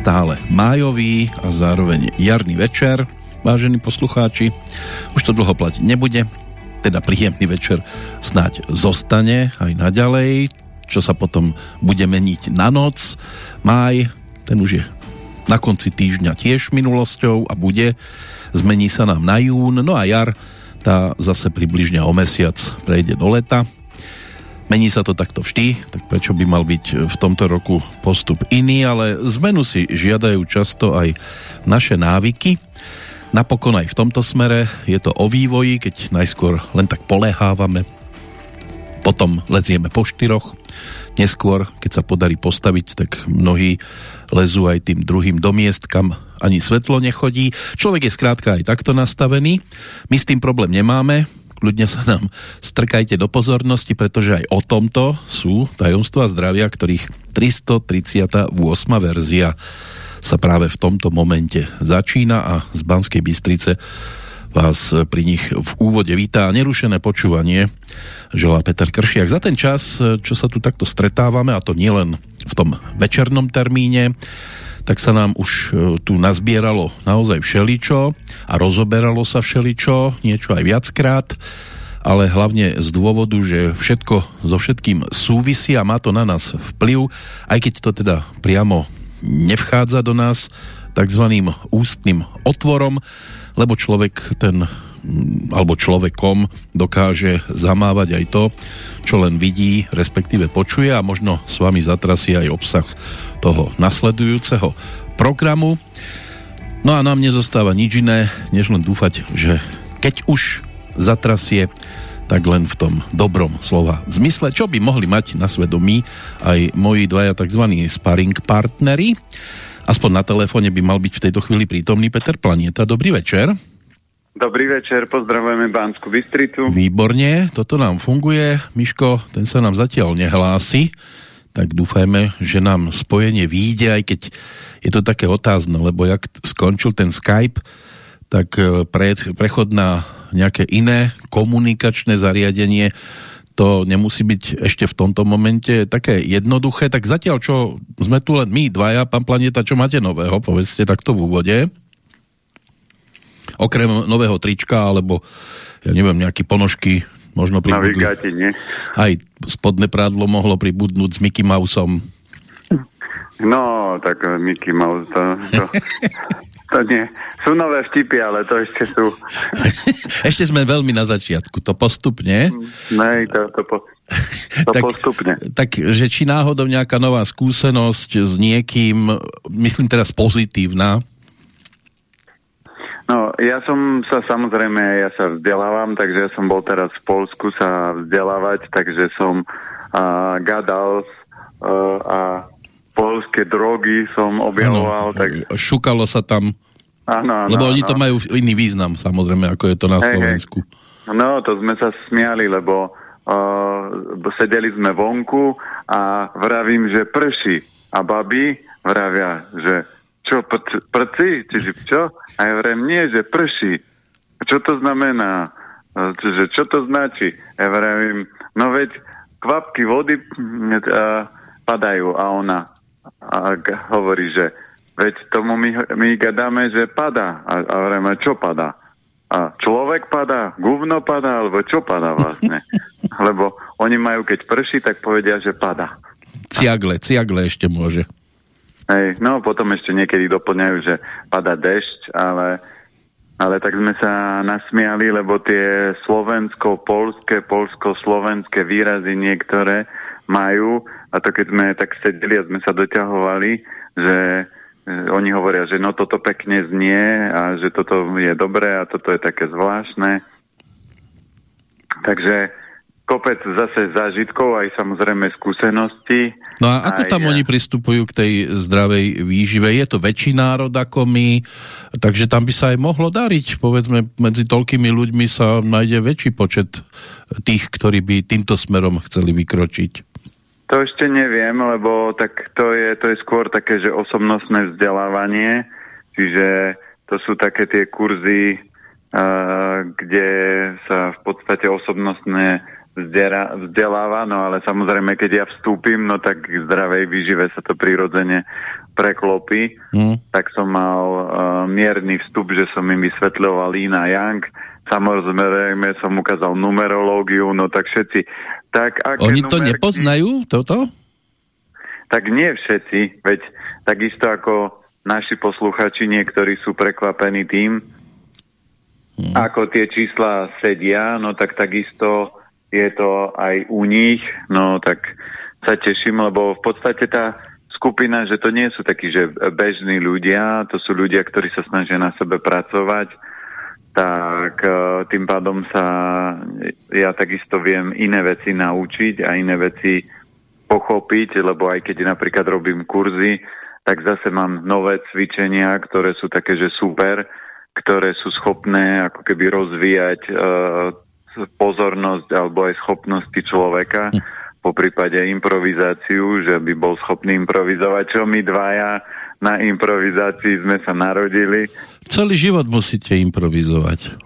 stále májový a zároveň jarný večer, vážení poslucháči. Už to dlho platiť nebude, teda príjemný večer snáď zostane aj naďalej, čo sa potom bude meniť na noc. Máj, ten už je na konci týždňa tiež minulosťou a bude, zmení sa nám na jún, no a jar, tá zase približne o mesiac prejde do leta Mení sa to takto vždy, tak prečo by mal byť v tomto roku postup iný, ale zmenu si žiadajú často aj naše návyky. Napokon aj v tomto smere je to o vývoji, keď najskôr len tak polehávame, potom lezieme po štyroch, neskôr, keď sa podarí postaviť, tak mnohí lezú aj tým druhým do miest, kam ani svetlo nechodí. Človek je skrátka aj takto nastavený. My s tým problém nemáme, kľudne sa nám strkajte do pozornosti, pretože aj o tomto sú tajomstva zdravia, ktorých 338. verzia sa práve v tomto momente začína a z Banskej Bystrice vás pri nich v úvode vítá nerušené počúvanie želá Peter Kršiak. Za ten čas, čo sa tu takto stretávame, a to nielen v tom večernom termíne, tak sa nám už e, tu nazbieralo naozaj všeličo a rozoberalo sa všeličo, niečo aj viackrát, ale hlavne z dôvodu, že všetko so všetkým súvisí a má to na nás vplyv, aj keď to teda priamo nevchádza do nás takzvaným ústnym otvorom, lebo človek ten alebo človekom dokáže zamávať aj to, čo len vidí, respektíve počuje a možno s vami zatrasie aj obsah toho nasledujúceho programu. No a nám nezostáva nič iné, než len dúfať, že keď už zatrasie, tak len v tom dobrom slova zmysle, čo by mohli mať na svedomí aj moji dvaja tzv. sparring partnery. Aspoň na telefóne by mal byť v tejto chvíli prítomný Peter Planieta. Dobrý večer. Dobrý večer, pozdravujeme Bánsku Bystricu. Výborne, toto nám funguje. Miško, ten sa nám zatiaľ nehlási tak dúfajme, že nám spojenie výjde, aj keď je to také otázne, lebo jak skončil ten Skype, tak e, pre, prechod na nejaké iné komunikačné zariadenie to nemusí byť ešte v tomto momente také jednoduché. Tak zatiaľ, čo sme tu len my dvaja, pán Planeta, čo máte nového? Povedzte takto v úvode. Okrem nového trička, alebo ja neviem, nejaké ponožky Možno pribudli. nie? Aj spodné prádlo mohlo pribudnúť s Mickey Mouseom. No, tak Mickey Mouse, to, to, to nie. Sú nové vtipy, ale to ešte sú... ešte sme veľmi na začiatku, to postupne. Nej, to, to, po, to tak, postupne. Takže či náhodou nejaká nová skúsenosť s niekým, myslím teraz pozitívna, No, ja som sa samozrejme, ja sa vzdelávam, takže ja som bol teraz v Polsku sa vzdelávať, takže som uh, gadal uh, a polské drogy som objavoval. Ano, tak... Šukalo sa tam. Áno, áno, Lebo oni to majú iný význam, samozrejme, ako je to na hey, Slovensku. Hey. No, to sme sa smiali, lebo uh, sedeli sme vonku a vravím, že prší. A babi vravia, že čo, pr- prci? Čiže čo? A ja vrem, nie, že prší. Čo to znamená? Čiže čo to značí? Ja vrem, no veď kvapky vody a, padajú a ona a, hovorí, že veď tomu my, my gadáme, že padá. A, a vrem, čo padá? A človek padá, guvno padá, alebo čo padá vlastne? Lebo oni majú, keď prší, tak povedia, že padá. Ciagle, ciagle ešte môže. Hej, no potom ešte niekedy doplňajú, že pada dešť, ale, ale tak sme sa nasmiali, lebo tie slovensko-polské, polsko-slovenské výrazy niektoré majú, a to keď sme tak sedeli a sme sa doťahovali, že oni hovoria, že no toto pekne znie a že toto je dobré a toto je také zvláštne. Takže kopec zase zážitkov, aj samozrejme skúseností. No a ako aj, tam oni pristupujú k tej zdravej výžive? Je to väčší národ ako my, takže tam by sa aj mohlo dariť. Povedzme, medzi toľkými ľuďmi sa nájde väčší počet tých, ktorí by týmto smerom chceli vykročiť. To ešte neviem, lebo tak to je, to je skôr také, že osobnostné vzdelávanie, čiže to sú také tie kurzy, uh, kde sa v podstate osobnostné vzdeláva, no ale samozrejme, keď ja vstúpim, no tak k zdravej výžive sa to prirodzene preklopí. Mm. Tak som mal uh, mierny vstup, že som im vysvetľoval Ina Yang, samozrejme som ukázal numerológiu, no tak všetci. Tak, aké Oni to numerky, nepoznajú, toto? Tak nie všetci, veď takisto ako naši posluchači, niektorí sú prekvapení tým, hmm. ako tie čísla sedia, no tak takisto je to aj u nich, no tak sa teším, lebo v podstate tá skupina, že to nie sú takí, že bežní ľudia, to sú ľudia, ktorí sa snažia na sebe pracovať, tak e, tým pádom sa ja takisto viem iné veci naučiť a iné veci pochopiť, lebo aj keď napríklad robím kurzy, tak zase mám nové cvičenia, ktoré sú také, že super, ktoré sú schopné ako keby rozvíjať uh, pozornosť alebo aj schopnosti človeka, hm. po prípade improvizáciu, že by bol schopný improvizovať, čo my dvaja na improvizácii sme sa narodili. Celý život musíte improvizovať.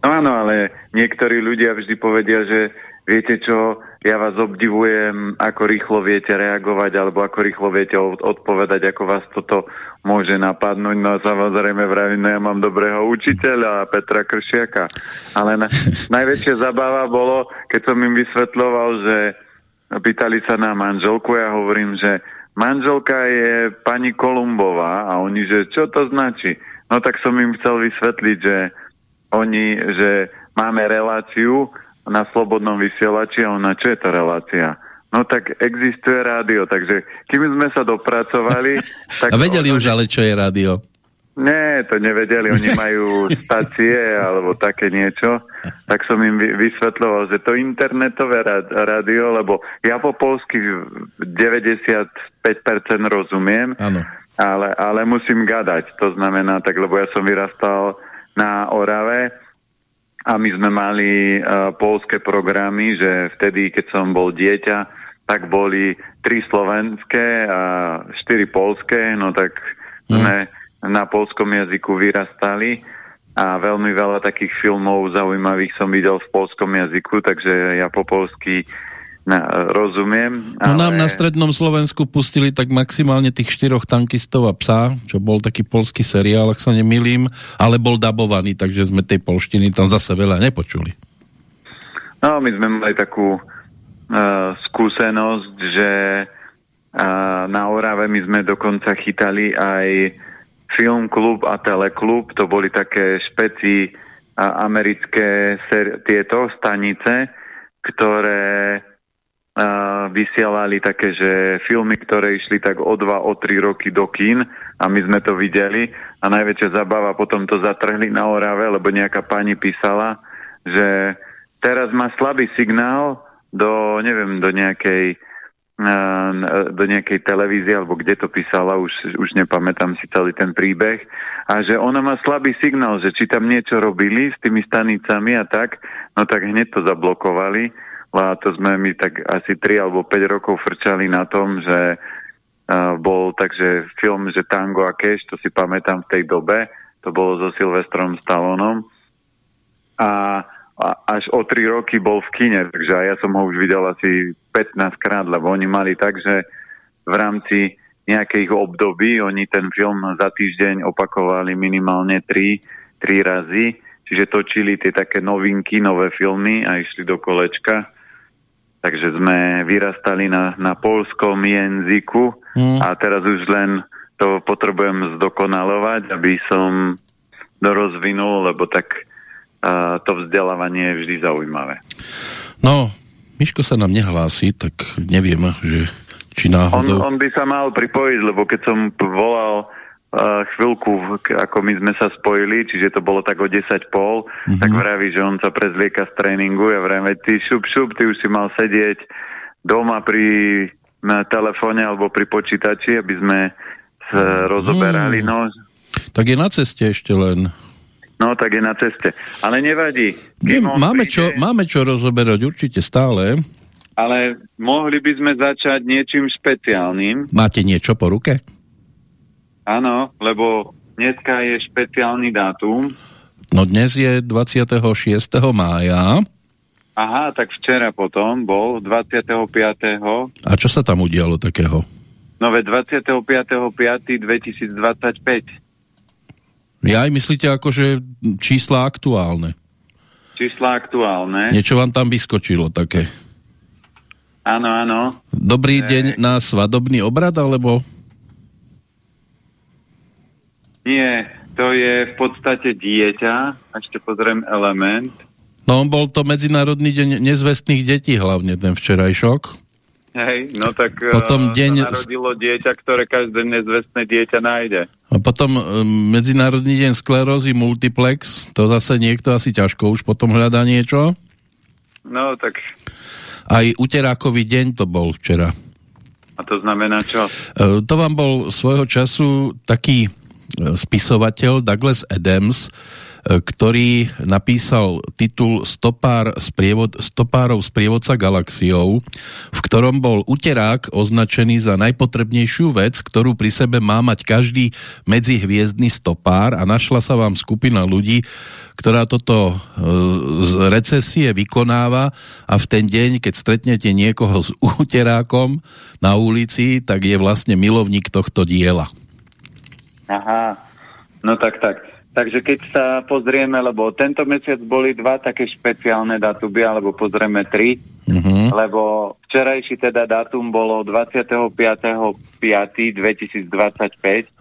No áno, ale niektorí ľudia vždy povedia, že viete čo, ja vás obdivujem, ako rýchlo viete reagovať alebo ako rýchlo viete odpovedať, ako vás toto môže napadnúť. No samozrejme vravím, no ja mám dobrého učiteľa Petra Kršiaka. Ale na, najväčšia zabáva bolo, keď som im vysvetloval, že pýtali sa na manželku, ja hovorím, že manželka je pani Kolumbová a oni, že čo to značí? No tak som im chcel vysvetliť, že oni, že máme reláciu na slobodnom vysielači a ona, čo je tá relácia? No tak existuje rádio, takže kým sme sa dopracovali... Tak a vedeli ona... už ale, čo je rádio? Nie, to nevedeli, oni majú stacie alebo také niečo, tak som im vysvetloval, že to internetové rádio, lebo ja po polsky 95% rozumiem, ale, ale musím gadať, to znamená tak, lebo ja som vyrastal na Orave, a my sme mali uh, polské programy, že vtedy, keď som bol dieťa, tak boli tri slovenské a štyri polské, no tak mm. sme na polskom jazyku vyrastali a veľmi veľa takých filmov zaujímavých som videl v polskom jazyku, takže ja po polsky na, rozumiem. No ale... nám na strednom Slovensku pustili tak maximálne tých štyroch tankistov a psa, čo bol taký polský seriál, ak sa nemýlim, ale bol dabovaný, takže sme tej polštiny tam zase veľa nepočuli. No, my sme mali takú uh, skúsenosť, že uh, na Orave my sme dokonca chytali aj film klub a teleklub, to boli také špeci uh, americké tieto stanice, ktoré vysielali také, že filmy, ktoré išli tak o dva, o tri roky do kín a my sme to videli. A najväčšia zabava potom to zatrhli na Orave, lebo nejaká pani písala, že teraz má slabý signál do, neviem, do nejakej do nejakej televízie, alebo kde to písala, už, už nepamätám si celý ten príbeh, a že ona má slabý signál, že či tam niečo robili s tými stanicami a tak, no tak hneď to zablokovali a to sme mi tak asi 3 alebo 5 rokov frčali na tom, že uh, bol takže film, že Tango a Cash, to si pamätám v tej dobe, to bolo so Silvestrom Stallonom a, a až o 3 roky bol v kine, takže ja som ho už videl asi 15 krát, lebo oni mali tak, že v rámci nejakých období oni ten film za týždeň opakovali minimálne 3, 3 razy, čiže točili tie také novinky, nové filmy a išli do kolečka Takže sme vyrastali na, na polskom jazyku mm. a teraz už len to potrebujem zdokonalovať, aby som dorozvinul, lebo tak uh, to vzdelávanie je vždy zaujímavé. No, Miško sa nám nehlási, tak neviem, že či náhodou... On, on by sa mal pripojiť, lebo keď som volal chvíľku, ako my sme sa spojili, čiže to bolo tak o 10 pol, mm-hmm. tak vraví, že on sa prezlieka z tréningu. Ja vravím, ty šup, šup, ty už si mal sedieť doma pri na telefóne alebo pri počítači, aby sme sa rozoberali. Mm. No. Tak je na ceste ešte len. No, tak je na ceste. Ale nevadí. Nie, máme, príde, čo, máme čo rozoberať určite stále. Ale mohli by sme začať niečím špeciálnym. Máte niečo po ruke? Áno, lebo dneska je špeciálny dátum. No dnes je 26. mája. Aha, tak včera potom bol 25. A čo sa tam udialo takého? No ve 25.5.2025. Ja aj myslíte akože čísla aktuálne? Čísla aktuálne. Niečo vám tam vyskočilo také? Áno, áno. Dobrý e... deň na svadobný obrad, alebo? Nie, to je v podstate dieťa. Ešte pozriem element. No on bol to Medzinárodný deň nezvestných detí, hlavne ten včerajšok. Hej, no tak potom uh, deň... narodilo dieťa, ktoré každé nezvestné dieťa nájde. A potom uh, Medzinárodný deň sklerózy multiplex, to zase niekto asi ťažko už potom hľadá niečo. No tak... Aj uterákový deň to bol včera. A to znamená čo? Uh, to vám bol svojho času taký spisovateľ Douglas Adams, E, ktorý napísal titul Stopár sprievod, Stopárov sprievodca galaxiou, v ktorom bol uterák označený za najpotrebnejšiu vec, ktorú pri sebe má mať každý medzihviezdny stopár a našla sa vám skupina ľudí, ktorá toto e, z recesie vykonáva a v ten deň, keď stretnete niekoho s uterákom na ulici, tak je vlastne milovník tohto diela. Aha, no tak, tak. Takže keď sa pozrieme, lebo tento mesiac boli dva také špeciálne datumy, alebo pozrieme tri, mm-hmm. lebo včerajší teda dátum bolo 25.5.2025.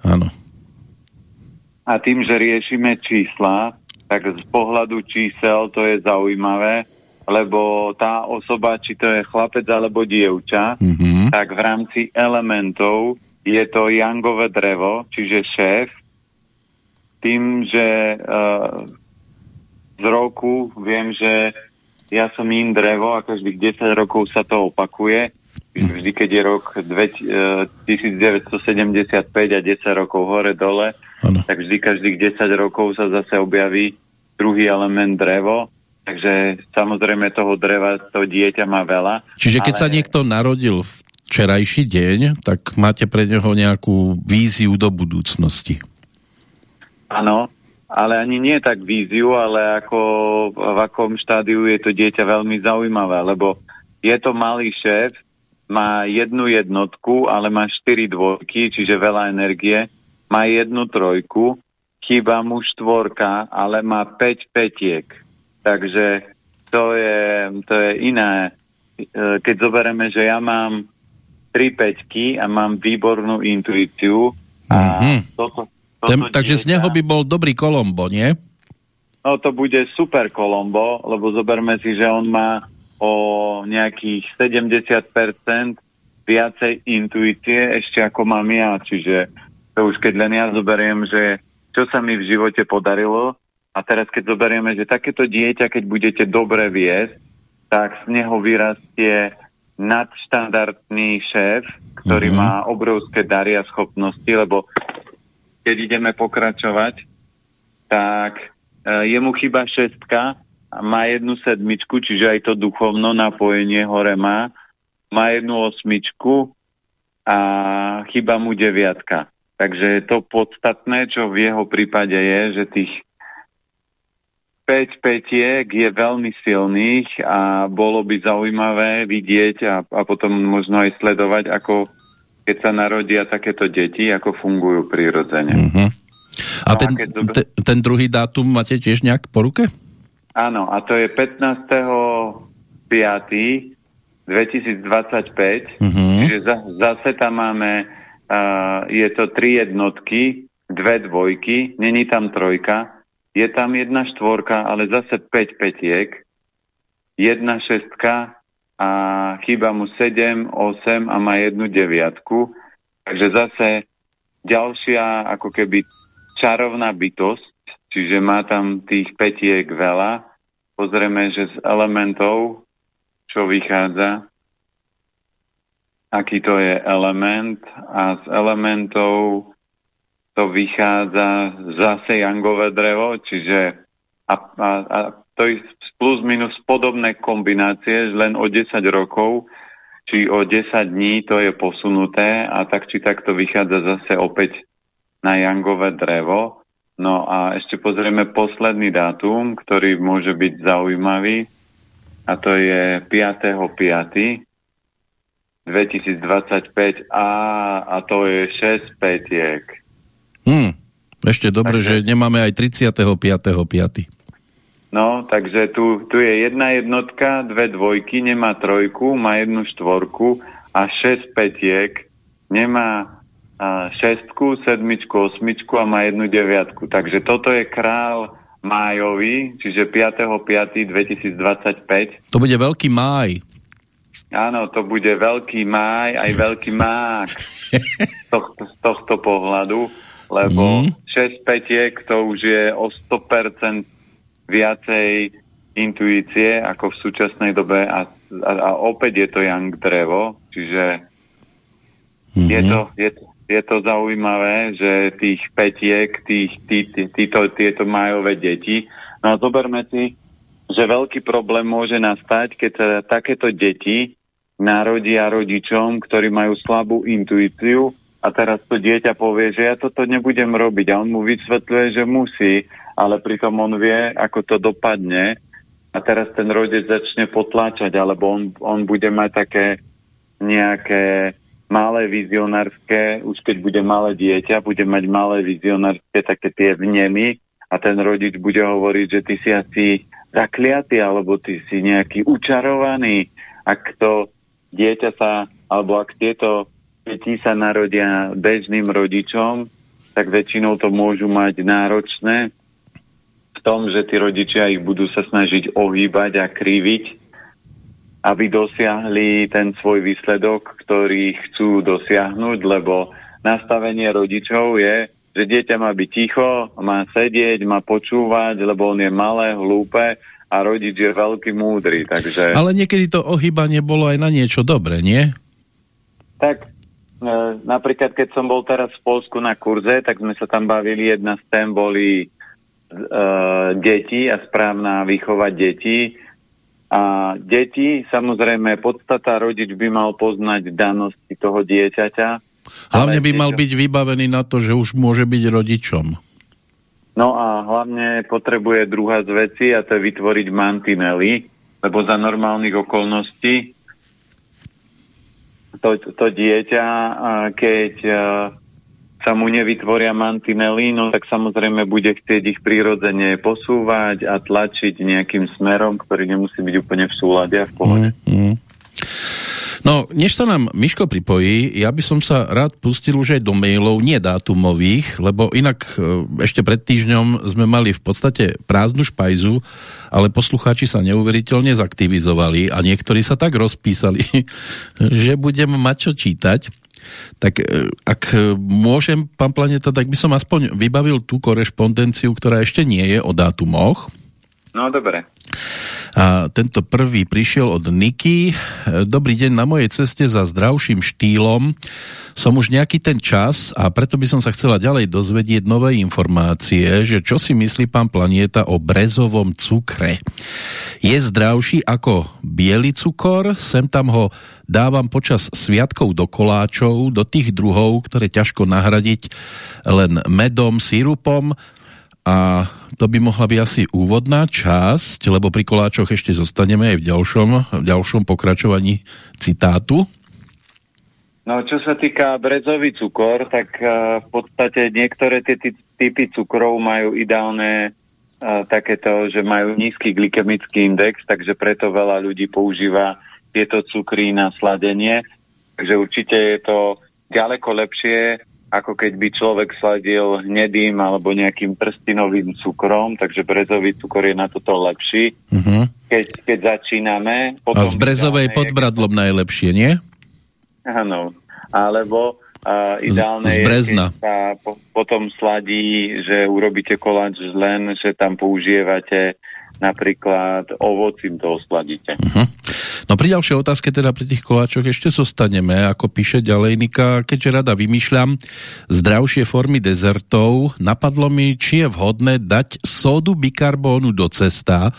Áno. A tým, že riešime čísla, tak z pohľadu čísel to je zaujímavé, lebo tá osoba, či to je chlapec alebo dievča, mm-hmm. tak v rámci elementov je to jangové drevo, čiže šéf, tým, že uh, z roku viem, že ja som in drevo a každých 10 rokov sa to opakuje. Hm. Vždy, keď je rok 1975 a 10 rokov hore-dole, tak vždy každých 10 rokov sa zase objaví druhý element drevo. Takže samozrejme toho dreva to dieťa má veľa. Čiže keď ale... sa niekto narodil v včerajší deň, tak máte pre neho nejakú víziu do budúcnosti. Áno, ale ani nie tak víziu, ale ako v akom štádiu je to dieťa veľmi zaujímavé, lebo je to malý šéf, má jednu jednotku, ale má štyri dvojky, čiže veľa energie, má jednu trojku, chýba mu štvorka, ale má 5 petiek. Takže to je, to je iné. E, keď zoberieme, že ja mám tri peťky a mám výbornú intuíciu a mm-hmm. toto, ten, takže z neho by bol dobrý Kolombo, nie? No to bude super Kolombo, lebo zoberme si, že on má o nejakých 70% viacej intuície ešte ako mám ja, čiže to už keď len ja zoberiem, že čo sa mi v živote podarilo a teraz keď zoberieme, že takéto dieťa, keď budete dobre viesť, tak z neho vyrastie nadštandardný šéf, ktorý mm-hmm. má obrovské dary a schopnosti, lebo keď ideme pokračovať, tak e, jemu chyba šestka, má jednu sedmičku, čiže aj to duchovno napojenie hore má, má jednu osmičku a chyba mu deviatka. Takže to podstatné, čo v jeho prípade je, že tých 5 petiek je veľmi silných a bolo by zaujímavé vidieť a, a potom možno aj sledovať, ako keď sa narodia takéto deti, ako fungujú prirodzene. Uh-huh. A no ten, a to... te, ten druhý dátum máte tiež nejak po ruke? Áno, a to je 15. 5. 2025, uh-huh. čiže za, zase tam máme, uh, je to tri jednotky, dve dvojky, není tam trojka, je tam jedna štvorka, ale zase 5 petiek, jedna šestka, a chýba mu 7, 8 a má jednu deviatku. Takže zase ďalšia ako keby čarovná bytosť, čiže má tam tých petiek veľa. Pozrieme, že z elementov, čo vychádza, aký to je element a z elementov to vychádza zase jangové drevo, čiže a, a, a to je plus minus podobné kombinácie, len o 10 rokov, či o 10 dní to je posunuté a tak či tak to vychádza zase opäť na jangové drevo. No a ešte pozrieme posledný dátum, ktorý môže byť zaujímavý. a to je 5.5. 2025 a, a to je 6 petiek. Hmm, ešte dobre, takže, že nemáme aj 35.5. No, takže tu, tu je jedna jednotka, dve dvojky, nemá trojku, má jednu štvorku a 6 petiek, nemá a, šestku, sedmičku, osmičku a má jednu deviatku. Takže toto je král májový, čiže 5.5.2025. To bude veľký máj. Áno, to bude veľký máj, aj veľký mák z tohto, z tohto pohľadu, lebo mm. 6 petiek to už je o 100% viacej intuície ako v súčasnej dobe a, a, a opäť je to young drevo, čiže mm-hmm. je, to, je, je to zaujímavé, že tých petiek, tých, tí, tí, títo, tieto majové deti, no a zoberme si, že veľký problém môže nastať, keď sa takéto deti narodia rodičom, ktorí majú slabú intuíciu a teraz to dieťa povie, že ja toto nebudem robiť a on mu vysvetľuje, že musí, ale pritom on vie, ako to dopadne a teraz ten rodec začne potláčať, alebo on, on bude mať také nejaké malé vizionárske, už keď bude malé dieťa, bude mať malé vizionárske také tie vnemy a ten rodič bude hovoriť, že ty si asi zakliatý, alebo ty si nejaký učarovaný. Ak to dieťa sa, alebo ak tieto deti sa narodia bežným rodičom, tak väčšinou to môžu mať náročné v tom, že tí rodičia ich budú sa snažiť ohýbať a kriviť, aby dosiahli ten svoj výsledok, ktorý chcú dosiahnuť, lebo nastavenie rodičov je, že dieťa má byť ticho, má sedieť, má počúvať, lebo on je malé, hlúpe a rodič je veľký múdry, takže... Ale niekedy to ohýbanie bolo aj na niečo dobré, nie? Tak, napríklad keď som bol teraz v Polsku na kurze, tak sme sa tam bavili, jedna z tém boli e, deti a správna výchova detí. A deti, samozrejme, podstata rodič by mal poznať danosti toho dieťaťa. Hlavne by mal byť vybavený na to, že už môže byť rodičom. No a hlavne potrebuje druhá z veci a to je vytvoriť mantinely, lebo za normálnych okolností to, to dieťa, keď sa mu nevytvoria mantinely, no tak samozrejme bude chcieť ich prirodzene posúvať a tlačiť nejakým smerom, ktorý nemusí byť úplne v súlade a v pohode. Mm, mm. No, než sa nám Miško pripojí, ja by som sa rád pustil už aj do mailov, nie dátumových, lebo inak e, ešte pred týždňom sme mali v podstate prázdnu špajzu, ale poslucháči sa neuveriteľne zaktivizovali a niektorí sa tak rozpísali, že budem mať čo čítať. Tak e, ak môžem, pán Planeta, tak by som aspoň vybavil tú korešpondenciu, ktorá ešte nie je o dátumoch. No, dobre. A tento prvý prišiel od Niky. Dobrý deň, na mojej ceste za zdravším štýlom som už nejaký ten čas a preto by som sa chcela ďalej dozvedieť nové informácie, že čo si myslí pán Planieta o brezovom cukre. Je zdravší ako biely cukor, sem tam ho dávam počas sviatkov do koláčov, do tých druhov, ktoré ťažko nahradiť len medom, sírupom, a to by mohla byť asi úvodná časť, lebo pri koláčoch ešte zostaneme aj v ďalšom, v ďalšom pokračovaní citátu. No, čo sa týka brezový cukor, tak uh, v podstate niektoré tie typy cukrov majú ideálne uh, takéto, že majú nízky glykemický index, takže preto veľa ľudí používa tieto cukry na sladenie. Takže určite je to ďaleko lepšie ako keď by človek sladil hnedým alebo nejakým prstinovým cukrom, takže brezový cukor je na toto lepší. Uh-huh. Keď, keď začíname... Potom A z brezovej pod bradlom najlepšie, nie? Áno, alebo uh, ideálne z, z brezna. je, keď sa po, potom sladí, že urobíte koláč len, že tam používate napríklad ovocím to osladíte. Uh-huh. No pri ďalšej otázke teda pri tých koláčoch ešte zostaneme, ako píše ďalej Nika, keďže rada vymýšľam zdravšie formy dezertov, napadlo mi, či je vhodné dať sódu bikarbónu do cesta,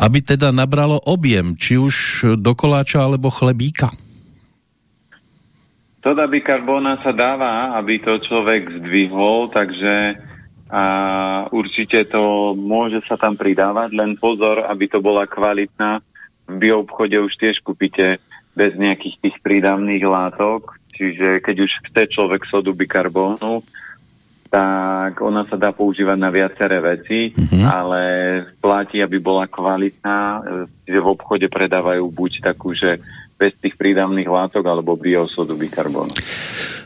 aby teda nabralo objem, či už do koláča alebo chlebíka. Soda bikarbóna sa dáva, aby to človek zdvihol, takže a určite to môže sa tam pridávať, len pozor, aby to bola kvalitná v bioobchode už tiež kúpite bez nejakých tých prídavných látok, čiže keď už chce človek sodu bikarbónu, tak ona sa dá používať na viaceré veci, mm-hmm. ale platí, aby bola kvalitná, že v obchode predávajú buď takú, že bez tých prídavných látok alebo biosodu bikarbónu.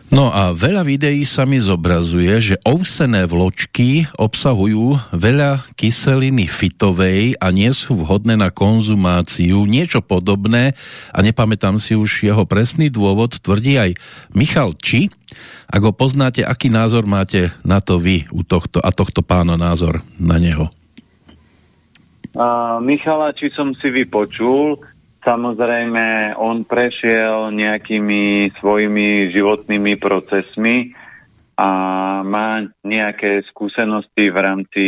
No a veľa videí sa mi zobrazuje, že ovsené vločky obsahujú veľa kyseliny fitovej a nie sú vhodné na konzumáciu. Niečo podobné, a nepamätám si už jeho presný dôvod, tvrdí aj Michal Či. Ak ho poznáte, aký názor máte na to vy u tohto, a tohto pána názor na neho? Uh, Michala, či som si vypočul, Samozrejme, on prešiel nejakými svojimi životnými procesmi a má nejaké skúsenosti v rámci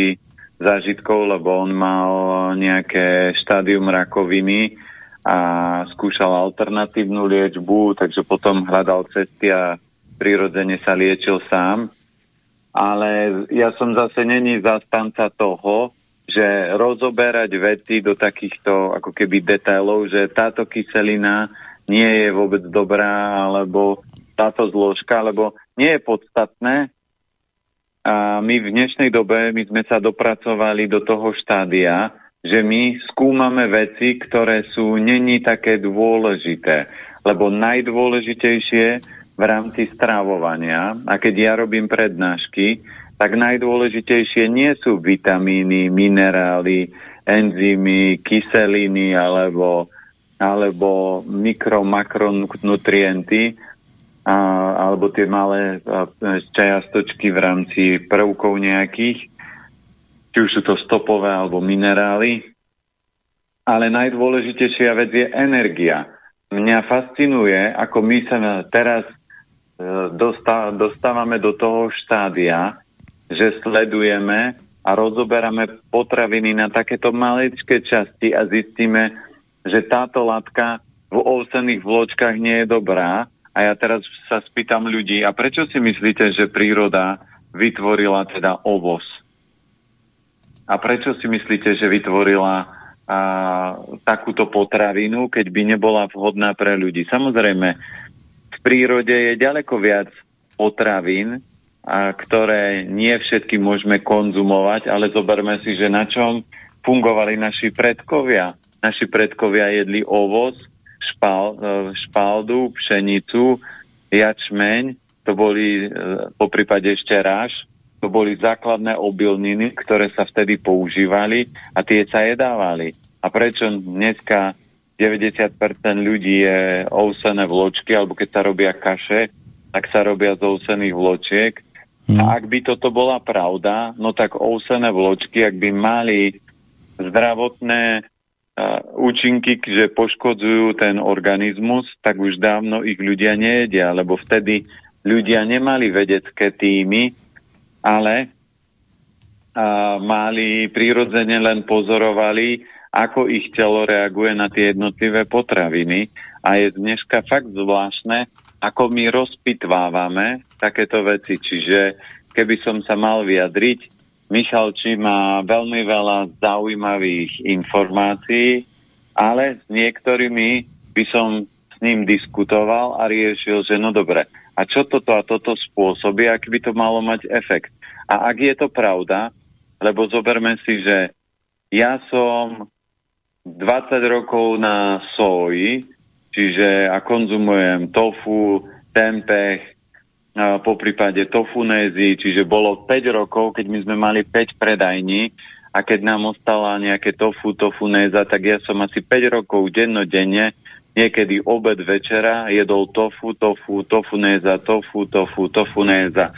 zážitkov, lebo on mal nejaké štádium rakoviny a skúšal alternatívnu liečbu, takže potom hľadal cesty a prirodzene sa liečil sám. Ale ja som zase není zastanca toho, že rozoberať vety do takýchto ako keby detailov, že táto kyselina nie je vôbec dobrá, alebo táto zložka, lebo nie je podstatné. A my v dnešnej dobe, my sme sa dopracovali do toho štádia, že my skúmame veci, ktoré sú není také dôležité. Lebo najdôležitejšie v rámci strávovania, a keď ja robím prednášky, tak najdôležitejšie nie sú vitamíny, minerály, enzymy, kyseliny alebo, alebo mikro, makronutrienty a, alebo tie malé čajastočky v rámci prvkov nejakých, či už sú to stopové alebo minerály. Ale najdôležitejšia vec je energia. Mňa fascinuje, ako my sa teraz e, dostávame do toho štádia, že sledujeme a rozoberáme potraviny na takéto maličké časti a zistíme, že táto látka v ovsených vločkách nie je dobrá. A ja teraz sa spýtam ľudí, a prečo si myslíte, že príroda vytvorila teda ovoz? A prečo si myslíte, že vytvorila a, takúto potravinu, keď by nebola vhodná pre ľudí? Samozrejme, v prírode je ďaleko viac potravín, a ktoré nie všetky môžeme konzumovať, ale zoberme si, že na čom fungovali naši predkovia. Naši predkovia jedli ovoz, špal, e, špaldu, pšenicu, jačmeň, to boli e, po prípade ešte ráž, to boli základné obilniny, ktoré sa vtedy používali a tie sa jedávali. A prečo dneska 90% ľudí je ousené vločky, alebo keď sa robia kaše, tak sa robia z ousených vločiek, Hmm. A ak by toto bola pravda, no tak ousené vločky, ak by mali zdravotné uh, účinky, že poškodzujú ten organizmus, tak už dávno ich ľudia nejedia, lebo vtedy ľudia nemali vedecké týmy, ale uh, mali prirodzene len pozorovali, ako ich telo reaguje na tie jednotlivé potraviny. A je dneška fakt zvláštne, ako my rozpitvávame takéto veci. Čiže keby som sa mal vyjadriť, Michal Či má veľmi veľa zaujímavých informácií, ale s niektorými by som s ním diskutoval a riešil, že no dobre, a čo toto a toto spôsobí, aký by to malo mať efekt. A ak je to pravda, lebo zoberme si, že ja som 20 rokov na soji, čiže a konzumujem tofu, tempeh, po prípade tofunézy, čiže bolo 5 rokov, keď my sme mali 5 predajní a keď nám ostala nejaké tofu, tofunéza, tak ja som asi 5 rokov dennodenne, niekedy obed večera, jedol tofu, tofu, tofunéza, tofu, tofu, tofunéza.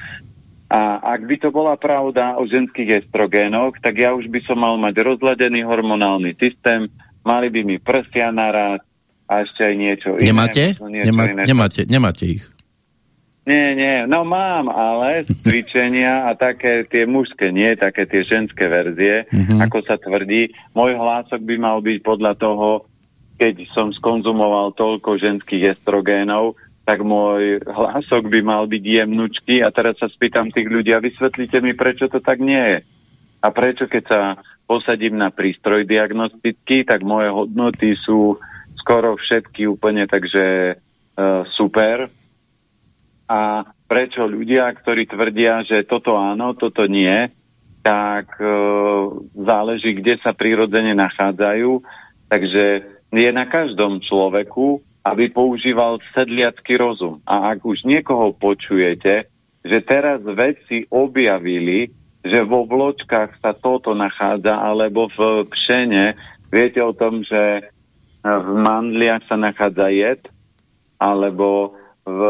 A ak by to bola pravda o ženských estrogénoch, tak ja už by som mal mať rozladený hormonálny systém, mali by mi prsia naraz a ešte aj niečo nemáte? iné. Nemá, iné. Nemáte? Nemáte ich? Nie, nie, no mám, ale cvičenia a také tie mužské, nie také tie ženské verzie, mm-hmm. ako sa tvrdí. Môj hlások by mal byť podľa toho, keď som skonzumoval toľko ženských estrogénov, tak môj hlások by mal byť jemnučký a teraz sa spýtam tých ľudí a vysvetlite mi, prečo to tak nie je. A prečo, keď sa posadím na prístroj diagnostický, tak moje hodnoty sú skoro všetky úplne takže e, super. A prečo ľudia, ktorí tvrdia, že toto áno, toto nie, tak e, záleží, kde sa prirodzene nachádzajú. Takže je na každom človeku, aby používal sedliacký rozum. A ak už niekoho počujete, že teraz vedci objavili, že vo vločkách sa toto nachádza, alebo v pšene, viete o tom, že v mandliach sa nachádza jed, alebo v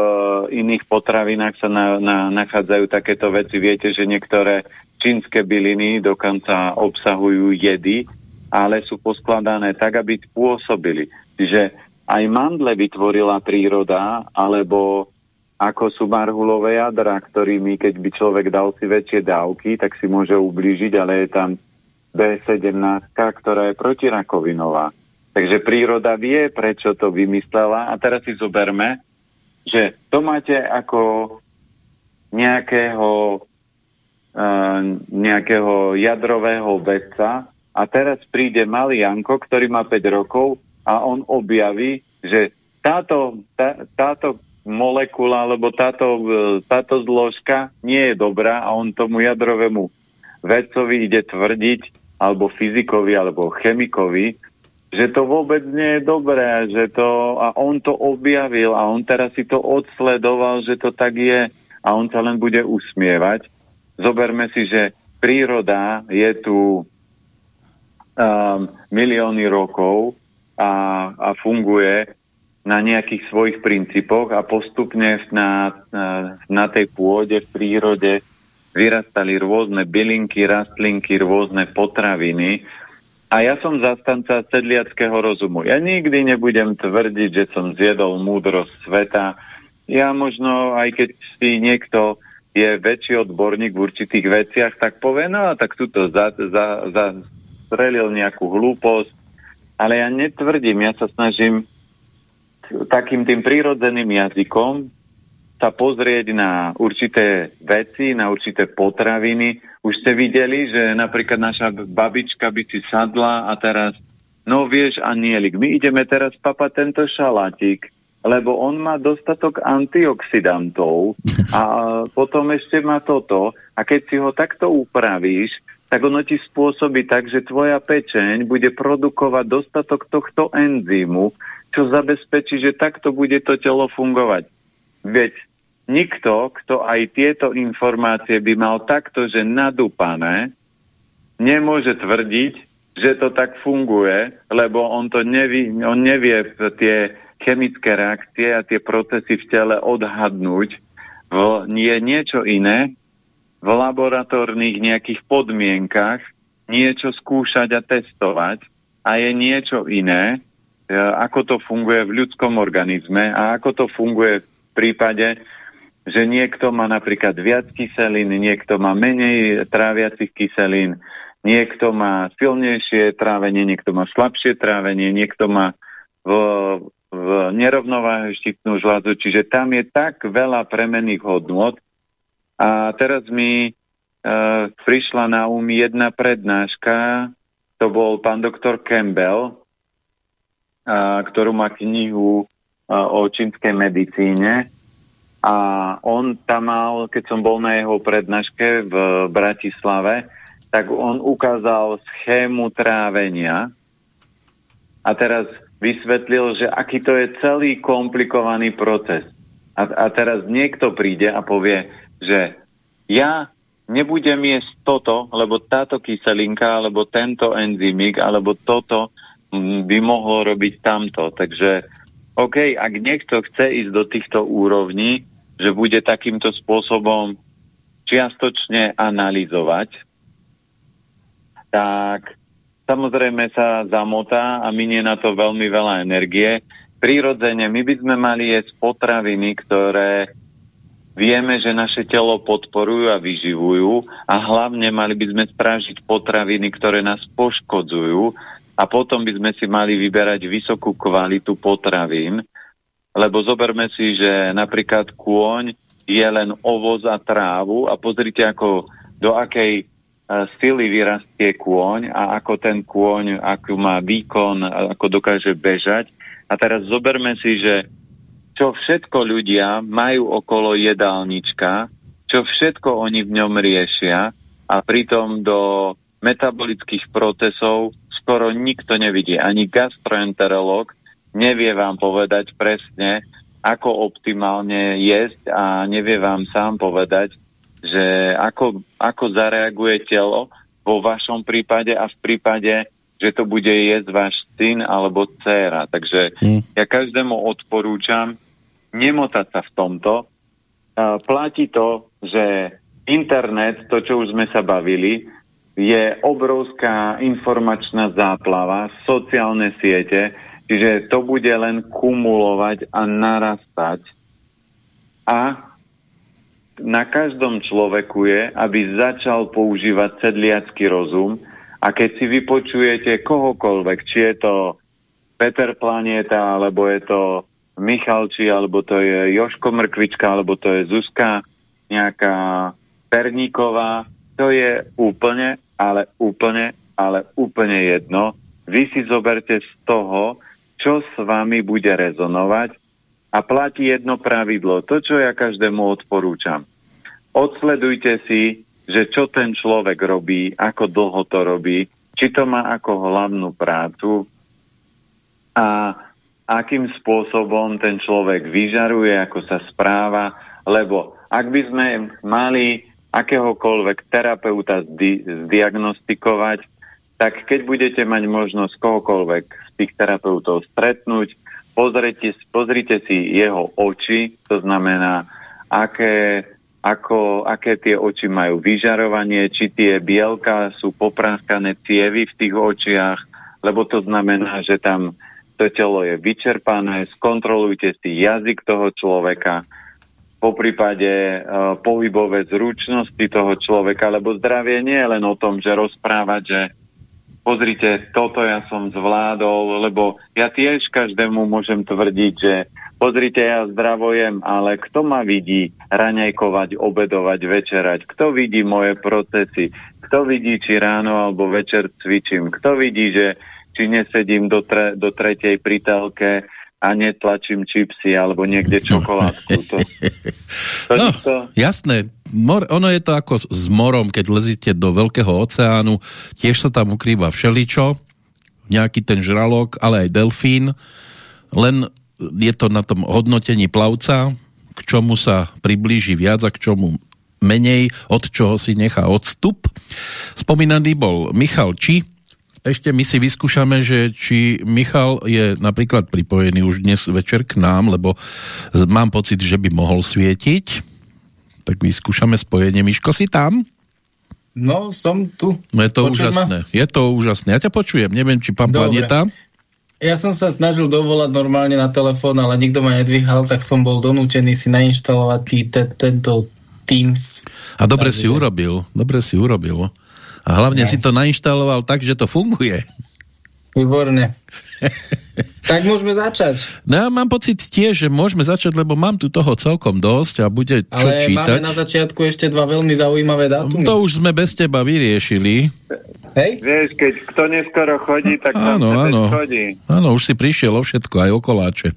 iných potravinách sa na, na, nachádzajú takéto veci. Viete, že niektoré čínske byliny dokonca obsahujú jedy, ale sú poskladané tak, aby pôsobili. Čiže aj mandle vytvorila príroda, alebo ako sú marhulové jadra, ktorými keď by človek dal si väčšie dávky, tak si môže ublížiť, ale je tam B17, ktorá je protirakovinová. Takže príroda vie, prečo to vymyslela. A teraz si zoberme, že to máte ako nejakého, uh, nejakého jadrového vedca a teraz príde malý Janko, ktorý má 5 rokov a on objaví, že táto, tá, táto molekula alebo táto, e, táto zložka nie je dobrá a on tomu jadrovému vedcovi ide tvrdiť, alebo fyzikovi, alebo chemikovi, že to vôbec nie je dobré, že to, a on to objavil a on teraz si to odsledoval, že to tak je a on sa len bude usmievať. Zoberme si, že príroda je tu um, milióny rokov a, a funguje na nejakých svojich princípoch a postupne na, na, tej pôde, v prírode vyrastali rôzne bylinky, rastlinky, rôzne potraviny, a ja som zastanca sedliackého rozumu. Ja nikdy nebudem tvrdiť, že som zjedol múdrosť sveta. Ja možno, aj keď si niekto je väčší odborník v určitých veciach, tak povie, no tak túto za, za, za nejakú hlúposť. Ale ja netvrdím, ja sa snažím takým tým prírodzeným jazykom sa pozrieť na určité veci, na určité potraviny, už ste videli, že napríklad naša babička by si sadla a teraz, no vieš, Anielik, my ideme teraz papať tento šalatík, lebo on má dostatok antioxidantov a potom ešte má toto a keď si ho takto upravíš, tak ono ti spôsobí tak, že tvoja pečeň bude produkovať dostatok tohto enzymu, čo zabezpečí, že takto bude to telo fungovať. Veď nikto, kto aj tieto informácie by mal takto, že nadúpané, nemôže tvrdiť, že to tak funguje, lebo on to nevie, on nevie tie chemické reakcie a tie procesy v tele odhadnúť. V, je niečo iné v laboratórnych nejakých podmienkach niečo skúšať a testovať a je niečo iné, e, ako to funguje v ľudskom organizme a ako to funguje v prípade, že niekto má napríklad viac kyselín, niekto má menej tráviacich kyselín, niekto má silnejšie trávenie, niekto má slabšie trávenie, niekto má v, v nerovnováhe štítnu žľazu, čiže tam je tak veľa premenných hodnot. A teraz mi e, prišla na um jedna prednáška, to bol pán doktor Campbell, a, ktorú má knihu o čínskej medicíne a on tam mal, keď som bol na jeho prednáške v Bratislave, tak on ukázal schému trávenia a teraz vysvetlil, že aký to je celý komplikovaný proces. A, a teraz niekto príde a povie, že ja nebudem jesť toto, lebo táto kyselinka, alebo tento enzymik, alebo toto by mohlo robiť tamto. Takže OK, ak niekto chce ísť do týchto úrovní, že bude takýmto spôsobom čiastočne analyzovať, tak samozrejme sa zamotá a minie na to veľmi veľa energie. Prirodzene my by sme mali jesť potraviny, ktoré vieme, že naše telo podporujú a vyživujú a hlavne mali by sme sprážiť potraviny, ktoré nás poškodzujú a potom by sme si mali vyberať vysokú kvalitu potravín, lebo zoberme si, že napríklad kôň je len ovoz a trávu a pozrite, ako, do akej sily vyrastie kôň a ako ten kôň, akú má výkon, ako dokáže bežať. A teraz zoberme si, že čo všetko ľudia majú okolo jedálnička, čo všetko oni v ňom riešia a pritom do metabolických procesov skoro nikto nevidí. Ani gastroenterolog nevie vám povedať presne, ako optimálne jesť a nevie vám sám povedať, že ako, ako zareaguje telo vo vašom prípade a v prípade, že to bude jesť váš syn alebo dcéra. Takže mm. ja každému odporúčam nemotať sa v tomto. Uh, platí to, že internet, to čo už sme sa bavili, je obrovská informačná záplava, sociálne siete, čiže to bude len kumulovať a narastať. A na každom človeku je, aby začal používať sedliacký rozum a keď si vypočujete kohokoľvek, či je to Peter Planieta, alebo je to Michalči, alebo to je Joško Mrkvička, alebo to je Zuzka nejaká Perníková, to je úplne, ale úplne, ale úplne jedno. Vy si zoberte z toho, čo s vami bude rezonovať a platí jedno pravidlo, to, čo ja každému odporúčam. Odsledujte si, že čo ten človek robí, ako dlho to robí, či to má ako hlavnú prácu a akým spôsobom ten človek vyžaruje, ako sa správa, lebo ak by sme mali akéhokoľvek terapeuta zdi- zdiagnostikovať, tak keď budete mať možnosť kohokoľvek z tých terapeutov stretnúť, pozrite, pozrite si jeho oči, to znamená, aké, ako, aké tie oči majú vyžarovanie, či tie bielka sú popraskané cievy v tých očiach, lebo to znamená, že tam to telo je vyčerpané, skontrolujte si jazyk toho človeka, po prípade uh, pohybové zručnosti toho človeka, lebo zdravie nie je len o tom, že rozprávať, že pozrite, toto ja som zvládol, lebo ja tiež každému môžem tvrdiť, že pozrite, ja zdravojem, ale kto ma vidí raňajkovať, obedovať, večerať, kto vidí moje procesy, kto vidí, či ráno alebo večer cvičím, kto vidí, že či nesedím do, tre, do tretej pritelke a netlačím čipsy alebo niekde čokoládku. To, to no, to... jasné, mor, ono je to ako s morom, keď lezíte do veľkého oceánu, tiež sa tam ukrýva všeličo, nejaký ten žralok, ale aj delfín, len je to na tom hodnotení plavca, k čomu sa priblíži viac a k čomu menej, od čoho si nechá odstup. Spomínaný bol Michal Či, ešte my si vyskúšame, že či Michal je napríklad pripojený už dnes večer k nám, lebo mám pocit, že by mohol svietiť tak vyskúšame spojenie. Miško, si tam? No, som tu. No je to Počuť úžasné. Ma? Je to úžasné. Ja ťa počujem. Neviem, či pán Dobre. Planeta... Ja som sa snažil dovolať normálne na telefón, ale nikto ma nedvíhal, tak som bol donútený si nainštalovať tento Teams. A dobre si urobil. Dobre si urobil. A hlavne ne. si to nainštaloval tak, že to funguje. Výborne. tak môžeme začať. No ja mám pocit tiež, že môžeme začať, lebo mám tu toho celkom dosť a bude čo Ale čítať. máme na začiatku ešte dva veľmi zaujímavé dátumy. To už sme bez teba vyriešili. Hej? Vieš, keď kto neskoro chodí, tak áno, áno. chodí. Áno, už si prišiel o všetko, aj o koláče.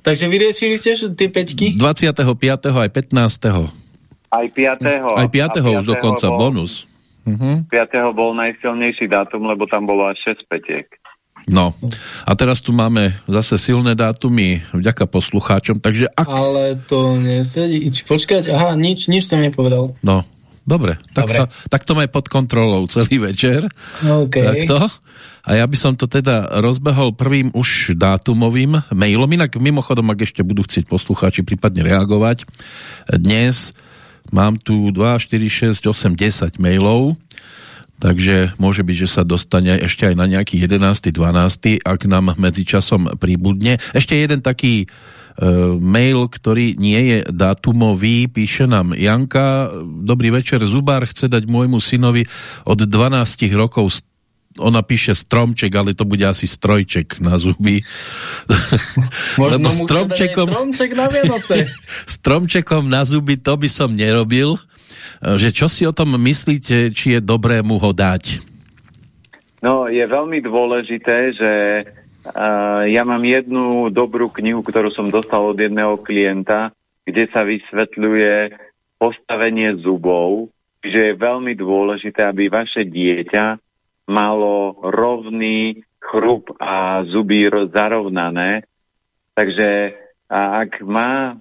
Takže vyriešili ste tie peťky? 25. aj 15. Aj 5. Aj 5. už dokonca bol... bonus. Uh-huh. 5. bol najsilnejší dátum, lebo tam bolo až 6 petiek. No, a teraz tu máme zase silné dátumy vďaka poslucháčom, takže ak... Ale to nesedí. Počkať, aha, nič, nič som nepovedal. No, dobre, tak, dobre. Sa, tak to máme pod kontrolou celý večer. Okay. Takto. A ja by som to teda rozbehol prvým už dátumovým mailom, inak mimochodom, ak ešte budú chcieť poslucháči prípadne reagovať, dnes Mám tu 2, 4, 6, 8, 10 mailov, takže môže byť, že sa dostane ešte aj na nejaký 11. 12. ak nám medzičasom príbudne. Ešte jeden taký e, mail, ktorý nie je dátumový, píše nám Janka, dobrý večer, Zubár chce dať môjmu synovi od 12 rokov ona píše stromček, ale to bude asi strojček na zuby. Možno Lebo stromčekom, stromček na Vianoce. stromčekom na zuby to by som nerobil. že čo si o tom myslíte, či je dobré mu ho dať? No, je veľmi dôležité, že uh, ja mám jednu dobrú knihu, ktorú som dostal od jedného klienta, kde sa vysvetľuje postavenie zubov, že je veľmi dôležité, aby vaše dieťa malo rovný chrup a zuby zarovnané. Takže ak má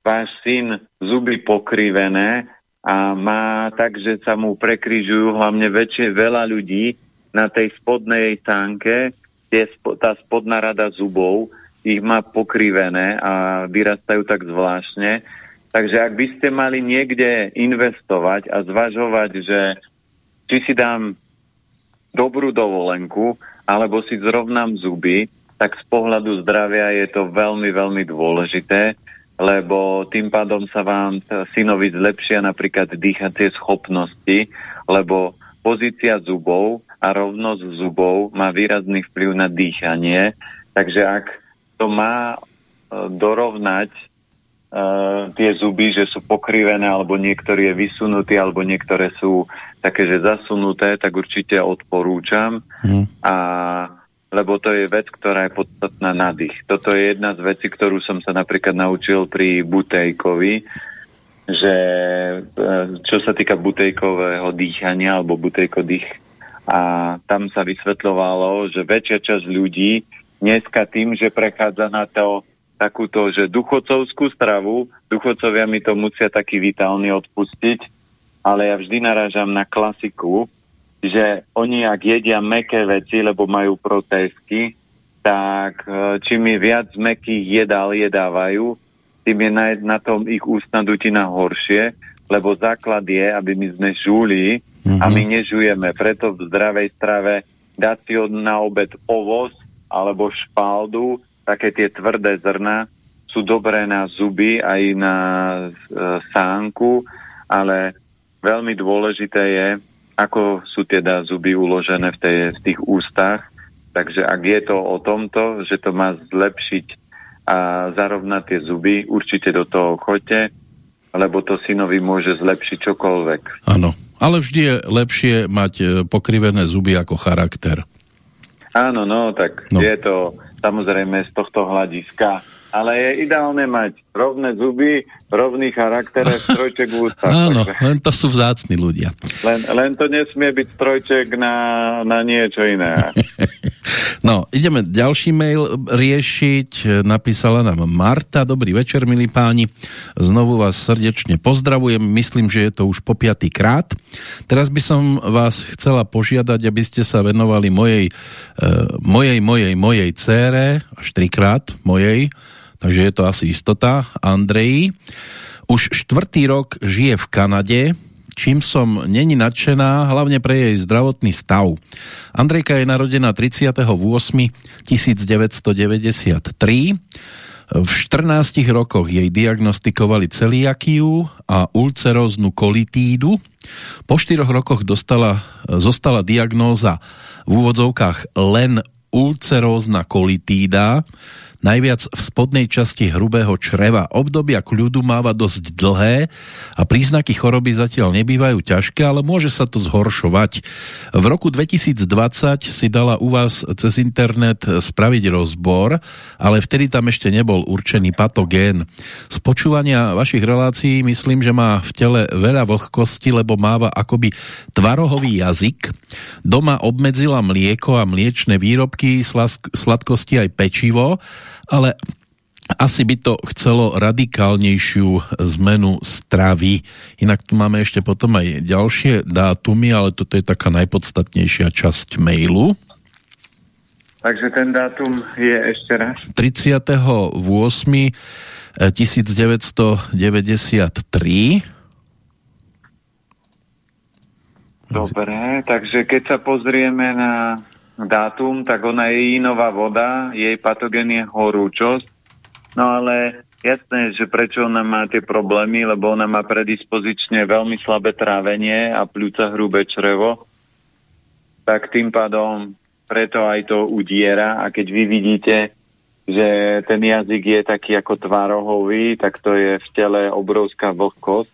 váš syn zuby pokrivené a má tak, že sa mu prekryžujú hlavne väčšie veľa ľudí, na tej spodnej tánke, tie, tá spodná rada zubov, ich má pokrivené a vyrastajú tak zvláštne. Takže ak by ste mali niekde investovať a zvažovať, že či si dám dobrú dovolenku, alebo si zrovnám zuby, tak z pohľadu zdravia je to veľmi, veľmi dôležité, lebo tým pádom sa vám synovi zlepšia napríklad dýchacie schopnosti, lebo pozícia zubov a rovnosť zubov má výrazný vplyv na dýchanie, takže ak to má e, dorovnať e, tie zuby, že sú pokrivené, alebo niektoré je vysunutý, alebo niektoré sú také, že zasunuté, tak určite odporúčam. Hmm. A lebo to je vec, ktorá je podstatná na dých. Toto je jedna z vecí, ktorú som sa napríklad naučil pri Butejkovi, že e, čo sa týka butejkového dýchania alebo butejko dých, a tam sa vysvetľovalo, že väčšia časť ľudí dneska tým, že prechádza na to takúto, že duchocovskú stravu, duchocovia mi to musia taký vitálny odpustiť, ale ja vždy narážam na klasiku, že oni ak jedia meké veci, lebo majú protézky, tak e, čím mi viac mekých jedál jedávajú, tým je na, na tom ich ústna dutina horšie, lebo základ je, aby my sme žuli mm-hmm. a my mhm. nežujeme. Preto v zdravej strave dať si na obed ovoz alebo špaldu, také tie tvrdé zrna, sú dobré na zuby aj na e, sánku, ale veľmi dôležité je, ako sú teda zuby uložené v, tej, v tých ústach. Takže ak je to o tomto, že to má zlepšiť a zarovnať tie zuby, určite do toho choďte, lebo to synovi môže zlepšiť čokoľvek. Áno, ale vždy je lepšie mať e, pokrivené zuby ako charakter. Áno, no, tak no. je to samozrejme z tohto hľadiska. Ale je ideálne mať rovné zuby, rovný charakter, strojček v ústach. Áno, takže... len to sú vzácni ľudia. Len, len to nesmie byť strojček na, na niečo iné. no, ideme ďalší mail riešiť. Napísala nám Marta. Dobrý večer, milí páni. Znovu vás srdečne pozdravujem. Myslím, že je to už po piatý krát. Teraz by som vás chcela požiadať, aby ste sa venovali mojej, uh, mojej, mojej, mojej cére, až trikrát mojej, takže je to asi istota. Andrej už štvrtý rok žije v Kanade, čím som není nadšená, hlavne pre jej zdravotný stav. Andrejka je narodená 38. 1993. V 14 rokoch jej diagnostikovali celiakiu a ulceróznu kolitídu. Po 4 rokoch dostala, zostala diagnóza v úvodzovkách len ulcerózna kolitída, najviac v spodnej časti hrubého čreva. Obdobia kľudu máva dosť dlhé a príznaky choroby zatiaľ nebývajú ťažké, ale môže sa to zhoršovať. V roku 2020 si dala u vás cez internet spraviť rozbor, ale vtedy tam ešte nebol určený patogén. Z počúvania vašich relácií myslím, že má v tele veľa vlhkosti, lebo máva akoby tvarohový jazyk. Doma obmedzila mlieko a mliečne výrobky, sladkosti aj pečivo ale asi by to chcelo radikálnejšiu zmenu stravy. Inak tu máme ešte potom aj ďalšie dátumy, ale toto je taká najpodstatnejšia časť mailu. Takže ten dátum je ešte raz? 38. 1993. Dobre, takže keď sa pozrieme na dátum, tak ona je inová voda, jej patogén je horúčosť. No ale jasné, že prečo ona má tie problémy, lebo ona má predispozične veľmi slabé trávenie a pľúca hrubé črevo. Tak tým pádom preto aj to udiera a keď vy vidíte, že ten jazyk je taký ako tvárohový, tak to je v tele obrovská vlhkosť.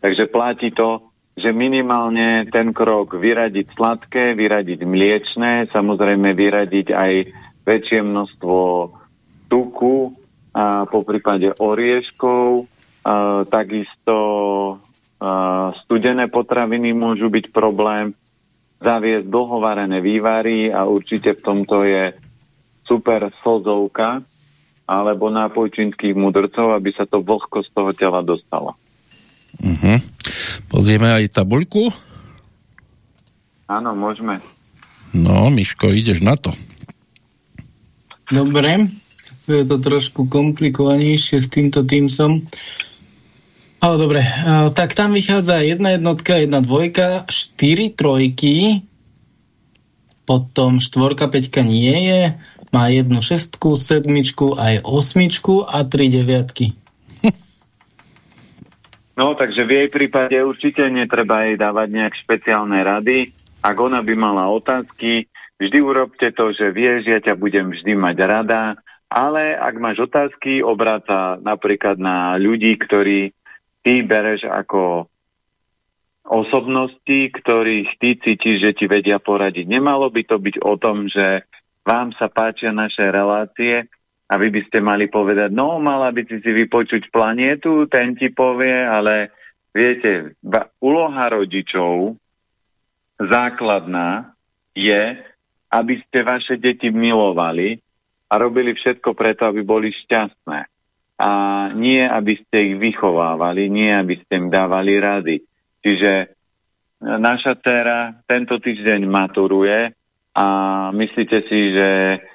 Takže platí to, že minimálne ten krok vyradiť sladké, vyradiť mliečné, samozrejme vyradiť aj väčšie množstvo tuku, a po prípade orieškov, a takisto a studené potraviny môžu byť problém, zaviesť dlhovarené vývary a určite v tomto je super slzovka alebo nápoj čínskych mudrcov, aby sa to vlhko z toho tela dostalo. Uh-huh. Pozrieme aj tabuľku? Áno, môžeme. No, Miško, ideš na to. Dobre, je to trošku komplikovanejšie s týmto týmsom. Ale dobre, tak tam vychádza jedna jednotka, jedna dvojka, štyri trojky, potom štvorka, peťka nie je, má jednu šestku, sedmičku, aj osmičku a tri deviatky. No, takže v jej prípade určite netreba jej dávať nejak špeciálne rady. Ak ona by mala otázky, vždy urobte to, že vieš, ja ťa budem vždy mať rada, ale ak máš otázky, obráca napríklad na ľudí, ktorí ty bereš ako osobnosti, ktorých ty cítiš, že ti vedia poradiť. Nemalo by to byť o tom, že vám sa páčia naše relácie a vy by ste mali povedať, no mala by si si vypočuť planietu, ten ti povie, ale viete, úloha rodičov základná je, aby ste vaše deti milovali a robili všetko preto, aby boli šťastné a nie, aby ste ich vychovávali, nie, aby ste im dávali rady. Čiže e, naša dcera tento týždeň maturuje a myslíte si, že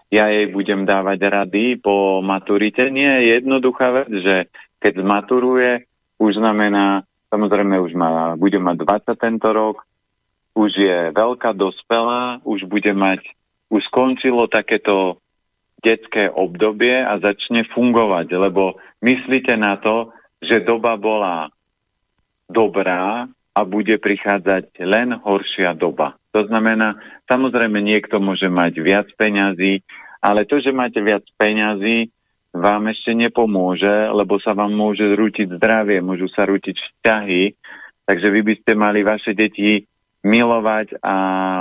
ja jej budem dávať rady po maturite? Nie, je jednoduchá vec, že keď maturuje, už znamená, samozrejme už má, bude mať 20 tento rok, už je veľká dospelá, už bude mať, už skončilo takéto detské obdobie a začne fungovať, lebo myslíte na to, že doba bola dobrá a bude prichádzať len horšia doba. To znamená, samozrejme niekto môže mať viac peňazí, ale to, že máte viac peňazí, vám ešte nepomôže, lebo sa vám môže zrútiť zdravie, môžu sa rútiť vzťahy, takže vy by ste mali vaše deti milovať a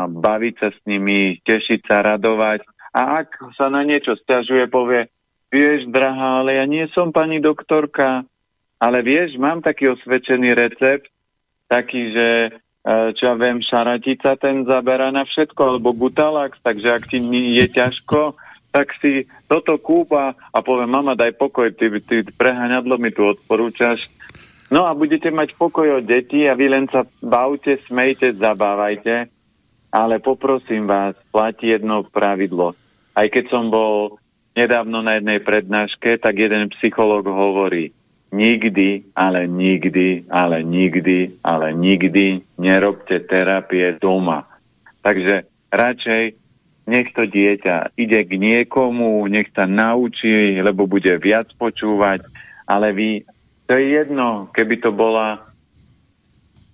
baviť sa s nimi, tešiť sa, radovať. A ak sa na niečo stiažuje, povie, vieš, drahá, ale ja nie som pani doktorka, ale vieš, mám taký osvedčený recept, taký, že čo ja viem, šaratica ten zabera na všetko, alebo gutalax, takže ak ti je ťažko, tak si toto kúpa a povie, mama, daj pokoj, ty, ty prehaňadlo mi tu odporúčaš. No a budete mať pokoj od detí a vy len sa bavte, smejte, zabávajte, ale poprosím vás, platí jedno pravidlo. Aj keď som bol nedávno na jednej prednáške, tak jeden psychológ hovorí, nikdy, ale nikdy, ale nikdy, ale nikdy nerobte terapie doma. Takže radšej nech to dieťa ide k niekomu, nech sa naučí, lebo bude viac počúvať, ale vy, to je jedno, keby to bola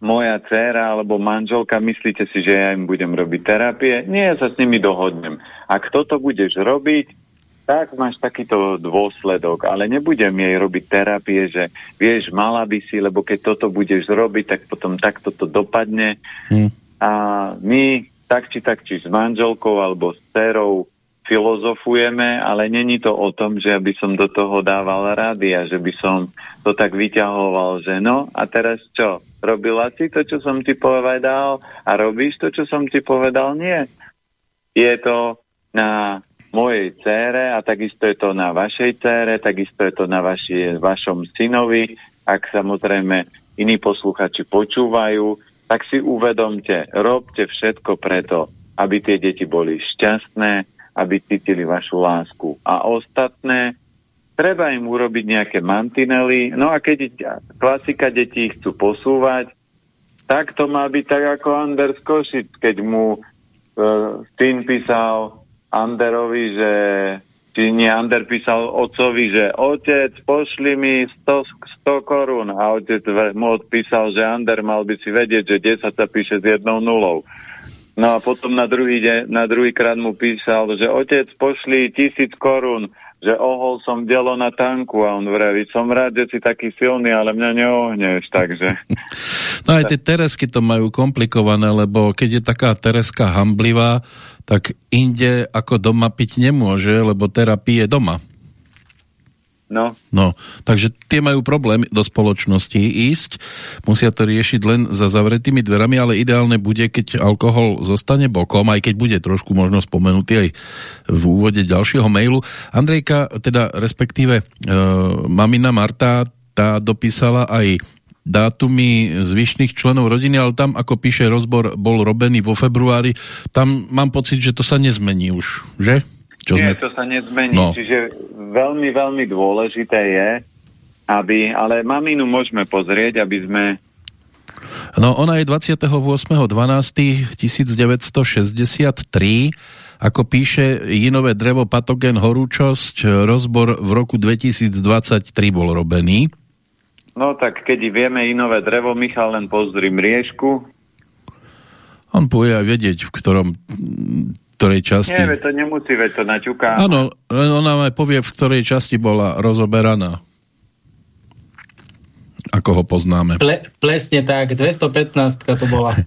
moja dcéra alebo manželka, myslíte si, že ja im budem robiť terapie? Nie, ja sa s nimi dohodnem. Ak toto budeš robiť, tak máš takýto dôsledok, ale nebudem jej robiť terapie, že vieš, mala by si, lebo keď toto budeš robiť, tak potom takto to dopadne. Hmm. A my tak či tak, či s manželkou alebo s dcerou filozofujeme, ale není to o tom, že by som do toho dával rady a že by som to tak vyťahoval, že no a teraz čo? Robila si to, čo som ti povedal a robíš to, čo som ti povedal? Nie. Je to na mojej cére a takisto je to na vašej cére, takisto je to na vaši, vašom synovi. Ak samozrejme iní posluchači počúvajú, tak si uvedomte, robte všetko preto, aby tie deti boli šťastné, aby cítili vašu lásku. A ostatné, treba im urobiť nejaké mantinely. No a keď klasika detí chcú posúvať, tak to má byť tak ako Anders Košic, keď mu e, syn písal Anderovi, že či nie Ander písal otcovi, že otec, pošli mi 100, 100 korún. A otec mu odpísal, že Ander mal by si vedieť, že 10 sa píše s jednou nulou. No a potom na druhý, de- na druhý krát mu písal, že otec, pošli tisíc korún že ohol som dielo na tanku. A on vraví, som rád, že si taký silný, ale mňa neohneš, takže... No aj tie Teresky to majú komplikované, lebo keď je taká Tereska hamblivá, tak inde ako doma piť nemôže, lebo terapie je doma. No. no. Takže tie majú problém do spoločnosti ísť, musia to riešiť len za zavretými dverami, ale ideálne bude, keď alkohol zostane bokom, aj keď bude trošku možno spomenutý aj v úvode ďalšieho mailu. Andrejka, teda respektíve e, mamina Marta, tá dopísala aj dátumy zvyšných členov rodiny, ale tam, ako píše rozbor, bol robený vo februári, tam mám pocit, že to sa nezmení už, že? Čo Nie, sme... to sa nezmení. No. Čiže veľmi, veľmi dôležité je, aby, ale maminu môžeme pozrieť, aby sme No ona je 28.12.1963 ako píše Jinové drevo patogen horúčosť, rozbor v roku 2023 bol robený. No tak keď vieme inové drevo, Michal len pozri mriežku. On povie aj vedieť, v ktorom ktorej časti... Nie, to nemusí, veď to naťuká. Áno, len ona aj povie, v ktorej časti bola rozoberaná. Ako ho poznáme. Ple, plesne tak, 215 to bola.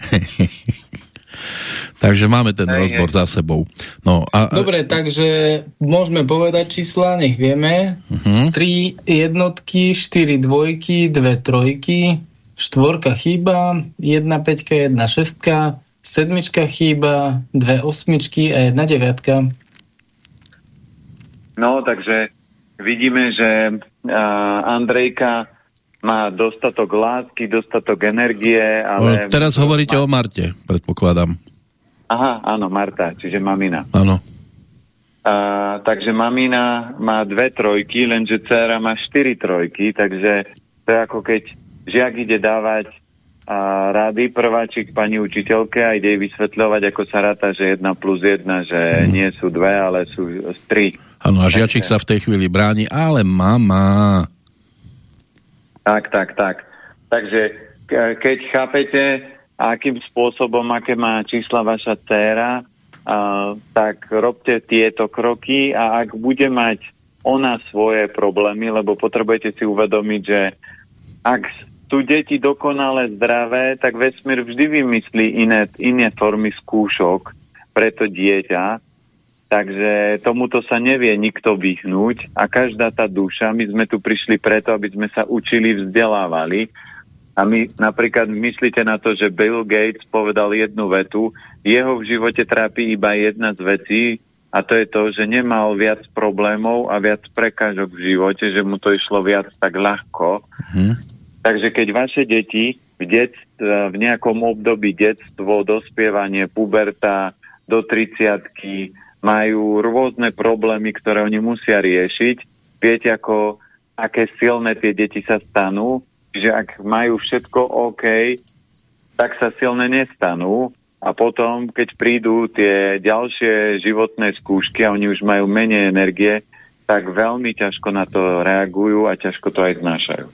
takže máme ten Aj, rozbor je. za sebou. No, a, Dobre, takže môžeme povedať čísla, nech vieme. Uh-huh. 3 jednotky, 4 dvojky, 2 trojky, štvorka chýba, 1 peťka, 1 šestka, sedmička chýba, dve osmičky a jedna deviatka. No, takže vidíme, že uh, Andrejka má dostatok lásky, dostatok energie, ale... No, teraz hovoríte má... o Marte, predpokladám. Aha, áno, Marta, čiže mamina. Áno. Uh, takže mamina má dve trojky, lenže dcera má štyri trojky, takže to je ako keď žiak ide dávať a rady prváčik pani učiteľke a ide jej vysvetľovať, ako sa ráta, že jedna plus jedna, že mm. nie sú dve, ale sú tri. Áno, a žiačik sa v tej chvíli bráni, ale mama. Tak, tak, tak. Takže keď chápete, akým spôsobom, aké má čísla vaša uh, tak robte tieto kroky a ak bude mať ona svoje problémy, lebo potrebujete si uvedomiť, že ak sú deti dokonale zdravé, tak vesmír vždy vymyslí iné, iné formy skúšok pre to dieťa, takže tomuto sa nevie nikto vyhnúť a každá tá duša, my sme tu prišli preto, aby sme sa učili, vzdelávali a my napríklad myslíte na to, že Bill Gates povedal jednu vetu, jeho v živote trápi iba jedna z vecí a to je to, že nemal viac problémov a viac prekážok v živote, že mu to išlo viac tak ľahko. Hmm. Takže keď vaše deti v, detstv, v nejakom období detstvo, dospievanie, puberta, do 30 majú rôzne problémy, ktoré oni musia riešiť, viete, ako, aké silné tie deti sa stanú, že ak majú všetko OK, tak sa silné nestanú a potom, keď prídu tie ďalšie životné skúšky a oni už majú menej energie, tak veľmi ťažko na to reagujú a ťažko to aj znášajú.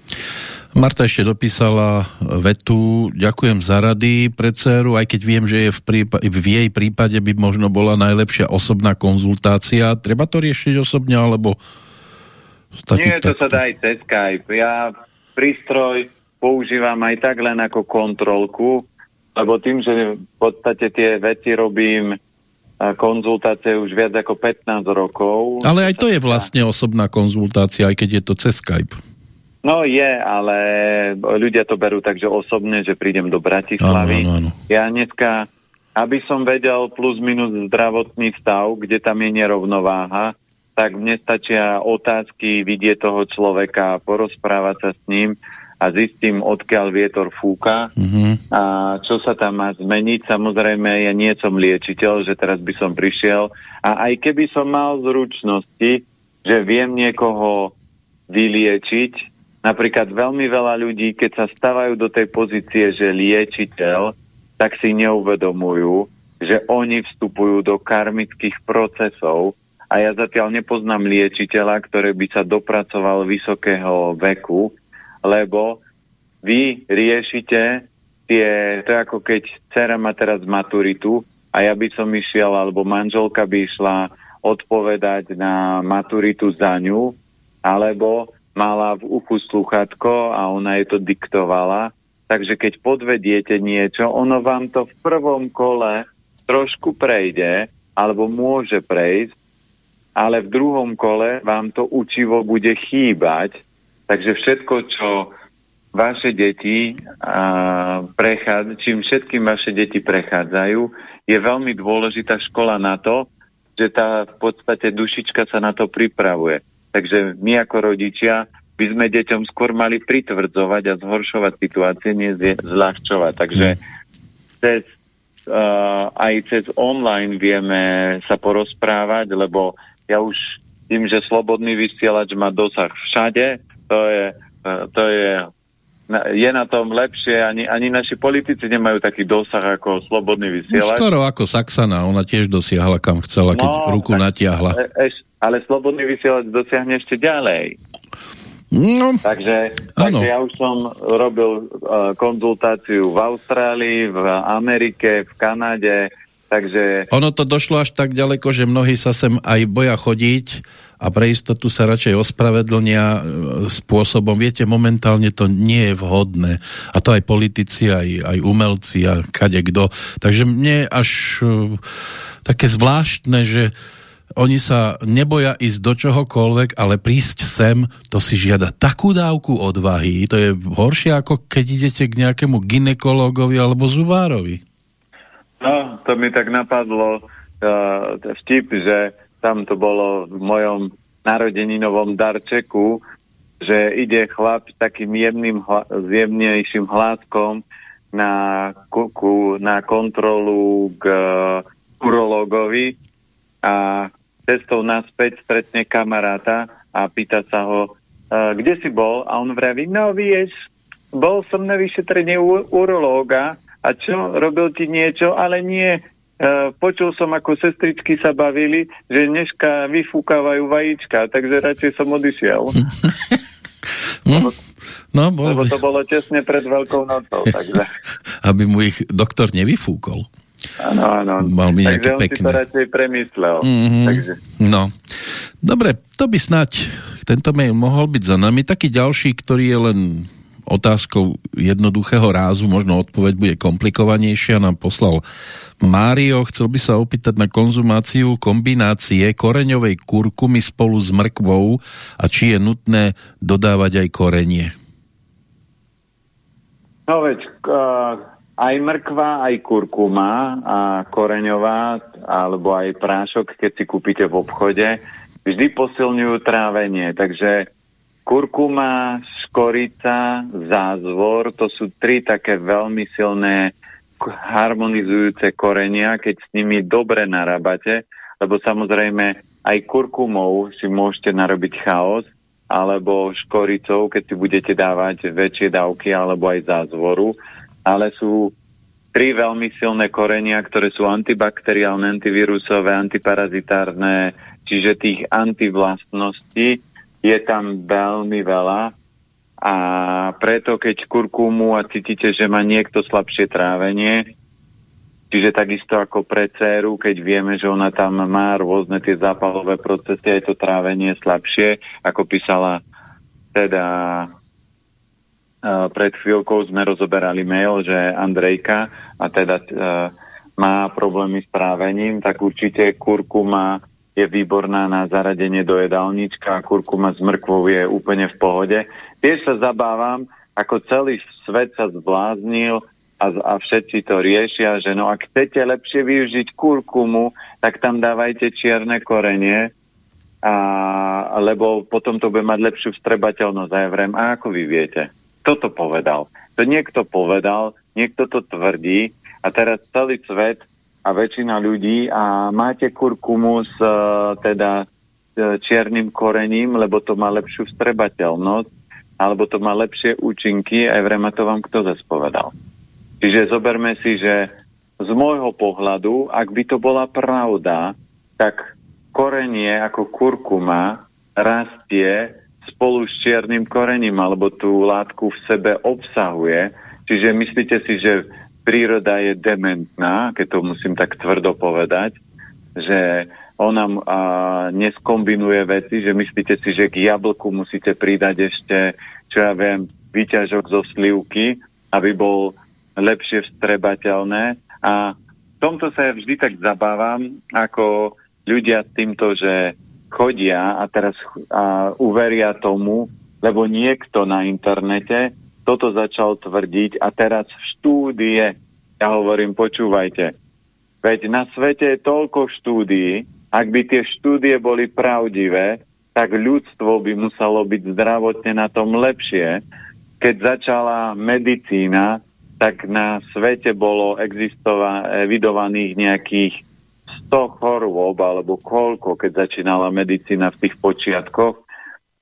Marta ešte dopísala vetu, ďakujem za rady pre dceru, aj keď viem, že je v, prípa- v jej prípade by možno bola najlepšia osobná konzultácia. Treba to riešiť osobne, alebo... Stačí Nie, to sa dá aj cez Skype. Ja prístroj používam aj tak len ako kontrolku, lebo tým, že v podstate tie veci robím konzultácie už viac ako 15 rokov. Ale aj to je vlastne osobná konzultácia, aj keď je to cez Skype. No je, ale ľudia to berú tak, že osobne, že prídem do Bratislavy. Áno, áno, áno. Ja dneska, aby som vedel plus minus zdravotný stav, kde tam je nerovnováha, tak mne stačia otázky, vidieť toho človeka, porozprávať sa s ním a zistím, odkiaľ vietor fúka mm-hmm. a čo sa tam má zmeniť. Samozrejme, ja nie som liečiteľ, že teraz by som prišiel a aj keby som mal zručnosti, že viem niekoho vyliečiť, Napríklad veľmi veľa ľudí, keď sa stávajú do tej pozície, že liečiteľ, tak si neuvedomujú, že oni vstupujú do karmických procesov a ja zatiaľ nepoznám liečiteľa, ktorý by sa dopracoval vysokého veku, lebo vy riešite tie, to je ako keď dcera má teraz maturitu a ja by som išiel, alebo manželka by išla odpovedať na maturitu za ňu, alebo mala v uchu sluchatko a ona jej to diktovala. Takže keď podvediete niečo, ono vám to v prvom kole trošku prejde, alebo môže prejsť, ale v druhom kole vám to učivo bude chýbať. Takže všetko, čo vaše deti prechádza, čím všetkým vaše deti prechádzajú, je veľmi dôležitá škola na to, že tá v podstate dušička sa na to pripravuje. Takže my ako rodičia by sme deťom skôr mali pritvrdzovať a zhoršovať situácie, nie zľahčovať. Takže cez, uh, aj cez online vieme sa porozprávať, lebo ja už tým, že slobodný vysielač má dosah všade, to je, uh, to je je na tom lepšie, ani, ani naši politici nemajú taký dosah ako slobodný vysielač. No, skoro ako Saxana, ona tiež dosiahla kam chcela, keď no, ruku tak, natiahla. E, eš, ale slobodný vysielač dosiahne ešte ďalej. No, takže, takže ja už som robil uh, konzultáciu v Austrálii, v Amerike, v Kanade, takže... Ono to došlo až tak ďaleko, že mnohí sa sem aj boja chodiť a pre istotu sa radšej ospravedlnia e, spôsobom, viete, momentálne to nie je vhodné. A to aj politici, aj, aj umelci a kade kto. Takže mne až uh, také zvláštne, že oni sa neboja ísť do čohokoľvek, ale prísť sem, to si žiada takú dávku odvahy. To je horšie, ako keď idete k nejakému ginekologovi alebo zubárovi. No, to mi tak napadlo uh, vtip, že tam to bolo v mojom narodeninovom darčeku, že ide chlap takým jemným, hla, jemnejším hláskom na, ku, na kontrolu k uh, urologovi a cestou naspäť stretne kamaráta a pýta sa ho, uh, kde si bol? A on vraví, no vieš, bol som na vyšetrenie u, urológa a čo, robil ti niečo, ale nie, E, počul som, ako sestričky sa bavili, že dneska vyfúkávajú vajíčka, takže radšej som odišiel. no, no, bol Lebo to bolo tesne pred Veľkou nocou. Takže. Aby mu ich doktor nevyfúkol. Áno, áno. Mal mi Takže on pekné. si to radšej premyslel. Mm-hmm. Takže. No. Dobre, to by snať tento mail mohol byť za nami. Taký ďalší, ktorý je len otázkou jednoduchého rázu, možno odpoveď bude komplikovanejšia, nám poslal Mário, chcel by sa opýtať na konzumáciu kombinácie koreňovej kurkumy spolu s mrkvou a či je nutné dodávať aj korenie. No veď, aj mrkva, aj kurkuma a koreňová, alebo aj prášok, keď si kúpite v obchode, vždy posilňujú trávenie, takže kurkuma, škorica, zázvor, to sú tri také veľmi silné harmonizujúce korenia, keď s nimi dobre narábate, lebo samozrejme aj kurkumou si môžete narobiť chaos, alebo škoricou, keď si budete dávať väčšie dávky, alebo aj zázvoru, ale sú tri veľmi silné korenia, ktoré sú antibakteriálne, antivírusové, antiparazitárne, čiže tých antivlastností je tam veľmi veľa a preto keď kurkumu a cítite, že má niekto slabšie trávenie, čiže takisto ako pre dceru, keď vieme, že ona tam má rôzne tie zápalové procesy, aj to trávenie slabšie, ako písala teda uh, pred chvíľkou sme rozoberali mail, že Andrejka a teda uh, má problémy s trávením, tak určite kurkuma je výborná na zaradenie do jedálnička a kurkuma s mrkvou je úplne v pohode. Tiež sa zabávam, ako celý svet sa zbláznil a, a všetci to riešia, že no ak chcete lepšie využiť kurkumu, tak tam dávajte čierne korenie, a, lebo potom to bude mať lepšiu vstrebateľnosť. A ja vrem, a ako vy viete? Kto to povedal? To niekto povedal, niekto to tvrdí a teraz celý svet a väčšina ľudí a máte kurkumu s e, teda e, čiernym korením, lebo to má lepšiu vstrebateľnosť, alebo to má lepšie účinky, aj vrema to vám kto zase povedal. Čiže zoberme si, že z môjho pohľadu, ak by to bola pravda, tak korenie ako kurkuma rastie spolu s čiernym korením, alebo tú látku v sebe obsahuje. Čiže myslíte si, že príroda je dementná, keď to musím tak tvrdo povedať, že ona a, neskombinuje veci, že myslíte si, že k jablku musíte pridať ešte, čo ja viem, výťažok zo slivky, aby bol lepšie vstrebateľné. A v tomto sa ja vždy tak zabávam, ako ľudia týmto, že chodia a teraz a, uveria tomu, lebo niekto na internete toto začal tvrdiť a teraz v štúdie, ja hovorím, počúvajte, veď na svete je toľko štúdií, ak by tie štúdie boli pravdivé, tak ľudstvo by muselo byť zdravotne na tom lepšie. Keď začala medicína, tak na svete bolo evidovaných nejakých 100 chorôb, alebo koľko, keď začínala medicína v tých počiatkoch,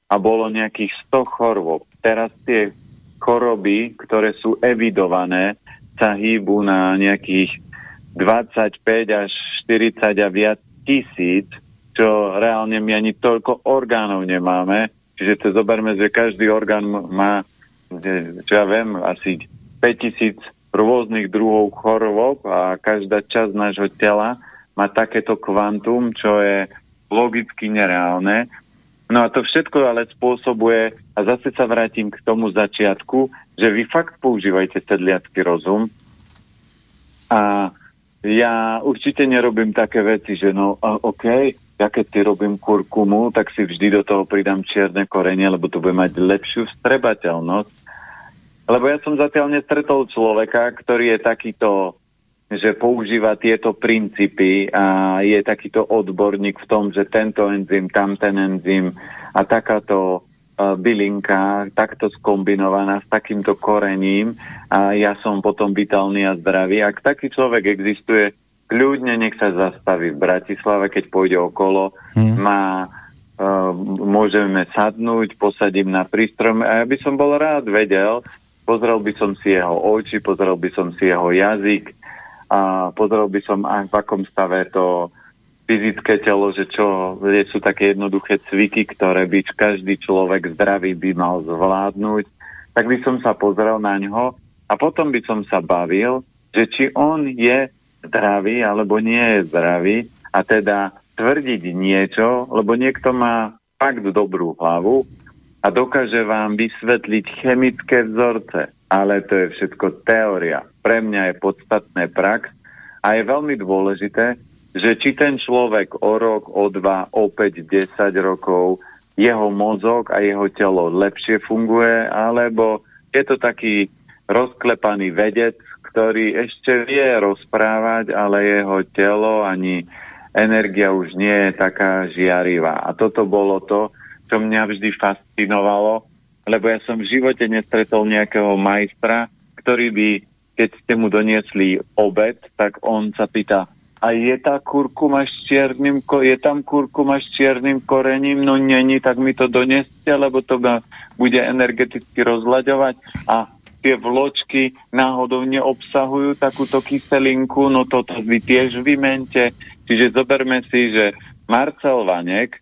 a bolo nejakých 100 chorôb. Teraz tie choroby, ktoré sú evidované, sa hýbu na nejakých 25 až 40 a viac tisíc, čo reálne my ani toľko orgánov nemáme. Čiže to zoberme, že každý orgán má, čo ja viem, asi 5000 rôznych druhov chorôb a každá časť nášho tela má takéto kvantum, čo je logicky nereálne. No a to všetko ale spôsobuje, a zase sa vrátim k tomu začiatku, že vy fakt používajte sedliacký rozum a ja určite nerobím také veci, že no OK, ja keď si robím kurkumu, tak si vždy do toho pridám čierne korenie, lebo to bude mať lepšiu vstrebateľnosť. Lebo ja som zatiaľ nestretol človeka, ktorý je takýto, že používa tieto princípy a je takýto odborník v tom, že tento enzym, tamten enzym a takáto bylinka takto skombinovaná s takýmto korením a ja som potom vitálny a zdravý. Ak taký človek existuje, kľudne nech sa zastaví v Bratislave, keď pôjde okolo, hmm. má uh, môžeme sadnúť, posadím na prístrom a ja by som bol rád vedel, pozrel by som si jeho oči, pozrel by som si jeho jazyk a pozrel by som, v akom stave to fyzické telo, že čo sú také jednoduché cviky, ktoré by každý človek zdravý by mal zvládnuť, tak by som sa pozrel na ňo a potom by som sa bavil, že či on je zdravý alebo nie je zdravý a teda tvrdiť niečo, lebo niekto má fakt dobrú hlavu a dokáže vám vysvetliť chemické vzorce, ale to je všetko teória. Pre mňa je podstatné prax a je veľmi dôležité, že či ten človek o rok, o dva, o 5, 10 rokov, jeho mozog a jeho telo lepšie funguje, alebo je to taký rozklepaný vedec, ktorý ešte vie rozprávať, ale jeho telo ani energia už nie je taká žiarivá. A toto bolo to, čo mňa vždy fascinovalo, lebo ja som v živote nestretol nejakého majstra, ktorý by, keď ste mu doniesli obed, tak on sa pýta, a je tá kurkuma s čiernym, je tam kurkuma s čiernym korením, no není, tak mi to doneste, lebo to bude energeticky rozhľadovať a tie vločky náhodou neobsahujú takúto kyselinku, no toto vy tiež vymente. Čiže zoberme si, že Marcel Vanek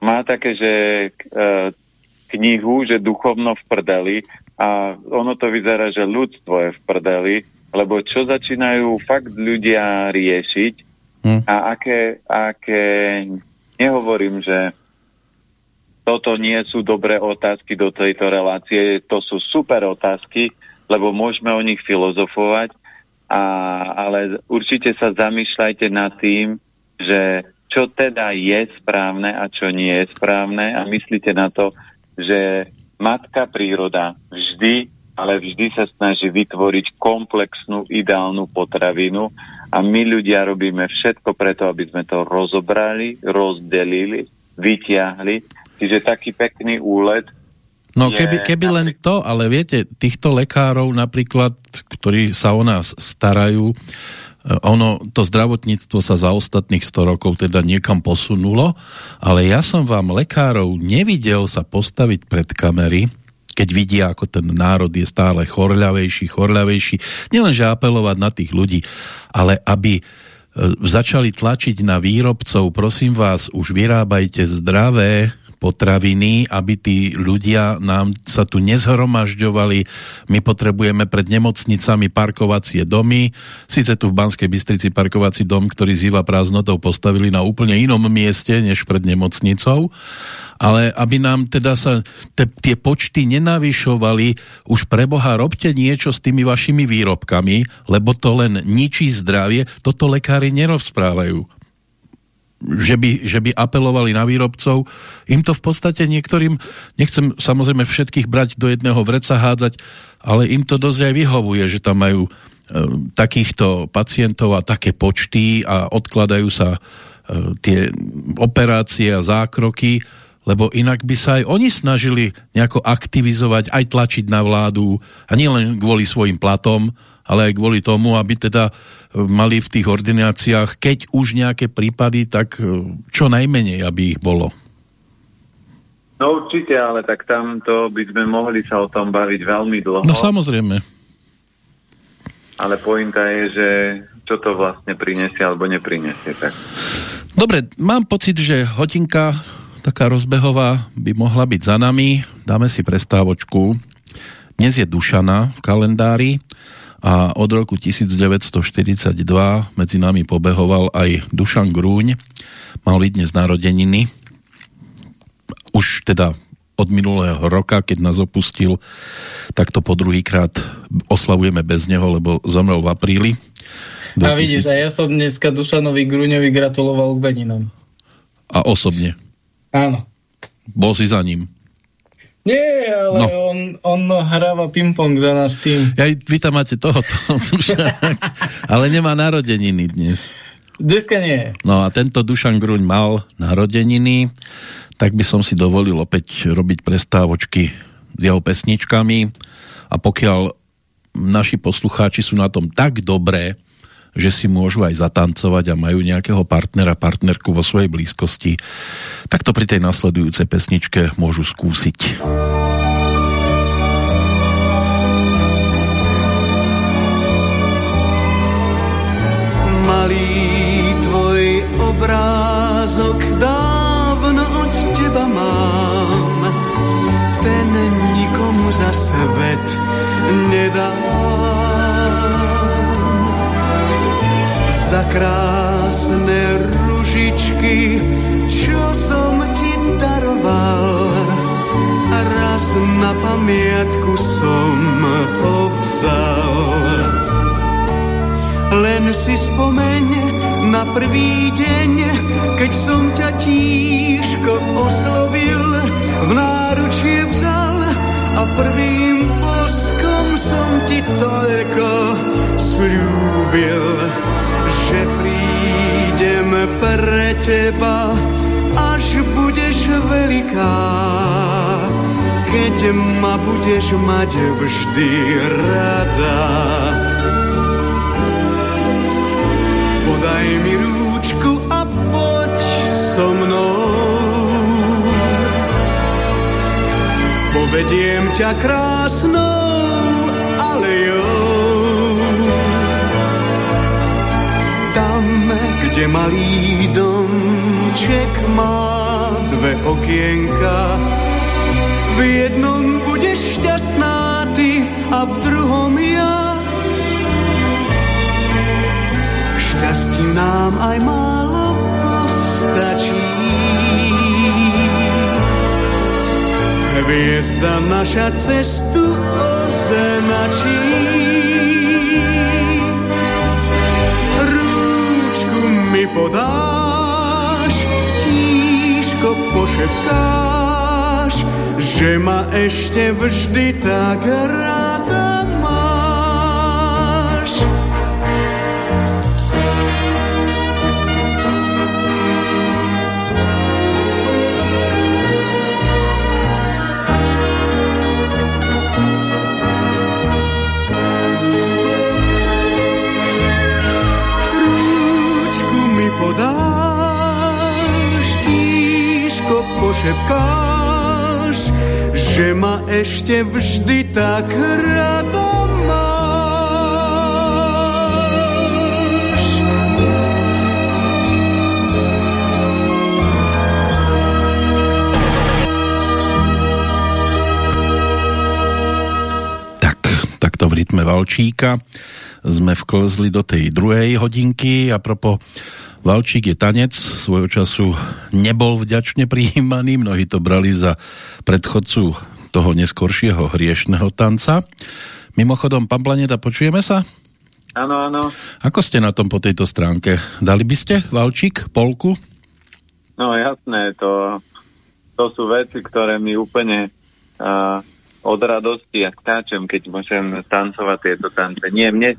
má také, že e, knihu, že duchovno v prdeli a ono to vyzerá, že ľudstvo je v prdeli, lebo čo začínajú fakt ľudia riešiť hm. a aké, aké, nehovorím, že toto nie sú dobré otázky do tejto relácie, to sú super otázky, lebo môžeme o nich filozofovať, a, ale určite sa zamýšľajte nad tým, že čo teda je správne a čo nie je správne a myslíte na to, že matka príroda vždy ale vždy sa snaží vytvoriť komplexnú, ideálnu potravinu a my ľudia robíme všetko preto, aby sme to rozobrali, rozdelili, vytiahli. Čiže taký pekný úlet No keby, keby len to, ale viete, týchto lekárov napríklad, ktorí sa o nás starajú, eh, ono, to zdravotníctvo sa za ostatných 100 rokov teda niekam posunulo, ale ja som vám lekárov nevidel sa postaviť pred kamery keď vidia, ako ten národ je stále chorľavejší, chorľavejší, nielenže apelovať na tých ľudí, ale aby e, začali tlačiť na výrobcov, prosím vás, už vyrábajte zdravé potraviny, aby tí ľudia nám sa tu nezhromažďovali. My potrebujeme pred nemocnicami parkovacie domy. Sice tu v Banskej Bystrici parkovací dom, ktorý zýva prázdnotou, postavili na úplne inom mieste, než pred nemocnicou ale aby nám teda sa te, tie počty nenavyšovali, už pre Boha robte niečo s tými vašimi výrobkami, lebo to len ničí zdravie, toto lekári nerozprávajú že by, že by apelovali na výrobcov. Im to v podstate niektorým, nechcem samozrejme všetkých brať do jedného vreca hádzať, ale im to dosť aj vyhovuje, že tam majú e, takýchto pacientov a také počty a odkladajú sa e, tie operácie a zákroky lebo inak by sa aj oni snažili nejako aktivizovať, aj tlačiť na vládu a nie len kvôli svojim platom, ale aj kvôli tomu, aby teda e, mali v tých ordináciách, keď už nejaké prípady, tak e, čo najmenej, aby ich bolo. No určite, ale tak tamto by sme mohli sa o tom baviť veľmi dlho. No samozrejme. Ale pointa je, že čo to vlastne prinesie alebo neprinesie. Tak. Dobre, mám pocit, že hodinka taká rozbehová by mohla byť za nami. Dáme si prestávočku. Dnes je Dušana v kalendári a od roku 1942 medzi nami pobehoval aj Dušan Grúň. Mal byť dnes narodeniny. Už teda od minulého roka, keď nás opustil, tak to po druhýkrát oslavujeme bez neho, lebo zomrel v apríli. 2000... A vidíš, a ja som dneska Dušanovi Grúňovi gratuloval k Beninám. A osobne? Áno. Bol si za ním? Nie, ale no. on, on hráva ping-pong za náš tým. Ja, vy tam máte tohoto. ale nemá narodeniny dnes. Dneska nie. No a tento Dušan Gruň mal narodeniny, tak by som si dovolil opäť robiť prestávočky s jeho pesničkami a pokiaľ naši poslucháči sú na tom tak dobré, že si môžu aj zatancovať a majú nejakého partnera, partnerku vo svojej blízkosti, tak to pri tej nasledujúcej pesničke môžu skúsiť. Malý tvoj obrázok dávno od teba mám, ten nikomu za svet nedám za krásne ružičky, čo som ti daroval. Raz na pamiatku som ho vzal. Len si spomeň na prvý deň, keď som ťa tížko oslovil, v náručie vzal a prvým boskom som ti toľko slúbil že prídem pre teba, až budeš veľká. Keď ma budeš mať vždy rada. Podaj mi rúčku a poď so mnou. Povediem ťa krásnou kde malý domček má dve okienka. V jednom budeš šťastná ty a v druhom ja. K šťastí nám aj málo postačí. Hviezda naša cestu označí. Podáš, tížko pošepkáš, že ma ešte vždy tak rada šepkáš, že ma ešte vždy tak rada máš. Tak, takto v rytme Valčíka sme vklzli do tej druhej hodinky a propo Valčík je tanec, svojho času nebol vďačne prijímaný, mnohí to brali za predchodcu toho neskoršieho hriešného tanca. Mimochodom, pán Planeta, počujeme sa? Áno, áno. Ako ste na tom po tejto stránke? Dali by ste Valčík, polku? No jasné, to, to sú veci, ktoré mi úplne uh, od radosti a skáčem, keď môžem tancovať tieto tance. Nie, mne,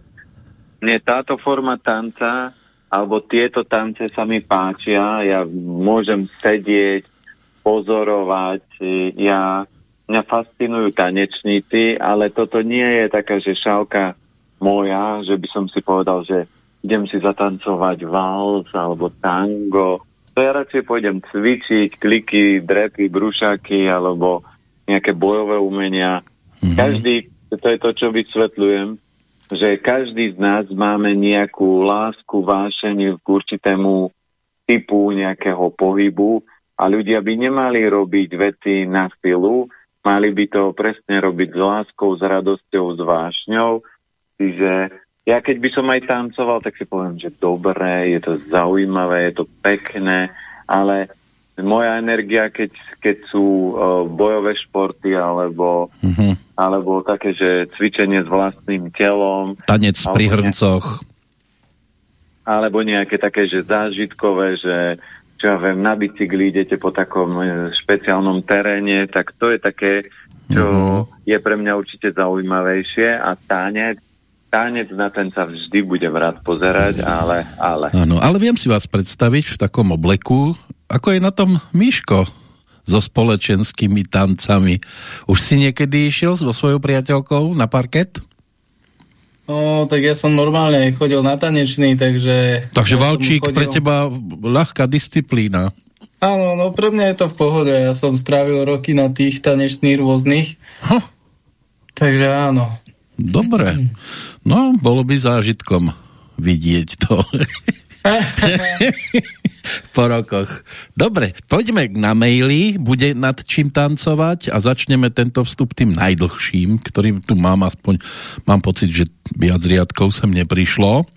mne táto forma tanca alebo tieto tance sa mi páčia, ja môžem sedieť, pozorovať, ja, mňa fascinujú tanečníci, ale toto nie je taká, že šálka moja, že by som si povedal, že idem si zatancovať vals alebo tango. To ja radšej pôjdem cvičiť, kliky, drepy, brušaky alebo nejaké bojové umenia. Mm-hmm. Každý, to je to, čo vysvetľujem, že každý z nás máme nejakú lásku, vášenie k určitému typu nejakého pohybu a ľudia by nemali robiť veci na silu, mali by to presne robiť s láskou, s radosťou, s vášňou. Čiže ja keď by som aj tancoval, tak si poviem, že dobré, je to zaujímavé, je to pekné, ale moja energia, keď, keď sú uh, bojové športy alebo, mm-hmm. alebo také, že cvičenie s vlastným telom. Tanec pri hrncoch. Alebo nejaké také, že zážitkové, že čo ja viem, na bicykli idete po takom e, špeciálnom teréne, tak to je také, čo mm-hmm. je pre mňa určite zaujímavejšie a tanec tanec na ten sa vždy bude rád pozerať, ale, ale. Áno, ale viem si vás predstaviť v takom obleku, ako je na tom Miško so spoločenskými tancami. Už si niekedy išiel so svojou priateľkou na parket? No, tak ja som normálne chodil na tanečný, takže... Takže ja Valčík, chodil... pre teba ľahká disciplína. Áno, no pre mňa je to v pohode. Ja som strávil roky na tých tanečných rôznych. Huh. Takže áno. Dobre. No, bolo by zážitkom vidieť to. po rokoch. Dobre, poďme na maily, bude nad čím tancovať a začneme tento vstup tým najdlhším, ktorým tu mám aspoň, mám pocit, že viac riadkov sem neprišlo.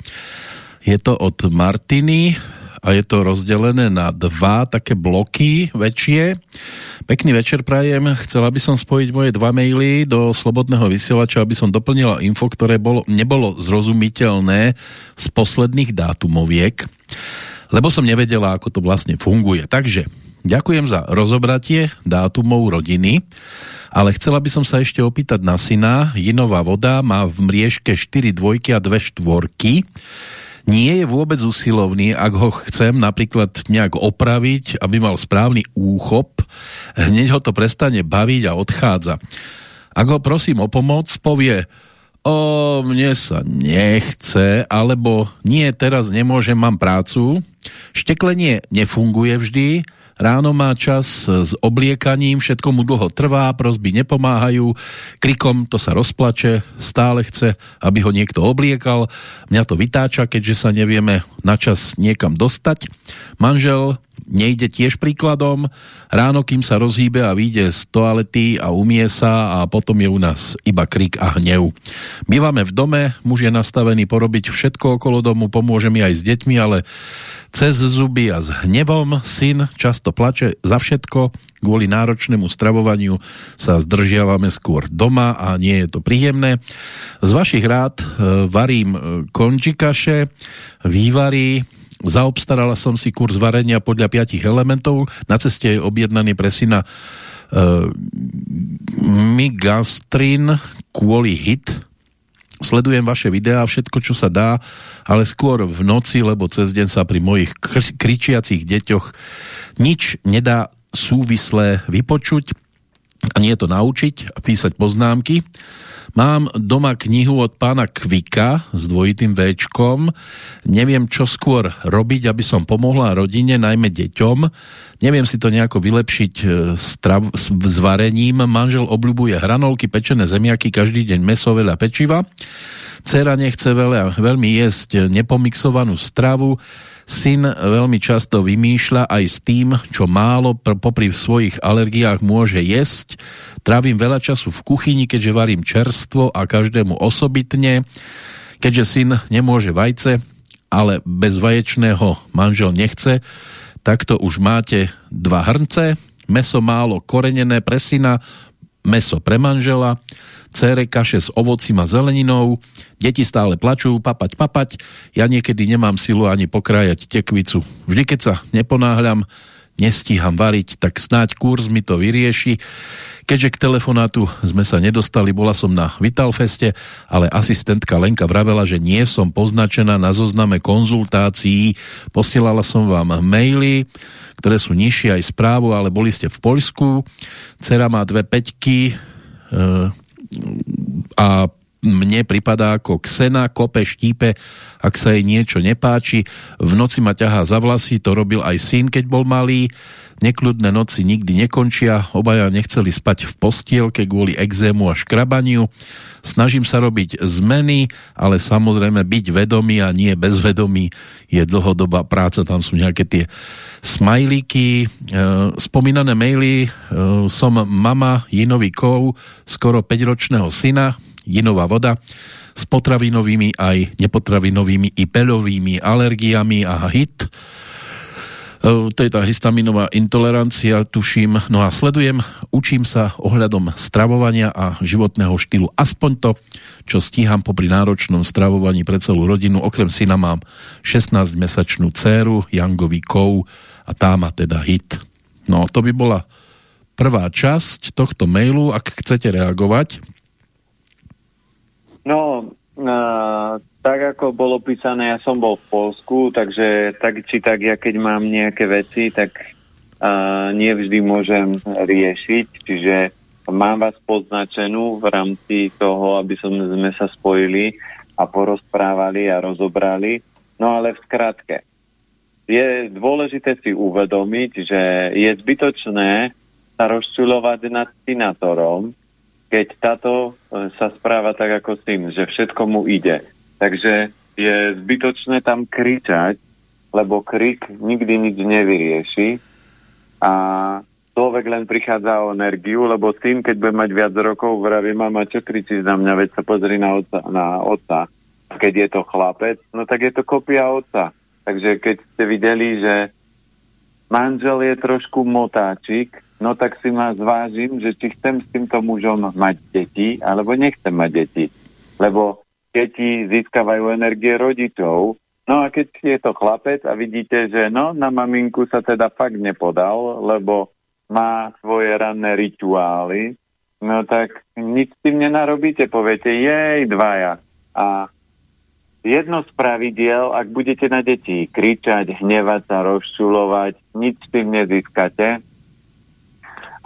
Je to od Martiny a je to rozdelené na dva také bloky väčšie. Pekný večer prajem. Chcela by som spojiť moje dva maily do slobodného vysielača, aby som doplnila info, ktoré bolo, nebolo zrozumiteľné z posledných dátumoviek, lebo som nevedela, ako to vlastne funguje. Takže ďakujem za rozobratie dátumov rodiny, ale chcela by som sa ešte opýtať na syna. Jinová voda má v mriežke 4 dvojky a 2 štvorky nie je vôbec usilovný, ak ho chcem napríklad nejak opraviť, aby mal správny úchop, hneď ho to prestane baviť a odchádza. Ak ho prosím o pomoc, povie o mne sa nechce, alebo nie, teraz nemôžem, mám prácu. Šteklenie nefunguje vždy, Ráno má čas s obliekaním, všetko mu dlho trvá, prosby nepomáhajú, krikom to sa rozplače, stále chce, aby ho niekto obliekal. Mňa to vytáča, keďže sa nevieme na čas niekam dostať. Manžel nejde tiež príkladom. Ráno, kým sa rozhýbe a vyjde z toalety a umie sa a potom je u nás iba krik a hnev. Bývame v dome, muž je nastavený porobiť všetko okolo domu, pomôže mi aj s deťmi, ale cez zuby a s hnevom. Syn často plače za všetko, kvôli náročnému stravovaniu sa zdržiavame skôr doma a nie je to príjemné. Z vašich rád e, varím e, končikaše, vývary, zaobstarala som si kurz varenia podľa piatich elementov, na ceste je objednaný pre syna e, migastrin kvôli hit sledujem vaše videá, všetko, čo sa dá, ale skôr v noci, lebo cez deň sa pri mojich kr- kričiacich deťoch nič nedá súvislé vypočuť, a nie to naučiť písať poznámky. Mám doma knihu od pána Kvika s dvojitým Včkom. Neviem, čo skôr robiť, aby som pomohla rodine, najmä deťom. Neviem si to nejako vylepšiť e, strav, s varením. Manžel obľubuje hranolky, pečené zemiaky, každý deň meso, veľa pečiva. Cera nechce veľa, veľmi jesť nepomixovanú stravu. Syn veľmi často vymýšľa aj s tým, čo málo popri svojich alergiách môže jesť. Trávim veľa času v kuchyni, keďže varím čerstvo a každému osobitne. Keďže syn nemôže vajce, ale bez vaječného manžel nechce, takto už máte dva hrnce, meso málo korenené pre syna, meso pre manžela, cére kaše s ovocím a zeleninou, deti stále plačú, papať, papať, ja niekedy nemám silu ani pokrájať tekvicu. Vždy, keď sa neponáhľam, nestíham variť, tak snáď kurz mi to vyrieši. Keďže k telefonátu sme sa nedostali, bola som na Vitalfeste, ale asistentka Lenka vravela, že nie som poznačená na zozname konzultácií. Posielala som vám maily, ktoré sú nižšie aj správu, ale boli ste v Poľsku. Cera má dve peťky, e a mne pripadá ako ksena, kope, štípe, ak sa jej niečo nepáči. V noci ma ťahá za vlasy, to robil aj syn, keď bol malý. Nekľudné noci nikdy nekončia, obaja nechceli spať v postielke kvôli exému a škrabaniu. Snažím sa robiť zmeny, ale samozrejme byť vedomý a nie bezvedomý je dlhodobá práca, tam sú nejaké tie smajlíky. E, spomínané maily, e, som mama Jinovi Kov, skoro 5-ročného syna, Jinová voda, s potravinovými aj nepotravinovými i peľovými alergiami a hit to je tá histaminová intolerancia, tuším. No a sledujem, učím sa ohľadom stravovania a životného štýlu. Aspoň to, čo stíham popri náročnom stravovaní pre celú rodinu. Okrem syna mám 16-mesačnú dceru, Jangový Kov a tá má teda hit. No, to by bola prvá časť tohto mailu, ak chcete reagovať. No, uh, tak ako bolo písané, ja som bol v Polsku, takže tak či tak, ja keď mám nejaké veci, tak uh, nie vždy môžem riešiť, čiže mám vás poznačenú v rámci toho, aby som, sme sa spojili a porozprávali a rozobrali. No ale v skratke, je dôležité si uvedomiť, že je zbytočné sa rozčulovať nad sinátorom, keď táto e, sa správa tak ako tým, že všetko mu ide Takže je zbytočné tam kričať, lebo krik nikdy nič nevyrieši a človek len prichádza o energiu, lebo tým, keď bude mať viac rokov, vraví mama, čo kričíš na mňa, veď sa pozri na otca, na otca. Keď je to chlapec, no tak je to kopia otca. Takže keď ste videli, že manžel je trošku motáčik, no tak si ma zvážim, že či chcem s týmto mužom mať deti, alebo nechcem mať deti. Lebo deti získavajú energie rodičov. No a keď je to chlapec a vidíte, že no, na maminku sa teda fakt nepodal, lebo má svoje ranné rituály, no tak nič s tým nenarobíte, poviete, jej, dvaja. A jedno z pravidiel, ak budete na deti kričať, hnevať sa, rozčulovať, nič s tým nezískate.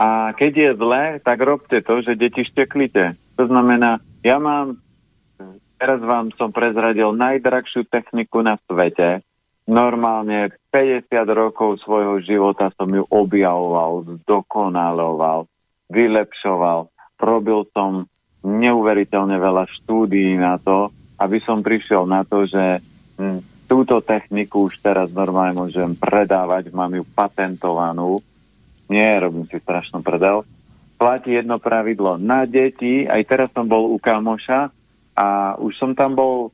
A keď je zle, tak robte to, že deti šteklite. To znamená, ja mám Teraz vám som prezradil najdrahšiu techniku na svete. Normálne 50 rokov svojho života som ju objavoval, zdokonaloval, vylepšoval. Robil som neuveriteľne veľa štúdií na to, aby som prišiel na to, že hm, túto techniku už teraz normálne môžem predávať, mám ju patentovanú. Nie, robím si strašnú predel. Platí jedno pravidlo na deti, aj teraz som bol u kamoša, a už som tam bol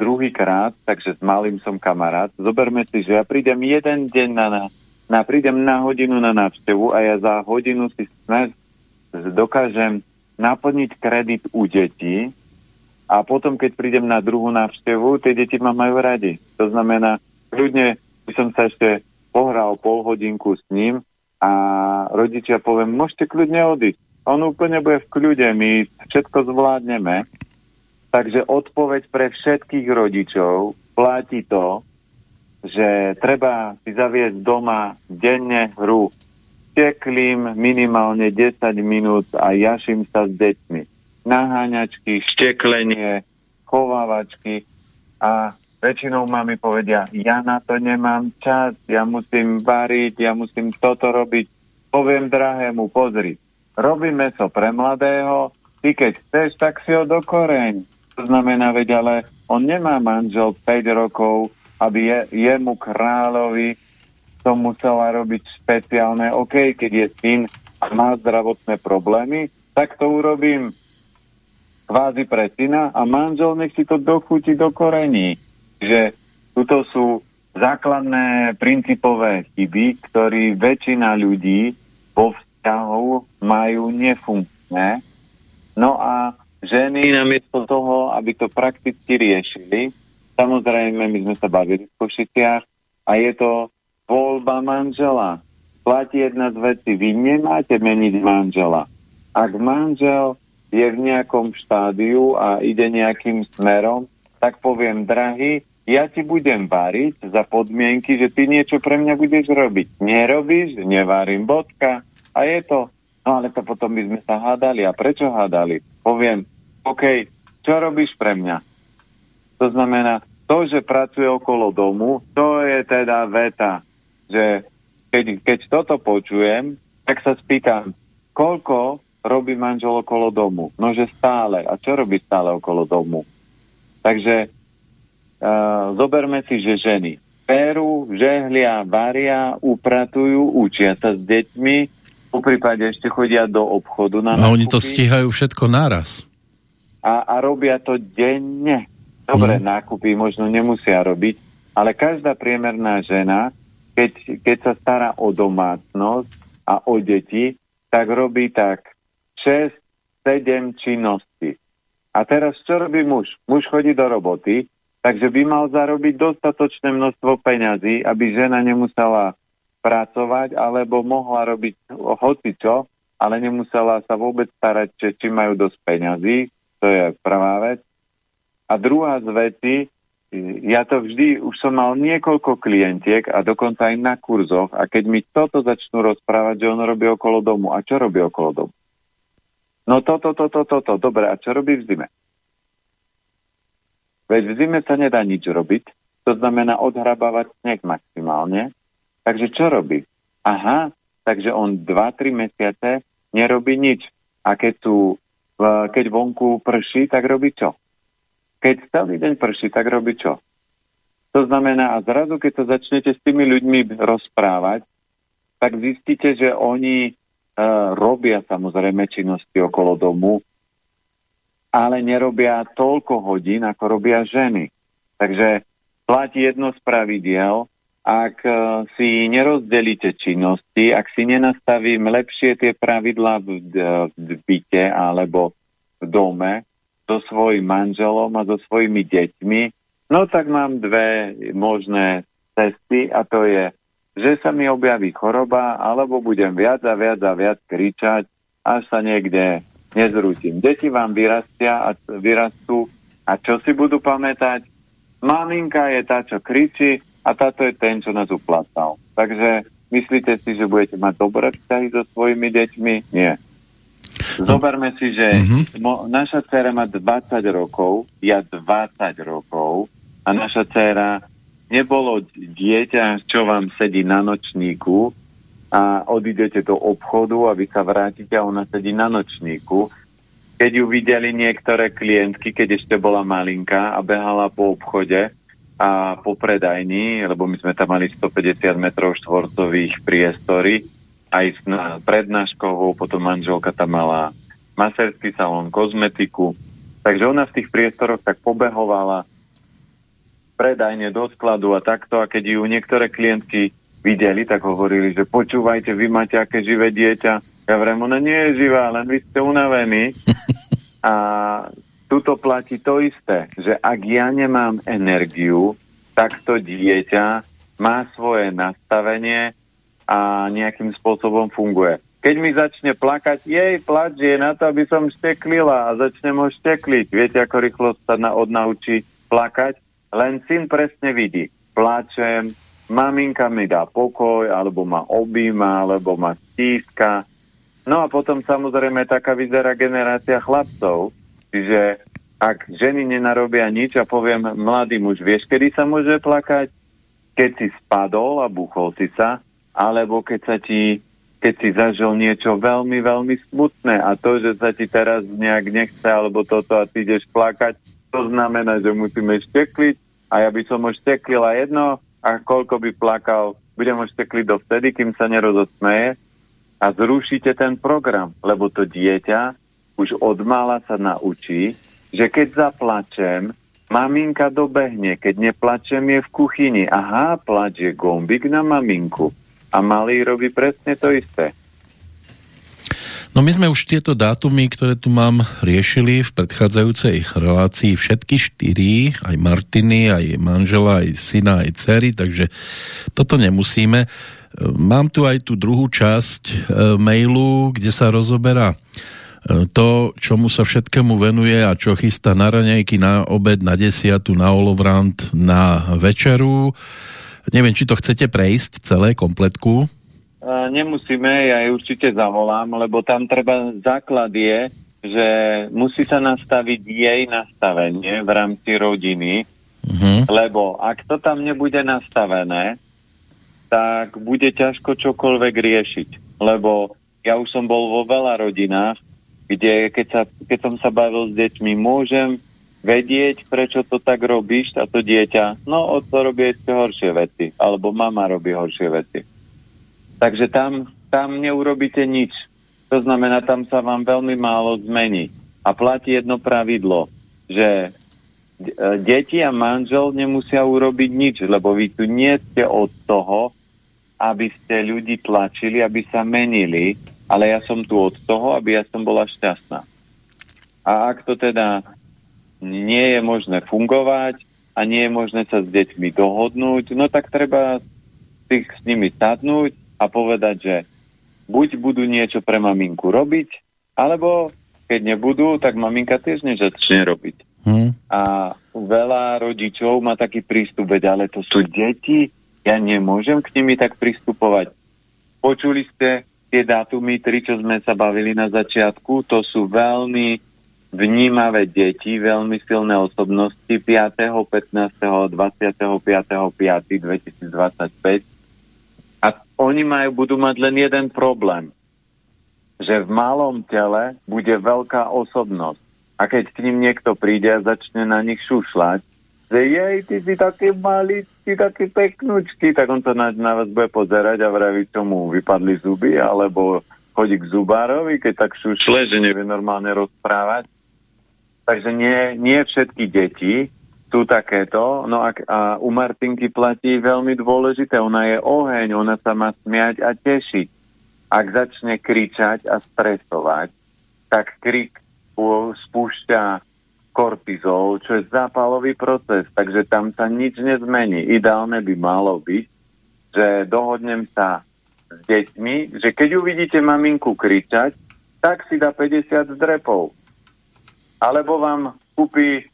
druhýkrát, takže s malým som kamarát. Zoberme si, že ja prídem jeden deň na, na, prídem na hodinu na návštevu a ja za hodinu si snaž, dokážem naplniť kredit u detí a potom, keď prídem na druhú návštevu, tie deti ma majú radi. To znamená, ľudne by som sa ešte pohral pol hodinku s ním a rodičia poviem, môžete kľudne odísť. On úplne bude v kľude, my všetko zvládneme Takže odpoveď pre všetkých rodičov platí to, že treba si zaviesť doma denne hru. Teklím minimálne 10 minút a jaším sa s deťmi. Naháňačky, šteklenie, chovávačky a väčšinou mami povedia, ja na to nemám čas, ja musím variť, ja musím toto robiť. Poviem drahému, pozri, robíme to pre mladého, ty keď chceš, tak si ho dokoreň to znamená, veď ale on nemá manžel 5 rokov, aby je, jemu kráľovi to musela robiť špeciálne, OK, keď je syn a má zdravotné problémy, tak to urobím kvázi pre syna a manžel nech si to dochutí do korení. Že tuto sú základné princípové chyby, ktoré väčšina ľudí vo vzťahu majú nefunkčné. No a ženy namiesto toho, aby to prakticky riešili, samozrejme my sme sa bavili v Košiciach a je to voľba manžela. Platí jedna z vecí. Vy nemáte meniť manžela. Ak manžel je v nejakom štádiu a ide nejakým smerom, tak poviem, drahý, ja ti budem variť za podmienky, že ty niečo pre mňa budeš robiť. Nerobíš, nevarím bodka. A je to. No ale to potom by sme sa hádali. A prečo hádali? Poviem, OK, čo robíš pre mňa? To znamená, to, že pracuje okolo domu, to je teda veta že keď, keď toto počujem, tak sa spýtam, koľko robí manžel okolo domu? No, že stále. A čo robí stále okolo domu? Takže uh, zoberme si, že ženy perú, žehlia, varia, upratujú, učia sa s deťmi, po prípade ešte chodia do obchodu na A nákupy. oni to stíhajú všetko naraz. A, a robia to denne. Dobre, mm. nákupy možno nemusia robiť, ale každá priemerná žena keď, keď sa stará o domácnosť a o deti, tak robí tak 6, 7 činností. A teraz čo robí muž? Muž chodí do roboty, takže by mal zarobiť dostatočné množstvo peňazí, aby žena nemusela pracovať alebo mohla robiť hocičo, ale nemusela sa vôbec starať, či, majú dosť peňazí. To je prvá vec. A druhá z veci, ja to vždy, už som mal niekoľko klientiek a dokonca aj na kurzoch a keď mi toto začnú rozprávať, že on robí okolo domu. A čo robí okolo domu? No toto, toto, toto, dobre, a čo robí v zime? Veď v zime sa nedá nič robiť, to znamená odhrabávať sneh maximálne. Takže čo robí? Aha, takže on 2-3 mesiace nerobí nič. A keď, tu, keď vonku prší, tak robí čo? Keď celý deň prší, tak robí čo? To znamená, a zrazu, keď sa začnete s tými ľuďmi rozprávať, tak zistíte, že oni robia samozrejme činnosti okolo domu, ale nerobia toľko hodín, ako robia ženy. Takže platí jedno z pravidiel, ak uh, si nerozdelíte činnosti, ak si nenastavím lepšie tie pravidlá v, v byte alebo v dome, so svojím manželom a so svojimi deťmi, no tak mám dve možné cesty a to je, že sa mi objaví choroba, alebo budem viac a viac a viac kričať, až sa niekde nezrútim. Deti vám vyrastia a vyrastú a čo si budú pamätať? Maminka je tá, čo kričí a táto je ten, čo nás uplatal. Takže myslíte si, že budete mať dobré vzťahy so svojimi deťmi? Nie. Zoberme si, že mo, naša dcera má 20 rokov, ja 20 rokov a naša dcera nebolo dieťa, čo vám sedí na nočníku a odídete do obchodu a vy sa vrátite a ona sedí na nočníku. Keď ju videli niektoré klientky, keď ešte bola malinká a behala po obchode a po predajni, lebo my sme tam mali 150 metrov štvorcových priestory, aj s prednáškovou, potom manželka tam mala maserský salón, kozmetiku. Takže ona v tých priestoroch tak pobehovala predajne do skladu a takto a keď ju niektoré klientky videli, tak hovorili, že počúvajte, vy máte aké živé dieťa. Ja vrem, ona nie je živá, len vy ste unavení. A tuto platí to isté, že ak ja nemám energiu, tak to dieťa má svoje nastavenie a nejakým spôsobom funguje. Keď mi začne plakať, jej plač je na to, aby som šteklila a začnem ho štekliť. Viete, ako rýchlo sa na, odnaučí plakať? Len syn presne vidí. Plačem, maminka mi dá pokoj, alebo ma objíma, alebo ma stíska. No a potom samozrejme taká vyzerá generácia chlapcov. Čiže ak ženy nenarobia nič a poviem, mladý muž, vieš, kedy sa môže plakať? Keď si spadol a buchol si sa, alebo keď sa ti keď si zažil niečo veľmi, veľmi smutné a to, že sa ti teraz nejak nechce alebo toto a ty ideš plakať, to znamená, že musíme štekliť a ja by som už teklila jedno a koľko by plakal, budem už tekliť dovtedy, kým sa nerozosmeje a zrušíte ten program, lebo to dieťa už od mala sa naučí, že keď zaplačem, maminka dobehne, keď neplačem je v kuchyni. Aha, plač je gombik na maminku. A malý robí presne to isté. No my sme už tieto dátumy, ktoré tu mám, riešili v predchádzajúcej relácii všetky štyri, aj Martiny, aj manžela, aj syna, aj dcery, takže toto nemusíme. Mám tu aj tú druhú časť e, mailu, kde sa rozoberá e, to, čomu sa všetkému venuje a čo chystá na raňajky, na obed, na desiatu, na olovrant, na večeru. Neviem, či to chcete prejsť celé, kompletku. Nemusíme, ja jej určite zavolám, lebo tam treba, základ je, že musí sa nastaviť jej nastavenie v rámci rodiny, uh-huh. lebo ak to tam nebude nastavené, tak bude ťažko čokoľvek riešiť. Lebo ja už som bol vo veľa rodinách, kde keď, sa, keď som sa bavil s deťmi, môžem vedieť, prečo to tak robíš a to dieťa, no to robí ešte horšie veci, alebo mama robí horšie veci. Takže tam, tam neurobíte nič. To znamená, tam sa vám veľmi málo zmení. A platí jedno pravidlo, že e, deti a manžel nemusia urobiť nič, lebo vy tu nie ste od toho, aby ste ľudí tlačili, aby sa menili, ale ja som tu od toho, aby ja som bola šťastná. A ak to teda nie je možné fungovať a nie je možné sa s deťmi dohodnúť, no tak treba si s nimi sadnúť a povedať, že buď budú niečo pre maminku robiť, alebo keď nebudú, tak maminka tiež nezačne robiť. Hmm. A veľa rodičov má taký prístup, veď ale to sú deti, ja nemôžem k nimi tak pristupovať. Počuli ste tie dátumy, tri, čo sme sa bavili na začiatku, to sú veľmi vnímavé deti, veľmi silné osobnosti 5., 15., 25., 5., 2025 a oni majú, budú mať len jeden problém, že v malom tele bude veľká osobnosť. A keď k ním niekto príde a začne na nich šušľať, že jej, ty si taký ty taký peknúčky, tak on sa na, na vás bude pozerať a vraví, čo mu vypadli zuby, alebo chodí k zubárovi, keď tak šušle, že nevie normálne rozprávať. Takže nie, nie všetky deti sú takéto. No a, a u Martinky platí veľmi dôležité. Ona je oheň, ona sa má smiať a tešiť. Ak začne kričať a stresovať, tak krik spúšťa kortizol, čo je zápalový proces, takže tam sa nič nezmení. Ideálne by malo byť, že dohodnem sa s deťmi, že keď uvidíte maminku kričať, tak si dá 50 zdrepov. Alebo vám kúpi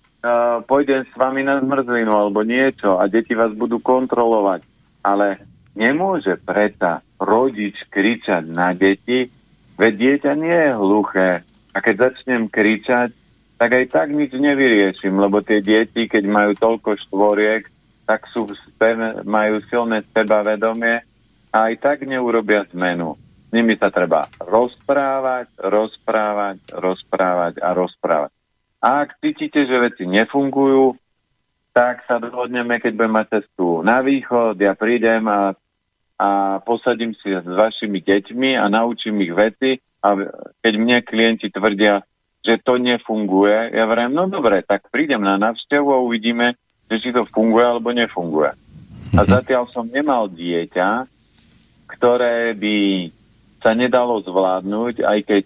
pôjdem s vami na zmrzlinu alebo niečo a deti vás budú kontrolovať. Ale nemôže predsa rodič kričať na deti, veď dieťa nie je hluché. A keď začnem kričať, tak aj tak nič nevyriešim, lebo tie deti, keď majú toľko štvoriek, tak sú, majú silné sebavedomie a aj tak neurobia zmenu. S nimi sa treba rozprávať, rozprávať, rozprávať a rozprávať. A ak cítite, že veci nefungujú, tak sa dohodneme, keď budem mať cestu na východ, ja prídem a, a posadím si s vašimi deťmi a naučím ich veci a keď mne klienti tvrdia, že to nefunguje, ja vrem, no dobre, tak prídem na návštevu a uvidíme, že či to funguje alebo nefunguje. A mhm. zatiaľ som nemal dieťa, ktoré by sa nedalo zvládnuť, aj keď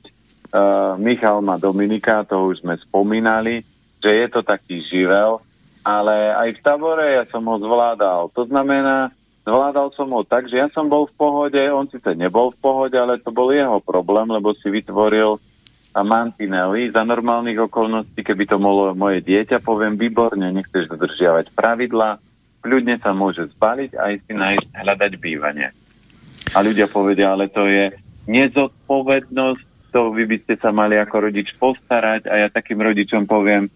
Uh, Michal má Dominika, to už sme spomínali, že je to taký živel, ale aj v tabore ja som ho zvládal. To znamená, zvládal som ho tak, že ja som bol v pohode, on síce nebol v pohode, ale to bol jeho problém, lebo si vytvoril a mantinely za normálnych okolností, keby to bolo moje dieťa, poviem výborne, nechceš dodržiavať pravidla, kľudne sa môže zbaliť a si nájsť hľadať bývanie. A ľudia povedia, ale to je nezodpovednosť to vy by ste sa mali ako rodič postarať a ja takým rodičom poviem,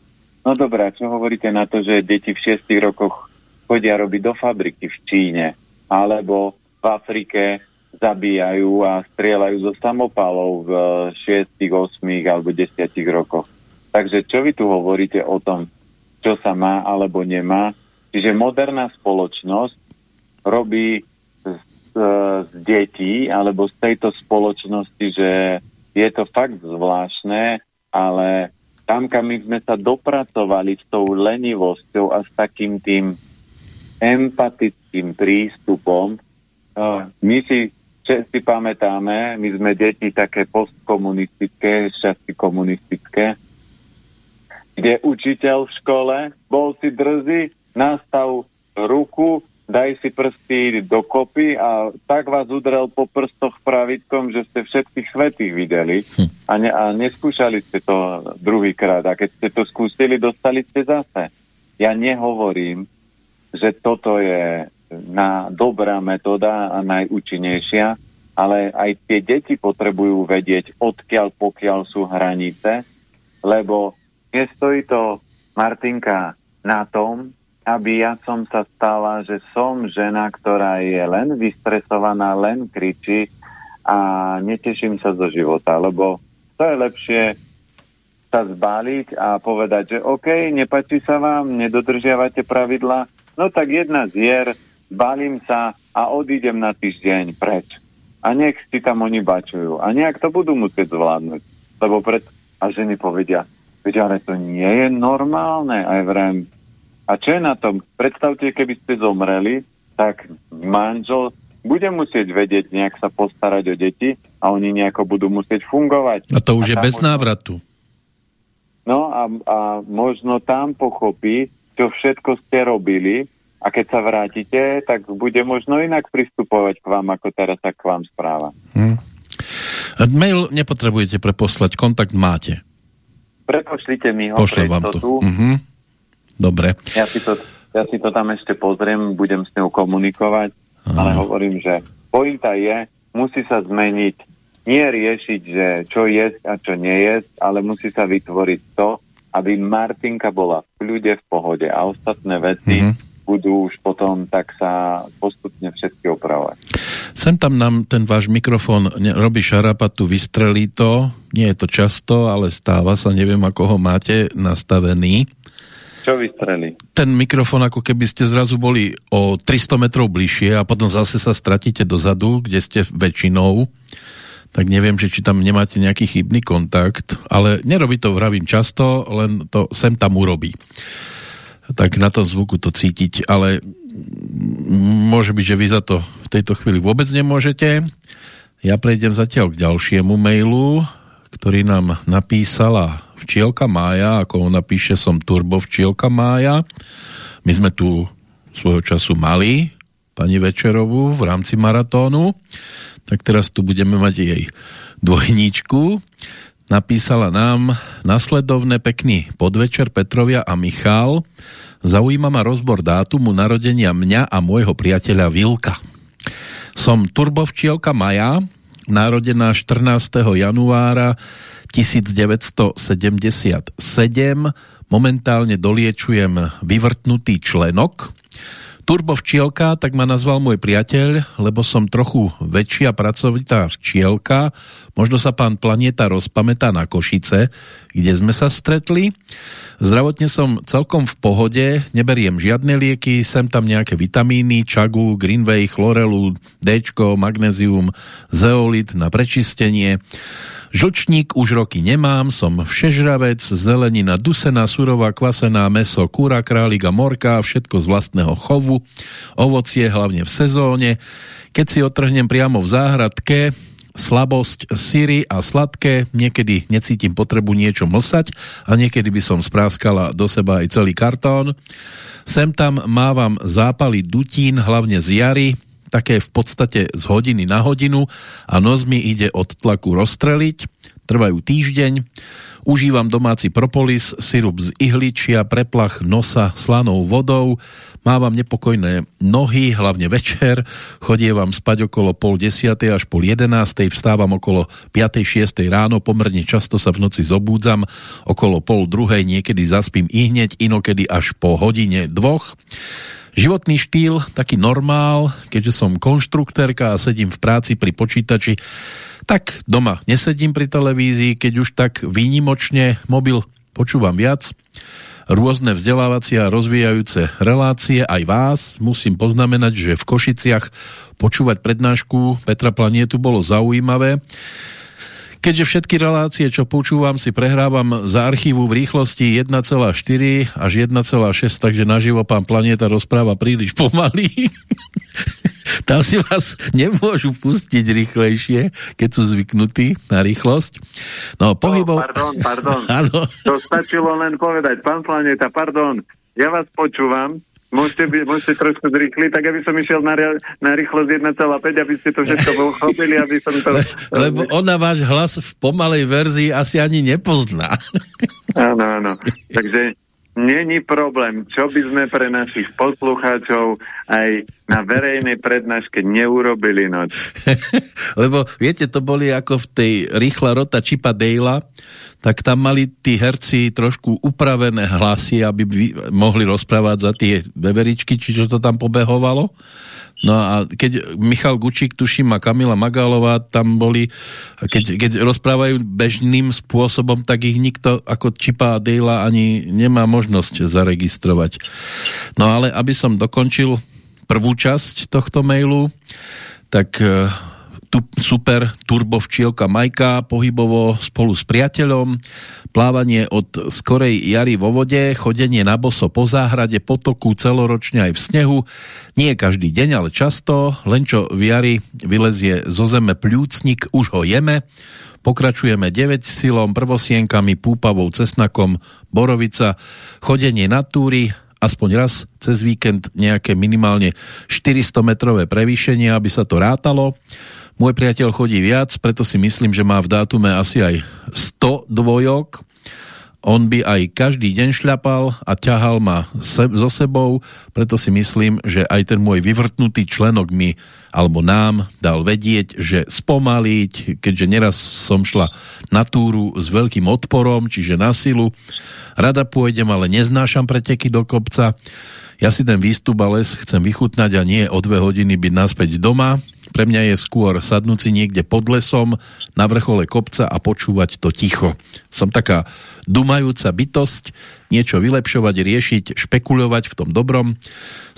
no dobrá, čo hovoríte na to, že deti v šiestich rokoch chodia robiť do fabriky v Číne alebo v Afrike zabíjajú a strieľajú zo samopalov v 6, 8 alebo 10 rokoch. Takže čo vy tu hovoríte o tom, čo sa má alebo nemá, Čiže moderná spoločnosť robí z, z detí alebo z tejto spoločnosti, že je to fakt zvláštne, ale tam, kam my sme sa dopracovali s tou lenivosťou a s takým tým empatickým prístupom, my si všetci pamätáme, my sme deti také postkomunistické, šťastí komunistické, kde učiteľ v škole bol si drzý, nastav ruku, daj si prsty dokopy a tak vás udrel po prstoch pravitkom, že ste všetkých svetých videli hm. a, ne, a neskúšali ste to druhýkrát. A keď ste to skúsili, dostali ste zase. Ja nehovorím, že toto je na dobrá metóda a najúčinnejšia, ale aj tie deti potrebujú vedieť, odkiaľ pokiaľ sú hranice, lebo nestojí to, Martinka, na tom, aby ja som sa stala, že som žena, ktorá je len vystresovaná, len kričí a neteším sa zo života, lebo to je lepšie sa zbáliť a povedať, že OK, nepačí sa vám, nedodržiavate pravidla, no tak jedna zier, balím sa a odídem na týždeň preč. A nech si tam oni bačujú. A nejak to budú musieť zvládnuť. Lebo pred... A ženy povedia, veď ale to nie je normálne. Aj vrem, a čo je na tom? Predstavte, keby ste zomreli, tak manžel bude musieť vedieť nejak sa postarať o deti a oni nejako budú musieť fungovať. A to už a je bez možno... návratu. No a, a možno tam pochopí, čo všetko ste robili a keď sa vrátite, tak bude možno inak pristupovať k vám, ako teraz sa k vám správa. Hm. Mail nepotrebujete preposlať, kontakt máte. Prepošlite mi ho. Pošlem vám to. Uh-huh. Dobre. Ja si, to, ja si to tam ešte pozriem, budem s ňou komunikovať, Aha. ale hovorím, že pointa je, musí sa zmeniť, nie riešiť, že čo je a čo nie je, ale musí sa vytvoriť to, aby Martinka bola v kľude, v pohode a ostatné veci mm-hmm. budú už potom tak sa postupne všetky opravovať. Sem tam nám ten váš mikrofón robí šarapatu, vystrelí to, nie je to často, ale stáva sa, neviem ako ho máte nastavený. Čo vystrelí? Ten mikrofón, ako keby ste zrazu boli o 300 metrov bližšie a potom zase sa stratíte dozadu, kde ste väčšinou. Tak neviem, že či tam nemáte nejaký chybný kontakt, ale nerobí to, vravím často, len to sem tam urobí. Tak na tom zvuku to cítiť, ale môže byť, že vy za to v tejto chvíli vôbec nemôžete. Ja prejdem zatiaľ k ďalšiemu mailu, ktorý nám napísala včielka Mája, ako ona píše, som turbo včielka Mája. My sme tu svojho času mali pani Večerovú v rámci maratónu, tak teraz tu budeme mať jej dvojníčku. Napísala nám nasledovné pekný podvečer Petrovia a Michal. Zaujíma ma rozbor dátumu narodenia mňa a môjho priateľa Vilka. Som turbovčielka Maja, narodená 14. januára 1977. Momentálne doliečujem vyvrtnutý členok. Turbo včielka, tak ma nazval môj priateľ, lebo som trochu väčšia pracovitá včielka. Možno sa pán Planeta rozpamätá na Košice, kde sme sa stretli. Zdravotne som celkom v pohode, neberiem žiadne lieky, sem tam nejaké vitamíny, čagu, greenway, chlorelu, D, magnézium, zeolit na prečistenie. Žlčník už roky nemám, som všežravec, zelenina dusená, surová, kvasená, meso, kúra, králik a morka, všetko z vlastného chovu, ovocie hlavne v sezóne. Keď si otrhnem priamo v záhradke, slabosť syry a sladké, niekedy necítim potrebu niečo mlsať a niekedy by som spráskala do seba aj celý kartón. Sem tam mávam zápaly dutín, hlavne z jary, také v podstate z hodiny na hodinu a nos mi ide od tlaku rozstreliť. Trvajú týždeň. Užívam domáci propolis, sirup z ihličia, preplach nosa slanou vodou. Mávam nepokojné nohy, hlavne večer. Chodievam spať okolo pol desiatej až pol jedenástej. Vstávam okolo 5. 6. ráno. Pomerne často sa v noci zobúdzam. Okolo pol druhej niekedy zaspím i hneď, inokedy až po hodine dvoch. Životný štýl, taký normál, keďže som konštruktérka a sedím v práci pri počítači, tak doma nesedím pri televízii, keď už tak výnimočne mobil počúvam viac. rôzne vzdelávacie a rozvíjajúce relácie. Aj vás musím poznamenať, že v Košiciach počúvať prednášku Petra Planietu bolo zaujímavé. Keďže všetky relácie, čo počúvam, si prehrávam za archívu v rýchlosti 1,4 až 1,6, takže naživo pán Planeta rozpráva príliš pomaly. Tam si vás nemôžu pustiť rýchlejšie, keď sú zvyknutí na rýchlosť. No, pohybov... Oh, pardon, pardon. To stačilo len povedať. Pán Planeta, pardon, ja vás počúvam, Môžete, by, môžete trošku zrýchliť, tak aby som išiel na, na rýchlosť 1,5, aby ste to všetko pochopili, aby som to... Le, lebo ona váš hlas v pomalej verzii asi ani nepozná. Áno, áno. Takže Není problém, čo by sme pre našich poslucháčov aj na verejnej prednáške neurobili noc. Lebo viete, to boli ako v tej rýchla rota Chipa Dale'a, tak tam mali tí herci trošku upravené hlasy, aby mohli rozprávať za tie veveričky, či čo to tam pobehovalo. No a keď Michal Gučík, tuším, a Kamila Magálová tam boli, keď, keď rozprávajú bežným spôsobom, tak ich nikto ako Čipa a Dejla ani nemá možnosť zaregistrovať. No ale aby som dokončil prvú časť tohto mailu, tak super turbovčielka Majka pohybovo spolu s priateľom plávanie od skorej jary vo vode, chodenie na boso po záhrade, potoku celoročne aj v snehu. Nie každý deň, ale často, len čo v jari vylezie zo zeme pľúcnik, už ho jeme. Pokračujeme 9 silom, prvosienkami, púpavou, cesnakom, borovica, chodenie na túry, aspoň raz cez víkend nejaké minimálne 400 metrové prevýšenie, aby sa to rátalo. Môj priateľ chodí viac, preto si myslím, že má v dátume asi aj 100 dvojok. On by aj každý deň šľapal a ťahal ma se so sebou, preto si myslím, že aj ten môj vyvrtnutý členok mi alebo nám dal vedieť, že spomaliť, keďže neraz som šla na túru s veľkým odporom, čiže na silu. Rada pôjdem, ale neznášam preteky do kopca. Ja si ten výstup a les chcem vychutnať a nie o dve hodiny byť naspäť doma, pre mňa je skôr sadnúť si niekde pod lesom, na vrchole kopca a počúvať to ticho. Som taká dumajúca bytosť, niečo vylepšovať, riešiť, špekulovať v tom dobrom.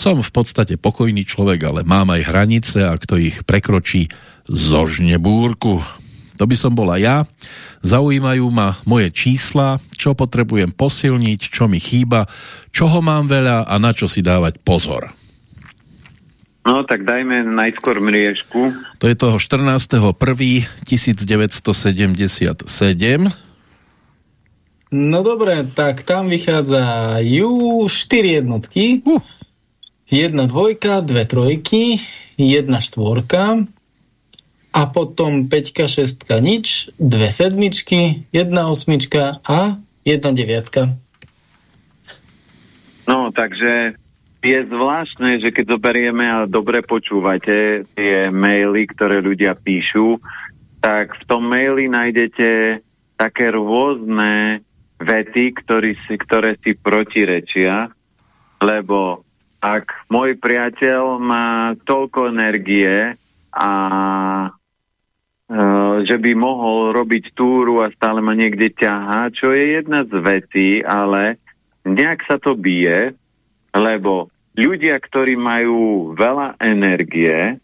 Som v podstate pokojný človek, ale mám aj hranice a kto ich prekročí, zožne búrku. To by som bola ja. Zaujímajú ma moje čísla, čo potrebujem posilniť, čo mi chýba, čoho mám veľa a na čo si dávať pozor. No, tak dajme najskôr mriežku. To je toho 14.1.1977. No dobre, tak tam vychádzajú 4 jednotky. Uh. Jedna dvojka, dve trojky, jedna štvorka a potom 5, 6 nič, dve sedmičky, jedna osmička a jedna deviatka. No, takže je zvláštne, že keď zoberieme a dobre počúvate tie maily, ktoré ľudia píšu, tak v tom maili nájdete také rôzne vety, ktorý si, ktoré si protirečia, lebo ak môj priateľ má toľko energie a že by mohol robiť túru a stále ma niekde ťahá, čo je jedna z vety, ale nejak sa to bije, lebo ľudia, ktorí majú veľa energie,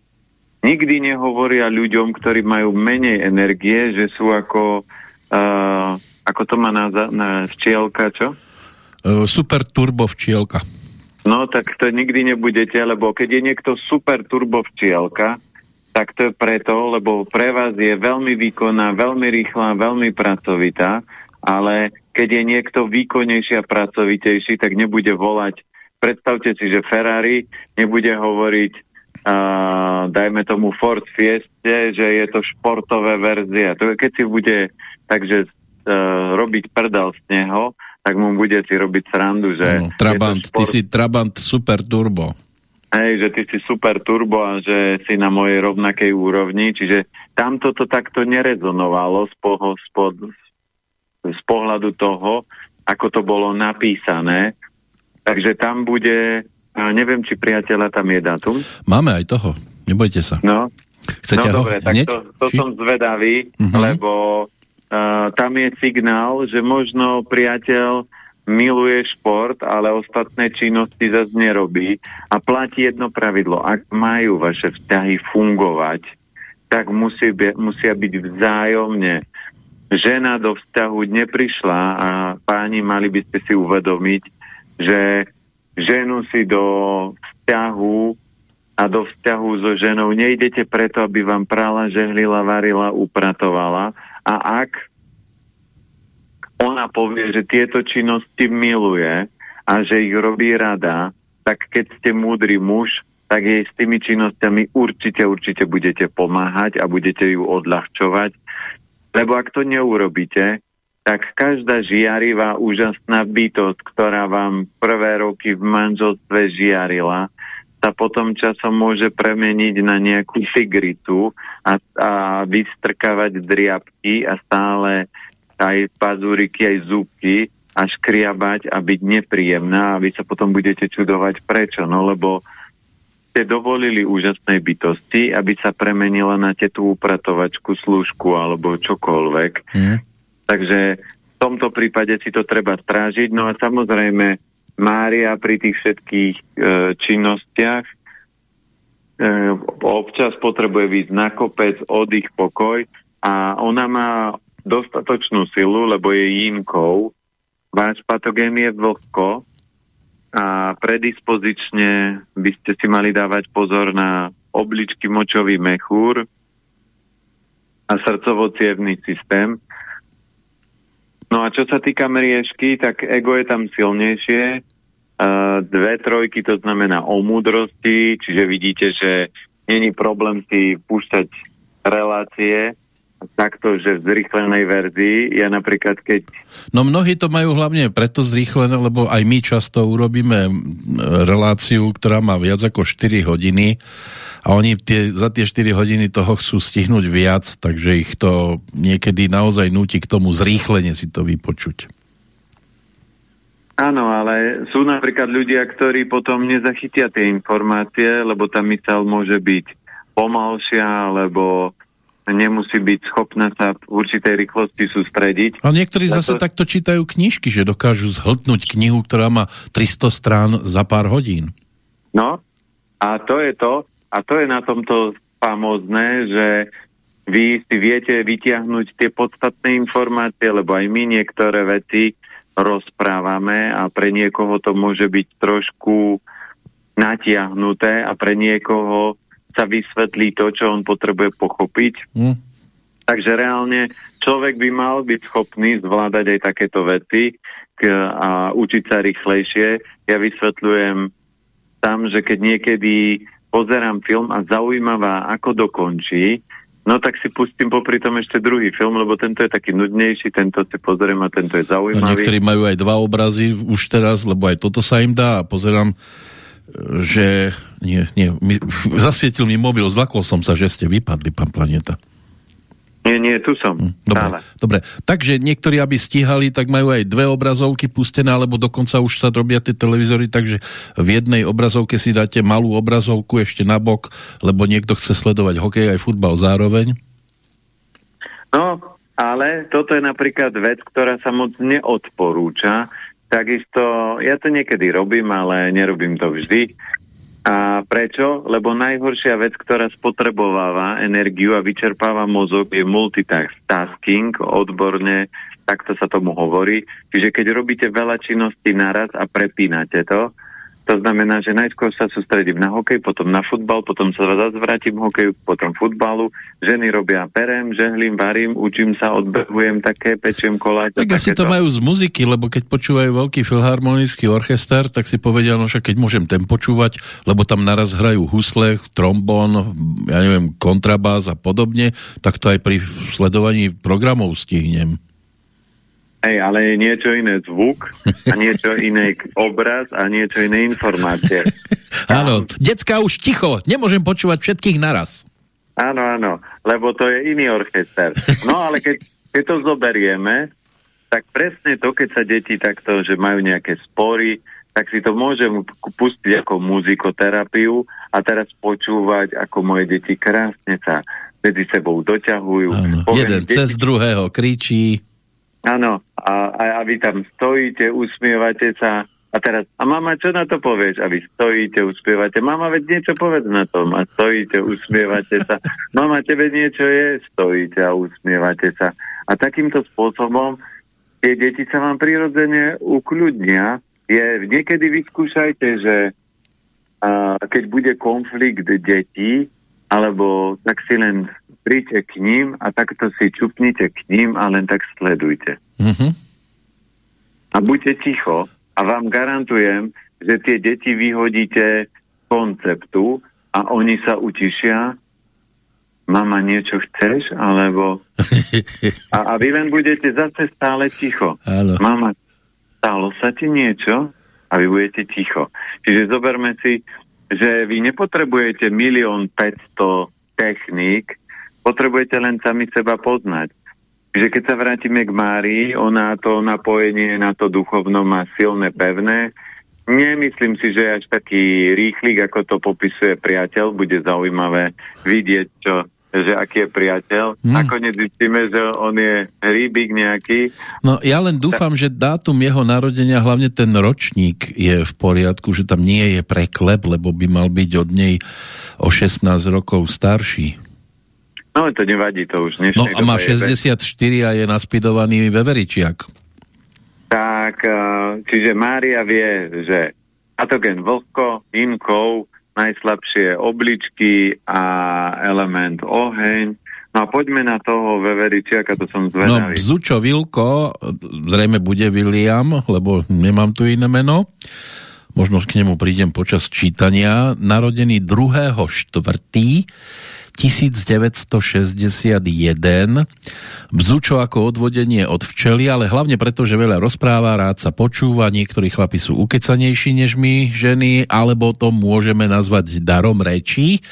nikdy nehovoria ľuďom, ktorí majú menej energie, že sú ako, uh, ako to má na, na včielka, čo? Uh, super turbo včielka. No, tak to nikdy nebudete, lebo keď je niekto super turbo včielka, tak to je preto, lebo pre vás je veľmi výkonná, veľmi rýchla, veľmi pracovitá, ale keď je niekto výkonnejší a pracovitejší, tak nebude volať predstavte si, že Ferrari nebude hovoriť uh, dajme tomu Ford Fieste, že je to športové verzia. To, keď si bude takže uh, robiť prdel z neho, tak mu bude si robiť srandu, že... No, Trabant, šport... ty si Trabant Super Turbo. Hej, že ty si super turbo a že si na mojej rovnakej úrovni, čiže tamto to takto nerezonovalo z, poho, spod, z pohľadu toho, ako to bolo napísané Takže tam bude, neviem, či priateľa tam je datum. Máme aj toho, nebojte sa. No, Chcete no dobre, tak to, to som zvedavý, uh-huh. lebo uh, tam je signál, že možno priateľ miluje šport, ale ostatné činnosti zase nerobí. A platí jedno pravidlo. Ak majú vaše vzťahy fungovať, tak musí by, musia byť vzájomne. Žena do vzťahu neprišla a páni mali by ste si uvedomiť, že ženu si do vzťahu a do vzťahu so ženou nejdete preto, aby vám prala, žehlila, varila, upratovala. A ak ona povie, že tieto činnosti miluje a že ich robí rada, tak keď ste múdry muž, tak jej s tými činnosťami určite, určite budete pomáhať a budete ju odľahčovať. Lebo ak to neurobíte, tak každá žiarivá, úžasná bytosť, ktorá vám prvé roky v manželstve žiarila, sa potom časom môže premeniť na nejakú tigritu a, a vystrkávať driabky a stále aj pazúriky, aj zúbky a škriabať a byť nepríjemná a vy sa potom budete čudovať prečo. No lebo ste dovolili úžasnej bytosti, aby sa premenila na tetu upratovačku, služku alebo čokoľvek. Mm. Takže v tomto prípade si to treba strážiť. No a samozrejme Mária pri tých všetkých e, činnostiach e, občas potrebuje výjsť na kopec, oddych, pokoj a ona má dostatočnú silu, lebo je jínkou. Váš patogén je vlhko a predispozične by ste si mali dávať pozor na obličky močový mechúr a srdcovo systém. No a čo sa týka mriežky, tak ego je tam silnejšie. Uh, dve trojky to znamená o múdrosti, čiže vidíte, že není problém si púšťať relácie, takto, že v zrýchlenej verzii. Ja napríklad keď... No mnohí to majú hlavne preto zrýchlené, lebo aj my často urobíme reláciu, ktorá má viac ako 4 hodiny a oni tie, za tie 4 hodiny toho chcú stihnúť viac, takže ich to niekedy naozaj nutí k tomu zrýchlenie si to vypočuť. Áno, ale sú napríklad ľudia, ktorí potom nezachytia tie informácie, lebo tá mysel môže byť pomalšia, alebo nemusí byť schopná sa v určitej rýchlosti sústrediť. A niektorí zase to... takto čítajú knižky, že dokážu zhltnúť knihu, ktorá má 300 strán za pár hodín. No, a to je to, a to je na tomto famózne, že vy si viete vytiahnuť tie podstatné informácie, lebo aj my niektoré veci rozprávame a pre niekoho to môže byť trošku natiahnuté a pre niekoho sa vysvetlí to, čo on potrebuje pochopiť. Mm. Takže reálne človek by mal byť schopný zvládať aj takéto veci k, a učiť sa rýchlejšie. Ja vysvetľujem tam, že keď niekedy pozerám film a zaujímavá, ako dokončí, no tak si pustím popri tom ešte druhý film, lebo tento je taký nudnejší, tento si pozriem a tento je zaujímavý. No niektorí majú aj dva obrazy už teraz, lebo aj toto sa im dá a pozerám že nie, nie, mi, zasvietil mi mobil, zlakol som sa, že ste vypadli, pán Planeta. Nie, nie, tu som. Hm, dobre, dobre. Takže niektorí, aby stíhali, tak majú aj dve obrazovky pustené, alebo dokonca už sa robia tie televízory, takže v jednej obrazovke si dáte malú obrazovku ešte na bok, lebo niekto chce sledovať hokej aj futbal zároveň. No, ale toto je napríklad vec, ktorá sa moc neodporúča, Takisto, ja to niekedy robím, ale nerobím to vždy. A prečo? Lebo najhoršia vec, ktorá spotrebováva energiu a vyčerpáva mozog, je multitasking, odborne, takto sa tomu hovorí. Čiže keď robíte veľa činností naraz a prepínate to, to znamená, že najskôr sa sústredím na hokej, potom na futbal, potom sa zase vrátim hokeju, potom futbalu. Ženy robia perem, žehlím, varím, učím sa, odbehujem také, pečiem koláč. Tak asi to majú z muziky, lebo keď počúvajú veľký filharmonický orchester, tak si povedia, no však keď môžem ten počúvať, lebo tam naraz hrajú husle, trombón, ja neviem, kontrabás a podobne, tak to aj pri sledovaní programov stihnem. Hej, ale je niečo iné zvuk a niečo iné obraz a niečo iné informácie. áno, decka už ticho, nemôžem počúvať všetkých naraz. Áno, áno, lebo to je iný orchester. No ale keď, keď to zoberieme, tak presne to, keď sa deti takto, že majú nejaké spory, tak si to môžem pustiť ako muzikoterapiu a teraz počúvať, ako moje deti krásne sa medzi sebou doťahujú. Áno, jeden cez druhého kričí. Áno, a, a, a vy tam stojíte, usmievate sa a teraz, a mama, čo na to povieš? A vy stojíte, uspievate. Mama, veď niečo povedz na tom. A stojíte, usmievate sa. Mama, tebe niečo je? Stojíte a usmievate sa. A takýmto spôsobom tie deti sa vám prirodzene ukľudnia. Je, niekedy vyskúšajte, že a, keď bude konflikt detí, alebo tak si len príďte k ním a takto si čupnite k ním a len tak sledujte. Mm-hmm. A buďte ticho a vám garantujem, že tie deti vyhodíte konceptu a oni sa utišia. Mama, niečo chceš? Alebo... A, a vy len budete zase stále ticho. Áno. Mama, stalo sa ti niečo? A vy budete ticho. Čiže zoberme si, že vy nepotrebujete milión 500 techník, potrebujete len sami seba poznať že keď sa vrátime k Márii, ona to napojenie na to duchovno má silné, pevné. Nemyslím si, že až taký rýchlik, ako to popisuje priateľ, bude zaujímavé vidieť, čo, že aký je priateľ. Hmm. Nakoniec zistíme, že on je hríbik nejaký. No ja len dúfam, že dátum jeho narodenia, hlavne ten ročník je v poriadku, že tam nie je preklep, lebo by mal byť od nej o 16 rokov starší. No to nevadí, to už No a má 64 a je naspidovaný veveričiak. Tak, e, čiže Mária vie, že patogen vlhko, inkov, najslabšie obličky a element oheň. No a poďme na toho veveričiaka, to som zvedavý. No, Bzučo Vilko, zrejme bude William, lebo nemám tu iné meno. Možno k nemu prídem počas čítania. Narodený 2.4. 1961. Bzučo ako odvodenie od včely, ale hlavne preto, že veľa rozpráva, rád sa počúva, niektorí chlapi sú ukecanejší než my, ženy, alebo to môžeme nazvať darom rečí,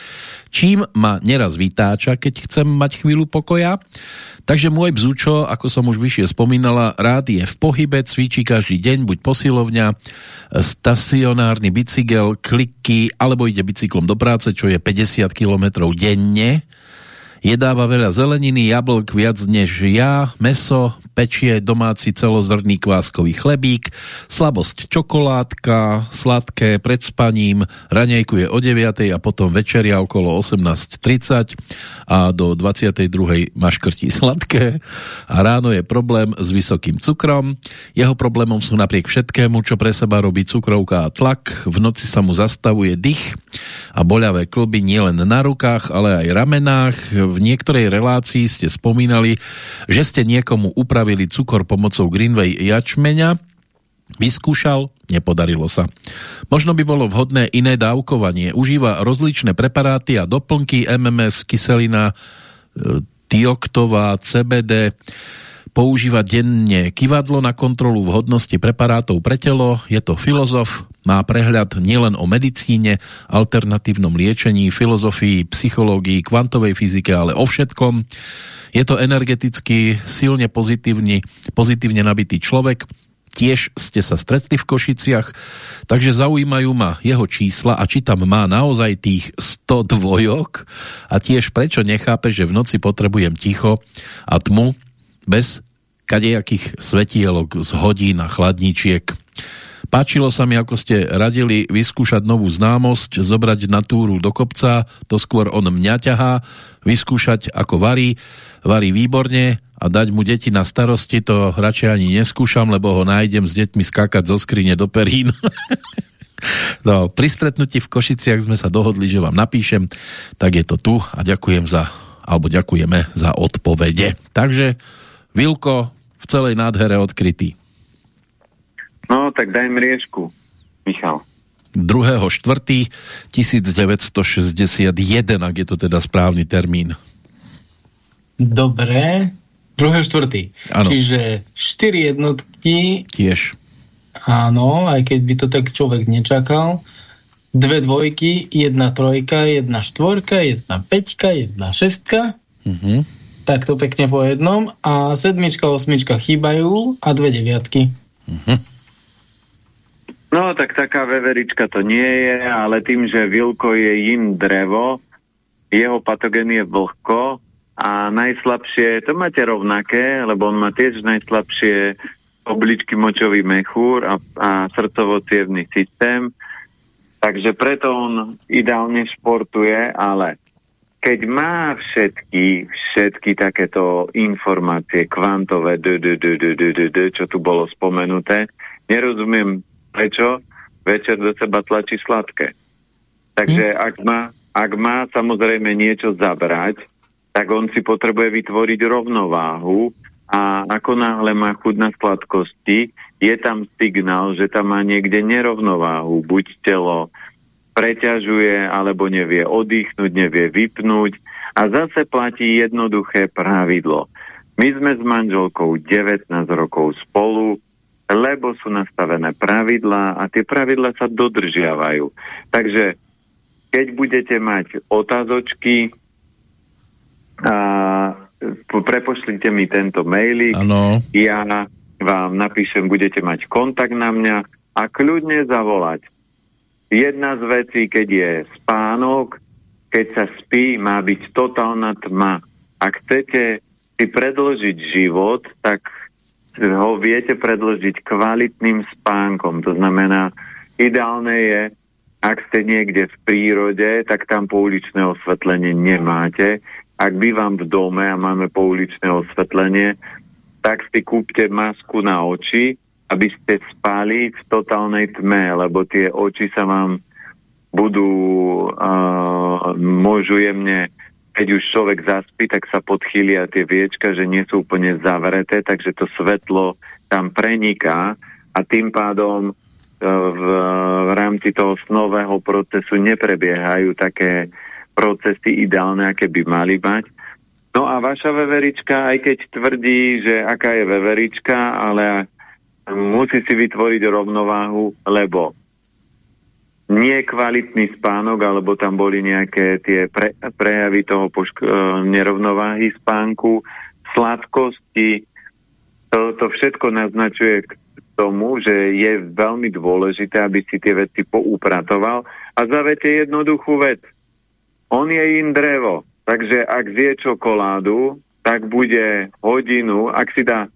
čím ma neraz vytáča, keď chcem mať chvíľu pokoja. Takže môj bzučo, ako som už vyššie spomínala, rád je v pohybe, cvičí každý deň, buď posilovňa, stacionárny bicykel, kliky, alebo ide bicyklom do práce, čo je 50 km denne Jedáva veľa zeleniny, jablk viac než ja, meso, pečie domáci celozrný kváskový chlebík, slabosť čokoládka, sladké pred spaním, raňajkuje o 9 a potom večeria okolo 18.30 a do 22. maškrtí sladké a ráno je problém s vysokým cukrom. Jeho problémom sú napriek všetkému, čo pre seba robí cukrovka a tlak. V noci sa mu zastavuje dých a boľavé klby nielen na rukách, ale aj ramenách v niektorej relácii ste spomínali, že ste niekomu upravili cukor pomocou Greenway jačmeňa, Vyskúšal, nepodarilo sa. Možno by bolo vhodné iné dávkovanie. Užíva rozličné preparáty a doplnky MMS, kyselina, e, tioktová, CBD, používa denne kivadlo na kontrolu vhodnosti preparátov pre telo, je to filozof, má prehľad nielen o medicíne, alternatívnom liečení, filozofii, psychológii, kvantovej fyzike, ale o všetkom. Je to energeticky silne pozitívny, pozitívne nabitý človek, tiež ste sa stretli v Košiciach, takže zaujímajú ma jeho čísla a či tam má naozaj tých 100 dvojok a tiež prečo nechápe, že v noci potrebujem ticho a tmu, bez kadejakých svetielok z hodín a chladničiek. Páčilo sa mi, ako ste radili vyskúšať novú známosť, zobrať na túru do kopca, to skôr on mňa ťahá, vyskúšať ako varí, varí výborne a dať mu deti na starosti, to radšej ani neskúšam, lebo ho nájdem s deťmi skákať zo skrine do perín. no, pri stretnutí v Košiciach sme sa dohodli, že vám napíšem, tak je to tu a ďakujem za, alebo ďakujeme za odpovede. Takže Vilko v celej nádhere odkrytý. No, tak daj mriežku, Michal. 2.4.1961, ak je to teda správny termín. Dobre, 2.4. Čiže 4 jednotky. Tiež. Áno, aj keď by to tak človek nečakal. Dve dvojky, jedna trojka, jedna štvorka, jedna peťka, jedna šestka. Uh-huh takto pekne po jednom a sedmička, osmička chýbajú a dve deviatky. Uh-huh. No, tak taká veverička to nie je, ale tým, že vilko je jim drevo, jeho patogen je vlhko a najslabšie, to máte rovnaké, lebo on má tiež najslabšie obličky močový mechúr a, a srdcovo systém, takže preto on ideálne športuje, ale keď má všetky, všetky takéto informácie kvantové, čo tu bolo spomenuté, nerozumiem prečo večer do seba tlačí sladké. Takže hm? ak, má, ak má samozrejme niečo zabrať, tak on si potrebuje vytvoriť rovnováhu a ako náhle má chuť na sladkosti, je tam signál, že tam má niekde nerovnováhu. Buď telo preťažuje, alebo nevie oddychnúť, nevie vypnúť. A zase platí jednoduché pravidlo. My sme s manželkou 19 rokov spolu, lebo sú nastavené pravidlá a tie pravidlá sa dodržiavajú. Takže keď budete mať otázočky, a prepošlite mi tento mailík, ano. ja vám napíšem, budete mať kontakt na mňa a kľudne zavolať. Jedna z vecí, keď je spánok, keď sa spí, má byť totálna tma. Ak chcete si predložiť život, tak ho viete predložiť kvalitným spánkom. To znamená, ideálne je, ak ste niekde v prírode, tak tam pouličné osvetlenie nemáte ak bývam v dome a máme pouličné osvetlenie, tak si kúpte masku na oči, aby ste spali v totálnej tme, lebo tie oči sa vám budú, uh, môžu jemne, keď už človek zaspí, tak sa podchylia tie viečka, že nie sú úplne zavreté, takže to svetlo tam preniká a tým pádom uh, v, v rámci toho snového procesu neprebiehajú také procesy ideálne, aké by mali mať. No a vaša veverička, aj keď tvrdí, že aká je veverička, ale musí si vytvoriť rovnováhu, lebo nie kvalitný spánok, alebo tam boli nejaké tie pre, prejavy toho pošk- e, nerovnováhy spánku, sladkosti, to, všetko naznačuje k tomu, že je veľmi dôležité, aby si tie veci poupratoval. A zavete jednoduchú vec – on je im drevo, takže ak zje čokoládu, tak bude hodinu, ak si dá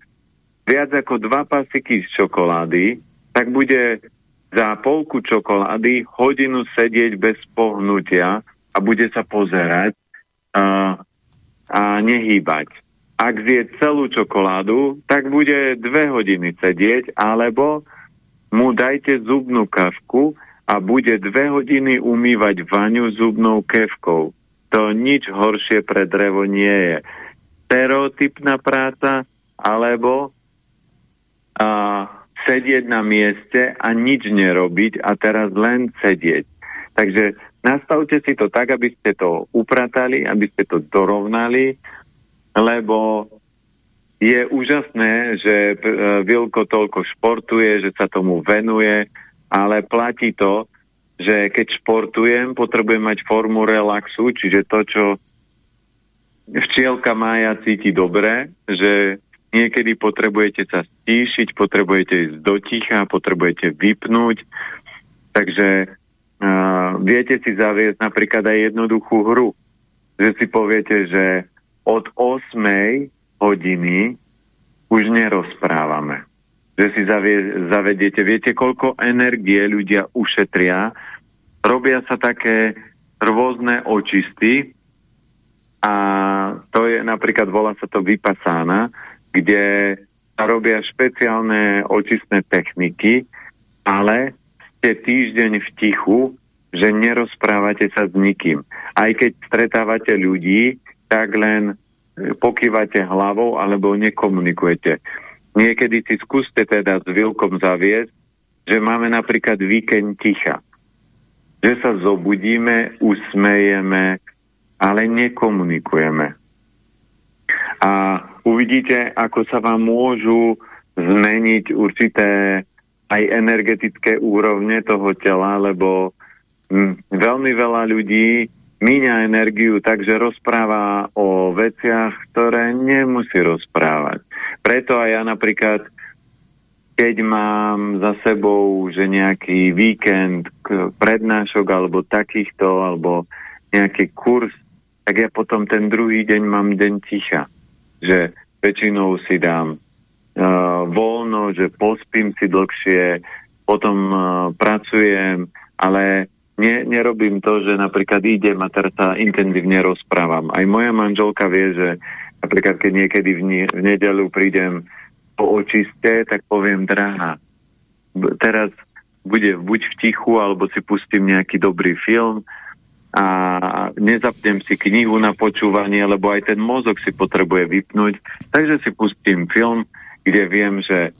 viac ako dva pasiky z čokolády, tak bude za polku čokolády hodinu sedieť bez pohnutia a bude sa pozerať a, a nehýbať. Ak zje celú čokoládu, tak bude dve hodiny sedieť, alebo mu dajte zubnú kavku a bude dve hodiny umývať vaňu zubnou kevkou. To nič horšie pre drevo nie je. Stereotypná práca alebo a, sedieť na mieste a nič nerobiť a teraz len sedieť. Takže nastavte si to tak, aby ste to upratali, aby ste to dorovnali, lebo je úžasné, že e, Vilko toľko športuje, že sa tomu venuje, ale platí to, že keď športujem, potrebujem mať formu relaxu, čiže to, čo včielka mája cíti dobre, že niekedy potrebujete sa stíšiť, potrebujete ísť do ticha, potrebujete vypnúť, takže uh, viete si zaviesť napríklad aj jednoduchú hru, že si poviete, že od 8 hodiny už nerozprávame že si zavie, zavediete. Viete, koľko energie ľudia ušetria? Robia sa také rôzne očisty a to je napríklad, volá sa to vypasána, kde sa robia špeciálne očistné techniky, ale ste týždeň v tichu, že nerozprávate sa s nikým. Aj keď stretávate ľudí, tak len pokývate hlavou alebo nekomunikujete. Niekedy si skúste teda s Vilkom zaviesť, že máme napríklad víkend ticha. Že sa zobudíme, usmejeme, ale nekomunikujeme. A uvidíte, ako sa vám môžu zmeniť určité aj energetické úrovne toho tela, lebo hm, veľmi veľa ľudí míňa energiu, takže rozpráva o veciach, ktoré nemusí rozprávať. Preto aj ja napríklad, keď mám za sebou, že nejaký víkend prednášok alebo takýchto, alebo nejaký kurz, tak ja potom ten druhý deň mám deň ticha. Že väčšinou si dám uh, voľno, že pospím si dlhšie, potom uh, pracujem, ale ne, nerobím to, že napríklad idem a teraz sa intenzívne rozprávam. Aj moja manželka vie, že napríklad keď niekedy v, ne, v nedelu prídem po očiste, tak poviem, drahá, teraz bude buď v tichu, alebo si pustím nejaký dobrý film a nezapnem si knihu na počúvanie, lebo aj ten mozog si potrebuje vypnúť. Takže si pustím film, kde viem, že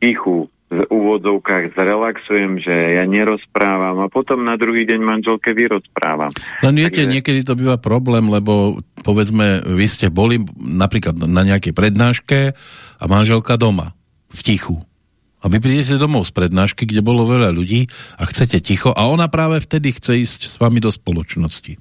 tichu v úvodzovkách zrelaxujem, že ja nerozprávam a potom na druhý deň manželke vyrozprávam. Len viete, Takže... niekedy to býva problém, lebo povedzme, vy ste boli napríklad na nejakej prednáške a manželka doma, v tichu. A vy prídete domov z prednášky, kde bolo veľa ľudí a chcete ticho a ona práve vtedy chce ísť s vami do spoločnosti.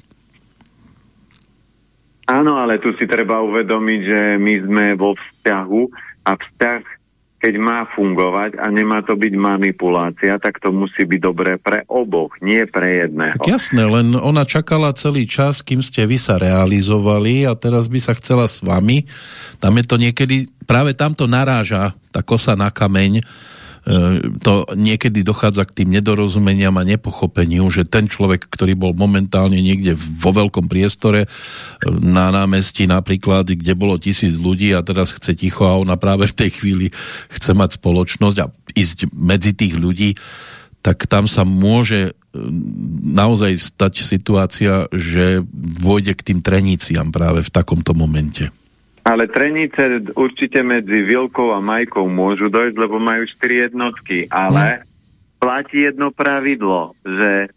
Áno, ale tu si treba uvedomiť, že my sme vo vzťahu a vzťah keď má fungovať a nemá to byť manipulácia, tak to musí byť dobré pre oboch, nie pre jedného. Tak jasné, len ona čakala celý čas, kým ste vy sa realizovali a teraz by sa chcela s vami. Tam je to niekedy, práve tamto naráža tá kosa na kameň, to niekedy dochádza k tým nedorozumeniam a nepochopeniu, že ten človek, ktorý bol momentálne niekde vo veľkom priestore e, na námestí napríklad, kde bolo tisíc ľudí a teraz chce ticho a ona práve v tej chvíli chce mať spoločnosť a ísť medzi tých ľudí, tak tam sa môže e, naozaj stať situácia, že vôjde k tým treniciam práve v takomto momente. Ale trenice určite medzi Vilkou a Majkou môžu dojsť, lebo majú 4 jednotky, ale hmm. platí jedno pravidlo, že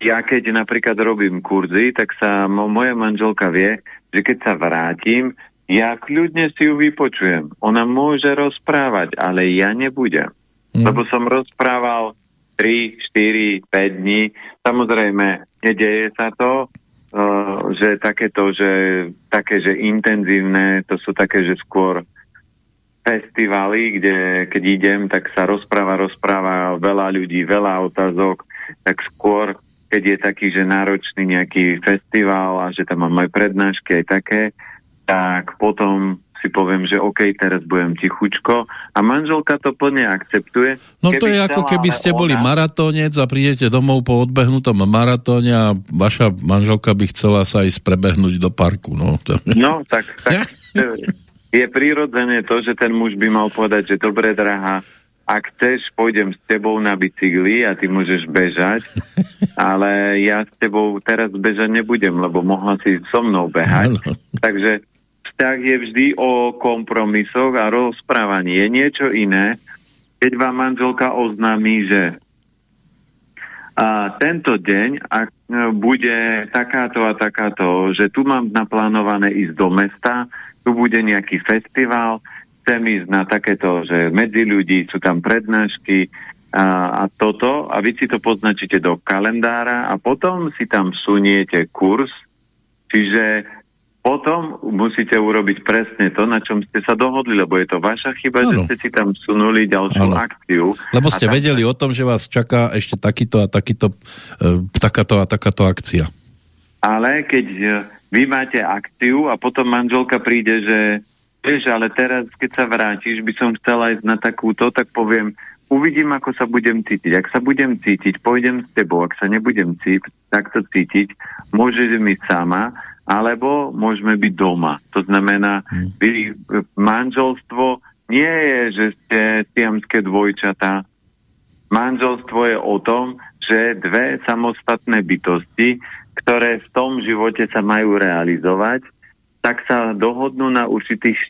ja keď napríklad robím kurzy, tak sa moja manželka vie, že keď sa vrátim, ja kľudne si ju vypočujem. Ona môže rozprávať, ale ja nebudem. Hmm. Lebo som rozprával 3, 4, 5 dní. Samozrejme, nedeje sa to, Že takéto, že také, že intenzívne, to sú také, že skôr festivaly, kde keď idem, tak sa rozpráva, rozpráva veľa ľudí, veľa otázok, tak skôr, keď je taký, že náročný nejaký festival a že tam mám aj prednášky aj také, tak potom si poviem, že OK, teraz budem tichučko a manželka to plne akceptuje. No to je ako keby ste ona... boli maratónec a prídete domov po odbehnutom maratóne a vaša manželka by chcela sa ísť prebehnúť do parku. No, to... no tak, tak je prirodzené to, že ten muž by mal povedať, že dobre, drahá, ak chceš, pôjdem s tebou na bicykli a ty môžeš bežať, ale ja s tebou teraz bežať nebudem, lebo mohla si so mnou behať. Ano. Takže vzťah je vždy o kompromisoch a rozprávaní. Je niečo iné, keď vám manželka oznámí, že a tento deň, ak e, bude takáto a takáto, že tu mám naplánované ísť do mesta, tu bude nejaký festival, chcem ísť na takéto, že medzi ľudí sú tam prednášky a, a toto a vy si to poznačíte do kalendára a potom si tam suniete kurz, čiže potom musíte urobiť presne to, na čom ste sa dohodli, lebo je to vaša chyba, ano. že ste si tam sunuli ďalšiu ano. akciu. Lebo ste tak... vedeli o tom, že vás čaká ešte takýto a takýto, e, takáto a takáto akcia. Ale keď e, vy máte akciu a potom manželka príde, že vieš, ale teraz, keď sa vrátiš, by som chcela ísť na takúto, tak poviem, uvidím, ako sa budem cítiť. Ak sa budem cítiť, pôjdem s tebou. Ak sa nebudem cítiť, takto cítiť, môžeš mi sama alebo môžeme byť doma. To znamená, hmm. vy, manželstvo nie je, že ste siamské dvojčatá. Manželstvo je o tom, že dve samostatné bytosti, ktoré v tom živote sa majú realizovať, tak sa dohodnú na určitých e,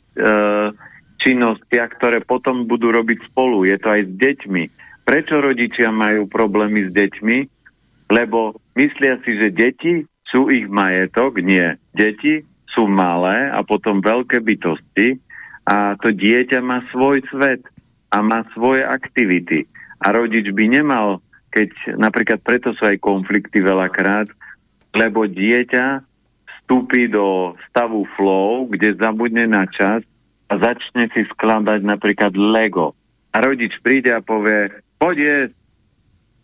činnostiach, ktoré potom budú robiť spolu. Je to aj s deťmi. Prečo rodičia majú problémy s deťmi? Lebo myslia si, že deti sú ich majetok, nie. Deti sú malé a potom veľké bytosti a to dieťa má svoj svet a má svoje aktivity. A rodič by nemal, keď napríklad preto sú aj konflikty veľakrát, lebo dieťa vstúpi do stavu flow, kde zabudne na čas a začne si skladať napríklad Lego. A rodič príde a povie, poď jesť.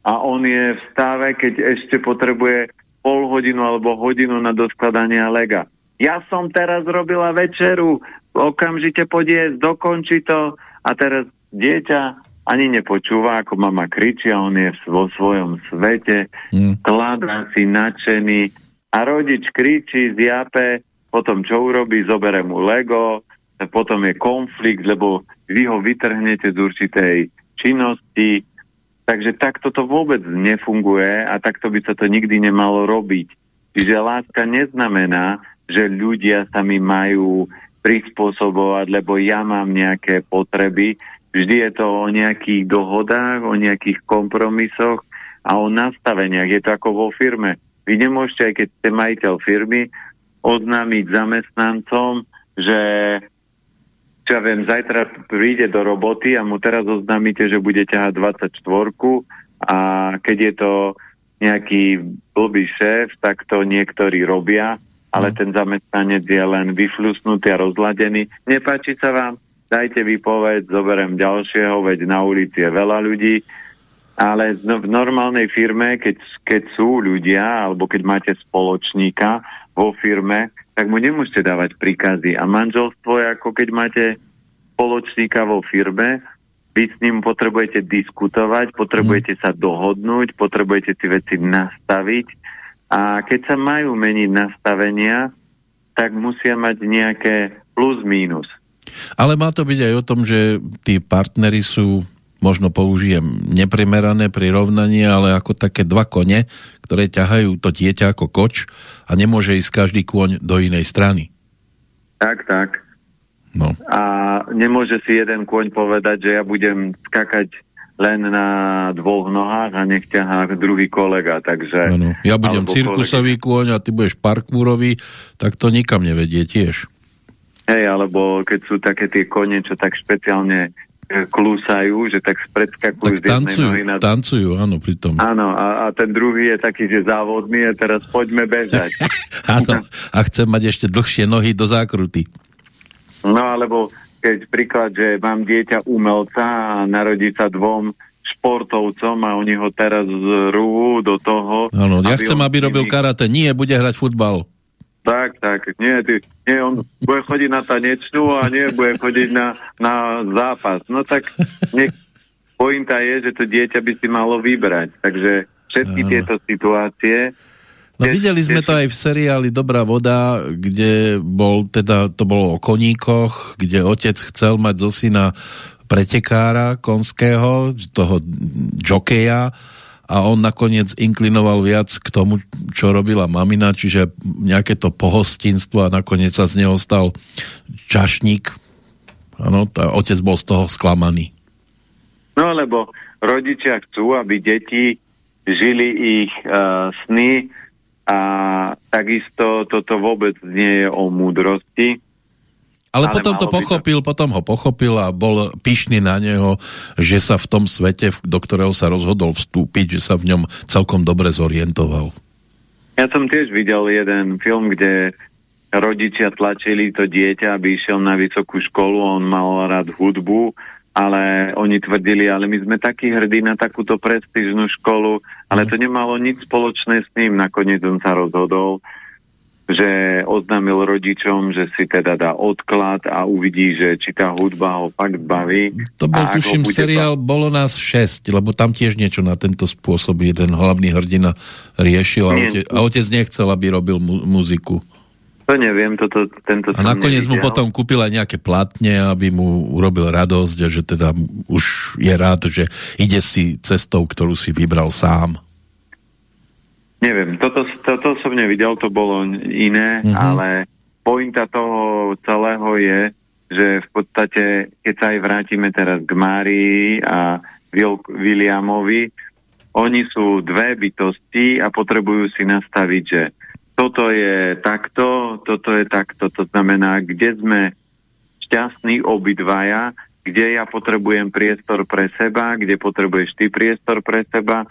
A on je v stave, keď ešte potrebuje pol hodinu alebo hodinu na doskladanie lega. Ja som teraz robila večeru, okamžite podiesť, dokonči to a teraz dieťa ani nepočúva, ako mama kričí a on je vo svojom svete, mm. kladá si nadšený a rodič kričí, zjape, potom čo urobí, zobere mu Lego, potom je konflikt, lebo vy ho vytrhnete z určitej činnosti, Takže takto to vôbec nefunguje a takto by sa to nikdy nemalo robiť. Čiže láska neznamená, že ľudia sa mi majú prispôsobovať, lebo ja mám nejaké potreby. Vždy je to o nejakých dohodách, o nejakých kompromisoch a o nastaveniach. Je to ako vo firme. Vy nemôžete, aj keď ste majiteľ firmy, oznámiť zamestnancom, že čo ja viem, zajtra príde do roboty a mu teraz oznámite, že bude ťahať 24 a keď je to nejaký blbý šéf, tak to niektorí robia, ale mm. ten zamestnanec je len vyflusnutý a rozladený. Nepáči sa vám? Dajte vypoveď, zoberiem ďalšieho, veď na ulici je veľa ľudí, ale v normálnej firme, keď, keď sú ľudia, alebo keď máte spoločníka vo firme, tak mu nemusíte dávať príkazy. A manželstvo je ako keď máte spoločníka vo firme, vy s ním potrebujete diskutovať, potrebujete mm. sa dohodnúť, potrebujete si veci nastaviť a keď sa majú meniť nastavenia, tak musia mať nejaké plus-mínus. Ale má to byť aj o tom, že tí partnery sú možno použijem neprimerané prirovnanie, ale ako také dva kone, ktoré ťahajú to dieťa ako koč a nemôže ísť každý kôň do inej strany. Tak, tak. No. A nemôže si jeden kôň povedať, že ja budem skakať len na dvoch nohách a nech ťahá druhý kolega, takže... Ano. Ja budem cirkusový kolega. kôň a ty budeš parkúrový, tak to nikam nevedie tiež. Hej, alebo keď sú také tie kone, čo tak špeciálne klúsajú, že tak predskakujú tak tancujú, z na... tancujú, áno, pri tom. Áno, a, a ten druhý je taký, že závodný a teraz poďme bežať. áno, a chcem mať ešte dlhšie nohy do zákruty. No, alebo keď príklad, že mám dieťa umelca a narodí sa dvom športovcom a oni ho teraz zrú do toho. Áno, ja chcem, aby robil karate. Nie, bude hrať futbal. Tak, tak. Nie, ty, nie, on bude chodiť na tanečnú a nie bude chodiť na, na zápas. No tak nech, pointa je, že to dieťa by si malo vybrať. Takže všetky Aha. tieto situácie No videli sme to aj v seriáli Dobrá voda, kde bol teda, to bolo o koníkoch, kde otec chcel mať zo syna pretekára konského, toho jokeja, a on nakoniec inklinoval viac k tomu, čo robila mamina, čiže nejaké to pohostinstvo a nakoniec sa z neho stal čašník. Áno, otec bol z toho sklamaný. No lebo rodičia chcú, aby deti žili ich uh, sny a takisto toto vôbec nie je o múdrosti, ale, ale potom to pochopil, to... potom ho pochopil a bol pyšný na neho, že sa v tom svete, do ktorého sa rozhodol vstúpiť, že sa v ňom celkom dobre zorientoval. Ja som tiež videl jeden film, kde rodičia tlačili to dieťa, aby išiel na vysokú školu, on mal rád hudbu, ale oni tvrdili, ale my sme takí hrdí na takúto prestížnú školu, ale mhm. to nemalo nič spoločné s ním. Nakoniec on sa rozhodol, že oznámil rodičom, že si teda dá odklad a uvidí, že či tá hudba ho fakt baví. To bol, tuším, seriál to... Bolo nás 6, lebo tam tiež niečo na tento spôsob jeden hlavný hrdina riešil a, otec, a otec nechcel, aby robil mu muziku. To neviem, toto, tento A nakoniec nevidel. mu potom kúpil aj nejaké platne, aby mu urobil radosť a že teda už je rád, že ide si cestou, ktorú si vybral sám. Neviem, toto, toto som nevidel, to bolo iné, mm-hmm. ale pointa toho celého je, že v podstate, keď sa aj vrátime teraz k Márii a Will, Williamovi, oni sú dve bytosti a potrebujú si nastaviť, že toto je takto, toto je takto. To znamená, kde sme šťastní obidvaja, kde ja potrebujem priestor pre seba, kde potrebuješ ty priestor pre seba.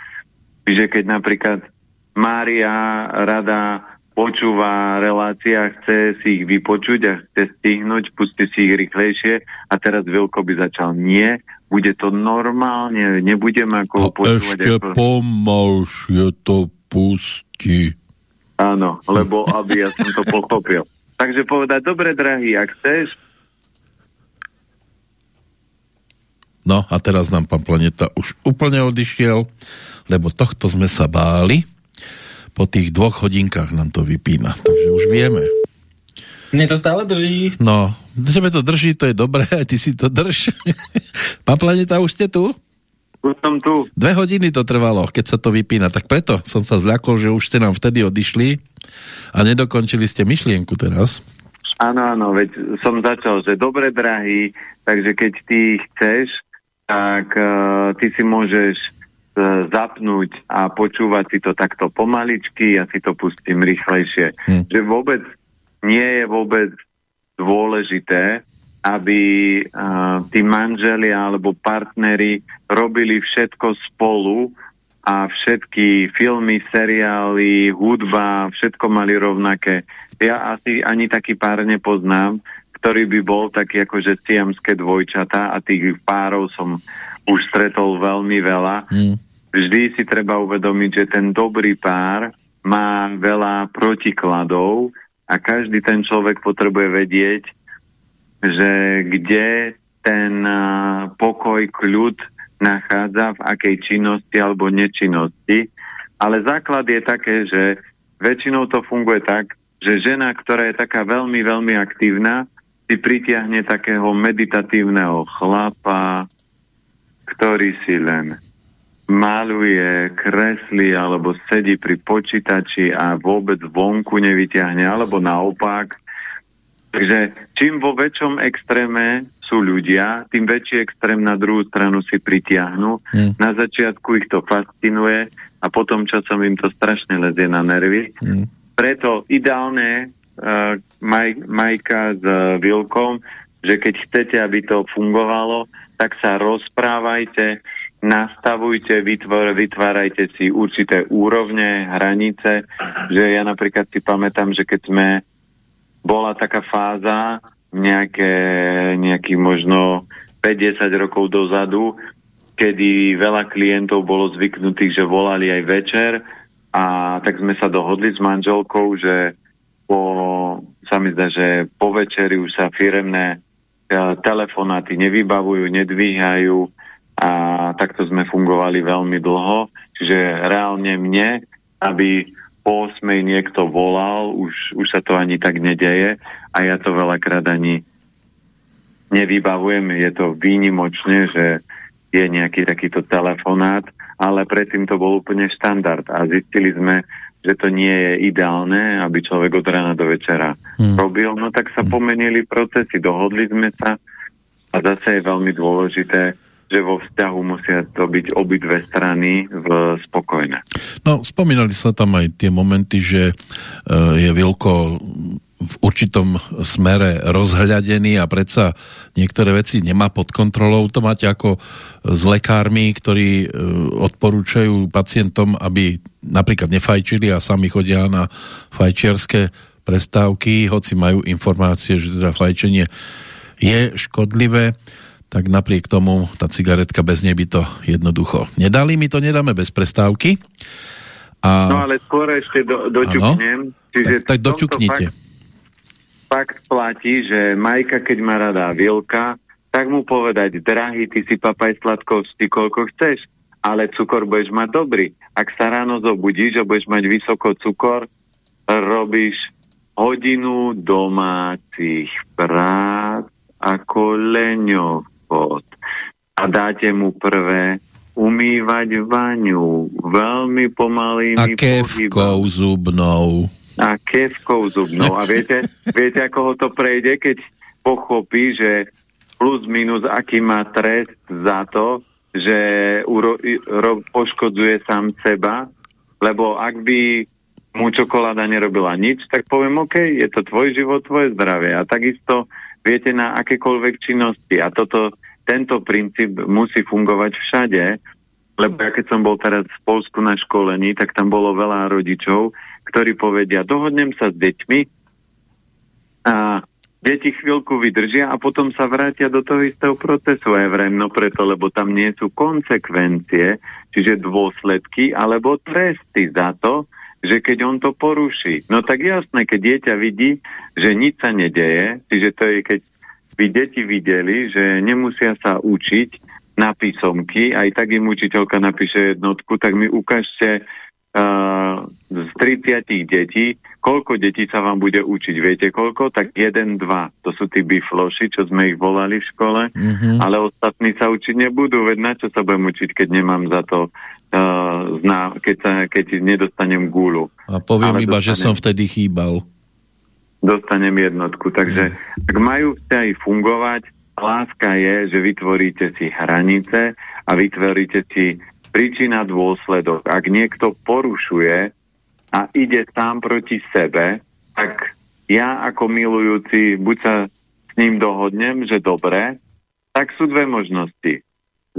Čiže keď napríklad Mária rada počúva relácia, chce si ich vypočuť a chce stihnúť, pusti si ich rýchlejšie a teraz Vilko by začal nie, bude to normálne, nebudem ako a počúvať. ešte ako... pomalšie to pusti. Áno, lebo aby ja som to pochopil. Takže povedať, dobre, drahý, ak chceš, No a teraz nám pán Planeta už úplne odišiel, lebo tohto sme sa báli. Po tých dvoch hodinkách nám to vypína, takže už vieme. Mne to stále drží. No, tebe to drží, to je dobré, aj ty si to drž. pán Planeta, už ste tu? už som tu. Dve hodiny to trvalo, keď sa to vypína, tak preto som sa zľakol, že už ste nám vtedy odišli a nedokončili ste myšlienku teraz. Áno, áno, veď som začal, že dobre, drahý, takže keď ty chceš, tak uh, ty si môžeš zapnúť a počúvať si to takto pomaličky, ja si to pustím rýchlejšie. Hm. Že vôbec nie je vôbec dôležité, aby uh, tí manželia alebo partneri robili všetko spolu a všetky filmy, seriály, hudba, všetko mali rovnaké. Ja asi ani taký pár nepoznám, ktorý by bol taký akože siamské dvojčata a tých párov som už stretol veľmi veľa. Mm. Vždy si treba uvedomiť, že ten dobrý pár má veľa protikladov a každý ten človek potrebuje vedieť, že kde ten pokoj, kľud nachádza, v akej činnosti alebo nečinnosti. Ale základ je také, že väčšinou to funguje tak, že žena, ktorá je taká veľmi, veľmi aktívna, si pritiahne takého meditatívneho chlapa, ktorý si len maluje, kreslí alebo sedí pri počítači a vôbec vonku nevyťahne, alebo naopak. Takže čím vo väčšom extréme sú ľudia, tým väčší extrém na druhú stranu si pritiahnu. Mm. Na začiatku ich to fascinuje a potom časom im to strašne lezie na nervy. Mm. Preto ideálne uh, Maj, Majka s uh, Vilkom, že keď chcete, aby to fungovalo, tak sa rozprávajte, nastavujte, vytvor, vytvárajte si určité úrovne, hranice, že ja napríklad si pamätám, že keď sme bola taká fáza nejaké, nejaký možno 50 rokov dozadu, kedy veľa klientov bolo zvyknutých, že volali aj večer a tak sme sa dohodli s manželkou, že po, sa mi zdá, že po večeri už sa firemné e, telefonáty nevybavujú, nedvíhajú a takto sme fungovali veľmi dlho. Čiže reálne mne, aby po 8 niekto volal, už, už sa to ani tak nedeje a ja to veľakrát ani nevybavujem. Je to výnimočne, že je nejaký takýto telefonát, ale predtým to bol úplne štandard a zistili sme, že to nie je ideálne, aby človek od rána do večera hmm. robil, no tak sa pomenili procesy, dohodli sme sa a zase je veľmi dôležité, že vo vzťahu musia to byť obidve strany v spokojné. No, spomínali sa tam aj tie momenty, že e, je Vilko v určitom smere rozhľadený a predsa niektoré veci nemá pod kontrolou. To máte ako s lekármi, ktorí e, odporúčajú pacientom, aby napríklad nefajčili a sami chodia na fajčiarske prestávky, hoci majú informácie, že teda fajčenie je škodlivé tak napriek tomu tá cigaretka bez nej by to jednoducho nedali. My to nedáme bez prestávky. A... No ale skôr ešte do, doťuknem. Čiže tak, tak doťuknite. Fakt, fakt platí, že Majka, keď má rada Vilka, tak mu povedať, drahý, ty si papaj sladkosti, koľko chceš, ale cukor budeš mať dobrý. Ak sa ráno zobudíš a budeš mať vysoko cukor, robíš hodinu domácich prác ako leňov pod a dáte mu prvé umývať vaňu veľmi pomalými A kevkou zubnou. A kevkou zubnou. A viete, viete, ako ho to prejde, keď pochopí, že plus minus, aký má trest za to, že uro, ro, poškodzuje sám seba, lebo ak by mu čokoláda nerobila nič, tak poviem, OK, je to tvoj život, tvoje zdravie. A takisto viete na akékoľvek činnosti. A toto tento princíp musí fungovať všade, lebo ja keď som bol teraz v Polsku na školení, tak tam bolo veľa rodičov, ktorí povedia, dohodnem sa s deťmi a deti chvíľku vydržia a potom sa vrátia do toho istého procesu. aj vrem, no preto, lebo tam nie sú konsekvencie, čiže dôsledky alebo tresty za to, že keď on to poruší, no tak jasné, keď dieťa vidí, že nič sa nedeje, čiže to je, keď by deti videli, že nemusia sa učiť na písomky, aj tak im učiteľka napíše jednotku, tak mi ukážte uh, z 30 detí, koľko detí sa vám bude učiť. Viete koľko? Tak jeden, dva. To sú tí bifloši, čo sme ich volali v škole, mm-hmm. ale ostatní sa učiť nebudú. Veď na čo sa budem učiť, keď nemám za to uh, zná, keď, sa, keď nedostanem gúlu. A poviem ale iba, dostanem... že som vtedy chýbal dostanem jednotku. Takže mm. ak majú vzťahy fungovať, láska je, že vytvoríte si hranice a vytvoríte si príčina dôsledok. Ak niekto porušuje a ide sám proti sebe, tak ja ako milujúci buď sa s ním dohodnem, že dobre, tak sú dve možnosti.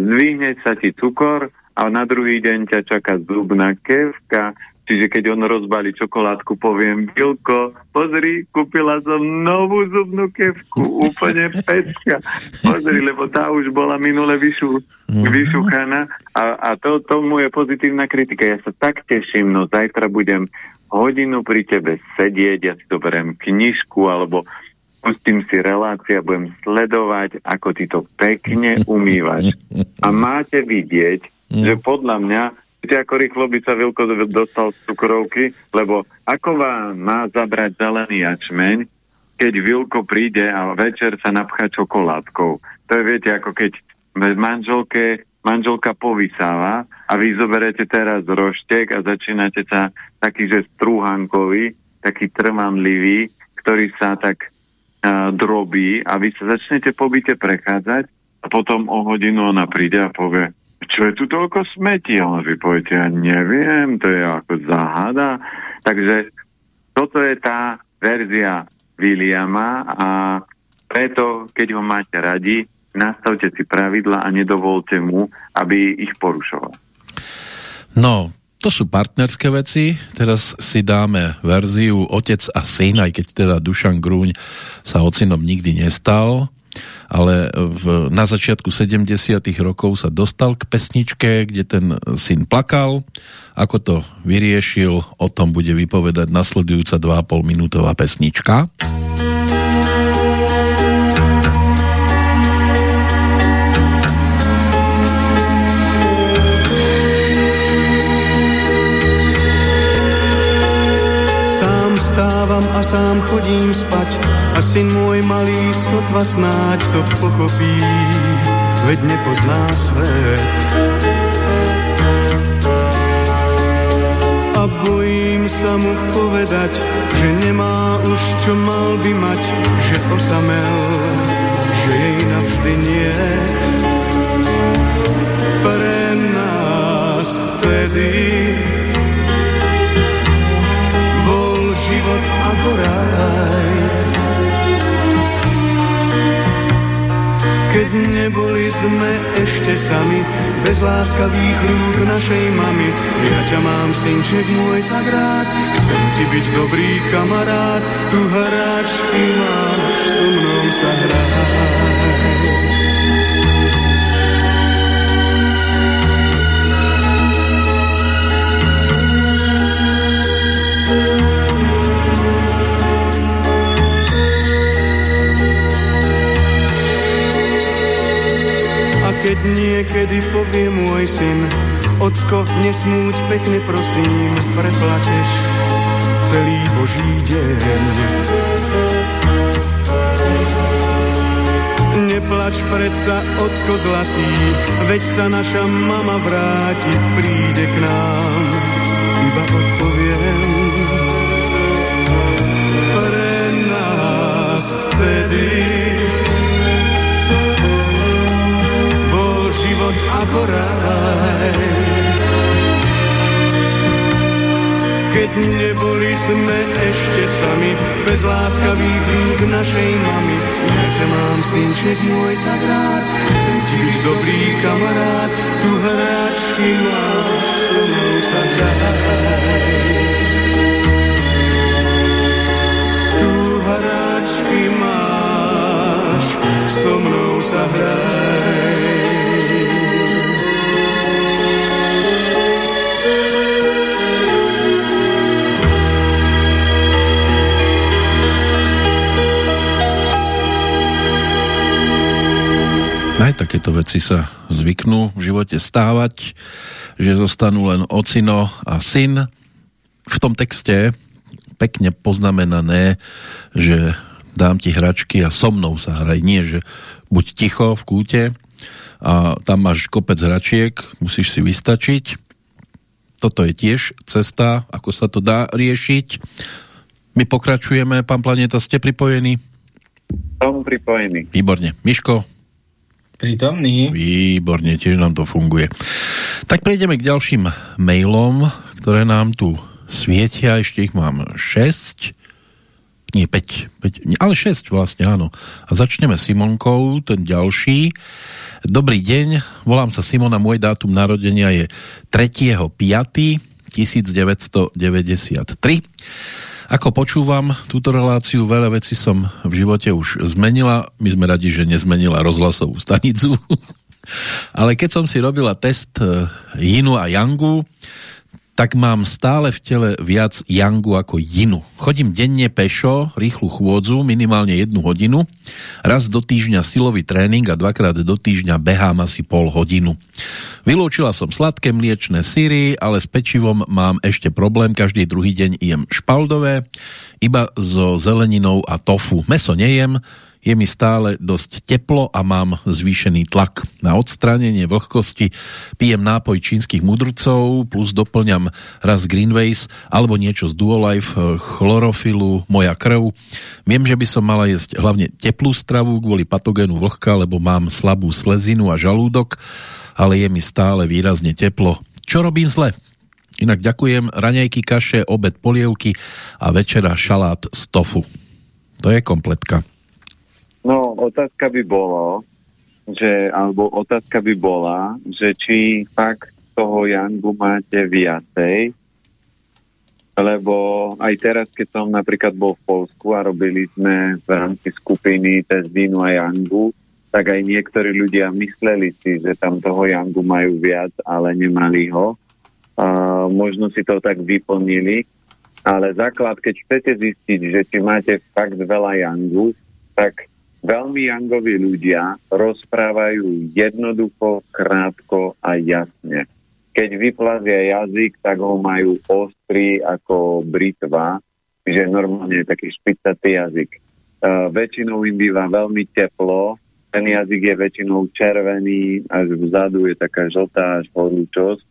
Zdvihne sa ti cukor a na druhý deň ťa čaká zubná kevka, Čiže keď on rozbalí čokoládku, poviem, Bilko, pozri, kúpila som novú zubnú kevku, úplne pecka. Pozri, lebo tá už bola minule vyšu, mhm. vyšuchaná a, a to, tomu je pozitívna kritika. Ja sa tak teším, no zajtra budem hodinu pri tebe sedieť, ja si to berem knižku alebo pustím si relácia, budem sledovať, ako ty to pekne umývaš. A máte vidieť, že podľa mňa Viete, ako rýchlo by sa Vilko dostal z cukrovky, lebo ako vám má zabrať zelený jačmeň, keď Vilko príde a večer sa napchá čokoládkou. To je, viete, ako keď manželke, manželka povysáva a vy zoberete teraz roštek a začínate sa taký, že strúhankový, taký trvanlivý, ktorý sa tak uh, drobí a vy sa začnete po byte prechádzať a potom o hodinu ona príde a povie, čo je tu toľko smetí? A vy poviete, ja neviem, to je ako záhada. Takže toto je tá verzia Williama a preto, keď ho máte radi, nastavte si pravidla a nedovolte mu, aby ich porušoval. No, to sú partnerské veci. Teraz si dáme verziu otec a syn, aj keď teda Dušan Grúň sa ocinom nikdy nestal ale v, na začiatku 70 rokov sa dostal k pesničke, kde ten syn plakal. Ako to vyriešil, o tom bude vypovedať nasledujúca 2,5 minútová pesnička. Vstávam a sám chodím spať a syn môj malý sotva snáď to pochopí, veď nepozná svet. A bojím sa mu povedať, že nemá už čo mal by mať, že osamel, že jej navždy niet. Pre nás vtedy život ako raj. Keď neboli sme ešte sami, bez láskavých rúk našej mamy, ja ťa mám, synček môj, tak rád, chcem ti byť dobrý kamarát, tu hráčky máš, so mnou sa hrať. Keď niekedy povie môj syn, ocko, nesmúť pekne prosím, preplačeš celý Boží deň. Neplač predsa, ocko zlatý, veď sa naša mama vráti, príde k nám, iba odpoviem. Pre nás vtedy život ako raj. Keď neboli sme ešte sami, bez láskavých rúk našej mamy, ja ťa mám, synček môj, tak rád, chcem ti dobrý kamarát, tu hráčky máš, so mnou sa hraj. Hráčky máš, so mnou sa hraj. Aj takéto veci sa zvyknú v živote stávať, že zostanú len ocino a syn. V tom texte pekne poznamenané, že dám ti hračky a so mnou sa hraj. Nie, že buď ticho v kúte a tam máš kopec hračiek, musíš si vystačiť. Toto je tiež cesta, ako sa to dá riešiť. My pokračujeme, pán Planeta, ste pripojení? Som pripojený. Výborne. Miško? Prítomný. Výborne, tiež nám to funguje. Tak prejdeme k ďalším mailom, ktoré nám tu svietia. Ešte ich mám 6. Nie, 5. 5 ale 6 vlastne, áno. A začneme Simonkou, ten ďalší. Dobrý deň, volám sa Simona, môj dátum narodenia je 3.5.1993. 1993. Ako počúvam túto reláciu, veľa vecí som v živote už zmenila. My sme radi, že nezmenila rozhlasovú stanicu. Ale keď som si robila test eh, Yinu a Yangu, tak mám stále v tele viac Yangu ako Yinu. Chodím denne pešo, rýchlu chôdzu, minimálne jednu hodinu. Raz do týždňa silový tréning a dvakrát do týždňa behám asi pol hodinu. Vylúčila som sladké mliečne syry, ale s pečivom mám ešte problém. Každý druhý deň jem špaldové, iba so zeleninou a tofu. Meso nejem, je mi stále dosť teplo a mám zvýšený tlak. Na odstránenie vlhkosti pijem nápoj čínskych mudrcov plus doplňam raz Greenways alebo niečo z Duolife, eh, chlorofilu, moja krv. Viem, že by som mala jesť hlavne teplú stravu kvôli patogénu vlhka, lebo mám slabú slezinu a žalúdok, ale je mi stále výrazne teplo. Čo robím zle? Inak ďakujem, raňajky, kaše, obed, polievky a večera šalát z tofu. To je kompletka. No, otázka by bolo, že, alebo otázka by bola, že či fakt toho Yangu máte viacej, lebo aj teraz, keď som napríklad bol v Polsku a robili sme v rámci skupiny test vínu a Yangu, tak aj niektorí ľudia mysleli si, že tam toho Yangu majú viac, ale nemali ho. A možno si to tak vyplnili, ale základ, keď chcete zistiť, že či máte fakt veľa Yangu, tak Veľmi jangoví ľudia rozprávajú jednoducho, krátko a jasne. Keď vyplazia jazyk, tak ho majú ostrý ako britva, že normálne je taký špicatý jazyk. Uh, väčšinou im býva veľmi teplo, ten jazyk je väčšinou červený, až vzadu je taká žltá až horúčosť.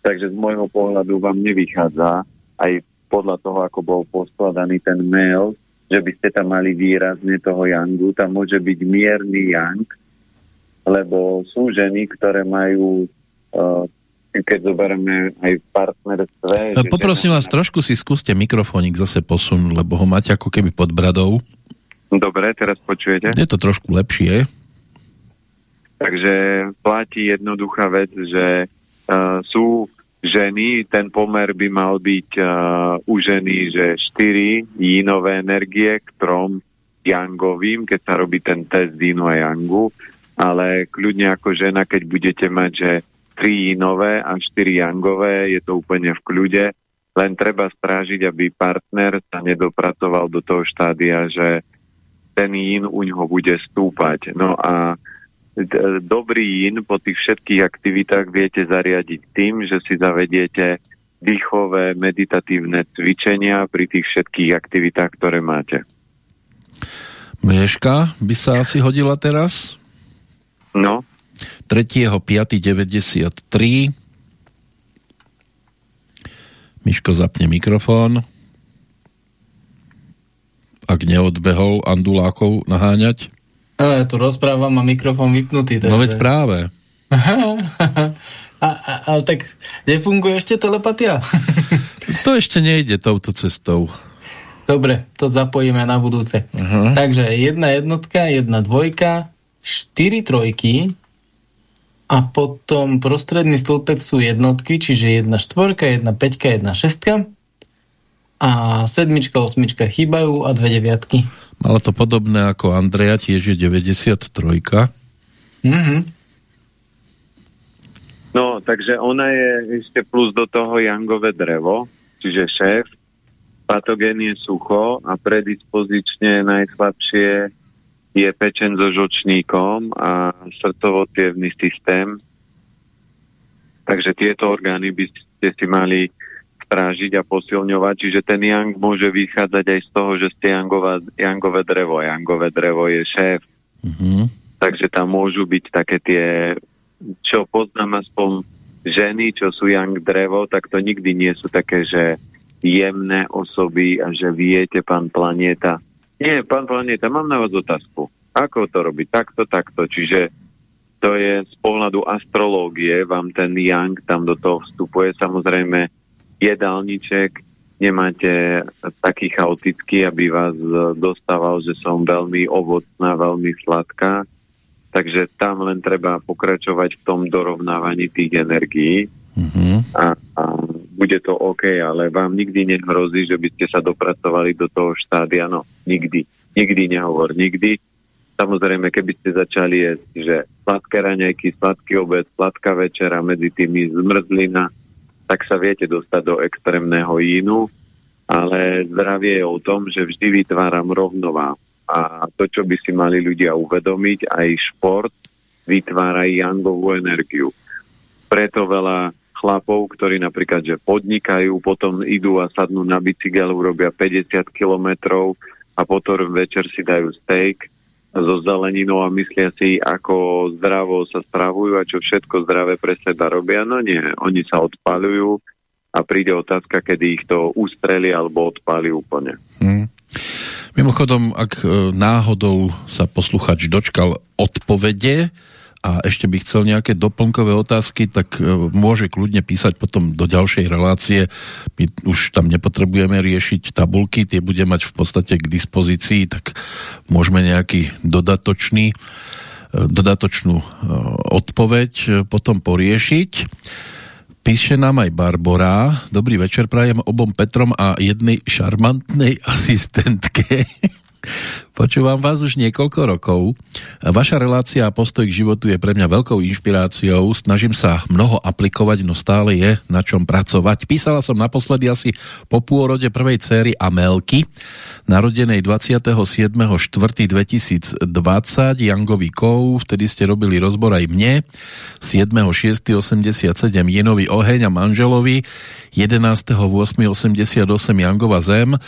Takže z môjho pohľadu vám nevychádza, aj podľa toho, ako bol poskladaný ten mail, že by ste tam mali výrazne toho yangu. Tam môže byť mierny yang, lebo sú ženy, ktoré majú uh, keď zoberieme aj v partnerstve. E, poprosím vás, trošku si skúste mikrofónik zase posunúť, lebo ho máte ako keby pod bradou. Dobre, teraz počujete? Je to trošku lepšie. Takže platí jednoduchá vec, že uh, sú ženy, ten pomer by mal byť uh, u ženy, že 4 jínové energie k 3 jangovým, keď sa robí ten test jínu a jangu, ale kľudne ako žena, keď budete mať, že 3 jínové a 4 jangové, je to úplne v kľude, len treba strážiť, aby partner sa nedopracoval do toho štádia, že ten jín u ňoho bude stúpať. No a dobrý in po tých všetkých aktivitách viete zariadiť tým, že si zavediete dýchové meditatívne cvičenia pri tých všetkých aktivitách, ktoré máte. Mlieška by sa asi hodila teraz? No. 3.5.93 Miško zapne mikrofón. Ak neodbehol andulákov naháňať. Ja tu rozprávam a mikrofón vypnutý. Takže... No veď práve. a, a, ale tak nefunguje ešte telepatia? to ešte nejde touto cestou. Dobre, to zapojíme na budúce. Uh-huh. Takže jedna jednotka, jedna dvojka, štyri trojky a potom prostredný stĺpec sú jednotky, čiže jedna štvorka, jedna peťka, jedna šestka a sedmička, osmička chýbajú a dve deviatky. Malo to podobné ako Andrea, tiež je 93. Mm-hmm. No, takže ona je ešte plus do toho jangové drevo, čiže šéf, patogén je sucho a predispozične najslabšie je pečen so žočníkom a srdcovo systém. Takže tieto orgány by ste si mali strážiť a posilňovať. Čiže ten Yang môže vychádzať aj z toho, že ste Yangova, Yangové drevo. Yangové drevo je šéf. Mm-hmm. Takže tam môžu byť také tie, čo poznám aspoň ženy, čo sú Yang drevo, tak to nikdy nie sú také, že jemné osoby a že viete, pán Planeta. Nie, pán Planeta, mám na vás otázku. Ako to robiť? Takto, takto. Čiže to je z pohľadu astrológie, vám ten Yang tam do toho vstupuje. Samozrejme, jedálniček nemáte taký chaotický, aby vás dostával, že som veľmi ovocná, veľmi sladká. Takže tam len treba pokračovať v tom dorovnávaní tých energií. Mm-hmm. A, a bude to OK, ale vám nikdy nehrozí, že by ste sa dopracovali do toho štádia. No, nikdy. Nikdy nehovor, nikdy. Samozrejme, keby ste začali jesť, že sladké raňajky, sladký obed, sladká večera, medzi tými zmrzlina, tak sa viete dostať do extrémneho jínu, ale zdravie je o tom, že vždy vytváram rovnová. A to, čo by si mali ľudia uvedomiť, aj šport vytvára jangovú energiu. Preto veľa chlapov, ktorí napríklad že podnikajú, potom idú a sadnú na bicykel, urobia 50 kilometrov a potom večer si dajú steak so zeleninou a myslia si, ako zdravo sa stravujú a čo všetko zdravé pre seba robia. No nie, oni sa odpalujú a príde otázka, kedy ich to ustreli alebo odpali úplne. Hmm. Mimochodom, ak e, náhodou sa posluchač dočkal odpovede, a ešte by chcel nejaké doplnkové otázky, tak e, môže kľudne písať potom do ďalšej relácie. My už tam nepotrebujeme riešiť tabulky, tie bude mať v podstate k dispozícii, tak môžeme nejaký dodatočný e, dodatočnú e, odpoveď potom poriešiť. Píše nám aj Barbora. Dobrý večer prajem obom Petrom a jednej šarmantnej asistentke. Počúvam vás už niekoľko rokov. Vaša relácia a postoj k životu je pre mňa veľkou inšpiráciou. Snažím sa mnoho aplikovať, no stále je na čom pracovať. Písala som naposledy asi po pôrode prvej céry Amelky, narodenej 27.4.2020, Jangovi Kou, vtedy ste robili rozbor aj mne, 7.6.87 Jenovi Oheň a manželovi, 11.8.88 Jangova Zem,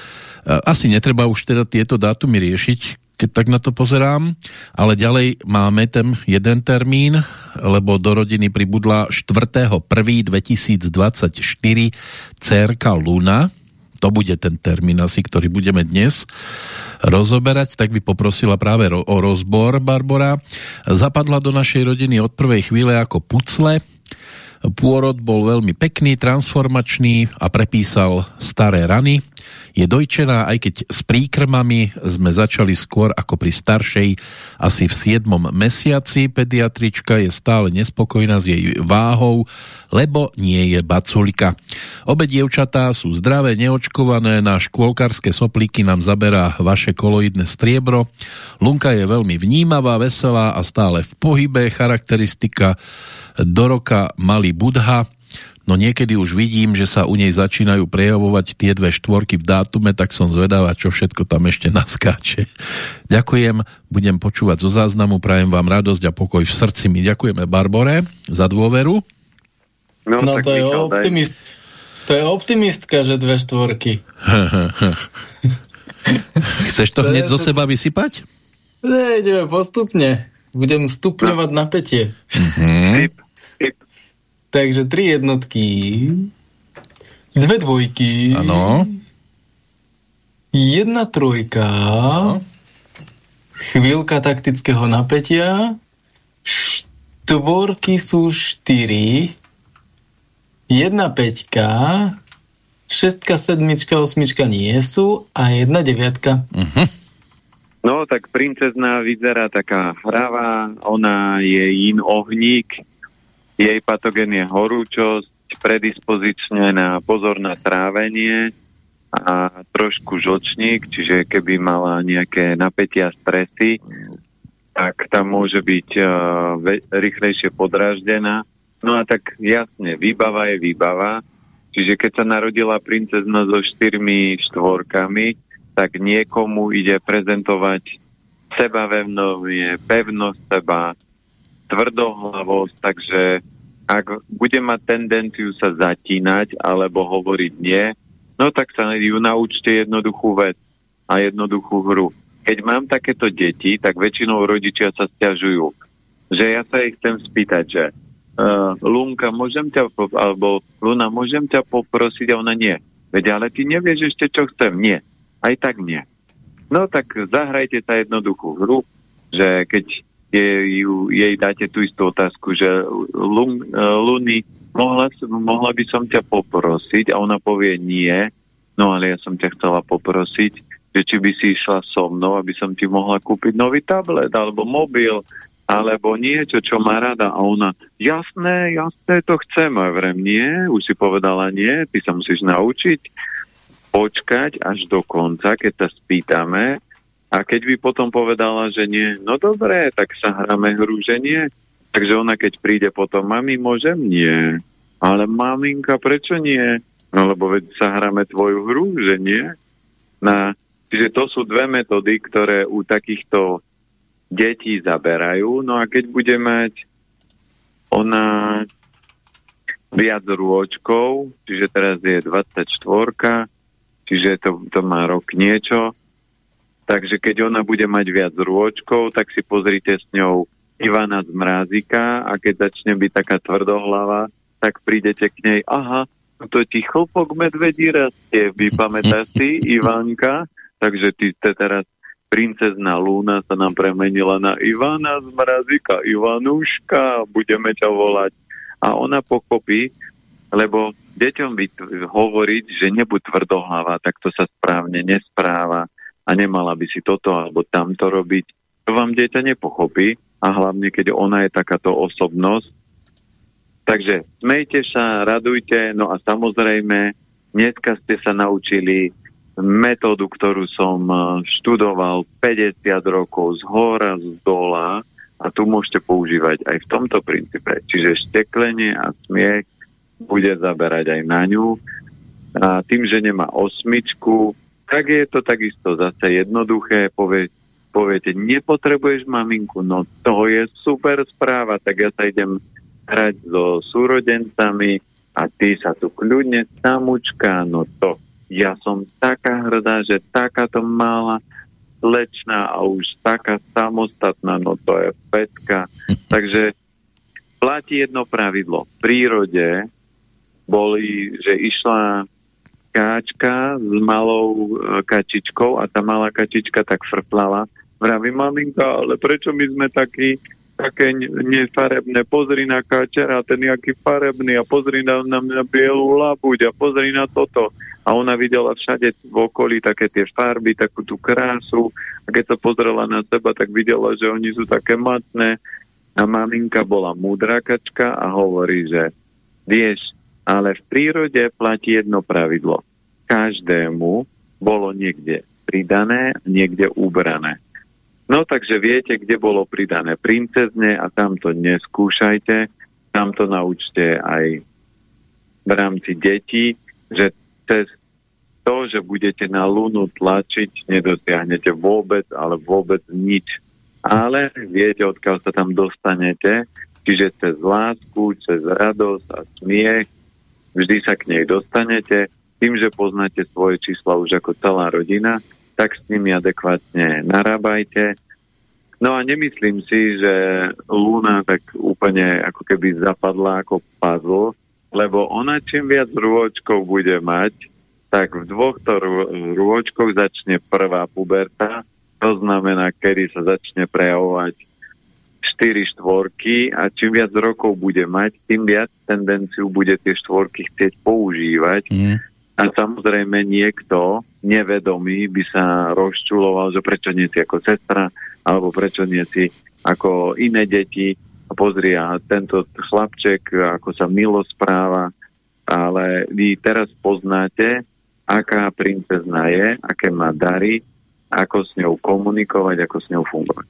asi netreba už teda tieto dátumy riešiť, keď tak na to pozerám, ale ďalej máme ten jeden termín, lebo do rodiny pribudla 4.1.2024 cerka Luna, to bude ten termín asi, ktorý budeme dnes rozoberať, tak by poprosila práve o rozbor Barbara. Zapadla do našej rodiny od prvej chvíle ako pucle, Pôrod bol veľmi pekný, transformačný a prepísal staré rany. Je dojčená, aj keď s príkrmami sme začali skôr ako pri staršej, asi v 7. mesiaci. Pediatrička je stále nespokojná s jej váhou, lebo nie je baculika. Obe dievčatá sú zdravé, neočkované, na škôlkarské soplíky nám zaberá vaše koloidné striebro. Lunka je veľmi vnímavá, veselá a stále v pohybe, charakteristika do roka malý Budha, no niekedy už vidím, že sa u nej začínajú prejavovať tie dve štvorky v dátume, tak som zvedavá, čo všetko tam ešte naskáče. Ďakujem, budem počúvať zo záznamu, prajem vám radosť a pokoj v srdci. My ďakujeme Barbore za dôveru. No, no to, je optimist, to je optimistka, že dve štvorky. Chceš to, to hneď zo to... seba vysypať? Ne, ideme postupne. Budem stupňovať no. napätie. Mm-hmm. Takže tri jednotky, dve dvojky, ano. jedna trojka, ano. chvíľka taktického napätia, štvorky sú štyri, jedna peťka, šestka, sedmička, osmička nie sú a jedna deviatka. Uh-huh. No, tak princezná vyzerá taká hravá, ona je in ohník, jej patogen je horúčosť, predispozične na pozor na trávenie a trošku žočník, čiže keby mala nejaké napätia, stresy, tak tam môže byť uh, ve- rýchlejšie podráždená. No a tak jasne, výbava je výbava, čiže keď sa narodila princezna so štyrmi štvorkami, tak niekomu ide prezentovať sebavedomie, pevnosť seba, tvrdohlavosť, takže ak bude mať tendenciu sa zatínať alebo hovoriť nie, no tak sa ju naučte jednoduchú vec a jednoduchú hru. Keď mám takéto deti, tak väčšinou rodičia sa stiažujú, že ja sa ich chcem spýtať, že uh, Lunka, môžem ťa, alebo Luna, môžem ťa poprosiť a ona nie. Veď ale ty nevieš ešte, čo chcem. Nie. Aj tak nie. No tak zahrajte sa jednoduchú hru, že keď je, ju, jej dáte tú istú otázku, že Lun, Luny, mohla, mohla by som ťa poprosiť a ona povie nie, no ale ja som ťa chcela poprosiť, že či by si išla so mnou, aby som ti mohla kúpiť nový tablet alebo mobil, alebo niečo, čo má rada. A ona, jasné, jasné, to chcem. A vrem, nie, už si povedala nie, ty sa musíš naučiť počkať až do konca, keď sa spýtame. A keď by potom povedala, že nie, no dobre, tak sa hráme hru, že nie. Takže ona, keď príde potom, mami, môžem? Nie. Ale maminka, prečo nie? No lebo veď sa hráme tvoju hru, že nie. Na, čiže to sú dve metódy, ktoré u takýchto deti zaberajú. No a keď bude mať ona viac rôčkov, čiže teraz je 24, čiže to, to má rok niečo, takže keď ona bude mať viac rôčkov, tak si pozrite s ňou Ivana z Mrázika a keď začne byť taká tvrdohlava, tak prídete k nej, aha, to ti chlpok medvedí rastie, vypamätáš si, Ivanka? Takže ty te teraz princezna Lúna sa nám premenila na Ivana z Mrazika, Ivanúška, budeme ťa volať. A ona pochopí, lebo deťom hovoriť, že nebuď tvrdohlava, tak to sa správne nespráva a nemala by si toto alebo tamto robiť. To vám dieťa nepochopí a hlavne, keď ona je takáto osobnosť. Takže smejte sa, radujte, no a samozrejme, dneska ste sa naučili metódu, ktorú som eh, študoval 50 rokov z hora, z dola a tu môžete používať aj v tomto princípe. Čiže šteklenie a smiech bude zaberať aj na ňu. A tým, že nemá osmičku, tak je to takisto zase jednoduché. Povie, poviete, nepotrebuješ maminku, no to je super správa, tak ja sa idem hrať so súrodencami a ty sa tu kľudne samučka, no to ja som taká hrdá, že takáto malá slečná a už taká samostatná, no to je petka. Takže platí jedno pravidlo. V prírode boli, že išla káčka s malou e, kačičkou a tá malá kačička tak frplala. Vraví, maminka, ale prečo my sme takí také nefarebné, pozri na kačera, ten jaký farebný a pozri na, na, na bielú labuť a pozri na toto. A ona videla všade v okolí také tie farby, takú tú krásu a keď sa pozrela na seba, tak videla, že oni sú také matné a maminka bola múdra kačka a hovorí, že vieš, ale v prírode platí jedno pravidlo. Každému bolo niekde pridané, niekde ubrané. No takže viete, kde bolo pridané princezne a tam to neskúšajte, tam to naučte aj v rámci detí, že cez to, že budete na lunu tlačiť, nedosiahnete vôbec, ale vôbec nič. Ale viete, odkiaľ sa tam dostanete, čiže cez lásku, cez radosť a smiech, vždy sa k nej dostanete. Tým, že poznáte svoje čísla už ako celá rodina, tak s nimi adekvátne narábajte. No a nemyslím si, že Luna tak úplne ako keby zapadla ako puzzle, lebo ona čím viac rôčkov bude mať, tak v dvoch to rôčkoch začne prvá puberta, to znamená, kedy sa začne prejavovať 4 štvorky a čím viac rokov bude mať, tým viac tendenciu bude tie štvorky chcieť používať. Mm. A samozrejme niekto nevedomý by sa rozčuloval, že prečo nie si ako sestra, alebo prečo nie si ako iné deti. Pozri, a tento chlapček, ako sa milo správa, ale vy teraz poznáte, aká princezna je, aké má dary, ako s ňou komunikovať, ako s ňou fungovať.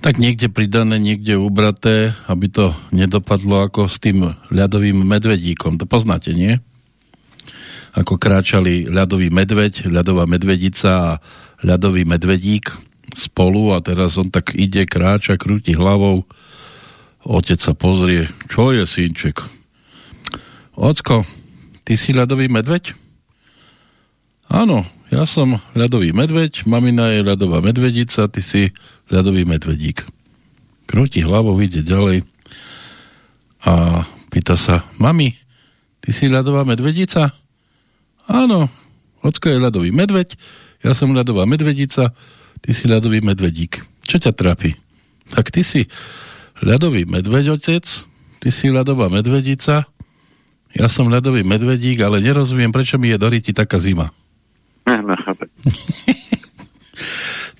Tak niekde pridané, niekde ubraté, aby to nedopadlo ako s tým ľadovým medvedíkom. To poznáte, nie? ako kráčali ľadový medveď, ľadová medvedica a ľadový medvedík spolu a teraz on tak ide, kráča, krúti hlavou. Otec sa pozrie, čo je, synček? Ocko, ty si ľadový medveď? Áno, ja som ľadový medveď, mamina je ľadová medvedica, ty si ľadový medvedík. Krúti hlavou, ide ďalej a pýta sa, mami, ty si ľadová medvedica? Áno, ocko je ľadový medveď, ja som ľadová medvedica, ty si ľadový medvedík. Čo ťa trápi? Tak ty si ľadový medveď, otec, ty si ľadová medvedica, ja som ľadový medvedík, ale nerozumiem, prečo mi je do taká zima. No,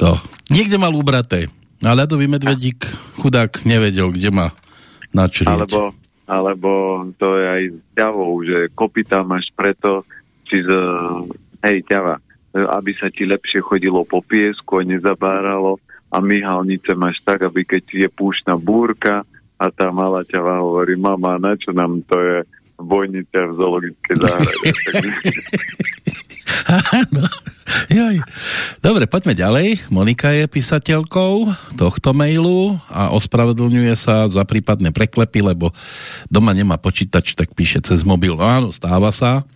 to. Niekde mal ubraté. A ľadový medvedík chudák nevedel, kde má načrieť. Alebo, alebo to je aj s ťavou, že kopita máš preto, či z, hej, ťava, aby sa ti lepšie chodilo po piesku a nezabáralo a myhalnice máš tak, aby keď je púšna búrka a tá malá ťava hovorí, mama, na čo nám to je bojnica v zoologickej záhrade. no. Joj. Dobre, poďme ďalej. Monika je písateľkou tohto mailu a ospravedlňuje sa za prípadné preklepy, lebo doma nemá počítač, tak píše cez mobil. No áno, stáva sa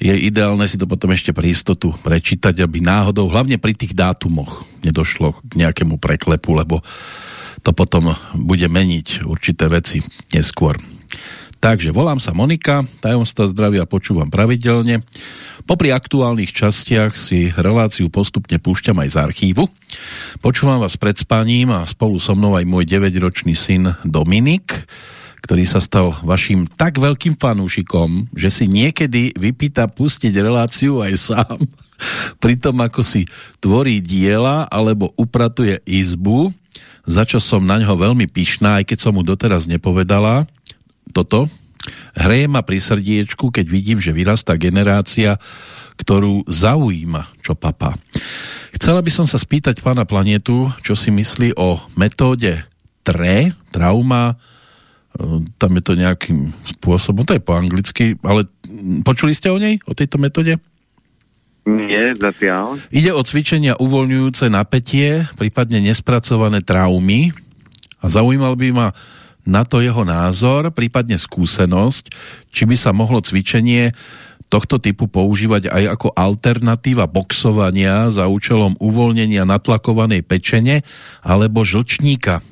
je ideálne si to potom ešte pre istotu prečítať, aby náhodou, hlavne pri tých dátumoch, nedošlo k nejakému preklepu, lebo to potom bude meniť určité veci neskôr. Takže volám sa Monika, tajomstva zdravia počúvam pravidelne. Popri aktuálnych častiach si reláciu postupne púšťam aj z archívu. Počúvam vás pred spaním a spolu so mnou aj môj 9-ročný syn Dominik ktorý sa stal vašim tak veľkým fanúšikom, že si niekedy vypýta pustiť reláciu aj sám, pri tom ako si tvorí diela alebo upratuje izbu, za čo som na ňo veľmi pyšná, aj keď som mu doteraz nepovedala toto. Hreje ma pri srdiečku, keď vidím, že vyrastá generácia, ktorú zaujíma, čo papa. Chcela by som sa spýtať pána Planetu, čo si myslí o metóde TRE, trauma, tam je to nejakým spôsobom, to je po anglicky, ale počuli ste o nej, o tejto metóde? Nie, zatiaľ. Ide o cvičenia uvoľňujúce napätie, prípadne nespracované traumy a zaujímal by ma na to jeho názor, prípadne skúsenosť, či by sa mohlo cvičenie tohto typu používať aj ako alternatíva boxovania za účelom uvoľnenia natlakovanej pečene alebo žlčníka.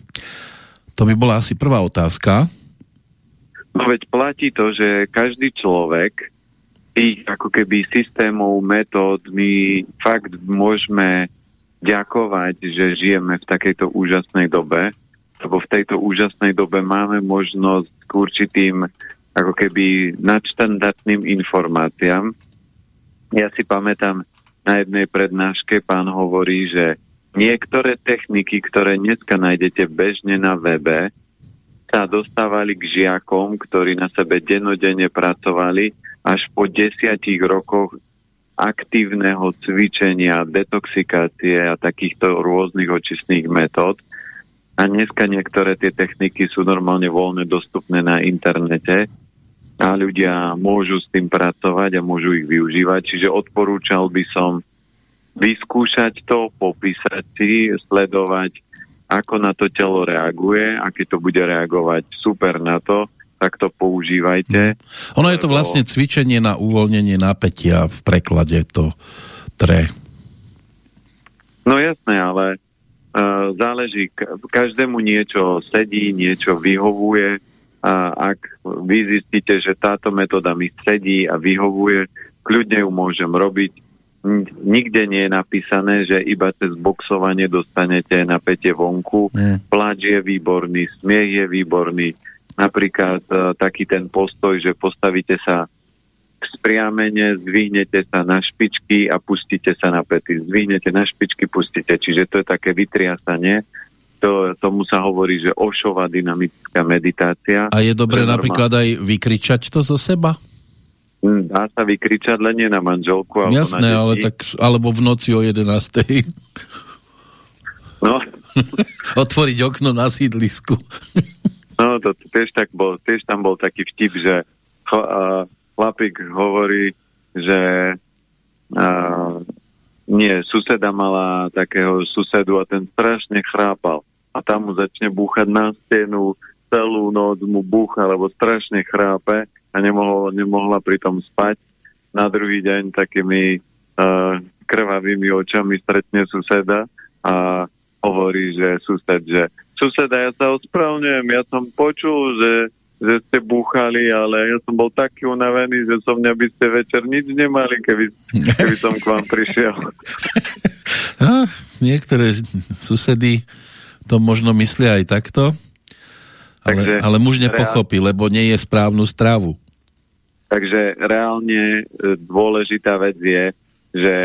To by bola asi prvá otázka. No veď platí to, že každý človek tých ako keby systémov, metód my fakt môžeme ďakovať, že žijeme v takejto úžasnej dobe, lebo v tejto úžasnej dobe máme možnosť k určitým ako keby nadštandardným informáciám. Ja si pamätám, na jednej prednáške pán hovorí, že niektoré techniky, ktoré dneska nájdete bežne na webe, sa dostávali k žiakom, ktorí na sebe denodene pracovali až po desiatich rokoch aktívneho cvičenia, detoxikácie a takýchto rôznych očistných metód. A dneska niektoré tie techniky sú normálne voľne dostupné na internete a ľudia môžu s tým pracovať a môžu ich využívať. Čiže odporúčal by som vyskúšať to, popísať si, sledovať, ako na to telo reaguje a keď to bude reagovať super na to, tak to používajte. Hmm. Ono je to vlastne cvičenie na uvoľnenie napätia v preklade to tre. No jasné, ale záleží, každému niečo sedí, niečo vyhovuje a ak vy zistíte, že táto metóda mi sedí a vyhovuje, kľudne ju môžem robiť, nikde nie je napísané, že iba cez boxovanie dostanete napätie vonku. Pláč je výborný, smiech je výborný. Napríklad uh, taký ten postoj, že postavíte sa spriamene, zdvihnete sa na špičky a pustíte sa na pety. Zdvihnete na špičky, pustíte. Čiže to je také vytriasanie. To, tomu sa hovorí, že ošová dynamická meditácia. A je dobre napríklad aj vykričať to zo seba? Hm, dá sa vykričať len nie na manželku. Alebo Jasné, na ale tak, alebo v noci o 11. No. Otvoriť okno na sídlisku. no, to tiež, tak bol, tiež tam bol taký vtip, že chlapík hovorí, že uh, nie, suseda mala takého susedu a ten strašne chrápal. A tam mu začne búchať na stenu, celú noc mu búcha, lebo strašne chrápe a nemohol, nemohla pritom spať. Na druhý deň takými uh, krvavými očami stretne suseda a hovorí, že sused, že suseda, ja sa ospravňujem, ja som počul, že že ste búchali, ale ja som bol taký unavený, že som mňa by ste večer nič nemali, keby, keby som k vám prišiel. A, niektoré susedy to možno myslia aj takto, ale, Takže, ale muž nepochopí, reál... lebo nie je správnu stravu. Takže reálne e, dôležitá vec je, že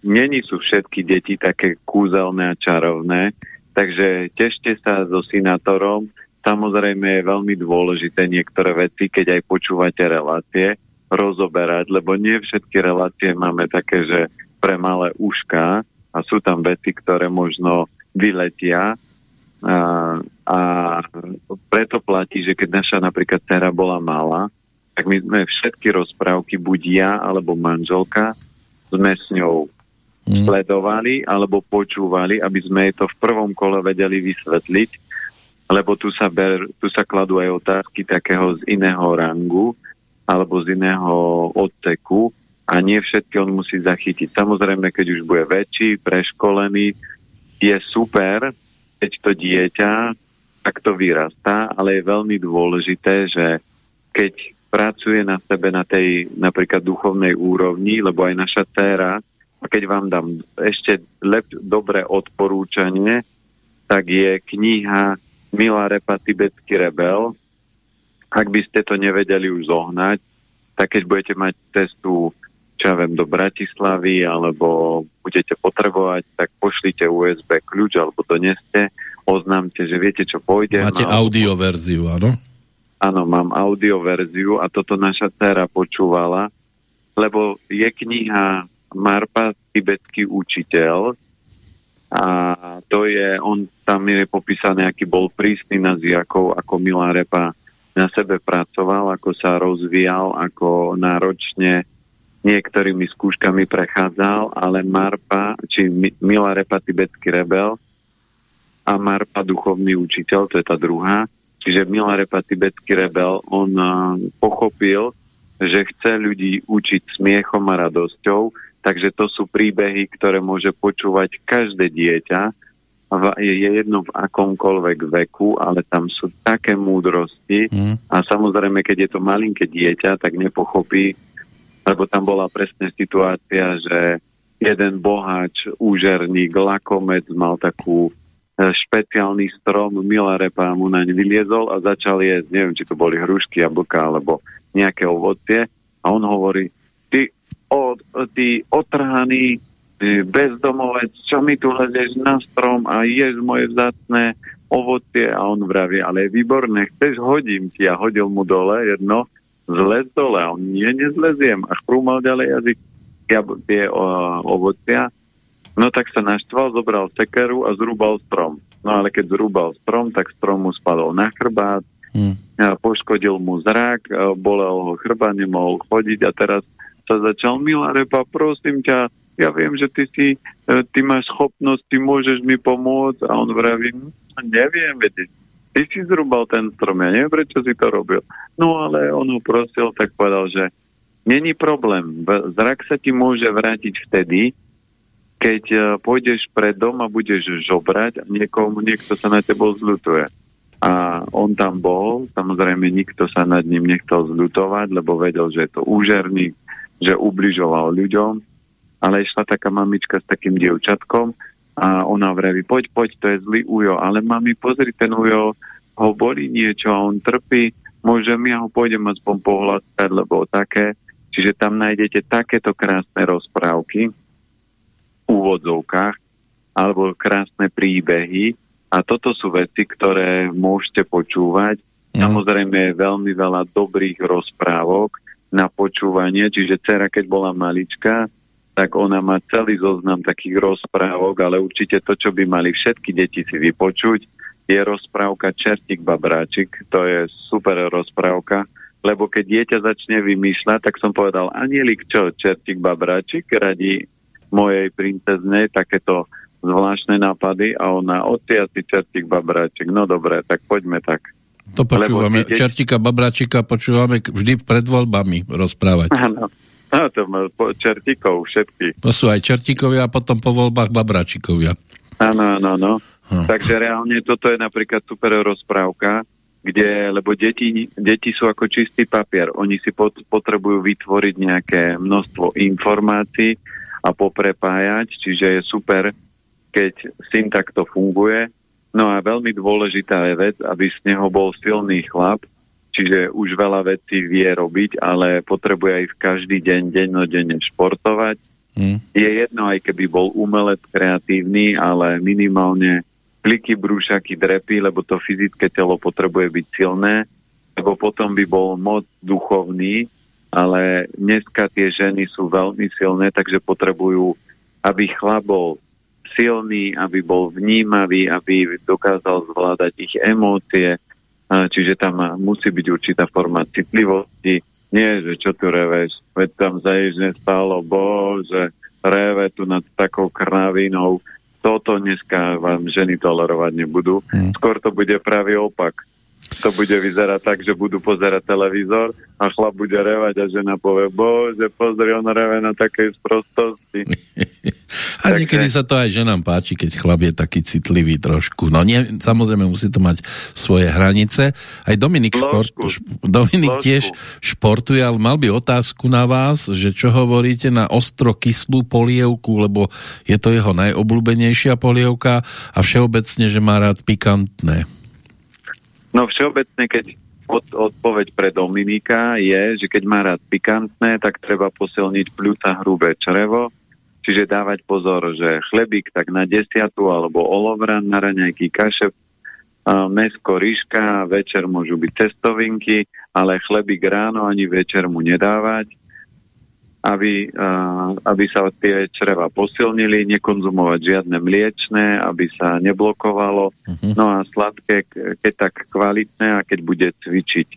není sú všetky deti také kúzelné a čarovné, takže tešte sa so sinátorom, Samozrejme je veľmi dôležité niektoré veci, keď aj počúvate relácie, rozoberať, lebo nie všetky relácie máme také, že pre malé uška a sú tam veci, ktoré možno vyletia a, a preto platí, že keď naša napríklad dcera bola malá, tak my sme všetky rozprávky, buď ja alebo manželka, sme s ňou mm. sledovali alebo počúvali, aby sme jej to v prvom kole vedeli vysvetliť lebo tu sa, ber, tu sa kladú aj otázky takého z iného rangu alebo z iného odteku a nie všetky on musí zachytiť. Samozrejme, keď už bude väčší, preškolený, je super, keď to dieťa takto vyrastá, ale je veľmi dôležité, že keď pracuje na sebe na tej napríklad duchovnej úrovni, lebo aj naša dcéra, a keď vám dám ešte lep, dobré odporúčanie, tak je kniha Milá repa tibetský rebel. Ak by ste to nevedeli už zohnať, tak keď budete mať cestu čo ja viem, do Bratislavy alebo budete potrebovať, tak pošlite USB kľúč alebo doneste, oznámte, že viete, čo pôjde. Máte no, audio verziu, áno? Áno, mám audio verziu a toto naša dcera počúvala, lebo je kniha Marpa, tibetský učiteľ, a to je, on tam je popísaný, aký bol prísny na ziakov, ako Milá Repa na sebe pracoval, ako sa rozvíjal, ako náročne niektorými skúškami prechádzal, ale Marpa, či Milá Repa tibetský rebel a Marpa duchovný učiteľ, to je tá druhá, čiže Milá Repa tibetský rebel, on pochopil, že chce ľudí učiť smiechom a radosťou, Takže to sú príbehy, ktoré môže počúvať každé dieťa. Je jedno v akomkoľvek veku, ale tam sú také múdrosti. Mm. A samozrejme, keď je to malinké dieťa, tak nepochopí, lebo tam bola presne situácia, že jeden boháč, úžerník, lakomec mal takú e, špeciálny strom, milá repa mu naň vyliezol a začal jesť, neviem, či to boli hrušky, jablka alebo nejaké ovocie. A on hovorí, ty otrhaný e, bezdomovec, čo mi tu lezieš na strom a ješ moje vzácné ovocie? A on vraví, ale je výborné, chceš, hodím ti. A hodil mu dole jedno, zlez dole. A on nie, nezleziem. A chrúmal ďalej jazyk. Ja, tie o, ovocia, no tak sa naštval, zobral sekeru a zrúbal strom. No ale keď zrúbal strom, tak strom mu spadol na chrbát, hmm. poškodil mu zrak, bolel ho chrba, nemohol chodiť. A teraz sa začal, milá repa, prosím ťa, ja viem, že ty si, e, ty máš schopnosť, ty môžeš mi pomôcť a on vraví, no, neviem, vedieť, ty si zrubal ten strom, ja neviem, prečo si to robil. No ale on ho prosil, tak povedal, že není problém, zrak sa ti môže vrátiť vtedy, keď e, pôjdeš pred dom a budeš žobrať a niekomu, niekto sa na tebou zľutuje. A on tam bol, samozrejme nikto sa nad ním nechcel zľutovať, lebo vedel, že je to úžerník, že ubližoval ľuďom, ale išla taká mamička s takým dievčatkom a ona vraví, poď, poď, to je zlý ujo, ale mami, pozri, ten ujo ho boli niečo a on trpí, môžem ja ho pôjdem aspoň pohľadkať, lebo také, čiže tam nájdete takéto krásne rozprávky v úvodzovkách alebo krásne príbehy. A toto sú veci, ktoré môžete počúvať. Mm. Samozrejme je veľmi veľa dobrých rozprávok, na počúvanie, čiže dcera, keď bola malička, tak ona má celý zoznam takých rozprávok, ale určite to, čo by mali všetky deti si vypočuť, je rozprávka Čertík Babráčik. To je super rozprávka, lebo keď dieťa začne vymýšľať, tak som povedal, anielik čo, Čertík Babráčik, radí mojej princeznej takéto zvláštne nápady a ona ociaci čertík babráček. No dobre, tak poďme tak. To počúvame. Lebo Čertíka babráčika počúvame vždy pred voľbami rozprávať. Áno. No, to má čertíkov všetky. To sú aj čertíkovia a potom po voľbách babráčikovia. Áno, áno. Hm. Takže reálne toto je napríklad super rozprávka, kde, lebo deti, deti sú ako čistý papier. Oni si pot, potrebujú vytvoriť nejaké množstvo informácií a poprepájať, čiže je super, keď syn takto funguje. No a veľmi dôležitá je vec, aby z neho bol silný chlap, čiže už veľa vecí vie robiť, ale potrebuje aj v každý deň, dennodenne športovať. Hmm. Je jedno, aj keby bol umelec kreatívny, ale minimálne pliky, brúšaky, drepy, lebo to fyzické telo potrebuje byť silné, lebo potom by bol moc duchovný, ale dneska tie ženy sú veľmi silné, takže potrebujú, aby chlap bol silný, aby bol vnímavý, aby dokázal zvládať ich emócie, čiže tam musí byť určitá forma citlivosti. Nie, že čo tu reveš, veď tam zaježne stálo, bože, reve tu nad takou krnavinou. Toto dneska vám ženy tolerovať nebudú. Hmm. Skôr to bude pravý opak to bude vyzerať tak, že budú pozerať televízor a chlap bude revať a žena povie, bože, pozri, on reve na takej sprostosti. a Takže... niekedy sa to aj ženám páči, keď chlap je taký citlivý trošku. No nie, samozrejme musí to mať svoje hranice. Aj Dominik, šport, Dominik tiež športuje, ale mal by otázku na vás, že čo hovoríte na ostro kyslú polievku, lebo je to jeho najobľúbenejšia polievka a všeobecne, že má rád pikantné. No všeobecne, keď od, odpoveď pre Dominika je, že keď má rád pikantné, tak treba posilniť pľúca hrubé črevo, čiže dávať pozor, že chlebík tak na desiatu alebo olovran na raňajky kaše, mesko, ríška, večer môžu byť cestovinky, ale chlebík ráno ani večer mu nedávať aby, aby sa tie čreva posilnili, nekonzumovať žiadne mliečné, aby sa neblokovalo. Uh-huh. No a sladké, keď tak kvalitné a keď bude cvičiť.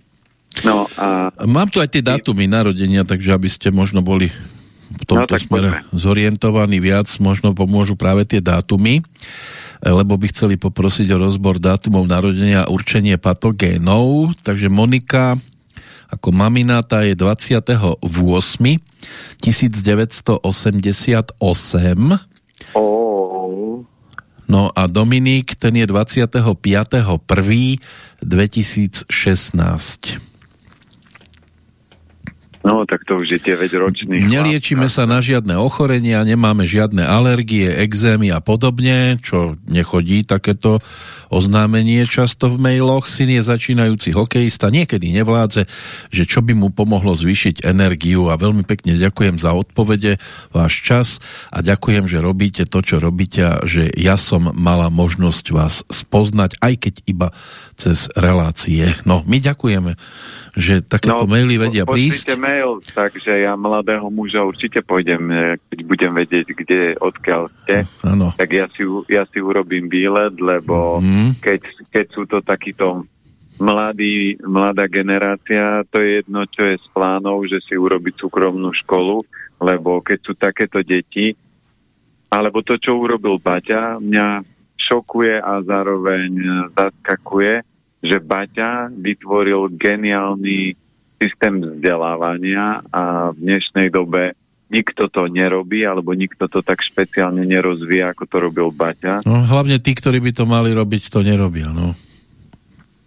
No a... Mám tu aj tie dátumy narodenia, takže aby ste možno boli v tomto no, smere poďme. zorientovaní viac, možno pomôžu práve tie dátumy lebo by chceli poprosiť o rozbor dátumov narodenia a určenie patogénov. Takže Monika ako mamina tá je 28. 1988. Oh. No a Dominik, ten je 25. 1. 2016. No, tak to už je 9 ročných. Neliečíme sa na žiadne ochorenia, nemáme žiadne alergie, exémy a podobne, čo nechodí takéto oznámenie často v mailoch. Syn je začínajúci hokejista, niekedy nevládze, že čo by mu pomohlo zvýšiť energiu a veľmi pekne ďakujem za odpovede, váš čas a ďakujem, že robíte to, čo robíte a že ja som mala možnosť vás spoznať, aj keď iba cez relácie. No, my ďakujeme, že takéto no, maily vedia prísť. mail, takže ja mladého muža určite pôjdem, eh, keď budem vedieť, kde, odkiaľ ste, ano. tak ja si, ja si urobím výlet, lebo mm. keď, keď sú to takýto mladý, mladá generácia, to je jedno, čo je s plánov, že si urobi súkromnú školu, lebo keď sú takéto deti, alebo to, čo urobil Baťa, mňa šokuje a zároveň e, zaskakuje, že Baťa vytvoril geniálny systém vzdelávania a v dnešnej dobe nikto to nerobí, alebo nikto to tak špeciálne nerozvíja, ako to robil Baťa. No, hlavne tí, ktorí by to mali robiť, to nerobia, no.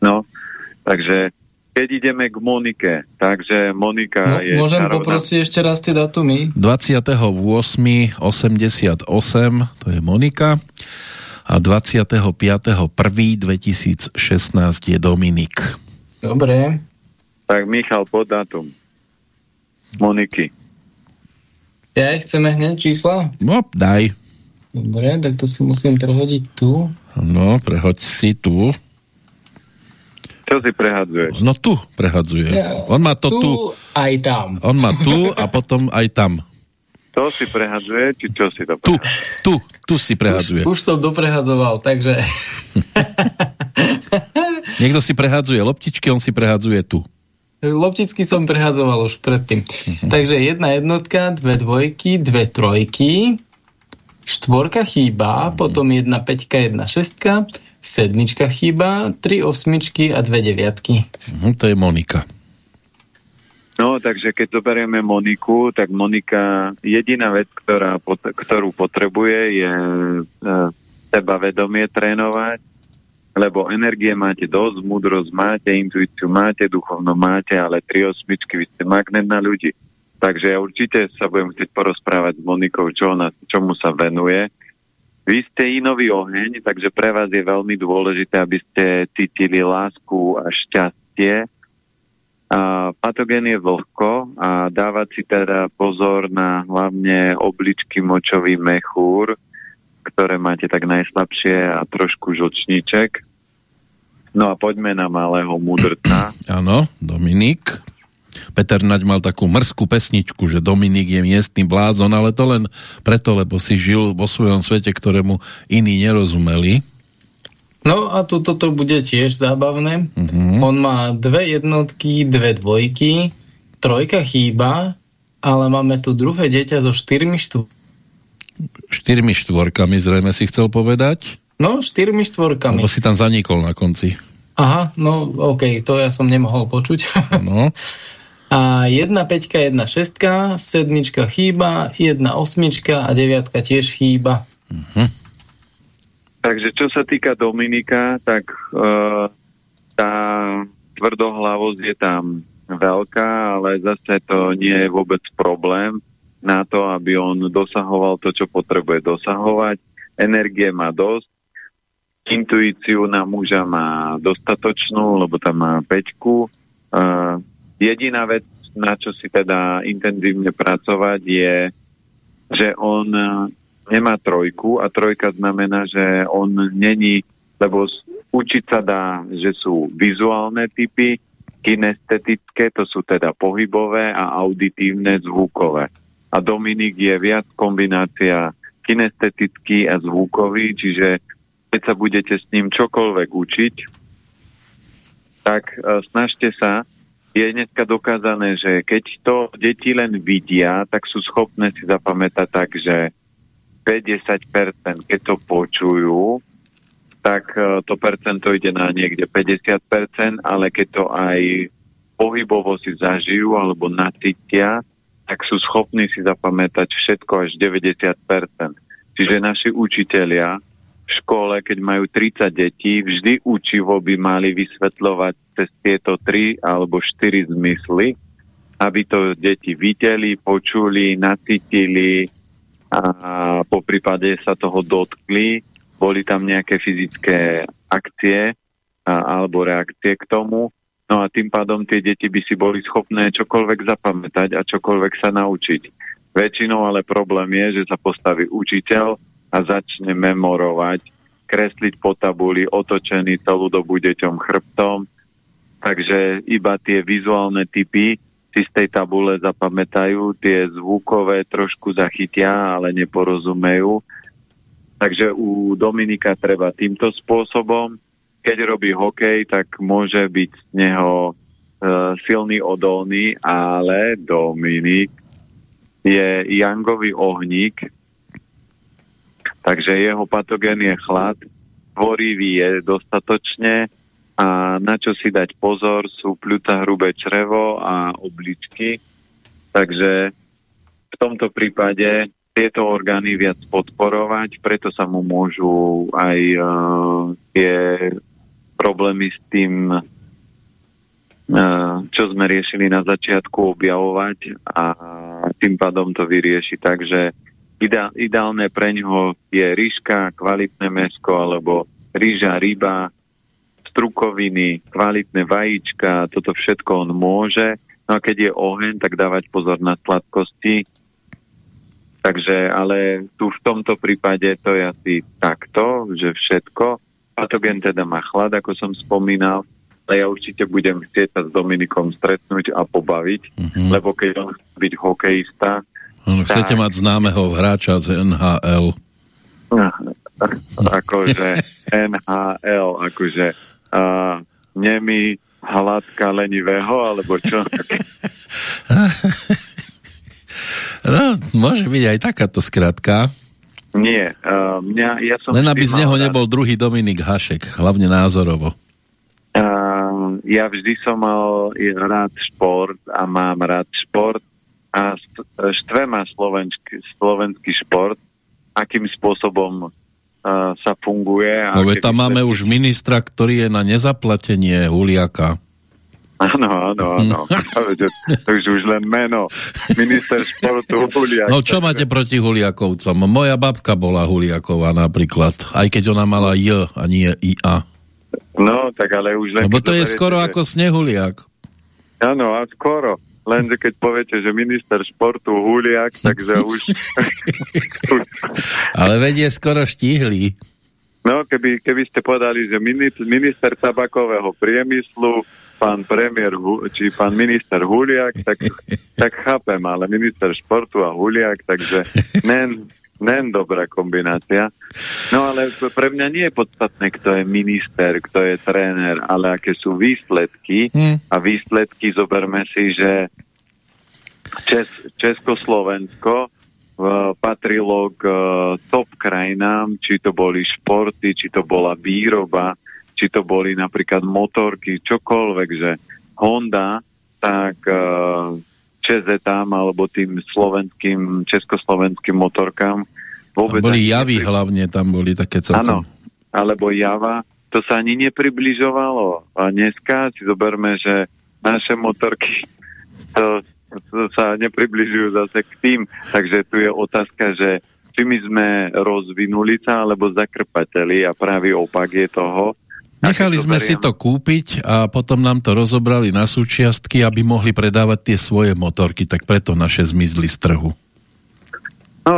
No, takže keď ideme k Monike, takže Monika no, je... Môžem čarovná... poprosiť ešte raz tie datumy? 88. 88, to je Monika a 25.1.2016 je Dominik. Dobre. Tak Michal, pod dátum. Moniky. Ja chceme hneď čísla? No, daj. Dobre, tak to si musím prehodiť tu. No, prehoď si tu. Čo si prehadzuješ? No tu prehadzuje. Ja, On má to tu, tu. Aj tam. On má tu a potom aj tam. To si prehadzuje, či čo si to Tu, tu, tu si prehadzuje. Už, už som doprehadzoval, takže... Niekto si prehadzuje loptičky, on si prehadzuje tu. Lopticky som prehadzoval už predtým. Uh-huh. Takže jedna jednotka, dve dvojky, dve trojky. štvorka chýba, mm. potom jedna peťka, jedna šestka, sedmička chýba, tri osmičky a dve deviatky. Mm, to je Monika. No, takže keď zoberieme Moniku, tak Monika, jediná vec, ktorá, ktorú potrebuje, je e, vedomie trénovať, lebo energie máte dosť, múdrosť máte, intuíciu máte, duchovno máte, ale tri osmičky, vy ste magnet na ľudí. Takže ja určite sa budem chcieť porozprávať s Monikou, čo ona, čomu sa venuje. Vy ste inový oheň, takže pre vás je veľmi dôležité, aby ste cítili lásku a šťastie. Patogén je vlhko a dávať si teda pozor na hlavne obličky močový mechúr, ktoré máte tak najslabšie a trošku žlčníček. No a poďme na malého mudrca. Áno, Dominik. Peter Naď mal takú mrskú pesničku, že Dominik je miestny blázon, ale to len preto, lebo si žil vo svojom svete, ktorému iní nerozumeli. No a tu toto bude tiež zábavné. Uh-huh. On má dve jednotky, dve dvojky, trojka chýba, ale máme tu druhé dieťa so štyrmi štvorkami. Štyrmi štvorkami zrejme si chcel povedať? No, štyrmi štvorkami. Lebo si tam zanikol na konci. Aha, no ok, to ja som nemohol počuť. No. A jedna peťka, jedna šestka, sedmička chýba, jedna osmička a deviatka tiež chýba. Uh-huh. Takže čo sa týka Dominika, tak uh, tá tvrdohlavosť je tam veľká, ale zase to nie je vôbec problém na to, aby on dosahoval to, čo potrebuje dosahovať. Energie má dosť, intuíciu na muža má dostatočnú, lebo tam má peťku. Uh, Jediná vec, na čo si teda intenzívne pracovať, je, že on nemá trojku a trojka znamená, že on není, lebo učiť sa dá, že sú vizuálne typy, kinestetické, to sú teda pohybové a auditívne zvukové. A Dominik je viac kombinácia kinestetický a zvukový, čiže keď sa budete s ním čokoľvek učiť, tak uh, snažte sa je dneska dokázané, že keď to deti len vidia, tak sú schopné si zapamätať tak, že 50%, keď to počujú, tak e, to percento ide na niekde 50%, ale keď to aj pohybovo si zažijú alebo nacítia, tak sú schopní si zapamätať všetko až 90%. Čiže naši učitelia v škole, keď majú 30 detí, vždy učivo by mali vysvetľovať cez tieto tri alebo štyri zmysly, aby to deti videli, počuli, nacítili a po prípade sa toho dotkli. Boli tam nejaké fyzické akcie a, alebo reakcie k tomu. No a tým pádom tie deti by si boli schopné čokoľvek zapamätať a čokoľvek sa naučiť. Väčšinou ale problém je, že sa postaví učiteľ a začne memorovať, kresliť po tabuli, otočený celú dobu deťom chrbtom, takže iba tie vizuálne typy si z tej tabule zapamätajú, tie zvukové trošku zachytia, ale neporozumejú. Takže u Dominika treba týmto spôsobom. Keď robí hokej, tak môže byť z neho e, silný, odolný, ale Dominik je Jangový ohník, Takže jeho patogén je chlad, tvorivý je dostatočne a na čo si dať pozor sú pľúca hrubé črevo a obličky. Takže v tomto prípade tieto orgány viac podporovať, preto sa mu môžu aj uh, tie problémy s tým, uh, čo sme riešili na začiatku, objavovať a tým pádom to vyrieši. Takže Ideál, ideálne pre ňoho je ríška, kvalitné mesko alebo rýža, ryba, strukoviny, kvalitné vajíčka, toto všetko on môže. No a keď je oheň, tak dávať pozor na sladkosti. Takže, ale tu v tomto prípade to je asi takto, že všetko. Patogen teda má chlad, ako som spomínal, ale ja určite budem chcieť sa s Dominikom stretnúť a pobaviť, mm-hmm. lebo keď on chce byť hokejista, No, chcete mať známeho hráča z NHL. akože NHL, akože uh, nemý hladka lenivého, alebo čo? no, môže byť aj takáto skratka. Nie, uh, mňa, ja som Len aby z neho rád, nebol druhý Dominik Hašek, hlavne názorovo. Uh, ja vždy som mal rád šport a mám rád šport a štve ma slovenský, slovenský šport, akým spôsobom uh, sa funguje. No veď tam máme už ministra, ktorý je na nezaplatenie Huliaka. Áno, áno, áno. Takže už len meno. Minister športu Huliak. No čo máte proti Huliakovcom? Moja babka bola Huliaková napríklad. Aj keď ona mala J a nie IA. No, tak ale už len... Lebo to je skoro že... ako Snehuliak. Áno, a skoro. Lenže keď poviete, že minister športu Huliak, takže už... ale vedie skoro štíhli. No, keby, keby ste povedali, že minister tabakového priemyslu pán premiér, či pán minister Huliak, tak, tak chápem, ale minister športu a Huliak, takže nen, nen dobrá kombinácia. No ale pre mňa nie je podstatné, kto je minister, kto je tréner, ale aké sú výsledky. Hmm. A výsledky zoberme si, že Čes, Československo uh, patrilo k uh, top krajinám, či to boli športy, či to bola výroba, či to boli napríklad motorky, čokoľvek, že Honda, tak uh, tam alebo tým slovenským, československým motorkám vôbec... Tam boli javy nepri... hlavne, tam boli také celkom... Áno, alebo java, to sa ani nepribližovalo. A dneska si zoberme, že naše motorky to, to sa nepribližujú zase k tým. Takže tu je otázka, že či my sme rozvinuli sa, alebo zakrpateli a pravý opak je toho, Nechali sme si to kúpiť a potom nám to rozobrali na súčiastky, aby mohli predávať tie svoje motorky, tak preto naše zmizli z trhu. No,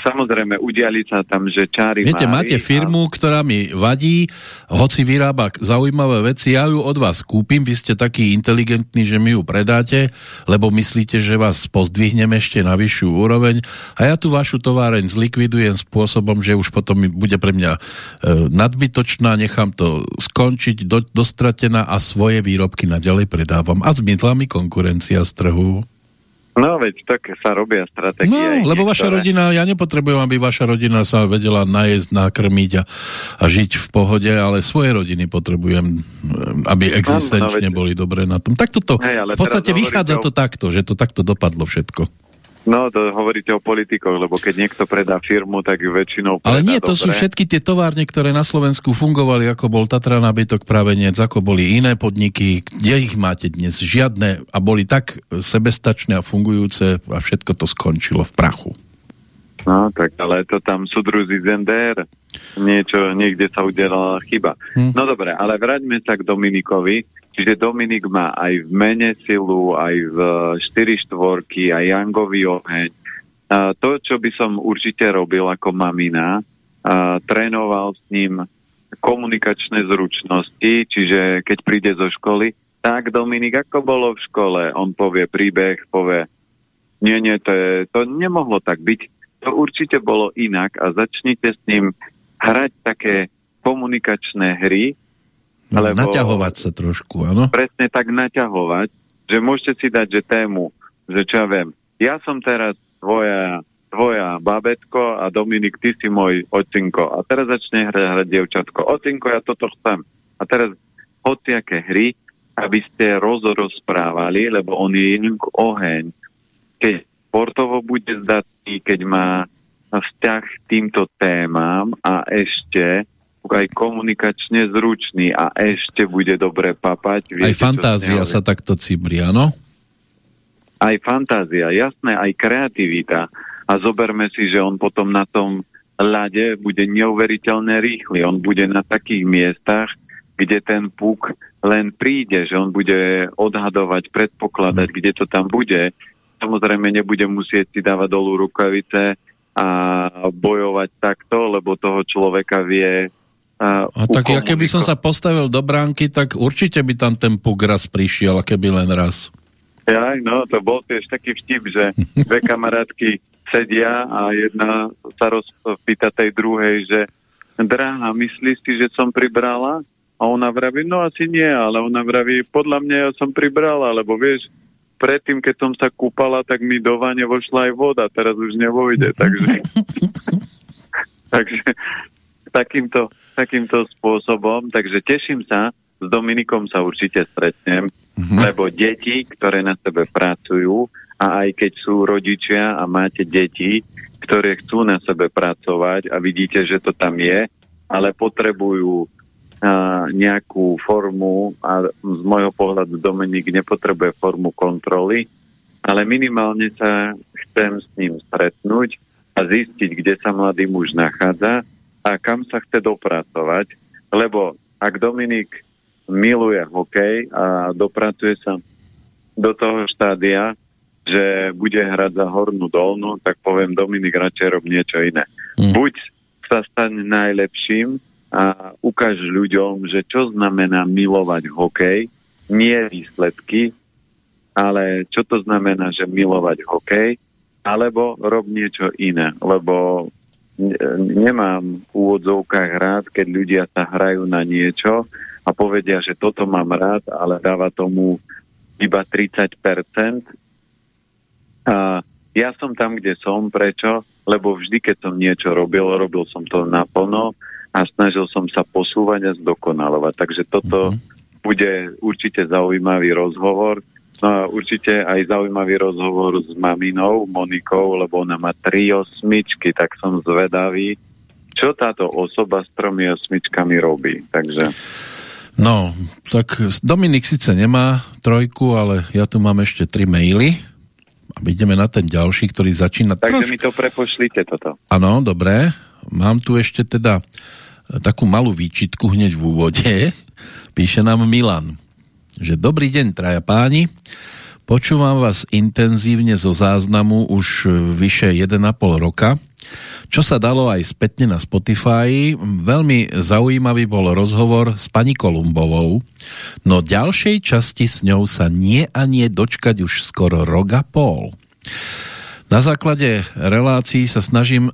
samozrejme, udiali sa tam, že čári Viete, mári, máte firmu, a... ktorá mi vadí, hoci vyrába zaujímavé veci, ja ju od vás kúpim, vy ste taký inteligentní, že mi ju predáte, lebo myslíte, že vás pozdvihnem ešte na vyššiu úroveň a ja tu vašu továreň zlikvidujem spôsobom, že už potom bude pre mňa e, nadbytočná, nechám to skončiť, do, dostratená a svoje výrobky naďalej predávam a zmietla mi konkurencia z trhu. No veď tak sa robia stratégie. No, lebo niektoré. vaša rodina, ja nepotrebujem, aby vaša rodina sa vedela najesť, nakrmiť a, a žiť v pohode, ale svoje rodiny potrebujem, aby existenčne no, no, boli dobré na tom. Tak toto, Hej, v podstate vychádza o... to takto, že to takto dopadlo všetko. No, to hovoríte o politikoch, lebo keď niekto predá firmu, tak väčšinou predá Ale nie, to dobre. sú všetky tie továrne, ktoré na Slovensku fungovali, ako bol Tatra nabytok Pravenec, ako boli iné podniky, kde ich máte dnes? Žiadne a boli tak sebestačné a fungujúce a všetko to skončilo v prachu. No, tak ale to tam sú druzí Zender. Niečo, niekde sa udelala chyba. Hm. No dobre, ale vráťme sa k Dominikovi. Čiže Dominik má aj v mene silu, aj v 4 štvorky, aj Jangový oheň. A to, čo by som určite robil ako mamina, a trénoval s ním komunikačné zručnosti, čiže keď príde zo školy, tak Dominik, ako bolo v škole, on povie príbeh, povie, nie, nie, to, je, to nemohlo tak byť, to určite bolo inak a začnite s ním hrať také komunikačné hry, No, Lebo naťahovať sa trošku, áno? Presne tak naťahovať, že môžete si dať, že tému, že čo ja viem, ja som teraz tvoja, tvoja babetko a Dominik, ty si môj ocinko. A teraz začne hrať, hrať dievčatko. Ocinko, ja toto chcem. A teraz hociaké hry, aby ste rozprávali, lebo on je oheň. Keď sportovo bude zdatný, keď má vzťah k týmto témam a ešte aj komunikačne zručný a ešte bude dobre papať. Viete, aj fantázia sa takto cibri, áno? Aj fantázia, jasné, aj kreativita. A zoberme si, že on potom na tom ľade bude neuveriteľne rýchly. On bude na takých miestach, kde ten puk len príde, že on bude odhadovať, predpokladať, hmm. kde to tam bude. Samozrejme nebude musieť si dávať dolu rukavice a bojovať takto, lebo toho človeka vie a, a tak ja keby som sa postavil do bránky, tak určite by tam ten puk raz prišiel, a keby len raz. Ja, no, to bol tiež taký vtip, že dve kamarátky sedia a jedna sa rozpýta tej druhej, že drahá, myslíš si, že som pribrala? A ona vraví, no asi nie, ale ona vraví, podľa mňa ja som pribrala, lebo vieš, predtým, keď som sa kúpala, tak mi do vane vošla aj voda, teraz už nevojde, takže... takže takýmto, takýmto spôsobom, takže teším sa, s Dominikom sa určite stretnem, mm-hmm. lebo deti, ktoré na sebe pracujú a aj keď sú rodičia a máte deti, ktoré chcú na sebe pracovať a vidíte, že to tam je, ale potrebujú nejakú formu a z môjho pohľadu Dominik nepotrebuje formu kontroly, ale minimálne sa chcem s ním stretnúť a zistiť, kde sa mladý muž nachádza a kam sa chce dopracovať, lebo ak Dominik miluje hokej a dopracuje sa do toho štádia, že bude hrať za hornú dolnú, tak poviem Dominik radšej rob niečo iné. Mm. Buď sa stane najlepším a ukáž ľuďom, že čo znamená milovať hokej, nie výsledky, ale čo to znamená, že milovať hokej, alebo rob niečo iné, lebo nemám v úvodzovkách rád, keď ľudia sa hrajú na niečo a povedia, že toto mám rád, ale dáva tomu iba 30%. A ja som tam, kde som. Prečo? Lebo vždy, keď som niečo robil, robil som to naplno a snažil som sa posúvať a zdokonalovať. Takže toto mm-hmm. bude určite zaujímavý rozhovor. No a určite aj zaujímavý rozhovor s maminou Monikou, lebo ona má tri osmičky, tak som zvedavý, čo táto osoba s tromi osmičkami robí. Takže... No, tak Dominik síce nemá trojku, ale ja tu mám ešte tri maily. A ideme na ten ďalší, ktorý začína... Takže trošku... mi to prepošlite toto. Áno, dobré. Mám tu ešte teda takú malú výčitku hneď v úvode. Píše nám Milan, že dobrý deň, traja páni. Počúvam vás intenzívne zo záznamu už vyše 1,5 roka čo sa dalo aj spätne na Spotify. Veľmi zaujímavý bol rozhovor s pani Kolumbovou, no ďalšej časti s ňou sa nie a nie dočkať už skoro rok pol. Na základe relácií sa snažím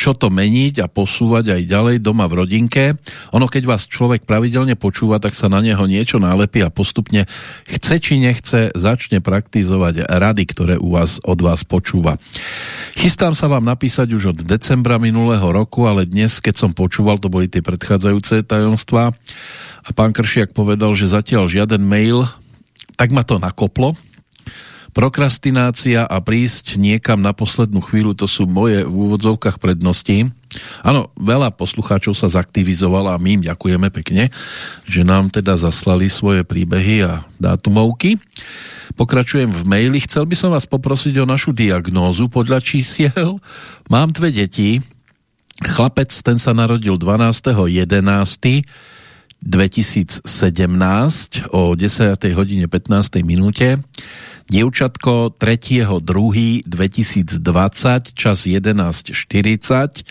čo to meniť a posúvať aj ďalej doma v rodinke. Ono, keď vás človek pravidelne počúva, tak sa na neho niečo nálepí a postupne chce či nechce začne praktizovať rady, ktoré u vás, od vás počúva. Chystám sa vám napísať už od decembra minulého roku, ale dnes, keď som počúval, to boli tie predchádzajúce tajomstvá a pán Kršiak povedal, že zatiaľ žiaden mail, tak ma to nakoplo, Prokrastinácia a prísť niekam na poslednú chvíľu, to sú moje v úvodzovkách prednosti. Áno, veľa poslucháčov sa zaktivizovalo a my im ďakujeme pekne, že nám teda zaslali svoje príbehy a dátumovky. Pokračujem v maili. Chcel by som vás poprosiť o našu diagnózu podľa čísiel. Mám dve deti. Chlapec, ten sa narodil 12.11. 2017 o 10. hodine 15. minúte Dievčatko 3.2.2020, čas 11.40.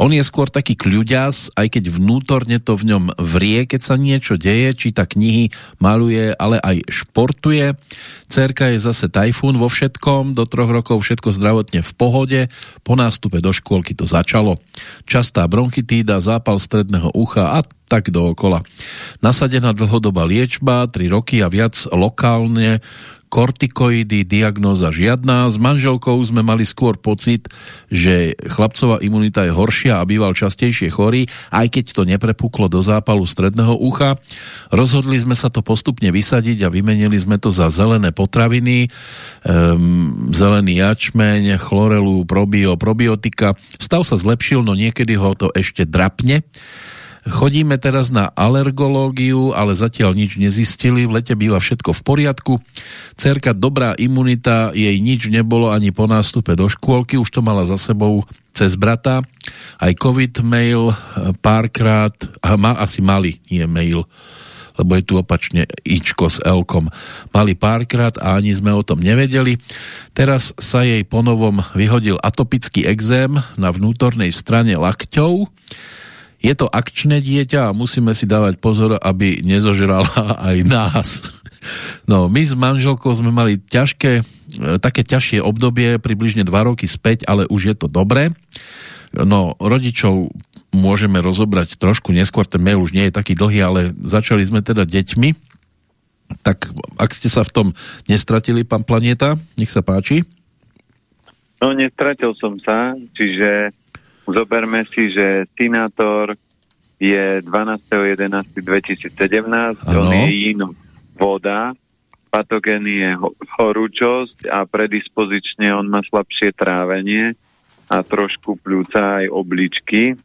On je skôr taký kľuďas, aj keď vnútorne to v ňom vrie, keď sa niečo deje, číta knihy, maluje, ale aj športuje. Cerka je zase tajfún vo všetkom, do troch rokov všetko zdravotne v pohode, po nástupe do škôlky to začalo. Častá bronchitída, zápal stredného ucha a tak dookola. Nasadená dlhodobá liečba, 3 roky a viac lokálne kortikoidy, diagnóza žiadna. S manželkou sme mali skôr pocit, že chlapcová imunita je horšia a býval častejšie chorý, aj keď to neprepuklo do zápalu stredného ucha. Rozhodli sme sa to postupne vysadiť a vymenili sme to za zelené potraviny, um, zelený jačmeň, chlorelu, probio, probiotika. Stav sa zlepšil, no niekedy ho to ešte drapne. Chodíme teraz na alergológiu, ale zatiaľ nič nezistili. V lete býva všetko v poriadku. Cerka dobrá imunita, jej nič nebolo ani po nástupe do škôlky, už to mala za sebou cez brata. Aj covid mail párkrát, a ma, asi mali, nie mail, lebo je tu opačne Ičko s Elkom. Mali párkrát a ani sme o tom nevedeli. Teraz sa jej ponovom vyhodil atopický exém na vnútornej strane lakťov je to akčné dieťa a musíme si dávať pozor, aby nezožrala aj nás. No, my s manželkou sme mali ťažké, e, také ťažšie obdobie, približne 2 roky späť, ale už je to dobré. No, rodičov môžeme rozobrať trošku neskôr, ten mail už nie je taký dlhý, ale začali sme teda deťmi. Tak ak ste sa v tom nestratili, pán Planeta, nech sa páči. No, nestratil som sa, čiže zoberme si, že Sinátor je 12.11.2017, on je jín voda, patogén je horúčosť a predispozične on má slabšie trávenie a trošku pľúca aj obličky.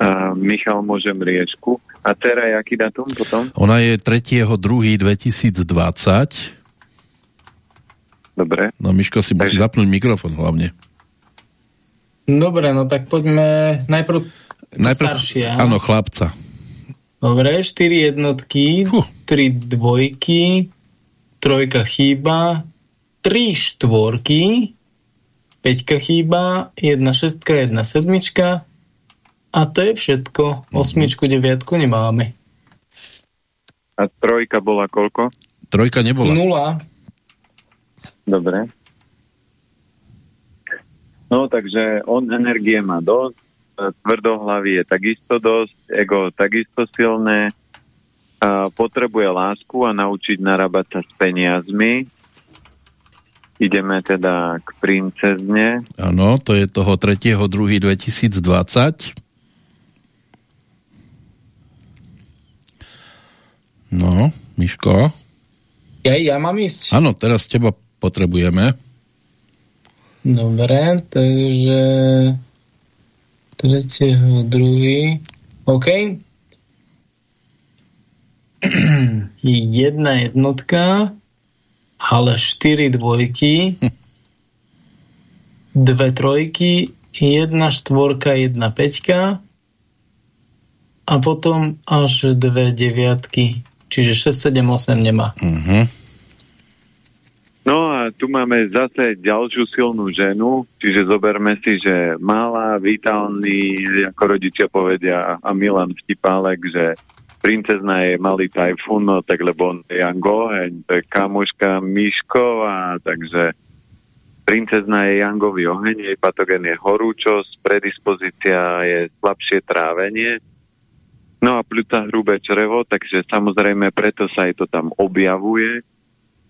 A Michal, môžem riečku. A teraz jaký datum potom? Ona je 3.2.2020. Dobre. No Miško si musí Takže... zapnúť mikrofon hlavne. Dobre, no tak poďme najprv Najprv, staršia. Áno, chlapca. Dobre, 4 jednotky, huh. 3 dvojky, trojka chýba, 3 štvorky, 5 chýba, 1 šestka, 1 sedmička a to je všetko. Mhm. Osmičku, deviatku nemáme. A trojka bola koľko? Trojka nebola. Nula. Dobre. No, takže on energie má dosť, tvrdohlavy je takisto dosť, ego takisto silné, a potrebuje lásku a naučiť narábať sa s peniazmi. Ideme teda k princezne. Áno, to je toho 3.2.2020. No, Miško. Ja, ja mám ísť? Áno, teraz teba potrebujeme. Dobre, takže tretieho, druhý. OK. Jedna jednotka, ale štyri dvojky, dve trojky, jedna štvorka, jedna peťka a potom až dve deviatky. Čiže 6, 7, 8 nemá. Uh-huh. Tu máme zase ďalšiu silnú ženu, čiže zoberme si, že malá, vitálny, ako rodičia povedia, a Milan Vtipálek, že princezna je malý tajfún, no tak lebo on je Jango, to je kamoška Mišková, takže princezna je Jangový oheň, jej patogen je horúčosť, predispozícia je slabšie trávenie, no a pľúca hrubé črevo, takže samozrejme preto sa aj to tam objavuje,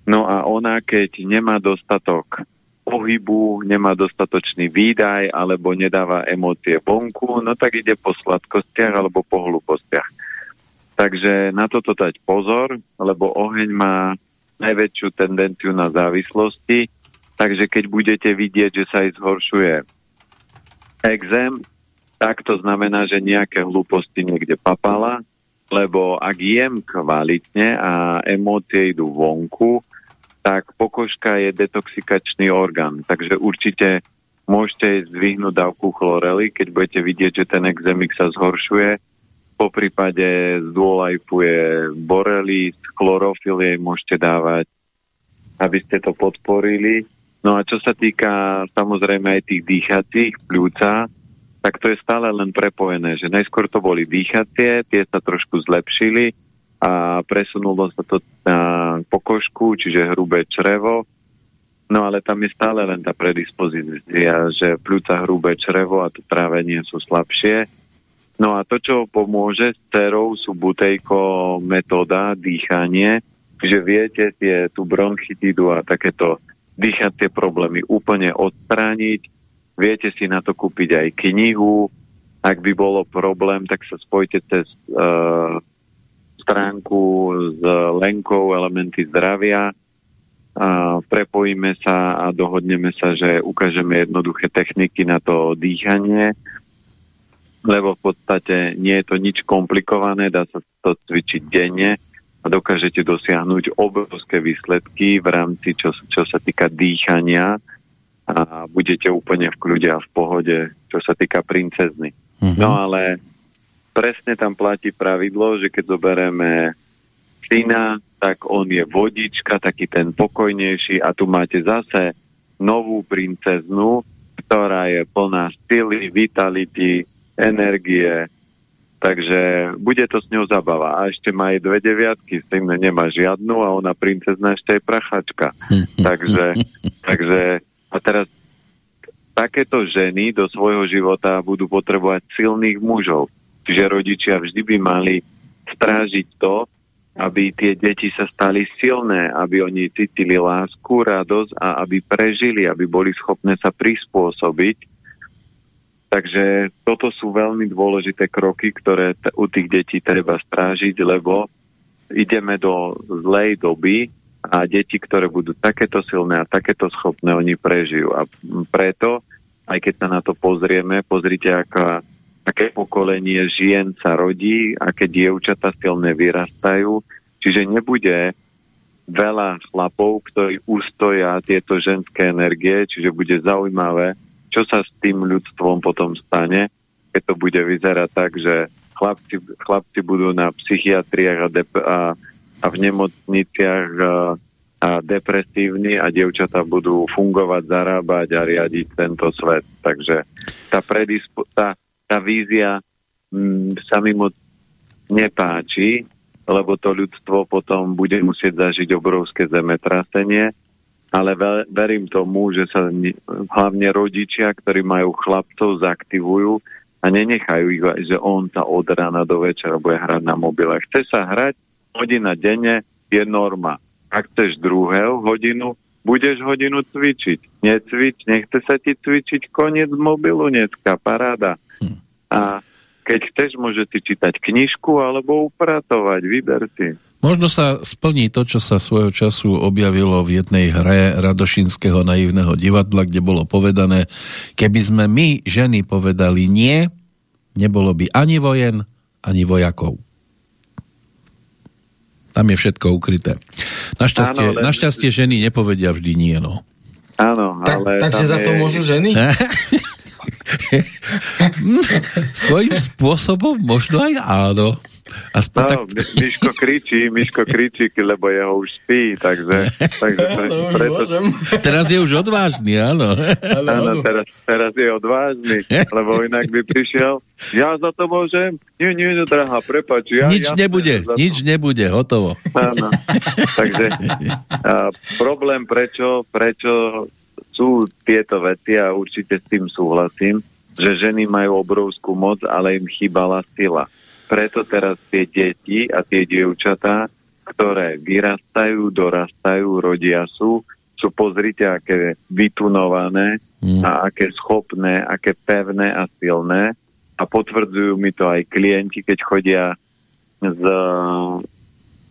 No a ona, keď nemá dostatok pohybu, nemá dostatočný výdaj alebo nedáva emócie vonku, no tak ide po sladkostiach alebo po hlúpostiach. Takže na toto dať pozor, lebo oheň má najväčšiu tendenciu na závislosti, takže keď budete vidieť, že sa aj zhoršuje exém, tak to znamená, že nejaké hlúposti niekde papala, lebo ak jem kvalitne a emócie idú vonku, tak pokožka je detoxikačný orgán. Takže určite môžete zdvihnúť dávku chlorely, keď budete vidieť, že ten exemik sa zhoršuje. Po prípade zdôlajfuje borely, chlorofil jej môžete dávať, aby ste to podporili. No a čo sa týka samozrejme aj tých dýchacích pľúca, tak to je stále len prepojené, že najskôr to boli dýchacie, tie sa trošku zlepšili, a presunulo sa to na pokožku, čiže hrubé črevo. No ale tam je stále len tá predispozícia, že pľúca hrubé črevo a to trávenie sú slabšie. No a to, čo pomôže s cerou, sú butejko metóda, dýchanie, že viete tie, tú bronchitidu a takéto dýchacie problémy úplne odstrániť. Viete si na to kúpiť aj knihu. Ak by bolo problém, tak sa spojte cez uh, stránku s Lenkou Elementy zdravia. A prepojíme sa a dohodneme sa, že ukážeme jednoduché techniky na to dýchanie, lebo v podstate nie je to nič komplikované, dá sa to cvičiť denne a dokážete dosiahnuť obrovské výsledky v rámci, čo, čo sa týka dýchania a budete úplne v kľude a v pohode, čo sa týka princezny. Mm-hmm. No ale presne tam platí pravidlo, že keď zoberieme syna, tak on je vodička, taký ten pokojnejší a tu máte zase novú princeznu, ktorá je plná stily, vitality, energie, takže bude to s ňou zabava. A ešte má aj dve deviatky, syn nemá žiadnu a ona princezna ešte je prachačka. takže, takže a teraz takéto ženy do svojho života budú potrebovať silných mužov Čiže rodičia vždy by mali strážiť to, aby tie deti sa stali silné, aby oni cítili lásku, radosť a aby prežili, aby boli schopné sa prispôsobiť. Takže toto sú veľmi dôležité kroky, ktoré t- u tých detí treba strážiť, lebo ideme do zlej doby a deti, ktoré budú takéto silné a takéto schopné, oni prežijú. A preto, aj keď sa na to pozrieme, pozrite, aká, aké pokolenie žien sa rodí, aké dievčata silné vyrastajú, čiže nebude veľa chlapov, ktorí ustoja tieto ženské energie, čiže bude zaujímavé, čo sa s tým ľudstvom potom stane, keď to bude vyzerať tak, že chlapci, chlapci budú na psychiatriách a, dep- a, a v nemocniciach a, a depresívni a dievčatá budú fungovať, zarábať a riadiť tento svet. Takže tá, predispo- tá, tá vízia m, mm, sa mi moc nepáči, lebo to ľudstvo potom bude musieť zažiť obrovské zemetrasenie ale verím tomu, že sa hlavne rodičia, ktorí majú chlapcov, zaktivujú a nenechajú ich, že on sa od rána do večera bude hrať na mobile. Chce sa hrať hodina denne, je norma. Ak chceš druhého hodinu, budeš hodinu cvičiť. Necvič, nechce sa ti cvičiť, koniec mobilu dneska, paráda. Hm. A keď chceš, môže si čítať knižku alebo upratovať, vyber si. Možno sa splní to, čo sa svojho času objavilo v jednej hre Radošinského naivného divadla, kde bolo povedané, keby sme my, ženy, povedali nie, nebolo by ani vojen, ani vojakov. Tam je všetko ukryté. Našťastie, Áno, ale... našťastie ženy nepovedia vždy nie, no. Áno, ale... Tak, takže za to môžu ženy? Svojím spôsobom možno aj áno. Aspoň no, tak... Miško kričí, Miško kričí, lebo jeho už spí, takže... takže no, preto... Teraz je už odvážny, áno. Áno, teraz, teraz je odvážny, lebo inak by prišiel, ja za to môžem? Nie, nie, nie, drahá, prepač. Ja, nič ja nebude, nič nebude, hotovo. Áno, takže a, problém, prečo, prečo sú tieto veci a určite s tým súhlasím, že ženy majú obrovskú moc, ale im chýbala sila preto teraz tie deti a tie dievčatá, ktoré vyrastajú, dorastajú, rodia sú, sú pozrite, aké vytunované mm. a aké schopné, aké pevné a silné. A potvrdzujú mi to aj klienti, keď chodia z,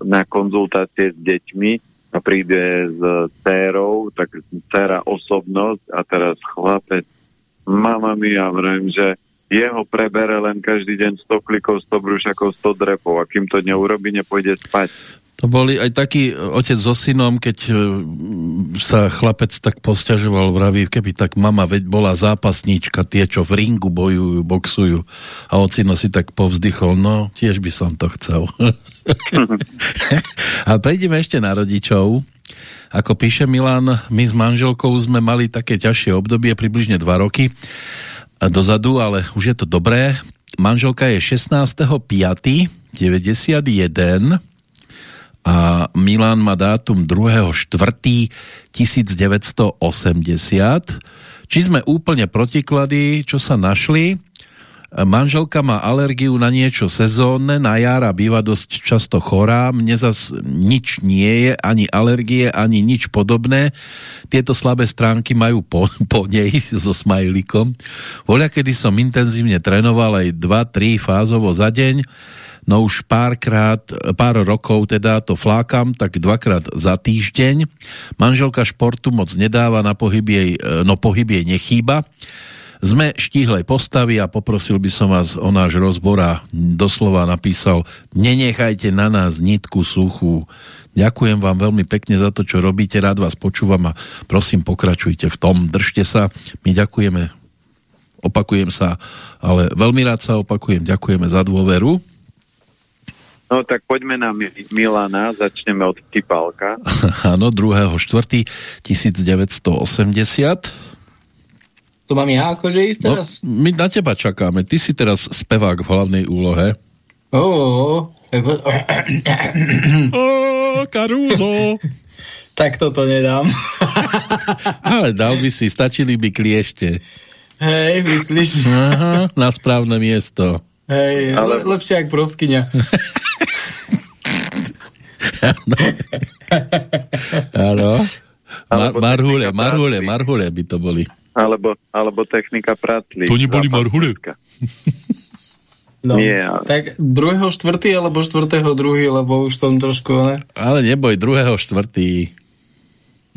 na konzultácie s deťmi a príde s dcerou, tak dcera osobnosť a teraz chlapec, mama mi, ja vrajím, že jeho prebere len každý deň 100 klikov, 100 brúšakov, 100 drepov a kým to neurobi, nepôjde spať. To boli aj taký otec so synom, keď e, sa chlapec tak posťažoval, vraví, keby tak mama veď bola zápasníčka, tie, čo v ringu bojujú, boxujú. A ocino si tak povzdychol, no, tiež by som to chcel. a prejdeme ešte na rodičov. Ako píše Milan, my s manželkou sme mali také ťažšie obdobie, približne 2 roky dozadu, ale už je to dobré. Manželka je 16.5.91 a Milan má dátum 2.4.1980. Či sme úplne protiklady, čo sa našli? Manželka má alergiu na niečo sezónne, na jara býva dosť často chorá, mne zas nič nie je, ani alergie, ani nič podobné. Tieto slabé stránky majú po, po nej so smajlikom. Voľa, kedy som intenzívne trénoval aj 2-3 fázovo za deň, no už párkrát, pár rokov teda to flákam, tak dvakrát za týždeň. Manželka športu moc nedáva, na pohyb jej, no pohyb jej nechýba. Sme štíhlej postavy a poprosil by som vás o náš rozbor a doslova napísal nenechajte na nás nitku suchú. Ďakujem vám veľmi pekne za to, čo robíte, rád vás počúvam a prosím pokračujte v tom, držte sa. My ďakujeme, opakujem sa, ale veľmi rád sa opakujem, ďakujeme za dôveru. No tak poďme na Milana, začneme od Typalka. Áno, 2.4.1980. To mám ja akože ísť no, teraz? No, my na teba čakáme. Ty si teraz spevák v hlavnej úlohe. Oh, oh, Karúzo. tak toto nedám. Ale dal by si, stačili by kliešte. Hej, myslíš? Aha, na správne miesto. Hej, Ale... lepšie ako broskyňa. Áno. Mar- marhule, marhule, marhule by to boli. Alebo, alebo technika praclík. To neboli marhule. No, Nie, ale- tak druhého štvrtý alebo štvrtého druhý, lebo už som trošku, ne? Ale neboj, druhého štvrtý.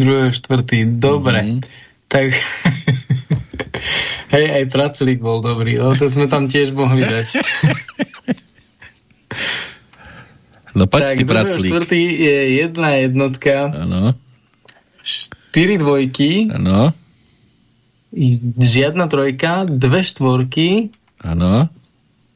Druhého štvrtý, dobre. Mhm. Tak, hej, aj praclík bol dobrý, no to sme tam tiež mohli dať. No poď tak, ty druhého praclík. štvrtý je jedna jednotka, Áno, štyri dvojky, áno, žiadna trojka, dve štvorky, áno.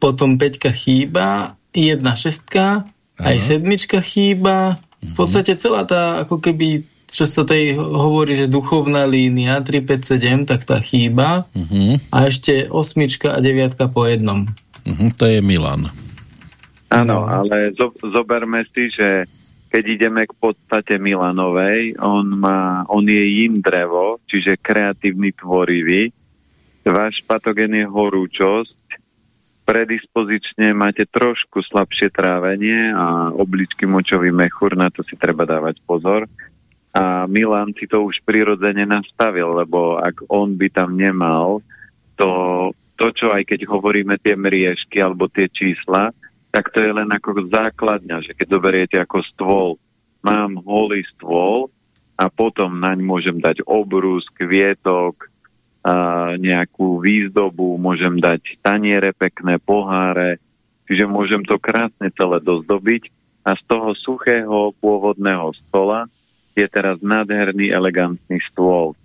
potom peťka chýba, jedna šestka, aj Áno. sedmička chýba. V podstate celá tá, ako keby, čo sa tej hovorí, že duchovná línia 3, 5, 7, tak tá chýba. Uh-huh. A ešte osmička a deviatka po jednom. Uh-huh. To je Milan. Áno, ale zo, zoberme si, že keď ideme k podstate Milanovej, on, má, on je yin drevo, čiže kreatívny, tvorivý. Váš patogen je horúčosť, predispozične máte trošku slabšie trávenie a obličky močový mechúr, na to si treba dávať pozor. A Milan si to už prirodzene nastavil, lebo ak on by tam nemal, to, to čo aj keď hovoríme tie mriežky alebo tie čísla, tak to je len ako základňa, že keď zoberiete ako stôl, mám holý stôl a potom naň môžem dať obrus, kvietok, a nejakú výzdobu, môžem dať taniere pekné, poháre, čiže môžem to krásne celé dozdobiť a z toho suchého pôvodného stola je teraz nádherný, elegantný stôl.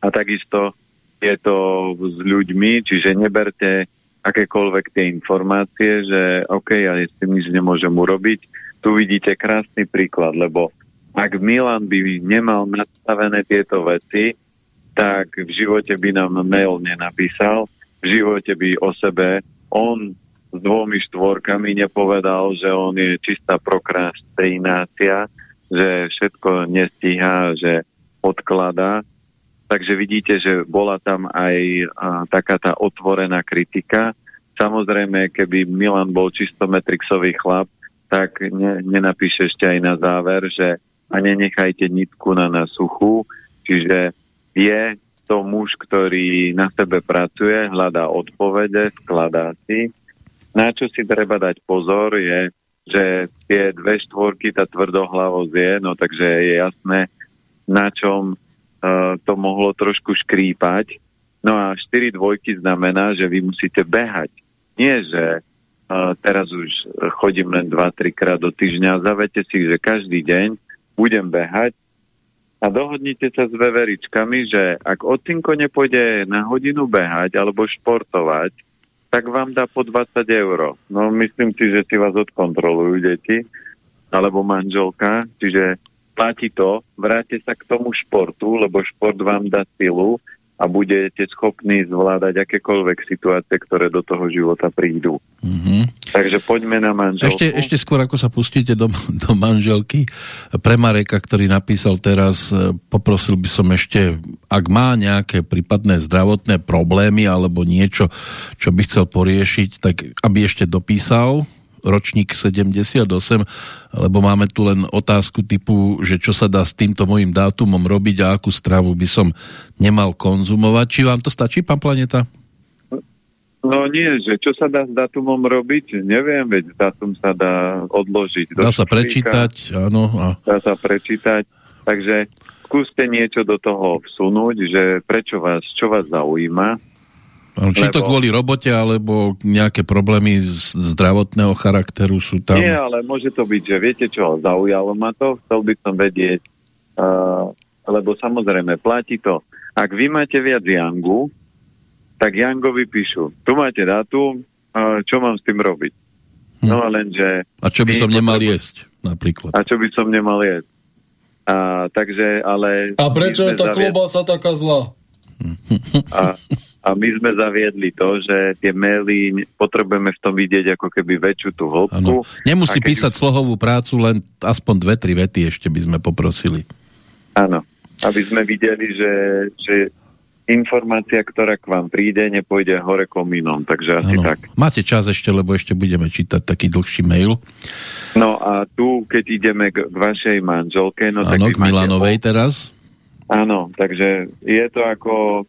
A takisto je to s ľuďmi, čiže neberte akékoľvek tie informácie, že OK, ja s tým nič nemôžem urobiť. Tu vidíte krásny príklad, lebo ak Milan by nemal nastavené tieto veci, tak v živote by nám mail nenapísal, v živote by o sebe on s dvomi štvorkami nepovedal, že on je čistá prokrastinácia, že všetko nestíha, že odkladá. Takže vidíte, že bola tam aj a, taká tá otvorená kritika. Samozrejme, keby Milan bol čisto metrixový chlap, tak ne, nenapíše ešte aj na záver, že a nenechajte nitku na nás suchú, čiže je to muž, ktorý na sebe pracuje, hľadá odpovede, skladá si. Na čo si treba dať pozor je, že tie dve štvorky, tá tvrdohlavosť je, no takže je jasné, na čom to mohlo trošku škrípať. No a 4 dvojky znamená, že vy musíte behať. Nie, že uh, teraz už chodím len 2-3 krát do týždňa. Zavete si, že každý deň budem behať a dohodnite sa s veveričkami, že ak ocinko nepôjde na hodinu behať alebo športovať, tak vám dá po 20 eur. No myslím si, že si vás odkontrolujú deti alebo manželka, čiže platí to, vráte sa k tomu športu, lebo šport vám dá silu a budete schopní zvládať akékoľvek situácie, ktoré do toho života prídu. Uh-huh. Takže poďme na manželku. Ešte, ešte skôr, ako sa pustíte do, do manželky, pre Mareka, ktorý napísal teraz, e, poprosil by som ešte, ak má nejaké prípadné zdravotné problémy alebo niečo, čo by chcel poriešiť, tak aby ešte dopísal ročník 78, lebo máme tu len otázku typu, že čo sa dá s týmto mojim dátumom robiť a akú stravu by som nemal konzumovať. Či vám to stačí, pán Planeta? No nie, že čo sa dá s datumom robiť, neviem, veď datum sa dá odložiť. Dá sa šuplíka, prečítať, áno. A... Dá sa prečítať, takže skúste niečo do toho vsunúť, že prečo vás, čo vás zaujíma. Či to kvôli robote, alebo nejaké problémy z zdravotného charakteru sú tam. Nie, ale môže to byť, že viete čo, zaujalo ma to, chcel by som vedieť, uh, lebo samozrejme platí to. Ak vy máte viac Yangu, tak Yangovi píšu, tu máte dátum, uh, čo mám s tým robiť? Hm. No lenže... A čo by som nemal potrebu- jesť, napríklad. A čo by som nemal jesť? A, takže, ale... A prečo je tá zavied- klobasa taká zlá? A, a my sme zaviedli to, že tie maily potrebujeme v tom vidieť ako keby väčšiu tú hĺbku. Áno. Nemusí keď písať slohovú prácu, len aspoň dve, tri vety ešte by sme poprosili. Áno, aby sme videli, že, že informácia, ktorá k vám príde, nepôjde hore komínom, takže asi Áno. tak. Máte čas ešte, lebo ešte budeme čítať taký dlhší mail. No a tu, keď ideme k, k vašej manželke, no tak Áno, vy k Milanovej teraz. Áno, takže je to ako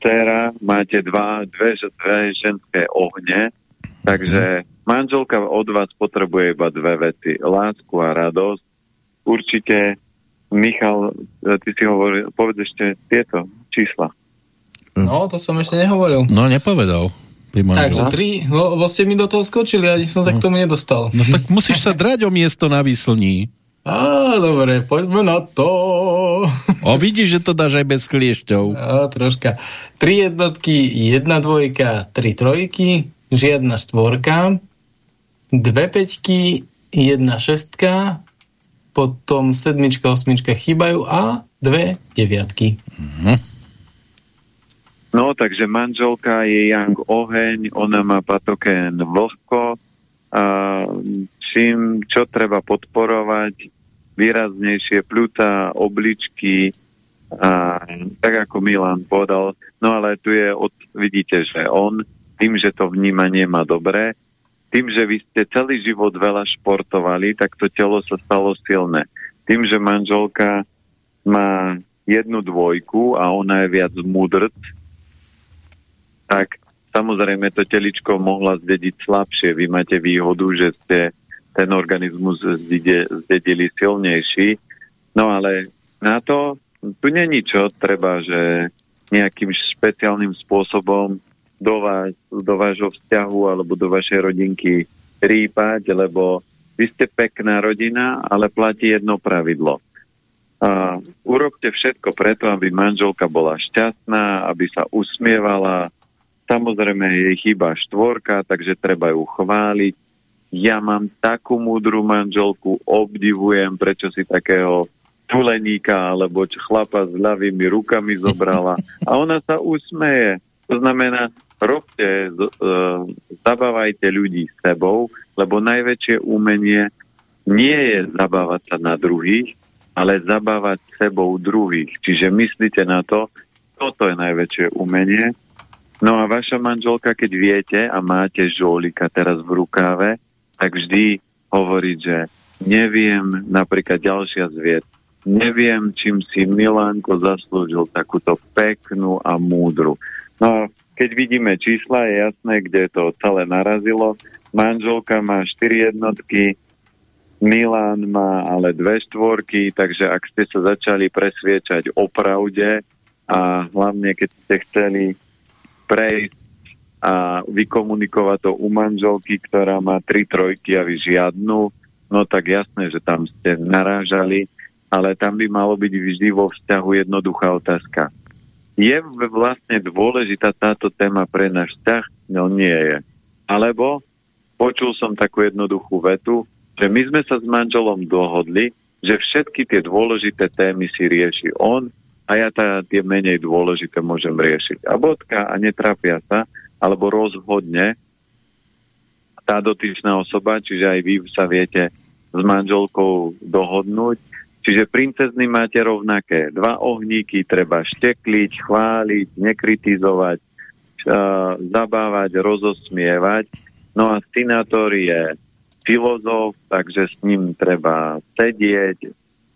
dcera, máte dva, dve, dve ženské ohne, takže manželka od vás potrebuje iba dve veci. Lásku a radosť. Určite, Michal, ty si hovoril, povedz ešte tieto čísla. No, to som ešte nehovoril. No, nepovedal. Takže tri, lebo ste mi do toho skočili a som sa k tomu nedostal. No tak musíš sa drať o miesto na výslní. Á, dobre, poďme na to. O, vidíš, že to dáš aj bez kliešťov. Á, troška. Tri jednotky, jedna dvojka, tri trojky, žiadna štvorka, dve peťky, jedna šestka, potom sedmička, osmička chýbajú a dve deviatky. Mhm. No, takže manželka je Yang Oheň, ona má patokén Vlhko, a čím, čo treba podporovať, výraznejšie pľúca, obličky, a, tak ako Milan povedal. No ale tu je, od, vidíte, že on tým, že to vnímanie má dobré, tým, že vy ste celý život veľa športovali, tak to telo sa stalo silné. Tým, že manželka má jednu dvojku a ona je viac mudrc, tak samozrejme to teličko mohla zdediť slabšie. Vy máte výhodu, že ste ten organizmus zdedili silnejší. No ale na to tu není čo, treba, že nejakým špeciálnym spôsobom do, vás, do vášho vzťahu alebo do vašej rodinky rýpať, lebo vy ste pekná rodina, ale platí jedno pravidlo. A urobte všetko preto, aby manželka bola šťastná, aby sa usmievala, Samozrejme jej chýba štvorka, takže treba ju chváliť. Ja mám takú múdru manželku, obdivujem, prečo si takého tuleníka alebo chlapa s ľavými rukami zobrala. A ona sa usmeje. To znamená, robte, uh, zabávajte ľudí s sebou, lebo najväčšie umenie nie je zabávať sa na druhých, ale zabávať sebou druhých. Čiže myslíte na to, toto je najväčšie umenie No a vaša manželka, keď viete a máte žólika teraz v rukáve, tak vždy hovoriť, že neviem, napríklad ďalšia zvied, neviem, čím si Milánko zaslúžil takúto peknú a múdru. No, keď vidíme čísla, je jasné, kde to celé narazilo. Manželka má 4 jednotky, Milán má ale dve štvorky, takže ak ste sa začali presviečať o pravde a hlavne keď ste chceli prejsť a vykomunikovať to u manželky, ktorá má tri trojky a vy žiadnu, no tak jasné, že tam ste narážali, ale tam by malo byť vždy vo vzťahu jednoduchá otázka. Je vlastne dôležitá táto téma pre náš vzťah? No nie je. Alebo počul som takú jednoduchú vetu, že my sme sa s manželom dohodli, že všetky tie dôležité témy si rieši on a ja tá, tie menej dôležité môžem riešiť. A bodka a netrapia sa, alebo rozhodne tá dotyčná osoba, čiže aj vy sa viete s manželkou dohodnúť. Čiže princezny máte rovnaké. Dva ohníky treba štekliť, chváliť, nekritizovať, uh, zabávať, rozosmievať. No a senátor je filozof, takže s ním treba sedieť,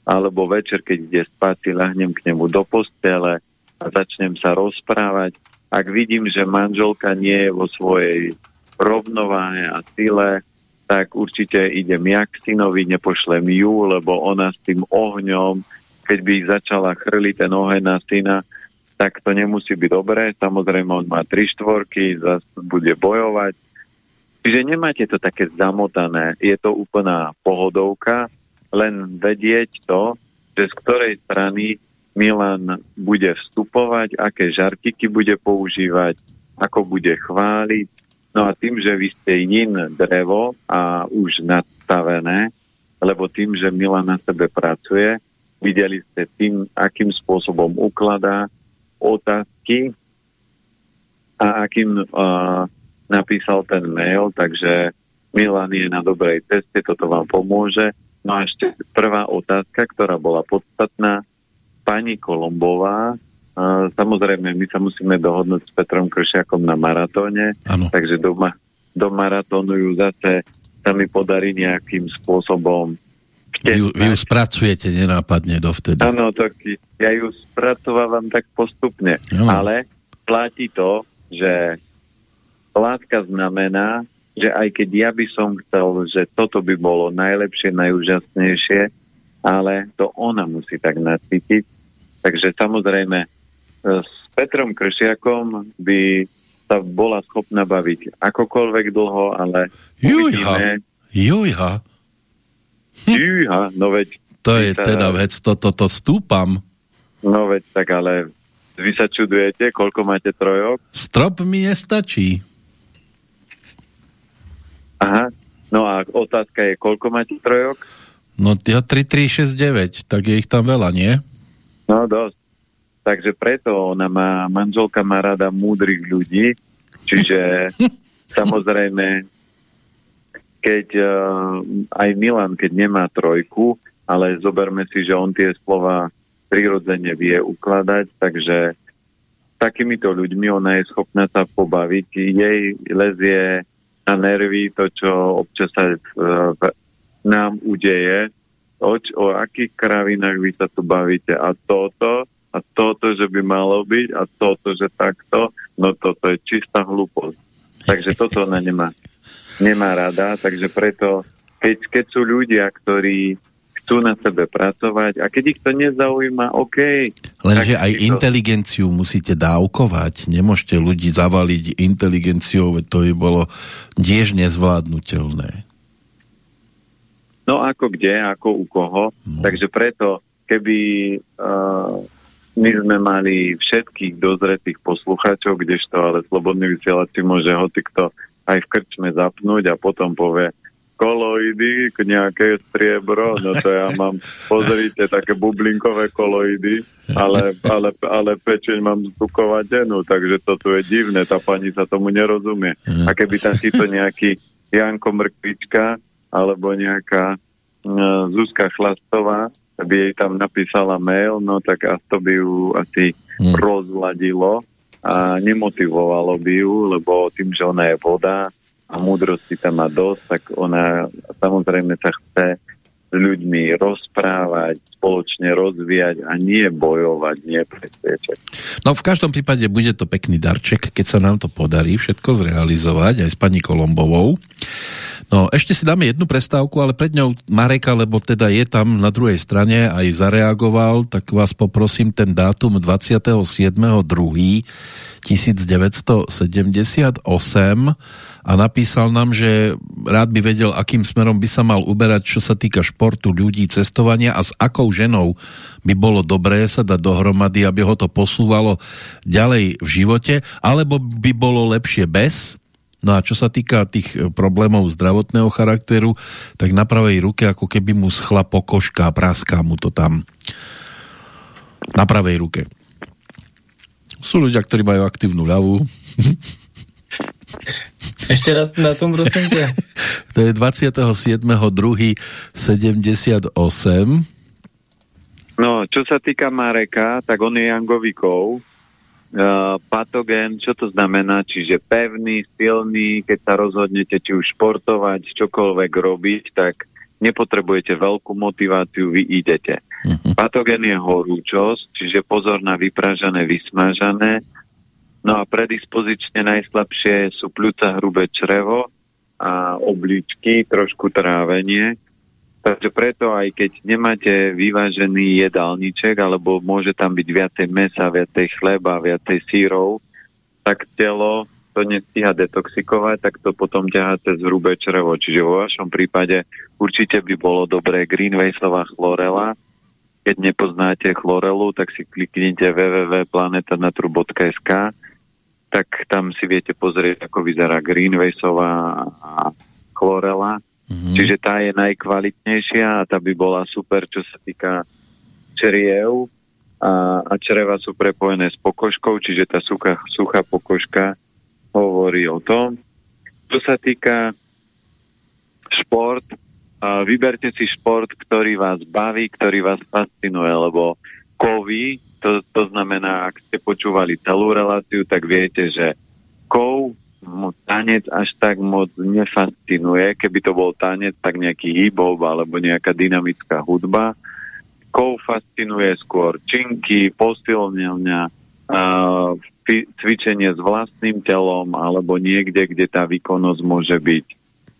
alebo večer, keď ide spať, si lahnem k nemu do postele a začnem sa rozprávať. Ak vidím, že manželka nie je vo svojej rovnováhe a sile, tak určite idem ja k synovi, nepošlem ju, lebo ona s tým ohňom, keď by začala chrliť ten oheň na syna, tak to nemusí byť dobré. Samozrejme, on má tri štvorky, zase bude bojovať. Čiže nemáte to také zamotané. Je to úplná pohodovka, len vedieť to, že z ktorej strany Milan bude vstupovať, aké žartiky bude používať, ako bude chváliť. No a tým, že vy ste yin drevo a už nadstavené, lebo tým, že Milan na sebe pracuje, videli ste tým, akým spôsobom ukladá otázky a akým uh, napísal ten mail, takže Milan je na dobrej ceste, toto vám pomôže No a ešte prvá otázka, ktorá bola podstatná. Pani Kolombová, uh, samozrejme, my sa musíme dohodnúť s Petrom Kršiakom na maratóne, ano. takže do, ma- do maratónu ju zase sa mi podarí nejakým spôsobom vy ju, vy ju spracujete nenápadne dovtedy. Áno, tak ja ju spracovávam tak postupne, ano. ale platí to, že láska znamená, že aj keď ja by som chcel, že toto by bolo najlepšie, najúžasnejšie, ale to ona musí tak nacítiť. Takže samozrejme e, s Petrom Kršiakom by sa bola schopná baviť akokoľvek dlho, ale Jujha, jujha. Hm. Jujha, no veď... To je sa... teda vec, toto to, to stúpam. No veď tak ale vy sa čudujete, koľko máte trojok? Strop mi nestačí. Aha, no a otázka je, koľko máte trojok? No ja 3369, tak je ich tam veľa, nie? No dosť. Takže preto ona má, manželka má rada múdrych ľudí, čiže samozrejme, keď uh, aj Milan, keď nemá trojku, ale zoberme si, že on tie slova prirodzene vie ukladať, takže takýmito ľuďmi ona je schopná sa pobaviť. Jej lezie na nervy to, čo občas sa uh, nám udeje, o, o akých kravinách vy sa tu bavíte a toto, a toto, že by malo byť a toto, že takto, no toto je čistá hlúposť. Takže toto ona nemá, nemá rada, takže preto, keď, keď sú ľudia, ktorí chcú na sebe pracovať a keď ich to nezaujíma, OK. Lenže aj to... inteligenciu musíte dávkovať. Nemôžete ľudí zavaliť inteligenciou, to by bolo tiež nezvládnutelné. No ako kde, ako u koho. No. Takže preto, keby uh, my sme mali všetkých dozretých poslucháčov, kdežto ale slobodný vysielač môže hoci kto aj v krčme zapnúť a potom povie, koloidy, nejaké striebro, no to ja mám, pozrite, také bublinkové koloidy, ale, ale, ale pečeň mám zvukovatenú, takže toto je divné, tá pani sa tomu nerozumie. A keby tam si to nejaký Janko Mrkvička, alebo nejaká uh, Zuzka Chlastová, by jej tam napísala mail, no tak a to by ju asi hmm. rozladilo a nemotivovalo by ju, lebo tým, že ona je voda, a múdrosti tam má dosť, tak ona samozrejme sa chce s ľuďmi rozprávať, spoločne rozvíjať a nie bojovať, nie presviečať. No v každom prípade bude to pekný darček, keď sa nám to podarí všetko zrealizovať aj s pani Kolombovou. No, ešte si dáme jednu prestávku, ale pred ňou Mareka, lebo teda je tam na druhej strane aj zareagoval, tak vás poprosím ten dátum 27.2. 1978 a napísal nám, že rád by vedel, akým smerom by sa mal uberať, čo sa týka športu, ľudí, cestovania a s akou ženou by bolo dobré sa dať dohromady, aby ho to posúvalo ďalej v živote, alebo by bolo lepšie bez. No a čo sa týka tých problémov zdravotného charakteru, tak na pravej ruke ako keby mu schla pokožka a praská mu to tam na pravej ruke. Sú ľudia, ktorí majú aktívnu ľavú. Ešte raz na tom, prosím ťa. to je 27.2.78. No, čo sa týka Mareka, tak on je Jangovikov. Uh, patogen, čo to znamená? Čiže pevný, silný, keď sa rozhodnete či už športovať, čokoľvek robiť, tak nepotrebujete veľkú motiváciu, vy idete. Uh-huh. Patogen je horúčosť, čiže pozor na vypražané, vysmažané, No a predispozične najslabšie sú pľúca, hrubé črevo a obličky, trošku trávenie. Takže preto aj keď nemáte vyvážený jedálniček, alebo môže tam byť viacej mesa, viacej chleba, viacej sírov, tak telo to nestíha detoxikovať, tak to potom ťahá cez hrubé črevo. Čiže vo vašom prípade určite by bolo dobré Greenwaysová chlorela. Keď nepoznáte chlorelu, tak si kliknite www.planetanatru.sk tak tam si viete pozrieť, ako vyzerá Greenwaysová chlorela. Mm-hmm. Čiže tá je najkvalitnejšia a tá by bola super, čo sa týka čriev a, a čreva sú prepojené s pokožkou, čiže tá suchá, suchá pokožka hovorí o tom. Čo sa týka šport, a vyberte si šport, ktorý vás baví, ktorý vás fascinuje, lebo kovy to, to znamená, ak ste počúvali celú reláciu, tak viete, že kov tanec až tak moc nefascinuje. Keby to bol tanec, tak nejaký hip alebo nejaká dynamická hudba. Kov fascinuje skôr činky, posilňovňa, uh, cvičenie s vlastným telom alebo niekde, kde tá výkonnosť môže byť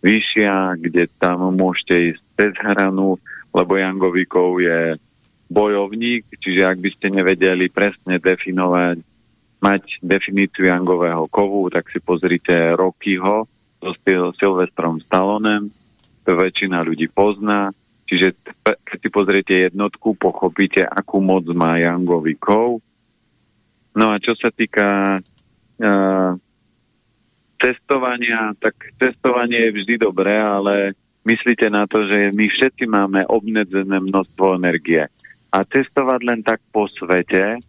vyššia, kde tam môžete ísť cez hranu, lebo Jangovikov je bojovník, čiže ak by ste nevedeli presne definovať, mať definíciu Jangového kovu, tak si pozrite Rockyho so Silvestrom Stallonem, to väčšina ľudí pozná, čiže keď si pozriete jednotku, pochopíte, akú moc má Jangový kov, No a čo sa týka uh, cestovania, tak cestovanie je vždy dobré, ale myslíte na to, že my všetci máme obmedzené množstvo energie. A cestovať len tak po svete,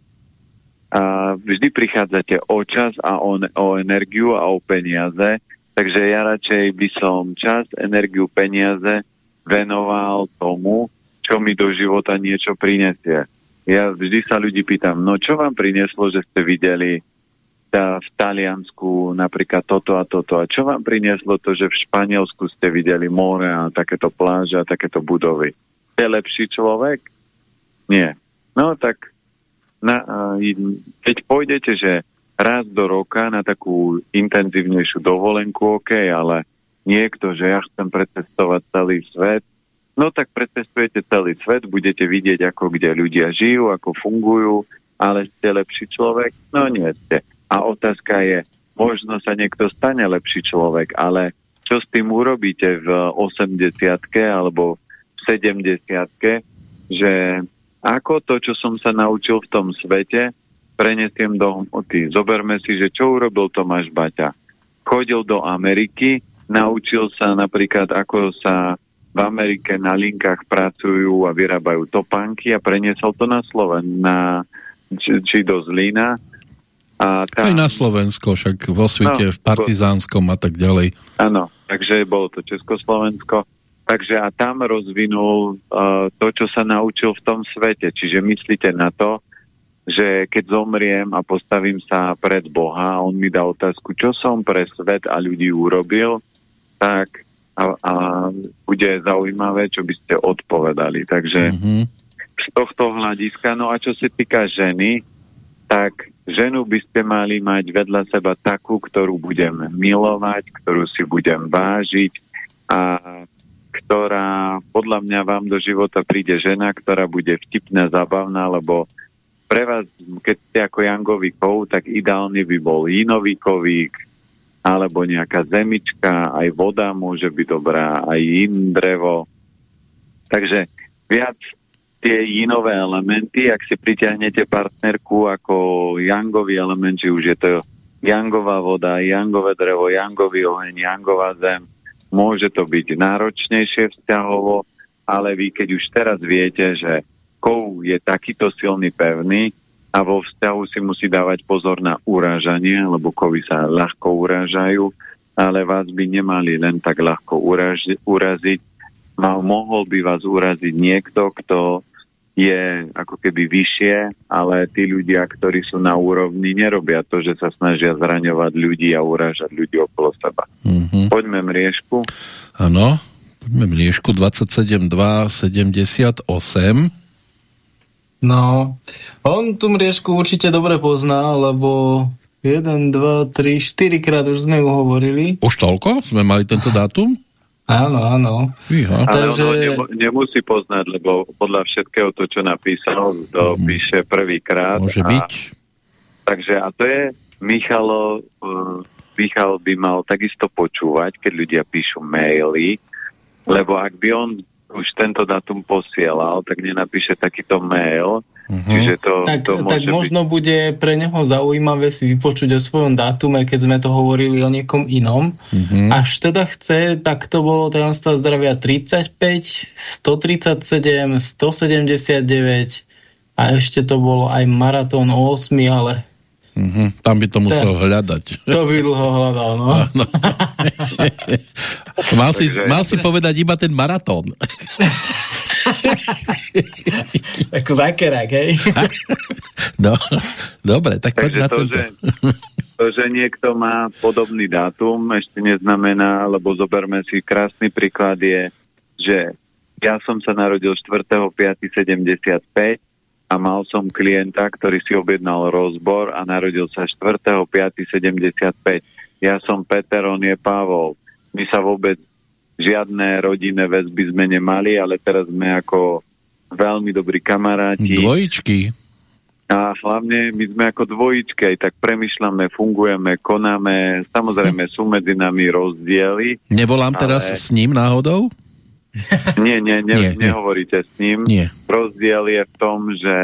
a vždy prichádzate o čas a o, o energiu a o peniaze, takže ja radšej by som čas, energiu, peniaze venoval tomu, čo mi do života niečo prinesie ja vždy sa ľudí pýtam, no čo vám prinieslo, že ste videli tá v Taliansku napríklad toto a toto a čo vám prinieslo to, že v Španielsku ste videli more a takéto pláže a takéto budovy. Je lepší človek? Nie. No tak na, keď pôjdete, že raz do roka na takú intenzívnejšiu dovolenku, OK, ale niekto, že ja chcem pretestovať celý svet, No tak pretestujete celý svet, budete vidieť, ako kde ľudia žijú, ako fungujú, ale ste lepší človek? No nie ste. A otázka je, možno sa niekto stane lepší človek, ale čo s tým urobíte v 80 alebo v 70 že ako to, čo som sa naučil v tom svete, prenesiem do hmoty. Zoberme si, že čo urobil Tomáš Baťa. Chodil do Ameriky, naučil sa napríklad, ako sa v Amerike na linkách pracujú a vyrábajú topánky a preniesol to na Sloven, na, či, či do Zlína. A tam, Aj na Slovensko, však vo svete, no, v Partizánskom a tak ďalej. Áno, takže bolo to Československo. Takže a tam rozvinul uh, to, čo sa naučil v tom svete. Čiže myslíte na to, že keď zomriem a postavím sa pred Boha a on mi dá otázku, čo som pre svet a ľudí urobil, tak a, a bude zaujímavé, čo by ste odpovedali. Takže mm-hmm. z tohto hľadiska, no a čo sa týka ženy, tak ženu by ste mali mať vedľa seba takú, ktorú budem milovať, ktorú si budem vážiť a ktorá podľa mňa vám do života príde žena, ktorá bude vtipná, zabavná, lebo pre vás, keď ste ako Jangový kov, tak ideálne by bol Jinový kovík, alebo nejaká zemička, aj voda môže byť dobrá, aj in drevo. Takže viac tie inové elementy, ak si pritiahnete partnerku ako jangový element, či už je to jangová voda, jangové drevo, jangový oheň, jangová zem, môže to byť náročnejšie vzťahovo, ale vy keď už teraz viete, že kov je takýto silný, pevný, a vo vzťahu si musí dávať pozor na urážanie, lebo kovy sa ľahko urážajú, ale vás by nemali len tak ľahko uraž- uraziť. Mal, mohol by vás uraziť niekto, kto je ako keby vyššie, ale tí ľudia, ktorí sú na úrovni, nerobia to, že sa snažia zraňovať ľudí a urážať ľudí okolo seba. Mm-hmm. Poďme mriežku. Áno, poďme mriežku 27278. No, on tú mriežku určite dobre pozná, lebo 1, 2, 3, 4 krát už sme ju hovorili. Už toľko? Sme mali tento dátum? Áno, áno. Iha. Ale Takže... nemu, nemusí poznať, lebo podľa všetkého to, čo napísal, to mm. píše prvýkrát. Môže a, byť. Takže a to je Michalo, uh, Michal by mal takisto počúvať, keď ľudia píšu maily, lebo ak by on už tento datum posielal, tak nenapíše takýto mail. Uh-huh. Čiže to, tak, to tak možno byť... bude pre neho zaujímavé si vypočuť o svojom datume, keď sme to hovorili o niekom inom. Uh-huh. Až teda chce, tak to bolo tajomstva zdravia 35, 137, 179 a ešte to bolo aj maratón 8, ale Uh-huh. Tam by to musel to, hľadať. To by dlho hľadal, no. no. mal, si, mal si povedať iba ten maratón. Ako zakerák, hej? no, dobre, tak poď na to, že, to, že niekto má podobný dátum, ešte neznamená, lebo zoberme si krásny príklad je, že ja som sa narodil 4.5.75 a mal som klienta, ktorý si objednal rozbor a narodil sa 4.5.75. Ja som Peter, on je Pavol. My sa vôbec žiadne rodinné väzby sme nemali, ale teraz sme ako veľmi dobrí kamaráti. Dvojičky. A hlavne my sme ako dvojičky, aj tak premyšľame, fungujeme, konáme. Samozrejme sú medzi nami rozdiely. Nevolám ale... teraz s ním náhodou? Nie, nie, nie, nie nehovoríte s ním. Nie. Rozdiel je v tom, že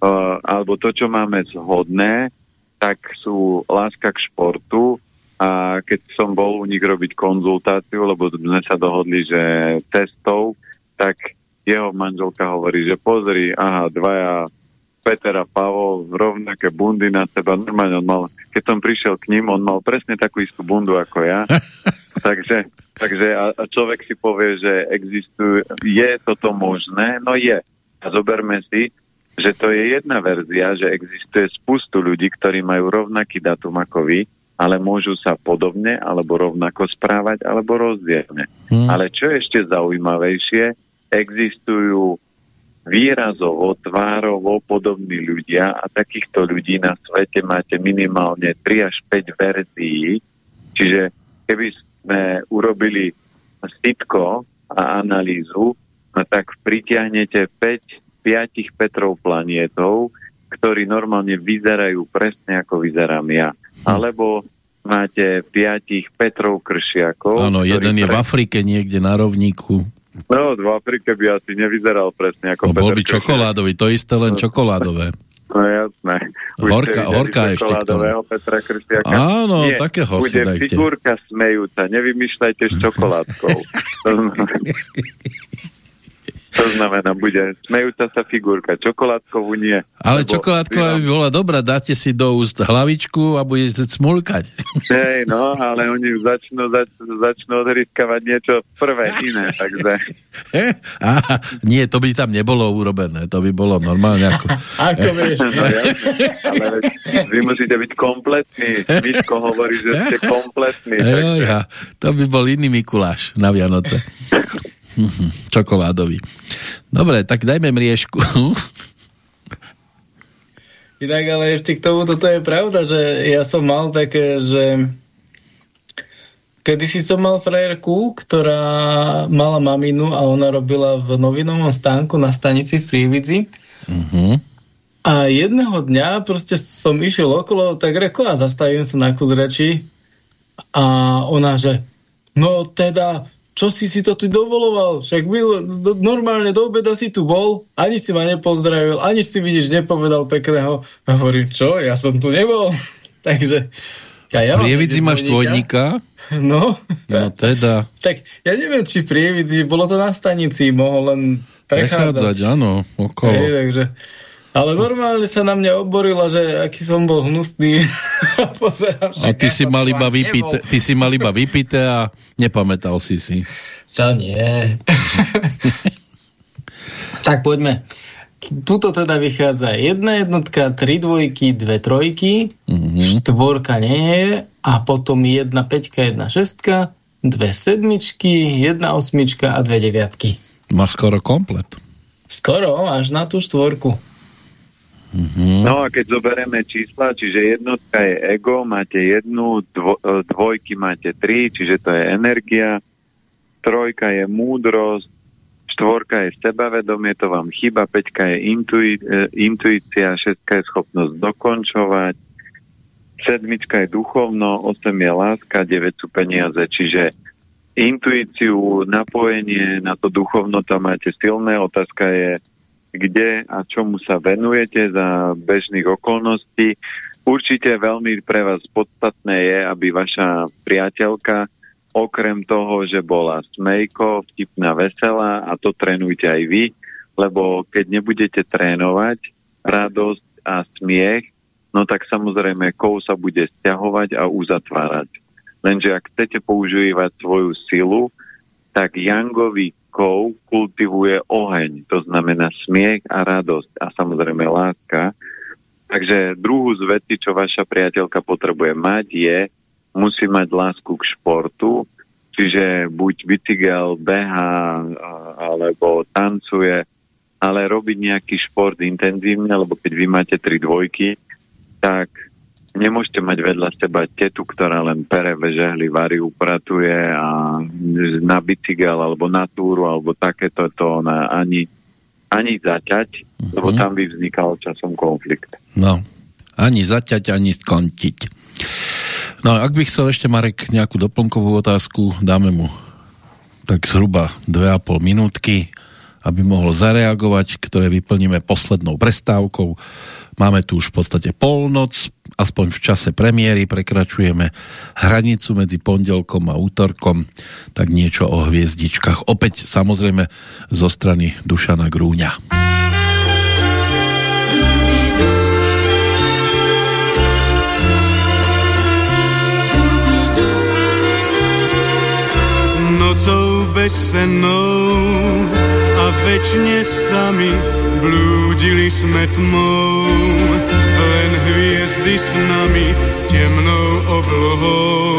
uh, alebo to, čo máme zhodné, tak sú láska k športu a keď som bol u nich robiť konzultáciu, lebo sme sa dohodli, že testov, tak jeho manželka hovorí, že pozri, aha, dvaja Peter a Pavol, rovnaké bundy na seba. Normálne on mal, keď som prišiel k ním, on mal presne takú istú bundu ako ja. takže takže a, a človek si povie, že existuje, je toto možné? No je. A zoberme si, že to je jedna verzia, že existuje spustu ľudí, ktorí majú rovnaký datum ako vy, ale môžu sa podobne alebo rovnako správať alebo rozdielne. Hmm. Ale čo je ešte zaujímavejšie, existujú výrazovo, tvárovo podobní ľudia a takýchto ľudí na svete máte minimálne 3 až 5 verzií. Čiže keby sme urobili sitko a analýzu, no tak pritiahnete 5, 5 Petrov planietov, ktorí normálne vyzerajú presne ako vyzerám ja. Hm. Alebo máte piatich Petrov Kršiakov. Áno, jeden je pre... v Afrike niekde na rovníku. No, v Afrike by asi nevyzeral presne ako no, Peter bol by čokoládový, to isté len no. čokoládové. No jasné. Už horká, horká ešte k tomu. Petra Kršiaka. Áno, Nie, takého si dajte. figurka smejúca, nevymýšľajte s čokoládkou. To znamená, bude smejúca sa figurka, čokoládkovú nie. Ale čokoládková by bola dobrá, dáte si do úst hlavičku a budete smulkať. Hej, no, ale oni začnú, zač, začnú odhryskávať niečo prvé, iné, takže... Aha, nie, to by tam nebolo urobené, to by bolo normálne ako... ako vieš. No, jasne, ale vy musíte byť kompletní. Miško hovorí, že ste kompletní. Takže... Ja, to by bol iný Mikuláš na Vianoce. Čokoládový. Dobre, tak dajme mriežku. Inak ale ešte k tomu, toto je pravda, že ja som mal také, že kedysi som mal frajerku, ktorá mala maminu a ona robila v novinovom stánku na stanici v Prievidzi. Uh-huh. A jedného dňa proste som išiel okolo, tak reko a zastavím sa na kus reči a ona, že no teda čo si si to tu dovoloval? Však byl, do, normálne do obeda si tu bol, ani si ma nepozdravil, ani si vidíš nepovedal pekného. A hovorím, čo? Ja som tu nebol. Takže... Ja, ja Prievidzi máš dvojníka? No. No teda. Tak ja neviem, či Prievidzi, bolo to na stanici, mohol len prechádzať. Prechádzať, áno, okolo. Hej, takže... Ale normálne sa na mňa oborila, že aký som bol hnusný. Pozerám, a ty si, mal iba vypité, ty si mal iba vypité a nepamätal si si. To nie. tak poďme. Tuto teda vychádza jedna jednotka, tri dvojky, dve trojky, mm-hmm. štvorka nie je a potom jedna peťka, jedna šestka, dve sedmičky, jedna osmička a dve deviatky. Máš skoro komplet. Skoro, až na tú štvorku. Mm-hmm. No a keď zoberieme čísla, čiže jednotka je ego, máte jednu, dvo, e, dvojky máte tri, čiže to je energia, trojka je múdrosť, štvorka je sebavedomie, to vám chyba, peťka je intuí, e, intuícia, šestka je schopnosť dokončovať, sedmička je duchovno, osem je láska, devet sú peniaze, čiže intuíciu, napojenie na to duchovno tam máte silné, otázka je, kde a čomu sa venujete za bežných okolností. Určite veľmi pre vás podstatné je, aby vaša priateľka okrem toho, že bola smejko, vtipná, veselá a to trénujte aj vy, lebo keď nebudete trénovať radosť a smiech, no tak samozrejme kov sa bude stiahovať a uzatvárať. Lenže ak chcete používať svoju silu, tak Yangový kov kultivuje oheň, to znamená smiech a radosť a samozrejme láska. Takže druhú z veci, čo vaša priateľka potrebuje mať, je, musí mať lásku k športu, čiže buď bicykel, beha alebo tancuje, ale robiť nejaký šport intenzívne, lebo keď vy máte tri dvojky, tak nemôžete mať vedľa seba tetu, ktorá len pere vežehli, varí, upratuje a na bicykel alebo na túru alebo takéto to ona ani, ani zaťať, uh-huh. lebo tam by vznikal časom konflikt. No, ani zaťať, ani skončiť. No, ak by chcel ešte Marek nejakú doplnkovú otázku, dáme mu tak zhruba 2,5 minútky, aby mohol zareagovať, ktoré vyplníme poslednou prestávkou. Máme tu už v podstate polnoc, aspoň v čase premiéry prekračujeme hranicu medzi pondelkom a útorkom, tak niečo o hviezdičkách. Opäť samozrejme zo strany Dušana Grúňa. nocou bezsennou a večne sami blúdili sme tmou. Len hviezdy s nami temnou oblohou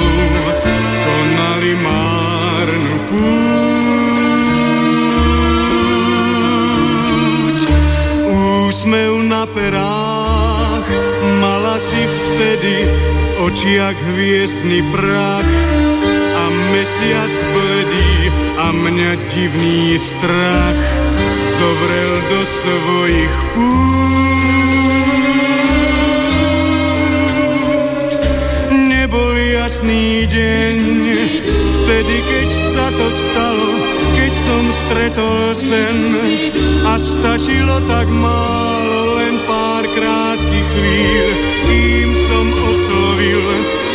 konali márnu púť. Úsmev na perách mala si vtedy v očiach hviezdny prach mesiac bledý a mňa divný strach zovrel do svojich pút. Jasný deň, vtedy keď sa to stalo, keď som stretol sen. A stačilo tak málo, len pár krátkých chvíľ, kým som oslovil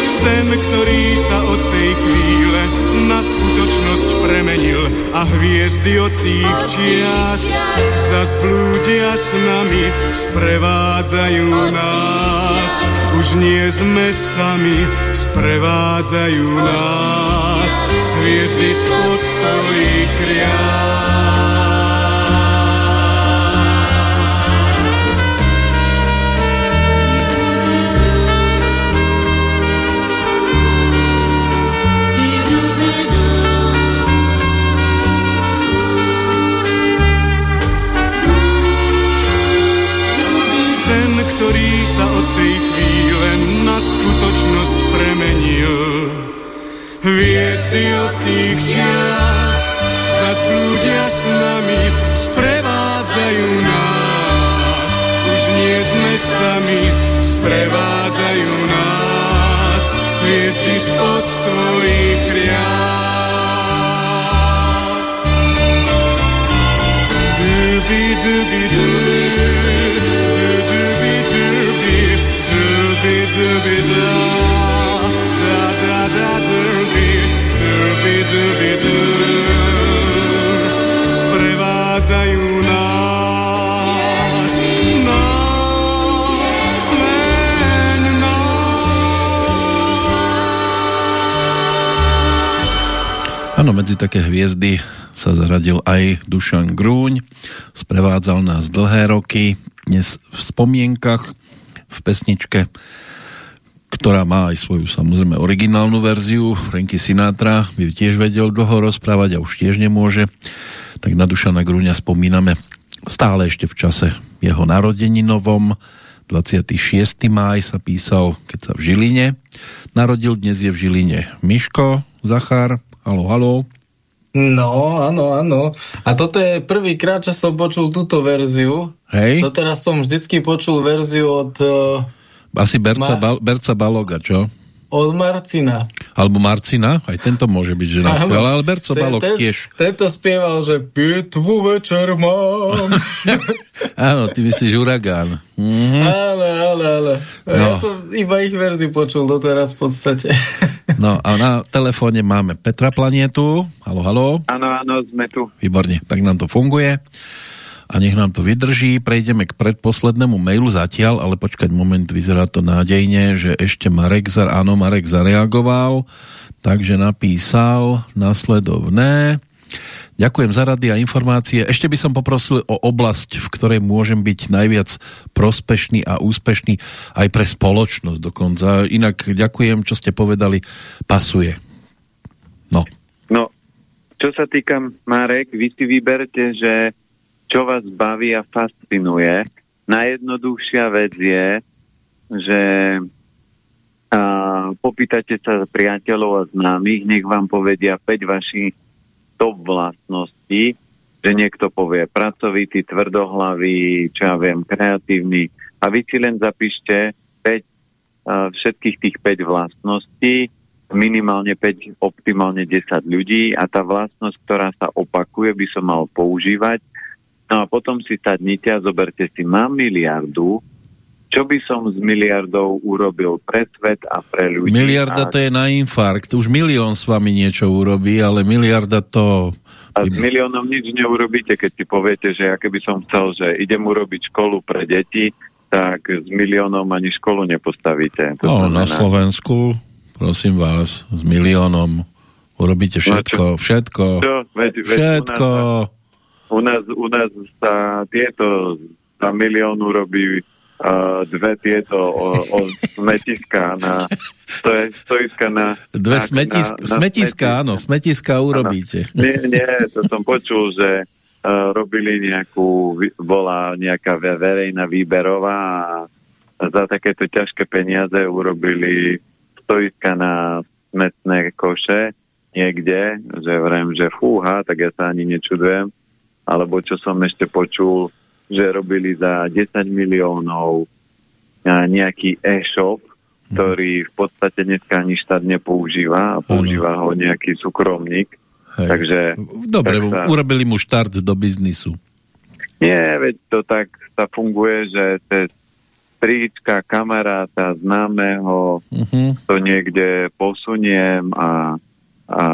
sen, ktorý sa od tej chvíle na skutočnosť premenil. A hviezdy od tých čias sa zblúdia s nami, sprevádzajú nás. Už nie sme sami, sprevádzajú nás. Hviezdy spod tvojich riad. sa od tej na skutočnosť premenil. Hviezdy od tých čas zazblúdia s nami, sprevádzajú nás. Už nie sme sami, sprevádzajú nás. Hviezdy spod tvojich rias. Dubi, dubi, dubi. Medzi také hviezdy sa zaradil aj Dušan Grúň, sprevádzal nás dlhé roky, dnes v spomienkach v pesničke ktorá má aj svoju samozrejme originálnu verziu. Franky Sinatra by tiež vedel dlho rozprávať a už tiež nemôže. Tak na Dušana Grúňa spomíname stále ešte v čase jeho narodeninovom. 26. máj sa písal, keď sa v Žiline narodil, dnes je v Žiline Miško Zachár. Halo, halo. No, áno, áno. A toto je prvýkrát, čo som počul túto verziu. Hej. Doteraz som vždycky počul verziu od uh, asi Berca, Ma... Bal, Berca Baloga, čo? Od Marcina. Alebo Marcina, aj tento môže byť, že nás ale Berco ten, Balog ten, tiež. Tento spieval, že pitvu večer mám. áno, ty myslíš Uragán. Mhm. Áno, áno, áno. No. Ja som iba ich verziu počul doteraz v podstate. no a na telefóne máme Petra Planietu. Halo, halo. Áno, áno, sme tu. Výborne, tak nám to funguje a nech nám to vydrží. Prejdeme k predposlednému mailu zatiaľ, ale počkať moment, vyzerá to nádejne, že ešte Marek, zar, áno, Marek zareagoval, takže napísal nasledovné. Ďakujem za rady a informácie. Ešte by som poprosil o oblasť, v ktorej môžem byť najviac prospešný a úspešný aj pre spoločnosť dokonca. Inak ďakujem, čo ste povedali, pasuje. No. No, čo sa týka Marek, vy si vyberte, že čo vás baví a fascinuje. Najjednoduchšia vec je, že a, popýtate sa priateľov a známych, nech vám povedia 5 vašich top vlastností, že niekto povie pracovitý, tvrdohlavý, čo ja viem, kreatívny. A vy si len zapíšte 5, všetkých tých 5 vlastností, minimálne 5, optimálne 10 ľudí a tá vlastnosť, ktorá sa opakuje, by som mal používať. No a potom si sadnite a zoberte si, mám miliardu, čo by som s miliardou urobil pre svet a pre ľudí. Miliarda a... to je na infarkt. Už milión s vami niečo urobí, ale miliarda to... A s miliónom nič neurobíte, keď si poviete, že ja keby som chcel, že idem urobiť školu pre deti, tak s miliónom ani školu nepostavíte. To no, znamená... na Slovensku, prosím vás, s miliónom urobíte všetko, no, čo? všetko, čo? Veď, veď všetko. U nás, u nás sa tieto za milión urobí uh, dve tieto o, o smetiska na to je stojiska na dve na, smetisk, na, na smetiska, smetiska, áno, smetiska urobíte. Áno. Nie, nie, to som počul, že uh, robili nejakú, bola nejaká verejná výberová a za takéto ťažké peniaze urobili stojiska na smetné koše niekde, že vrem, že fúha, tak ja sa ani nečudujem. Alebo čo som ešte počul, že robili za 10 miliónov nejaký e-shop, ktorý v podstate dneska ani štát nepoužíva a používa ho nejaký súkromník. Hej. Takže, Dobre, tak sa... urobili mu štart do biznisu. Nie, veď to tak sa funguje, že cez trička kamaráta známeho uh-huh. to niekde posuniem a, a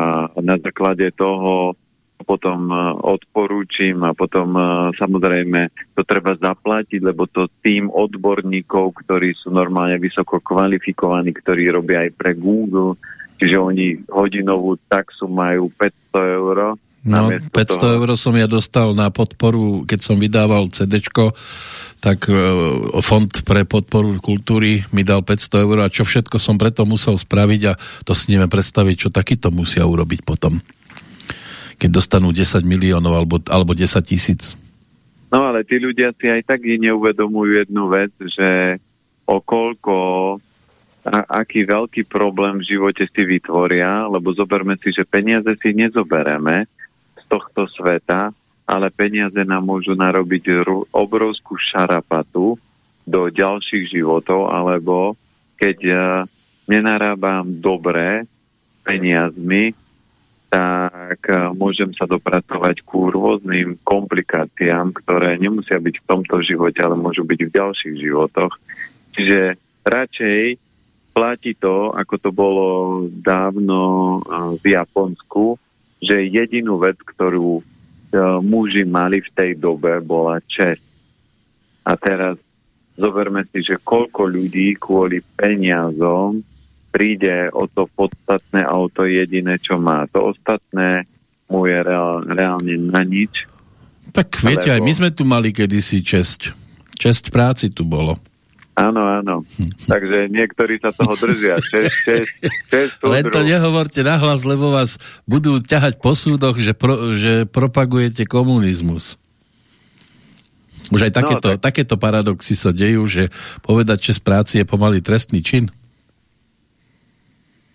na základe toho potom e, odporúčim a potom e, samozrejme to treba zaplatiť, lebo to tým odborníkov, ktorí sú normálne vysoko kvalifikovaní, ktorí robia aj pre Google, čiže oni hodinovú taxu majú 500 eur. No, 500 toho... eur som ja dostal na podporu, keď som vydával CD, tak e, Fond pre podporu kultúry mi dal 500 eur a čo všetko som preto musel spraviť a to si neviem predstaviť, čo takýto musia urobiť potom keď dostanú 10 miliónov alebo, alebo 10 tisíc. No ale tí ľudia si aj tak neuvedomujú jednu vec, že okolko a aký veľký problém v živote si vytvoria, lebo zoberme si, že peniaze si nezobereme z tohto sveta, ale peniaze nám môžu narobiť obrovskú šarapatu do ďalších životov, alebo keď ja nenarábam dobre peniazmi, tak eh, môžem sa dopracovať ku rôznym komplikáciám, ktoré nemusia byť v tomto živote, ale môžu byť v ďalších životoch. Čiže radšej platí to, ako to bolo dávno eh, v Japonsku, že jedinú vec, ktorú eh, muži mali v tej dobe, bola čest. A teraz zoberme si, že koľko ľudí kvôli peniazom príde o to podstatné a o to jediné, čo má. To ostatné mu je reál, reálne na nič. Tak viete, lebo... aj my sme tu mali kedysi česť. Česť práci tu bolo. Áno, áno. Takže niektorí sa toho držia. Česť, česť, česť Len to nehovorte nahlas, lebo vás budú ťahať po súdoch, že, pro, že propagujete komunizmus. Už aj takéto, no, tak... takéto paradoxy sa dejú, že povedať čest práci je pomaly trestný čin.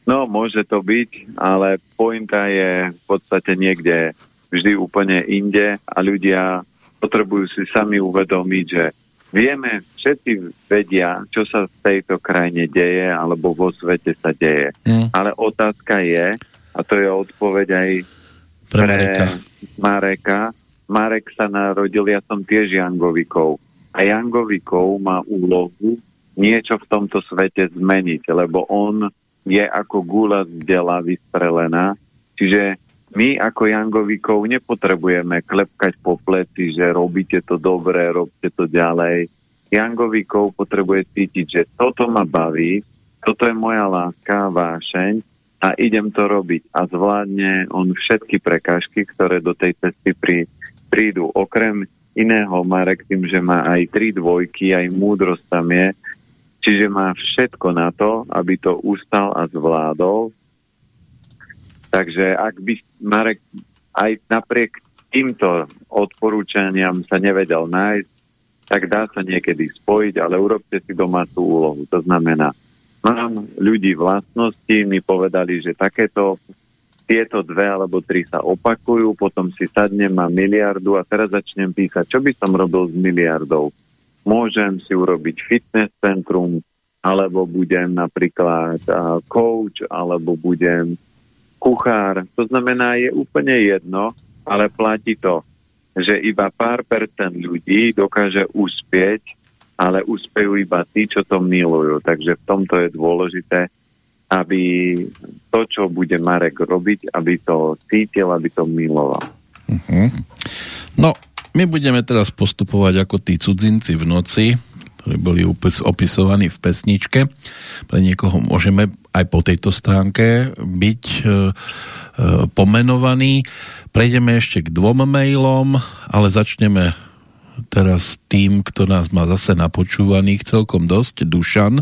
No, môže to byť, ale pointa je v podstate niekde vždy úplne inde a ľudia potrebujú si sami uvedomiť, že vieme, všetci vedia, čo sa v tejto krajine deje alebo vo svete sa deje. Mm. Ale otázka je, a to je odpoveď aj pre, pre Mareka. Mareka. Marek sa narodil, ja som tiež Jangovikov. A Jangovikov má úlohu niečo v tomto svete zmeniť, lebo on je ako gula z dela vystrelená. Čiže my ako Jangovikov nepotrebujeme klepkať po pleci, že robíte to dobre, robte to ďalej. Jangovikov potrebuje cítiť, že toto ma baví, toto je moja láska, vášeň a idem to robiť. A zvládne on všetky prekážky, ktoré do tej cesty prí, prídu. Okrem iného Marek tým, že má aj tri dvojky, aj múdrosť tam je, Čiže má všetko na to, aby to ustal a zvládol. Takže ak by Marek aj napriek týmto odporúčaniam sa nevedel nájsť, tak dá sa niekedy spojiť, ale urobte si domácu úlohu. To znamená, mám ľudí vlastnosti, mi povedali, že takéto tieto dve alebo tri sa opakujú, potom si sadnem, mám miliardu a teraz začnem písať, čo by som robil s miliardou. Môžem si urobiť fitness centrum, alebo budem napríklad coach, alebo budem kuchár. To znamená, je úplne jedno, ale platí to, že iba pár percent ľudí dokáže uspieť, ale úspejú iba tí, čo to milujú. Takže v tomto je dôležité, aby to, čo bude Marek robiť, aby to cítil, aby to miloval. Uh-huh. No, my budeme teraz postupovať ako tí cudzinci v noci, ktorí boli opisovaní v pesničke. Pre niekoho môžeme aj po tejto stránke byť e, e, pomenovaní. Prejdeme ešte k dvom mailom, ale začneme teraz tým, kto nás má zase napočúvaných celkom dosť, Dušan.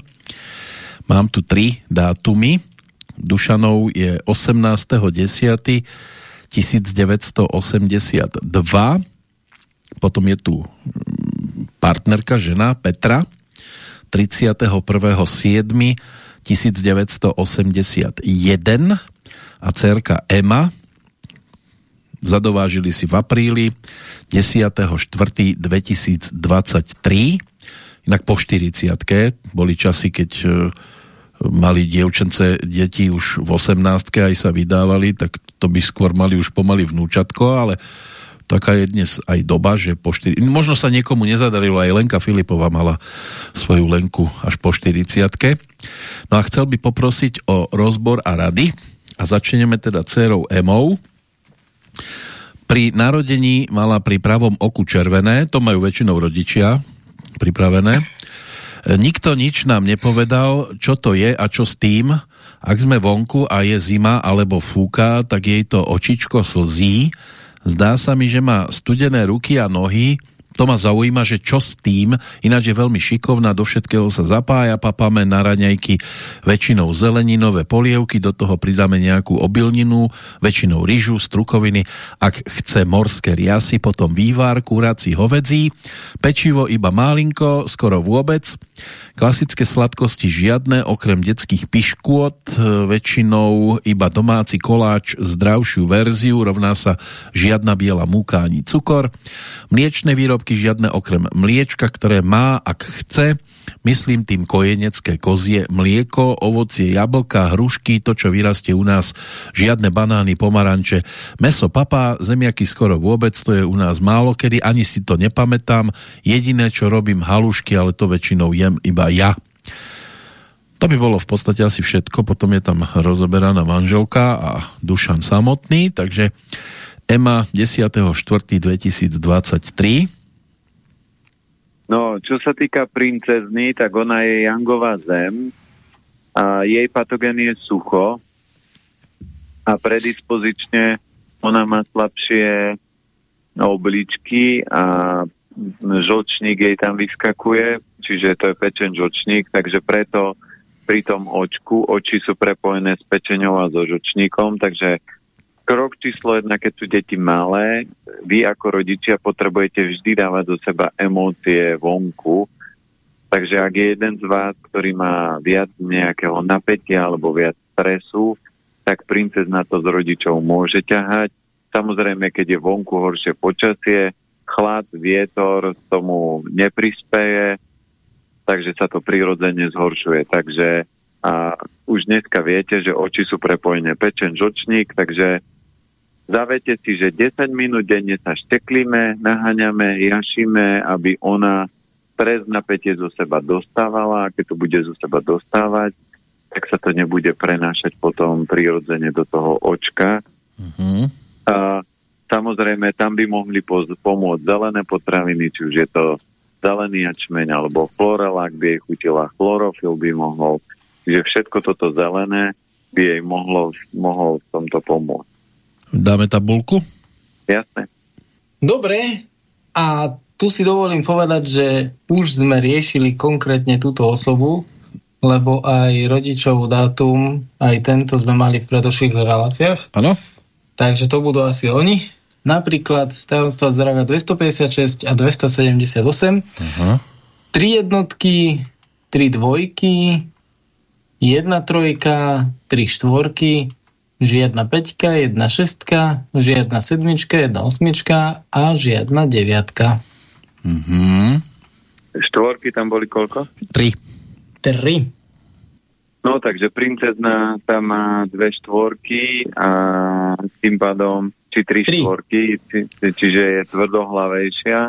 Mám tu tri dátumy. Dušanov je 18.10.1982. Potom je tu partnerka, žena Petra. 31.7.1981 a cerka Ema. Zadovážili si v apríli 10.4.2023 inak po 40 boli časy, keď e, mali dievčence deti už v 18 aj sa vydávali, tak to by skôr mali už pomaly vnúčatko, ale taká je dnes aj doba, že po 4... Možno sa niekomu nezadarilo, aj Lenka Filipová mala svoju Lenku až po 40 No a chcel by poprosiť o rozbor a rady a začneme teda dcerou Emou. Pri narodení mala pri pravom oku červené, to majú väčšinou rodičia pripravené. Nikto nič nám nepovedal, čo to je a čo s tým. Ak sme vonku a je zima alebo fúka, tak jej to očičko slzí Zdá sa mi, že má studené ruky a nohy, to ma zaujíma, že čo s tým, ináč je veľmi šikovná, do všetkého sa zapája, papame na raňajky väčšinou zeleninové polievky, do toho pridáme nejakú obilninu, väčšinou ryžu, strukoviny, ak chce morské riasy, potom vývar, kurací hovedzí, pečivo iba málinko, skoro vôbec, Klasické sladkosti žiadne, okrem detských piškôt, e, väčšinou iba domáci koláč, zdravšiu verziu, rovná sa žiadna biela múka ani cukor. Mliečne výrobky žiadne okrem mliečka, ktoré má, ak chce, Myslím tým kojenecké kozie, mlieko, ovocie, jablka, hrušky, to, čo vyrastie u nás, žiadne banány, pomaranče, meso, papá, zemiaky skoro vôbec, to je u nás málo kedy, ani si to nepamätám. Jediné, čo robím, halušky, ale to väčšinou jem iba ja. To by bolo v podstate asi všetko, potom je tam rozoberaná manželka a Dušan samotný, takže Ema 10.4.2023 No, čo sa týka princezny, tak ona je Jangová zem a jej patogén je sucho a predispozične ona má slabšie obličky a žočník jej tam vyskakuje, čiže to je pečen žočník, takže preto pri tom očku oči sú prepojené s pečeňou a so žočníkom, takže krok číslo jedna, keď sú deti malé, vy ako rodičia potrebujete vždy dávať do seba emócie vonku. Takže ak je jeden z vás, ktorý má viac nejakého napätia alebo viac stresu, tak princes na to z rodičov môže ťahať. Samozrejme, keď je vonku horšie počasie, chlad, vietor tomu neprispeje, takže sa to prirodzene zhoršuje. Takže a už dneska viete, že oči sú prepojené pečen, žočník, takže Zavete si, že 10 minút denne sa šteklíme, naháňame, jašíme, aby ona stres napätie zo seba dostávala a keď to bude zo seba dostávať, tak sa to nebude prenášať potom prirodzene do toho očka. Uh-huh. A samozrejme, tam by mohli pomôcť zelené potraviny, či už je to zelený jačmeň alebo florelák by jej chutila, chlorofil by mohol. Čiže všetko toto zelené by jej mohlo, mohol v tomto pomôcť. Dáme tabulku? Jasné. Dobre, a tu si dovolím povedať, že už sme riešili konkrétne túto osobu, lebo aj rodičov dátum, aj tento sme mali v predošlých reláciách. Áno. Takže to budú asi oni. napríklad tajomstva zdravia 256 a 278, Aha. tri jednotky, tri dvojky, jedna trojka, tri štvorky, žiadna peťka, jedna šestka, žiadna sedmička, jedna osmička a žiadna deviatka. Mhm. Štvorky tam boli koľko? Tri. Tri. No, takže princezna tam má dve štvorky a tým pádom, či tri, Tri. štvorky, či, čiže je tvrdohlavejšia.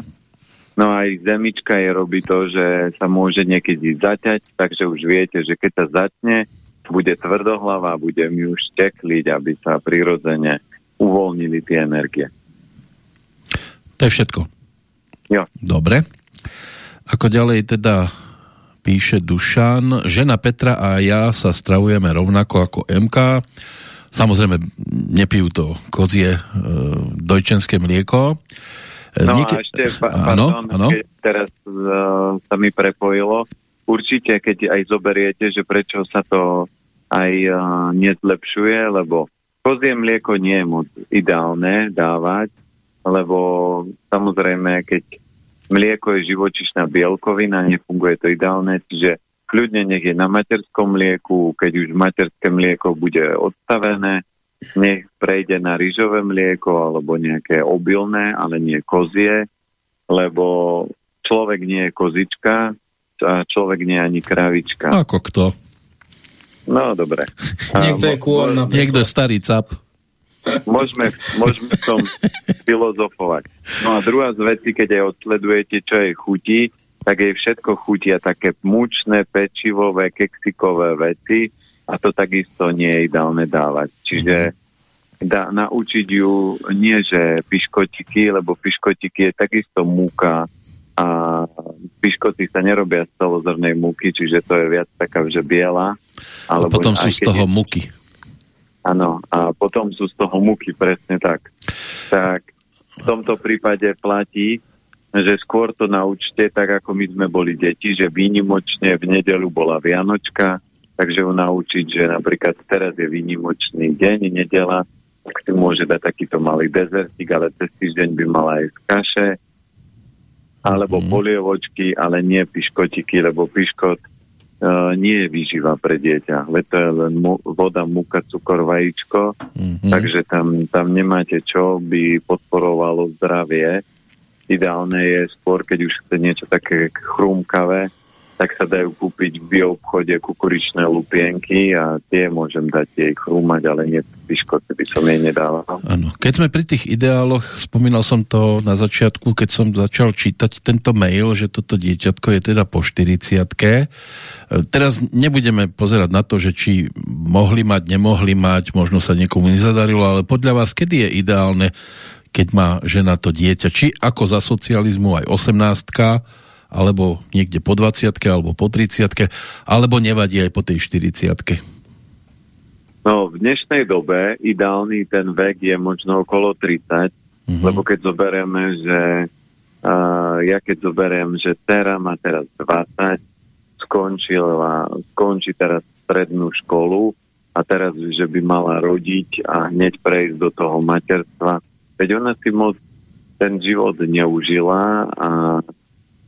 No aj zemička je robí to, že sa môže niekedy zaťať, takže už viete, že keď sa začne, bude tvrdohlava, bude mi už tekliť, aby sa prirodzene uvoľnili tie energie. To je všetko. Jo. Dobre. Ako ďalej teda píše Dušan, žena Petra a ja sa stravujeme rovnako ako MK. Samozrejme, nepijú to kozie e, dojčenské mlieko. E, No nieke- a ešte, pa, áno, pardon, áno. teraz uh, sa mi prepojilo, určite, keď aj zoberiete, že prečo sa to aj uh, nezlepšuje, lebo kozie mlieko nie je moc ideálne dávať, lebo samozrejme, keď mlieko je živočišná bielkovina, nefunguje to ideálne, čiže kľudne nech je na materskom mlieku, keď už materské mlieko bude odstavené, nech prejde na rýžové mlieko alebo nejaké obilné, ale nie kozie, lebo človek nie je kozička človek nie je ani krávička. Ako kto? No, dobre. Niekto je kôr napríklad. Niekto starý cap. Môžeme, môžeme v tom filozofovať. No a druhá z vecí, keď aj odsledujete, čo jej chutí, tak jej všetko chutia také mučné, pečivové, keksikové veci a to takisto nie je ideálne dávať. Čiže dá, naučiť ju nie, že piškotiky, lebo piškotiky je takisto múka a piškoty sa nerobia z celozrnej múky, čiže to je viac taká, že biela. A Alebo potom sú z toho je- muky. Áno, a potom sú z toho muky, presne tak. Tak v tomto prípade platí, že skôr to naučte, tak ako my sme boli deti, že výnimočne v nedelu bola Vianočka, takže ju naučiť, že napríklad teraz je výnimočný deň, nedela, tak si môže dať takýto malý dezertík, ale cez týždeň by mala aj z kaše, alebo Mhm. polievočky, ale nie piškotiky, lebo piškot uh, nie je výživa pre dieťa. Veď to je len mu- voda, múka, cukor, vajíčko, Mhm. takže tam, tam nemáte čo by podporovalo zdravie. Ideálne je skôr, keď už chce niečo také chrúmkavé, tak sa dajú kúpiť v bioobchode kukuričné lupienky a tie môžem dať jej chrúmať, ale nie piškoty by som jej nedával. Áno. Keď sme pri tých ideáloch, spomínal som to na začiatku, keď som začal čítať tento mail, že toto dieťatko je teda po 40 Teraz nebudeme pozerať na to, že či mohli mať, nemohli mať, možno sa niekomu nezadarilo, ale podľa vás, kedy je ideálne, keď má žena to dieťa? Či ako za socializmu aj 18 alebo niekde po 20 alebo po 30 alebo nevadí aj po tej 40 No, v dnešnej dobe ideálny ten vek je možno okolo 30, Mhm. lebo keď zoberieme, že uh, ja keď zoberiem, že Tera má teraz 20, skončila, skončí teraz strednú školu a teraz, že by mala rodiť a hneď prejsť do toho materstva. Veď ona si moc ten život neužila a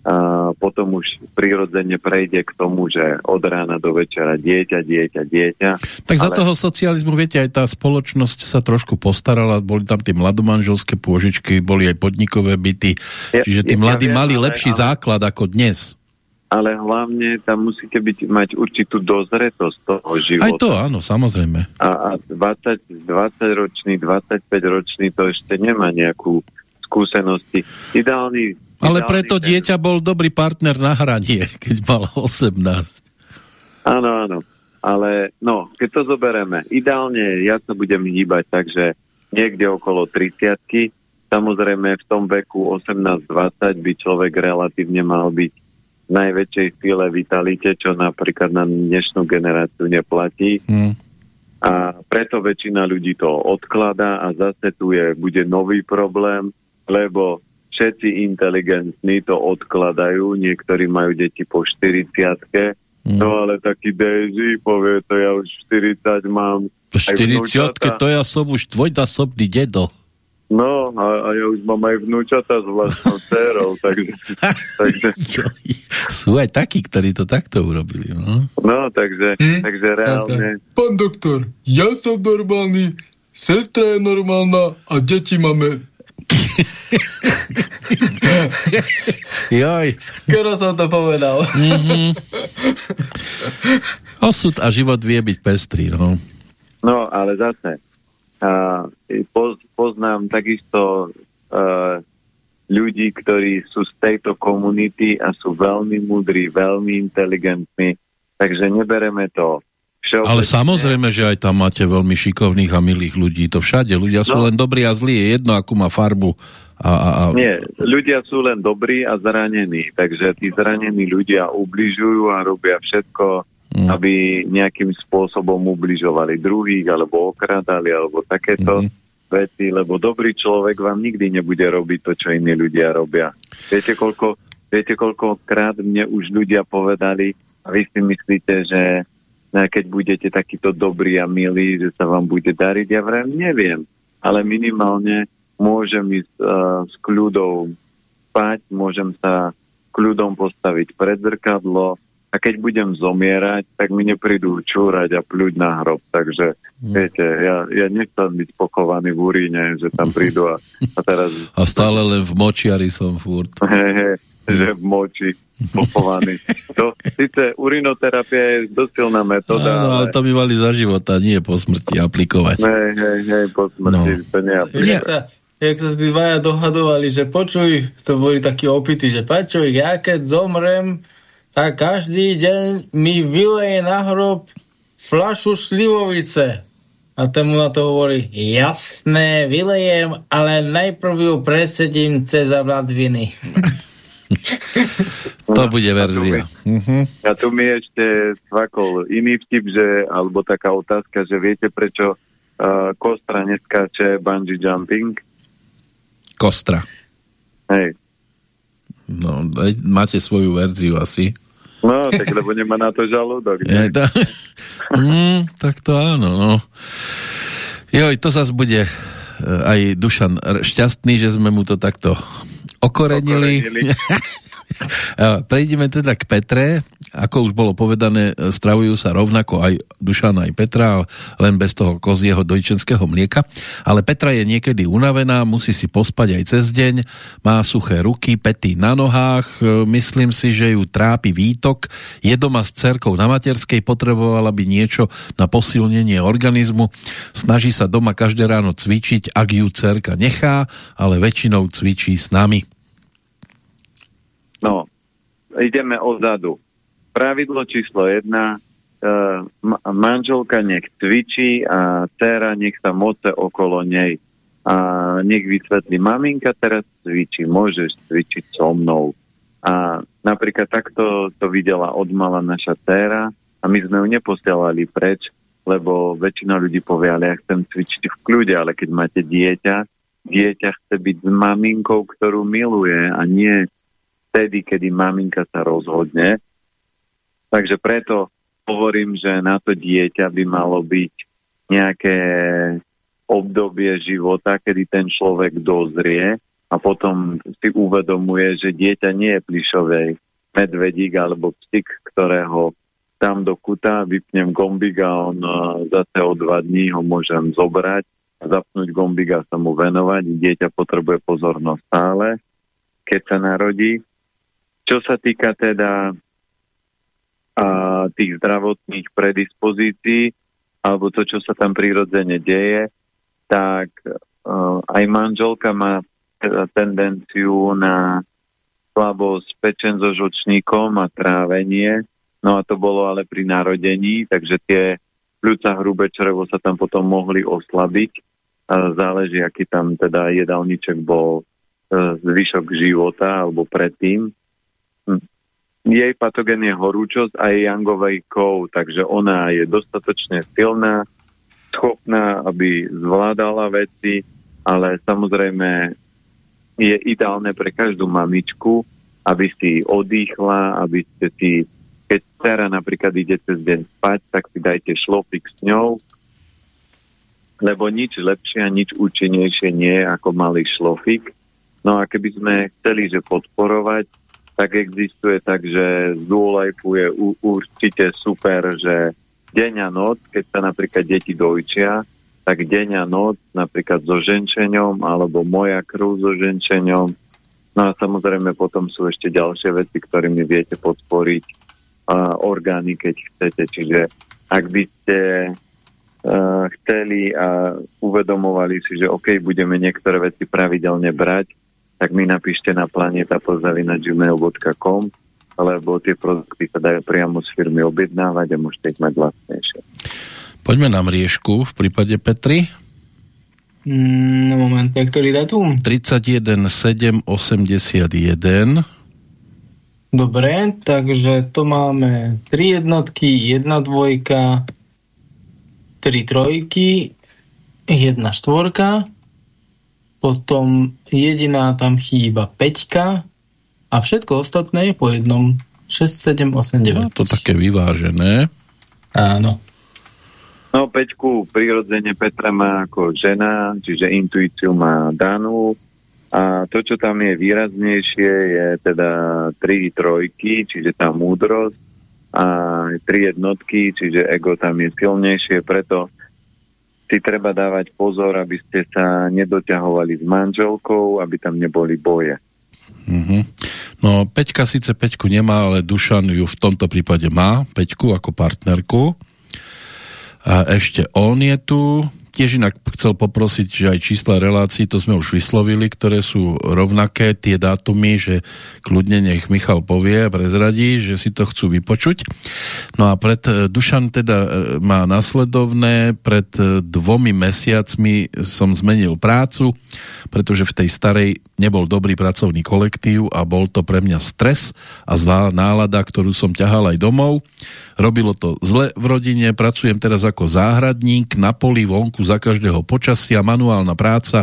a potom už prirodzene prejde k tomu, že od rána do večera dieťa, dieťa, dieťa. Tak za Ale- toho socializmu, viete, aj tá spoločnosť sa trošku postarala, boli tam tie mladomanželské pôžičky, boli aj podnikové byty, Ja- čiže tí ja mladí viem, mali ale- lepší ale- základ ako dnes. Ale hlavne tam musíte byť, mať určitú dozretosť toho života. Aj to, áno, samozrejme. A, a 20, 20 ročný, 25 ročný to ešte nemá nejakú skúsenosti. Ideálny Ale preto dieťa bol dobrý partner na hranie, keď mal 18. Áno, áno. Ale no, keď to zoberieme, ideálne ja sa budem hýbať, takže niekde okolo 30 Samozrejme v tom veku 18-20 by človek relatívne mal byť v najväčšej sile vitalite, čo napríklad na dnešnú generáciu neplatí. Hm. A preto väčšina ľudí to odkladá a zase tu je, bude nový problém, lebo všetci inteligentní to odkladajú, niektorí majú deti po 40 Hm. No ale taký Daisy povie, to ja už 40 mám. Po aj 40 vnúčata. to ja som už dvojnásobný dedo. No, a, a ja už mám aj vnúčata s vlastnou dcerou, takže, takže... Sú aj takí, ktorí to takto urobili, no? No, takže, hm? takže reálne... Pán doktor, ja som normálny, sestra je normálna a deti máme Joj. Skoro som to povedal. mm-hmm. Osud a život vie byť pestrý, no. No, ale zase, uh, poz, poznám takisto uh, ľudí, ktorí sú z tejto komunity a sú veľmi múdri, veľmi inteligentní, takže nebereme to Všeobecne. Ale samozrejme, že aj tam máte veľmi šikovných a milých ľudí. To všade. Ľudia sú no. len dobrí a zlí. Je jedno, akú má farbu. A, a, a... Nie, ľudia sú len dobrí a zranení. Takže tí zranení ľudia ubližujú a robia všetko, mm. aby nejakým spôsobom ubližovali druhých, alebo okradali, alebo takéto mm. veci. Lebo dobrý človek vám nikdy nebude robiť to, čo iní ľudia robia. Viete, koľko, viete, koľkokrát mne už ľudia povedali, a vy si myslíte, že keď budete takýto dobrý a milý, že sa vám bude dariť. Ja vrem neviem, ale minimálne môžem ísť uh, s kľudou spať, môžem sa kľudom postaviť pred zrkadlo a keď budem zomierať, tak mi neprídu čúrať a pľuť na hrob. Takže, mm. viete, ja, ja nechcem byť pochovaný v uríne, že tam prídu a, a teraz... A stále len v močiari som furt. Že v moči pochovaný. To, síce urinoterapia je dosť silná metóda. Áno, ale... ale to by mali za života, nie po smrti aplikovať. Hej, hej, hej, po smrti no. to neaplikuje. Sa, jak sa dvaja dohadovali, že počuj, to boli takí opity, že počuj, ja keď zomrem, tak každý deň mi vyleje na hrob flašu slivovice. A ten mu na to hovorí, jasné, vylejem, ale najprv ju predsedím cez mladviny. to bude verzia. A tu, mi, uh-huh. a tu mi ešte svakol iný vtip, že, alebo taká otázka, že viete prečo uh, Kostra neskáče bungee jumping? Kostra. Hej. No, máte svoju verziu asi. No, tak lebo nemá na to žalúdok. Nie? to, mm, tak to áno, no. Joj, to zase bude uh, aj Dušan šťastný, že sme mu to takto okorenili. okorenili. Prejdeme teda k Petre. Ako už bolo povedané, stravujú sa rovnako aj Dušana, aj Petra, len bez toho kozieho dojčenského mlieka. Ale Petra je niekedy unavená, musí si pospať aj cez deň, má suché ruky, pety na nohách, myslím si, že ju trápi výtok, je doma s cerkou na materskej, potrebovala by niečo na posilnenie organizmu, snaží sa doma každé ráno cvičiť, ak ju cerka nechá, ale väčšinou cvičí s nami. No, ideme odzadu. Pravidlo číslo jedna, uh, manželka nech cvičí a dcera nech sa moce okolo nej. A nech vysvetlí, maminka teraz cvičí, môžeš cvičiť so mnou. A napríklad takto to videla odmala naša dcera a my sme ju neposielali preč, lebo väčšina ľudí povie, ale ja chcem cvičiť v kľude, ale keď máte dieťa, dieťa chce byť s maminkou, ktorú miluje a nie vtedy, kedy maminka sa rozhodne. Takže preto hovorím, že na to dieťa by malo byť nejaké obdobie života, kedy ten človek dozrie a potom si uvedomuje, že dieťa nie je plišovej medvedík alebo psík, ktorého tam do kuta, vypnem gombík a on zase o dva dní ho môžem zobrať, zapnúť gombík a sa mu venovať. Dieťa potrebuje pozornosť stále, keď sa narodí. Čo sa týka teda a, tých zdravotných predispozícií alebo to, čo sa tam prirodzene deje, tak uh, aj manželka má teda tendenciu na slabosť pečen so žočníkom a trávenie. No a to bolo ale pri narodení, takže tie pľúca hrubé črevo sa tam potom mohli oslabiť. A záleží, aký tam teda jedálniček bol uh, zvyšok života alebo predtým jej patogen je horúčosť a je jangovej kov, takže ona je dostatočne silná, schopná, aby zvládala veci, ale samozrejme je ideálne pre každú mamičku, aby si odýchla, aby ste si, keď dcera napríklad ide cez deň spať, tak si dajte šlopik s ňou lebo nič lepšie a nič účinnejšie nie je ako malý šlofik. No a keby sme chceli, že podporovať, tak existuje tak, že z je určite super, že deň a noc, keď sa napríklad deti dojčia, tak deň a noc, napríklad so ženčeňom, alebo moja krv so ženčeňom. No a samozrejme potom sú ešte ďalšie veci, ktorými viete podporiť uh, orgány, keď chcete. Čiže ak by ste uh, chceli a uvedomovali si, že OK, budeme niektoré veci pravidelne brať, tak mi napíšte na planetapozavina.gmail.com lebo tie produkty sa dajú priamo z firmy objednávať a môžete ich mať vlastnejšie. Poďme na mriežku v prípade Petri. Mm, moment, ktorý datum? 31 7 81 Dobre, takže to máme 3 jednotky, 1 dvojka, 3 trojky, 1 štvorka, potom jediná tam chýba peťka a všetko ostatné je po jednom. 6, 7, 8, 9. No, to také vyvážené. Áno. No, Peťku prirodzene Petra má ako žena, čiže intuíciu má danú. A to, čo tam je výraznejšie, je teda tri trojky, čiže tá múdrosť a tri jednotky, čiže ego tam je silnejšie, preto si treba dávať pozor, aby ste sa nedoťahovali s manželkou, aby tam neboli boje. Mm-hmm. No, Peťka síce Peťku nemá, ale Dušan ju v tomto prípade má, Peťku ako partnerku. A ešte on je tu, tiež inak chcel poprosiť, že aj čísla relácií, to sme už vyslovili, ktoré sú rovnaké, tie dátumy, že kľudne nech Michal povie a prezradí, že si to chcú vypočuť. No a pred e, Dušan teda e, má nasledovné, pred e, dvomi mesiacmi som zmenil prácu, pretože v tej starej nebol dobrý pracovný kolektív a bol to pre mňa stres a zlá nálada, ktorú som ťahal aj domov. Robilo to zle v rodine, pracujem teraz ako záhradník na poli vonku za každého počasia, manuálna práca,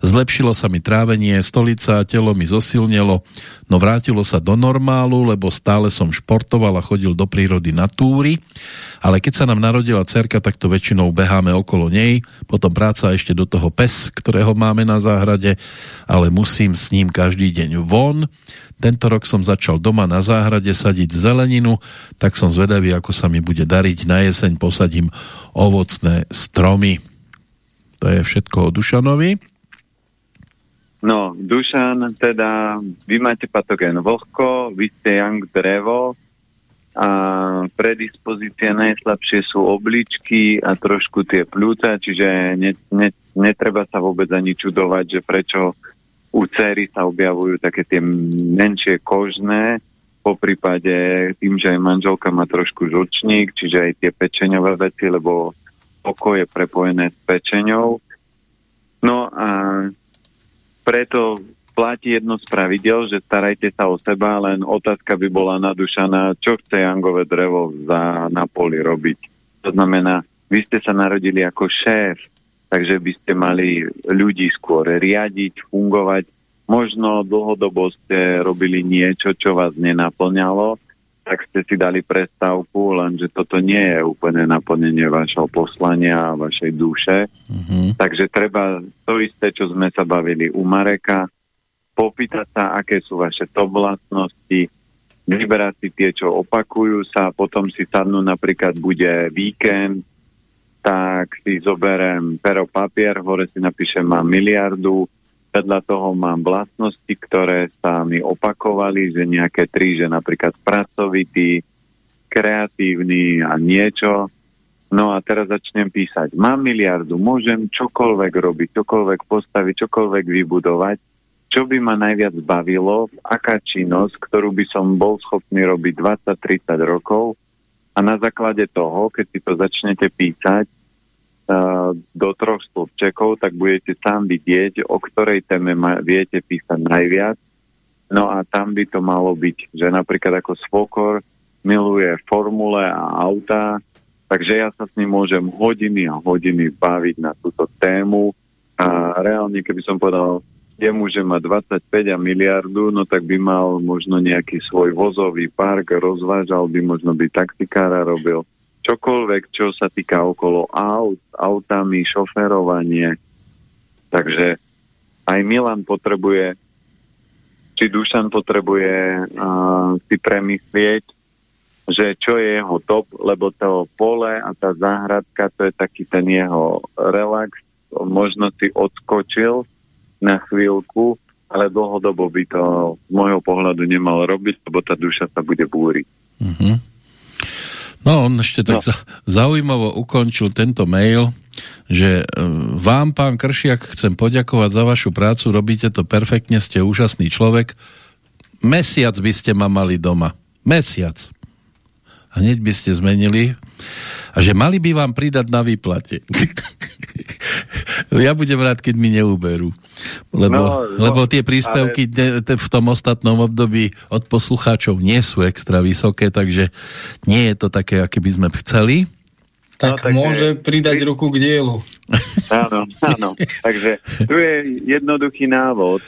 zlepšilo sa mi trávenie, stolica, telo mi zosilnelo, no vrátilo sa do normálu, lebo stále som športoval a chodil do prírody na túry, ale keď sa nám narodila cerka, tak to väčšinou beháme okolo nej, potom práca ešte do toho pes, ktorého máme na záhrade, ale musím s ním každý deň von, tento rok som začal doma na záhrade sadiť zeleninu, tak som zvedavý, ako sa mi bude dariť. Na jeseň posadím ovocné stromy. To je všetko o Dušanovi. No, Dušan, teda vy máte patogén vlhko, vy ste young drevo a predispozície najslabšie sú obličky a trošku tie pľúca, čiže ne, ne, netreba sa vôbec ani čudovať, že prečo u cery sa objavujú také tie menšie kožné, po prípade tým, že aj manželka má trošku žlčník, čiže aj tie pečeňové veci, lebo oko je prepojené s pečeňou. No a preto platí jedno z pravidel, že starajte sa o seba, len otázka by bola nadušaná, čo chce jangové drevo za, na poli robiť. To znamená, vy ste sa narodili ako šéf, takže by ste mali ľudí skôr riadiť, fungovať. Možno dlhodobo ste robili niečo, čo vás nenaplňalo, tak ste si dali prestávku, lenže toto nie je úplne naplnenie vašho poslania a vašej duše. Mm-hmm. Takže treba to isté, čo sme sa bavili u Mareka, popýtať sa, aké sú vaše top vlastnosti, vyberať si tie, čo opakujú sa, potom si sadnú napríklad bude víkend, tak si zoberiem pero papier, hore si napíšem mám miliardu, vedľa toho mám vlastnosti, ktoré sa mi opakovali, že nejaké tri, že napríklad pracovitý, kreatívny a niečo. No a teraz začnem písať. Mám miliardu, môžem čokoľvek robiť, čokoľvek postaviť, čokoľvek vybudovať. Čo by ma najviac bavilo, aká činnosť, ktorú by som bol schopný robiť 20-30 rokov a na základe toho, keď si to začnete písať, do troch stĺpčekov, tak budete sám vidieť, o ktorej téme ma, viete písať najviac. No a tam by to malo byť, že napríklad ako Svokor miluje formule a auta, takže ja sa s ním môžem hodiny a hodiny baviť na túto tému a reálne, keby som povedal jemu, že má 25 a miliardu, no tak by mal možno nejaký svoj vozový park, rozvážal by, možno by taxikára robil, čokoľvek, čo sa týka okolo aut, autami, šoferovanie. Takže aj Milan potrebuje, či Dušan potrebuje uh, si premyslieť, že čo je jeho top, lebo to pole a tá záhradka, to je taký ten jeho relax, možno si odskočil na chvíľku, ale dlhodobo by to z môjho pohľadu nemal robiť, lebo tá duša sa bude búriť. Mm-hmm. No, on ešte tak no. zaujímavo ukončil tento mail, že e, vám, pán Kršiak, chcem poďakovať za vašu prácu, robíte to perfektne, ste úžasný človek. Mesiac by ste ma mali doma. Mesiac. A hneď by ste zmenili. A že mali by vám pridať na výplate. ja budem rád, keď mi neuberú. Lebo, no, no, lebo tie príspevky ale... v tom ostatnom období od poslucháčov nie sú extra vysoké, takže nie je to také, aké by sme chceli. Tak, no, tak môže je... pridať ruku k dielu. Áno, áno. Takže tu je jednoduchý návod,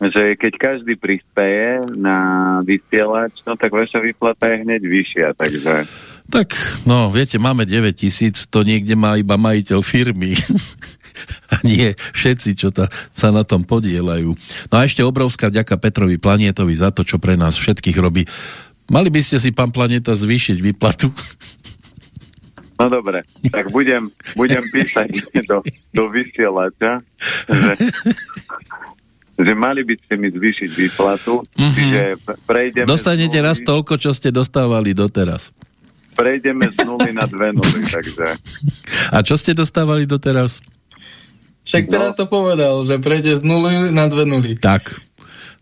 že keď každý prispieje na vysielač, no tak vaša výplata je hneď vyššia, takže... Tak, no, viete, máme 9 tisíc, to niekde má iba majiteľ firmy. a nie všetci, čo ta, sa na tom podielajú. No a ešte obrovská vďaka Petrovi Planetovi za to, čo pre nás všetkých robí. Mali by ste si, pán Planeta, zvýšiť výplatu? No dobre, tak budem, budem písať do, do vysielača, že, že mali by ste mi zvýšiť výplatu, mm-hmm. čiže prejdeme... Dostanete raz toľko, čo ste dostávali doteraz prejdeme z nuly na dve nuly, takže... A čo ste dostávali doteraz? Však no. teraz to povedal, že prejde z nuly na dve nuly. Tak,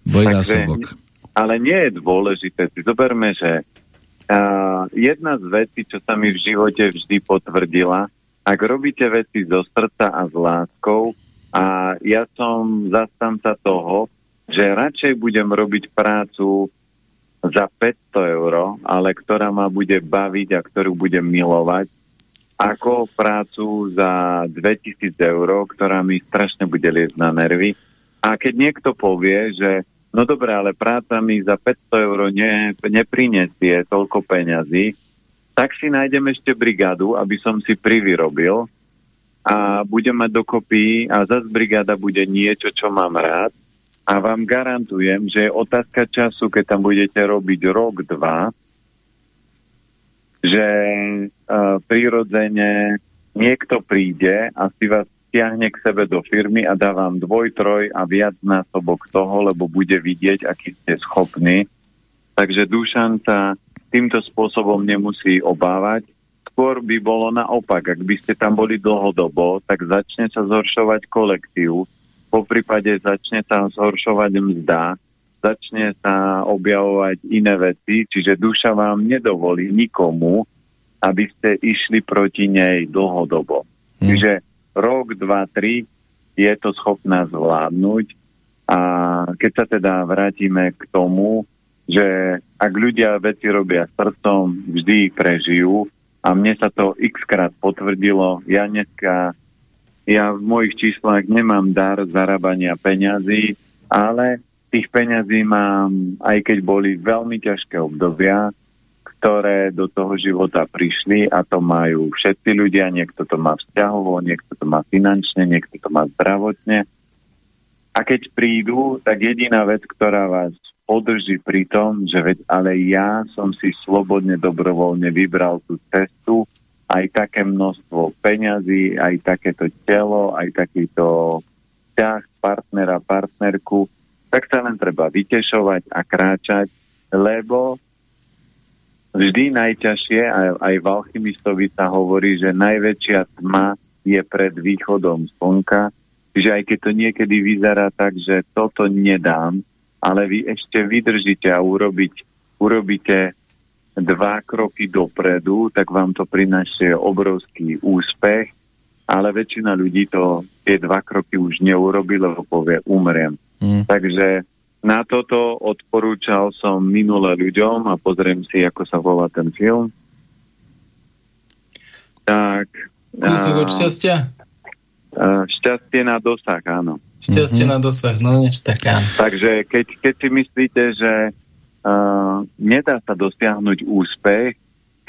dvojnásobok. Ale nie je dôležité. Si zoberme, že uh, jedna z vecí, čo sa mi v živote vždy potvrdila, ak robíte veci zo srdca a s láskou, a ja som zastanca toho, že radšej budem robiť prácu za 500 eur, ale ktorá ma bude baviť a ktorú budem milovať, ako prácu za 2000 eur, ktorá mi strašne bude liesť na nervy. A keď niekto povie, že no dobre, ale práca mi za 500 eur ne, neprinesie toľko peňazí, tak si nájdem ešte brigádu, aby som si privyrobil a budem mať dokopy a zase brigáda bude niečo, čo mám rád a vám garantujem, že je otázka času, keď tam budete robiť rok, dva, že prirodzene niekto príde a si vás stiahne k sebe do firmy a dá vám dvoj, troj a viac násobok toho, lebo bude vidieť, aký ste schopní. Takže Dušan sa týmto spôsobom nemusí obávať. Skôr by bolo naopak, ak by ste tam boli dlhodobo, tak začne sa zhoršovať kolektív, po prípade začne sa zhoršovať mzda, začne sa objavovať iné veci, čiže duša vám nedovolí nikomu, aby ste išli proti nej dlhodobo. Hmm. Čiže rok, dva, tri je to schopná zvládnuť a keď sa teda vrátime k tomu, že ak ľudia veci robia srdcom, vždy ich prežijú a mne sa to x krát potvrdilo. Ja dneska ja v mojich číslach nemám dar zarábania peňazí, ale tých peňazí mám, aj keď boli veľmi ťažké obdobia, ktoré do toho života prišli a to majú všetci ľudia, niekto to má vzťahovo, niekto to má finančne, niekto to má zdravotne. A keď prídu, tak jediná vec, ktorá vás podrží pri tom, že veď, ale ja som si slobodne, dobrovoľne vybral tú cestu, aj také množstvo peňazí, aj takéto telo, aj takýto vzťah partnera, partnerku, tak sa len treba vytešovať a kráčať, lebo vždy najťažšie, aj, aj v alchymistovi sa hovorí, že najväčšia tma je pred východom slnka, čiže aj keď to niekedy vyzerá tak, že toto nedám, ale vy ešte vydržíte a urobiť, urobíte dva kroky dopredu, tak vám to prinášie obrovský úspech, ale väčšina ľudí to tie dva kroky už neurobi, lebo povie umriem. Mm. Takže na toto odporúčal som minule ľuďom a pozriem si, ako sa volá ten film. Tak... Kúsok od šťastia? Šťastie na dosah, áno. Šťastie mm-hmm. na dosah, no než taká. Takže keď, keď si myslíte, že nedá sa dosiahnuť úspech,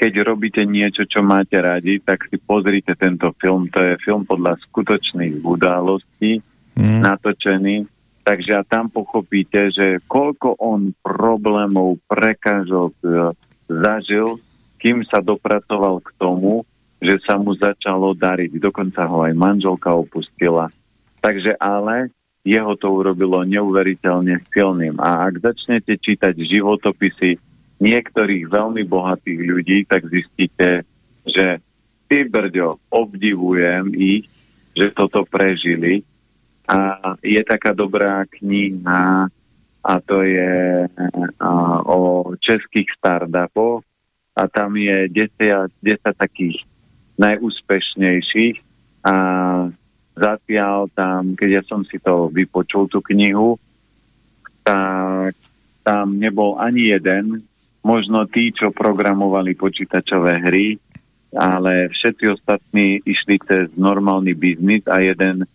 keď robíte niečo, čo máte radi, tak si pozrite tento film. To je film podľa skutočných událostí, mm. natočený. Takže a tam pochopíte, že koľko on problémov, prekážok e, zažil, kým sa dopracoval k tomu, že sa mu začalo dariť. Dokonca ho aj manželka opustila. Takže ale jeho to urobilo neuveriteľne silným. A ak začnete čítať životopisy niektorých veľmi bohatých ľudí, tak zistíte, že ty, Brďo, obdivujem ich, že toto prežili. A je taká dobrá kniha, a to je a, o českých startupoch. A tam je 10, 10 takých najúspešnejších. A zatiaľ tam, keď ja som si to vypočul, tú knihu, tak tam nebol ani jeden, možno tí, čo programovali počítačové hry, ale všetci ostatní išli cez normálny biznis a jeden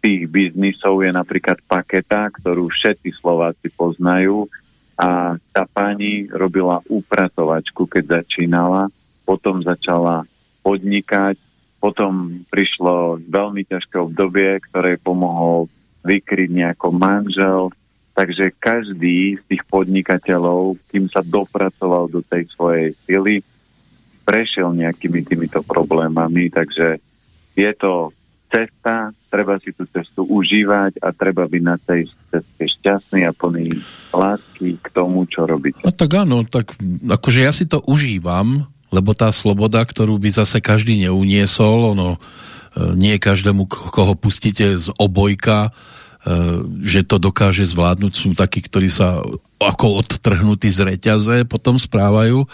tých biznisov je napríklad paketa, ktorú všetci Slováci poznajú a tá pani robila upratovačku, keď začínala, potom začala podnikať, potom prišlo veľmi ťažké obdobie, ktoré pomohol vykryť nejako manžel. Takže každý z tých podnikateľov, kým sa dopracoval do tej svojej sily, prešiel nejakými týmito problémami. Takže je to cesta, treba si tú cestu užívať a treba byť na tej ceste šťastný a plný lásky k tomu, čo robíte. No tak áno, tak akože ja si to užívam, lebo tá sloboda, ktorú by zase každý neuniesol, ono e, nie každému, koho pustíte z obojka, že to dokáže zvládnuť, sú takí, ktorí sa ako odtrhnutí z reťaze potom správajú,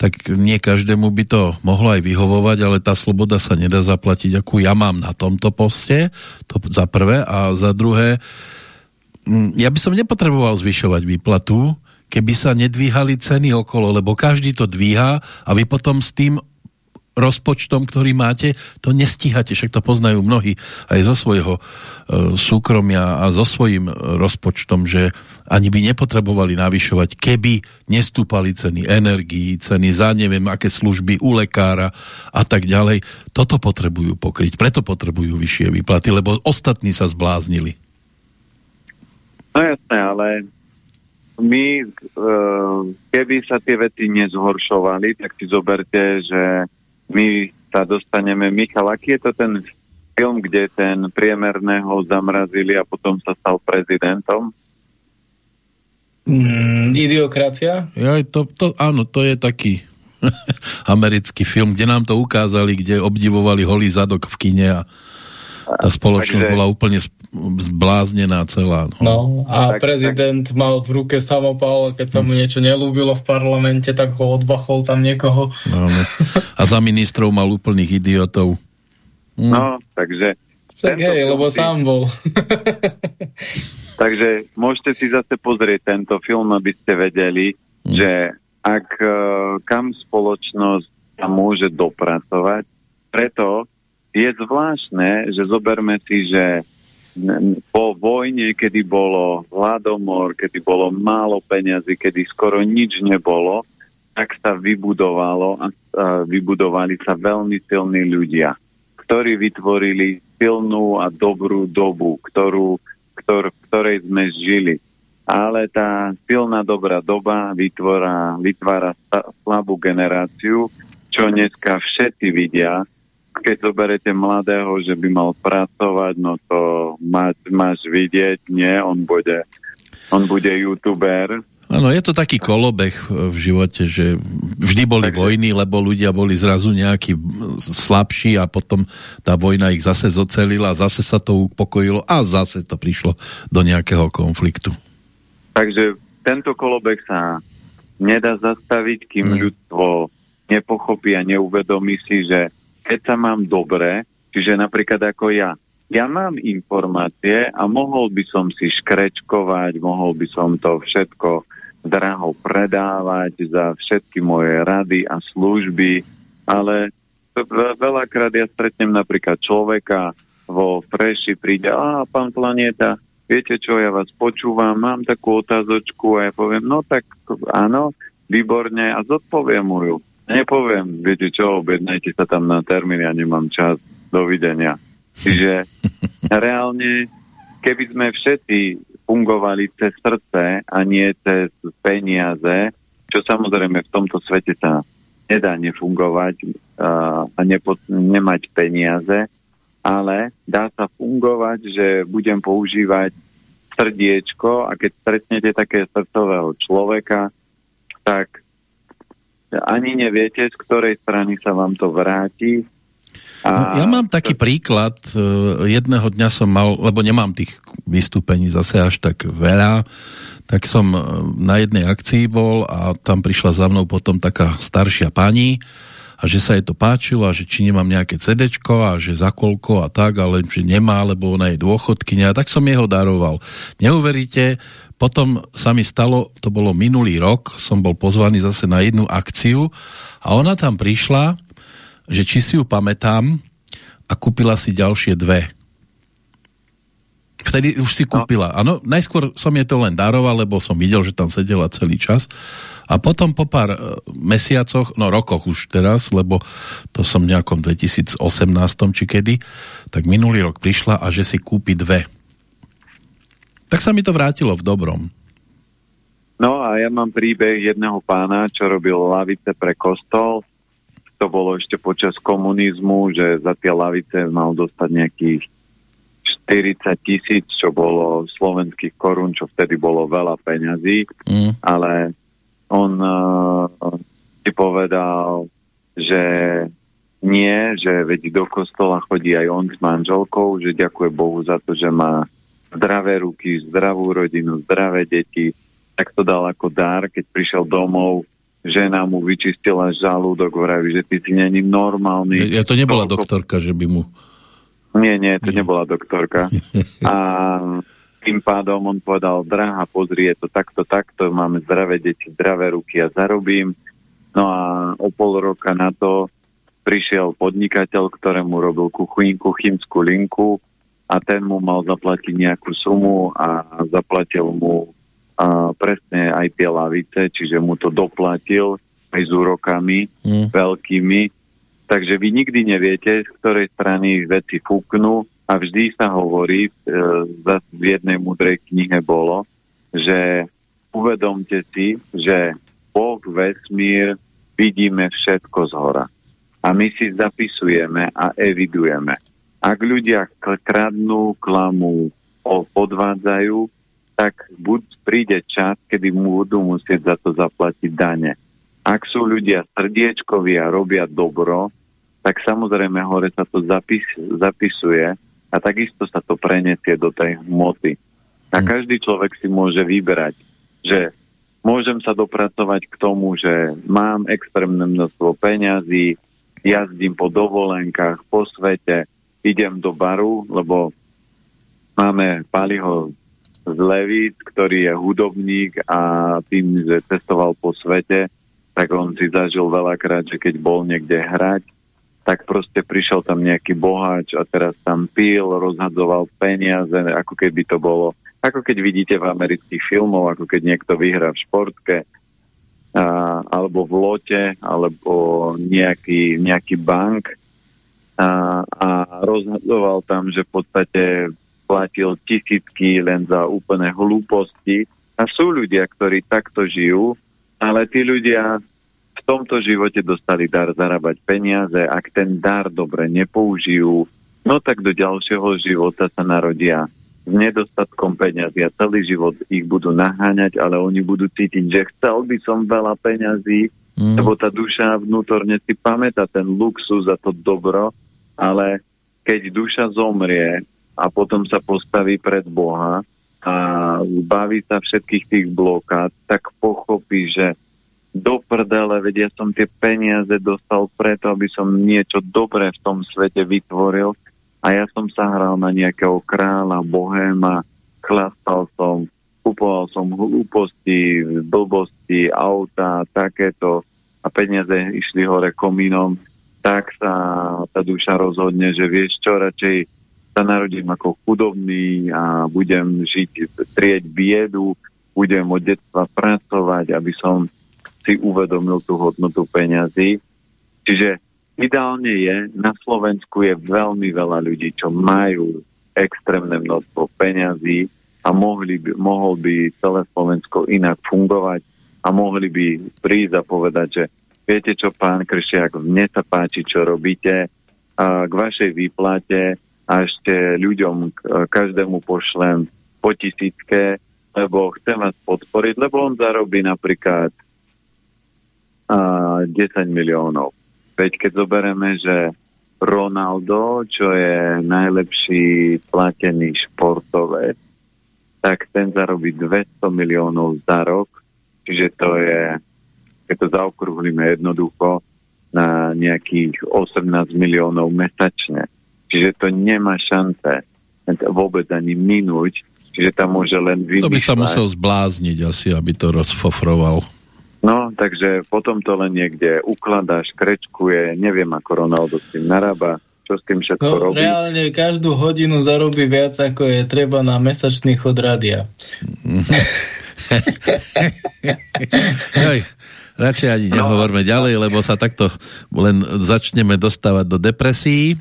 tak nie každému by to mohlo aj vyhovovať, ale tá sloboda sa nedá zaplatiť, akú ja mám na tomto poste, to za prvé, a za druhé, ja by som nepotreboval zvyšovať výplatu, keby sa nedvíhali ceny okolo, lebo každý to dvíha a vy potom s tým rozpočtom, ktorý máte, to nestíhate, však to poznajú mnohí aj zo svojho e, súkromia a so svojím rozpočtom, že ani by nepotrebovali navyšovať, keby nestúpali ceny energií, ceny za neviem aké služby u lekára a tak ďalej. Toto potrebujú pokryť, preto potrebujú vyššie výplaty, lebo ostatní sa zbláznili. No jasné, ale my, e, keby sa tie vety nezhoršovali, tak si zoberte, že my sa dostaneme, Michal, aký je to ten film, kde ten priemerného zamrazili a potom sa stal prezidentom? Mm, idiokracia? Ja, to, to, áno, to je taký americký film, kde nám to ukázali, kde obdivovali holý zadok v kine a tá spoločnosť Takže... bola úplne zbláznená celá. No, no a tak, prezident tak. mal v ruke samopal, keď sa mu niečo nelúbilo v parlamente, tak ho odbachol tam niekoho. No, no. A za ministrov mal úplných idiotov. Hm. No, takže... Tak hej, lebo si... sám bol. takže môžete si zase pozrieť tento film, aby ste vedeli, hm. že ak uh, kam spoločnosť sa môže dopracovať, preto je zvláštne, že zoberme si, že po vojne, kedy bolo hladomor, kedy bolo málo peňazí, kedy skoro nič nebolo, tak sa vybudovalo a vybudovali sa veľmi silní ľudia, ktorí vytvorili silnú a dobrú dobu, ktorú, ktor, ktorej sme žili. Ale tá silná dobrá doba vytvára, vytvára slabú generáciu, čo dneska všetci vidia, keď zoberete mladého, že by mal pracovať, no to máš, máš vidieť, nie, on bude, on bude youtuber. Áno, je to taký kolobeh v živote, že vždy boli Takže... vojny, lebo ľudia boli zrazu nejakí slabší a potom tá vojna ich zase zocelila, zase sa to upokojilo a zase to prišlo do nejakého konfliktu. Takže tento kolobeh sa nedá zastaviť, kým hmm. ľudstvo nepochopí a neuvedomí si, že keď sa mám dobre, čiže napríklad ako ja, ja mám informácie a mohol by som si škrečkovať, mohol by som to všetko draho predávať za všetky moje rady a služby, ale veľakrát ja stretnem napríklad človeka vo Freši, príde, a pán Planeta, viete čo, ja vás počúvam, mám takú otázočku a ja poviem, no tak áno, výborne a zodpoviem mu ju. Nepoviem, viete čo, objednajte sa tam na termín, ja nemám čas, dovidenia. Čiže reálne, keby sme všetci fungovali cez srdce a nie cez peniaze, čo samozrejme v tomto svete sa nedá nefungovať uh, a nepo, nemať peniaze, ale dá sa fungovať, že budem používať srdiečko a keď stretnete také srdcového človeka, tak ani neviete, z ktorej strany sa vám to vráti. A... No, ja mám taký príklad. E, jedného dňa som mal, lebo nemám tých vystúpení zase až tak veľa, tak som e, na jednej akcii bol a tam prišla za mnou potom taká staršia pani a že sa jej to páčilo a že či nemám nejaké CD a že za koľko a tak, ale že nemá, lebo ona je dôchodkynia, tak som jeho daroval. Neuveríte, potom sa mi stalo, to bolo minulý rok, som bol pozvaný zase na jednu akciu a ona tam prišla, že či si ju pamätám a kúpila si ďalšie dve. Vtedy už si no. kúpila. Áno, najskôr som je to len daroval, lebo som videl, že tam sedela celý čas. A potom po pár e, mesiacoch, no rokoch už teraz, lebo to som v nejakom 2018 či kedy, tak minulý rok prišla a že si kúpi dve tak sa mi to vrátilo v dobrom. No a ja mám príbeh jedného pána, čo robil lavice pre kostol. To bolo ešte počas komunizmu, že za tie lavice mal dostať nejakých 40 tisíc, čo bolo slovenských korún, čo vtedy bolo veľa peňazí, mm. ale on uh, si povedal, že nie, že veď do kostola chodí aj on s manželkou, že ďakuje Bohu za to, že má zdravé ruky, zdravú rodinu, zdravé deti, tak to dal ako dar, keď prišiel domov, žena mu vyčistila žalúdok, vraví, že ty si není normálny. Ja to nebola toľko... doktorka, že by mu... Nie, nie, to nie. nebola doktorka. A tým pádom on povedal, drahá, pozri, je to takto, takto, máme zdravé deti, zdravé ruky, ja zarobím. No a o pol roka na to prišiel podnikateľ, ktorému robil kuchyn, kuchynskú linku a ten mu mal zaplatiť nejakú sumu a zaplatil mu a, presne aj tie lavice, čiže mu to doplatil aj s úrokami mm. veľkými. Takže vy nikdy neviete, z ktorej strany veci fúknú a vždy sa hovorí, e, v jednej múdrej knihe bolo, že uvedomte si, že Boh, vesmír, vidíme všetko z hora. A my si zapisujeme a evidujeme. Ak ľudia kradnú, klamú, podvádzajú, tak buď príde čas, kedy mu budú musieť za to zaplatiť dane. Ak sú ľudia srdiečkoví a robia dobro, tak samozrejme hore sa to zapis, zapisuje a takisto sa to prenesie do tej hmoty. A hm. každý človek si môže vyberať, že môžem sa dopracovať k tomu, že mám extrémne množstvo peňazí, jazdím po dovolenkách, po svete, idem do baru, lebo máme Paliho z Levíc, ktorý je hudobník a tým, že cestoval po svete, tak on si zažil veľakrát, že keď bol niekde hrať, tak proste prišiel tam nejaký boháč a teraz tam pil, rozhadzoval peniaze, ako keby to bolo, ako keď vidíte v amerických filmov, ako keď niekto vyhrá v športke, a, alebo v lote, alebo nejaký, nejaký bank, a, a rozhadoval tam, že v podstate platil tisícky len za úplné hlúposti. A sú ľudia, ktorí takto žijú, ale tí ľudia v tomto živote dostali dar zarábať peniaze. Ak ten dar dobre nepoužijú, no tak do ďalšieho života sa narodia s nedostatkom peňazí a celý život ich budú naháňať, ale oni budú cítiť, že chcel by som veľa peňazí, mm. lebo tá duša vnútorne si pamätá ten luxus a to dobro, ale keď duša zomrie a potom sa postaví pred Boha a zbaví sa všetkých tých blokád, tak pochopí, že do prdele, veď ja som tie peniaze dostal preto, aby som niečo dobré v tom svete vytvoril a ja som sa hral na nejakého kráľa, bohéma, chlastal som, kupoval som hlúposti, blbosti, auta, takéto a peniaze išli hore komínom tak sa tá duša rozhodne, že vieš čo, radšej sa narodím ako chudobný a budem žiť, trieť biedu, budem od detstva pracovať, aby som si uvedomil tú hodnotu peňazí. Čiže ideálne je, na Slovensku je veľmi veľa ľudí, čo majú extrémne množstvo peňazí a mohli by, mohol by celé Slovensko inak fungovať a mohli by prísť a povedať, že viete čo, pán Kršiak, mne sa páči, čo robíte, a k vašej výplate a ešte ľuďom, každému pošlem po tisícke, lebo chcem vás podporiť, lebo on zarobí napríklad a, 10 miliónov. Veď keď zoberieme, že Ronaldo, čo je najlepší platený športovec, tak ten zarobí 200 miliónov za rok, čiže to je, keď to zaokrúhlime jednoducho, na nejakých 18 miliónov mesačne. Čiže to nemá šance vôbec ani minúť, čiže tam môže len vymýšľať. To by sa musel zblázniť asi, aby to rozfofroval. No, takže potom to len niekde ukladá, škrečkuje, neviem ako Ronaldo s tým narába, čo s tým všetko no, robí. Reálne každú hodinu zarobí viac, ako je treba na mesačný chod rádia. Hej, radšej ani no. nehovorme ďalej, lebo sa takto len začneme dostávať do depresí.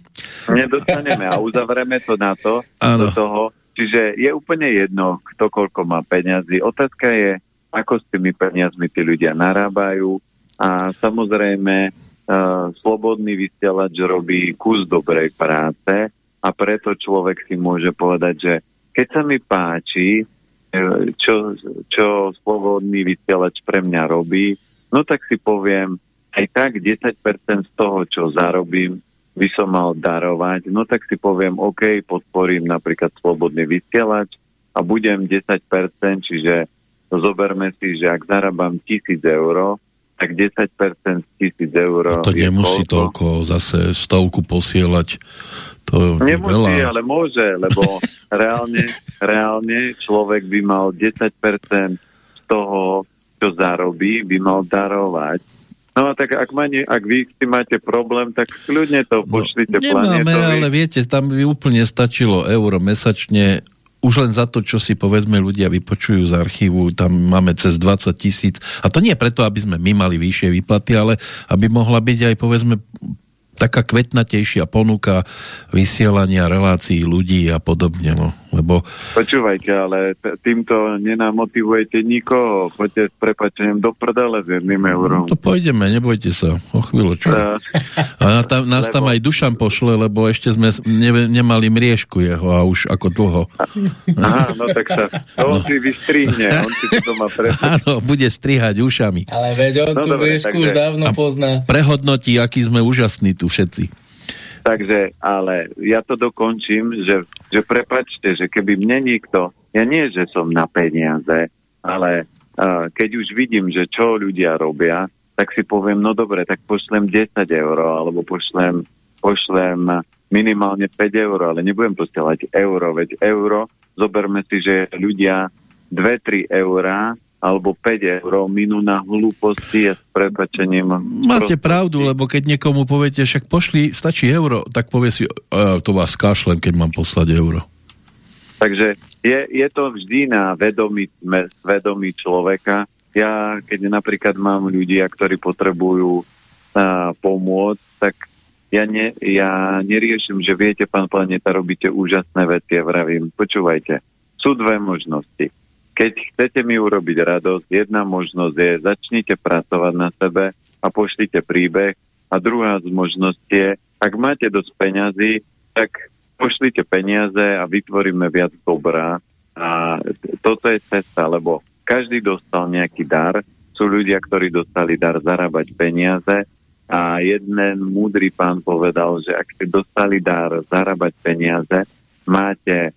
Nedostaneme a uzavreme to na to, ano. do toho. Čiže je úplne jedno, kto koľko má peňazí. Otázka je, ako s tými peniazmi tí ľudia narábajú a samozrejme uh, slobodný vysielač robí kus dobrej práce a preto človek si môže povedať, že keď sa mi páči, e, čo, čo slobodný vysielač pre mňa robí, no tak si poviem, aj tak 10% z toho, čo zarobím, by som mal darovať, no tak si poviem, OK, podporím napríklad slobodný vysielač a budem 10%, čiže zoberme si, že ak zarábam 1000 eur, tak 10% z 1000 eur a to nemusí koľko? toľko zase stovku posielať. To Nemusí, veľa. ale môže, lebo reálne, reálne človek by mal 10% z toho čo zarobí, by mal darovať. No a tak ak, ma ne, ak vy si máte problém, tak kľudne to no, pošlite no, Nemáme, ale viete, tam by úplne stačilo euro mesačne už len za to, čo si povedzme ľudia vypočujú z archívu, tam máme cez 20 tisíc. A to nie preto, aby sme my mali vyššie výplaty, ale aby mohla byť aj povedzme taká kvetnatejšia ponuka vysielania relácií ľudí a podobne. No. Lebo... Počúvajte, ale týmto nenamotivujete nikoho. Poďte s prepačením do prdele s jedným no, eurom. No, to pôjdeme, nebojte sa. O chvíľu, čo? A tam, nás lebo... tam aj Dušan pošle, lebo ešte sme ne, nemali mriežku jeho a už ako dlho. Aha, no tak sa to on no. si vystrihne. On si to má pre... Áno, bude strihať ušami. Ale veď on no, tú mriežku takže... už dávno pozná. Prehodnotí, aký sme úžasní tu všetci. Takže, ale ja to dokončím, že, že prepačte, že keby mne nikto, ja nie, že som na peniaze, ale uh, keď už vidím, že čo ľudia robia, tak si poviem, no dobre, tak pošlem 10 eur, alebo pošlem, pošlem minimálne 5 eur, ale nebudem posielať euro, veď euro, zoberme si, že ľudia 2-3 eurá alebo 5 eur minú na hlúposti a s prepačením. Máte prostosti. pravdu, lebo keď niekomu poviete, však pošli, stačí euro, tak povie si, to vás kašlem, keď mám poslať euro. Takže je, je to vždy na vedomí, vedomí človeka. Ja, keď napríklad mám ľudia, ktorí potrebujú a, pomôcť, tak ja, ne, ja neriešim, že viete, pán Planeta, robíte úžasné veci a vravím, počúvajte, sú dve možnosti keď chcete mi urobiť radosť, jedna možnosť je, začnite pracovať na sebe a pošlite príbeh. A druhá z možnosť je, ak máte dosť peňazí, tak pošlite peniaze a vytvoríme viac dobrá. A toto je cesta, lebo každý dostal nejaký dar. Sú ľudia, ktorí dostali dar zarábať peniaze a jeden múdry pán povedal, že ak ste dostali dar zarábať peniaze, máte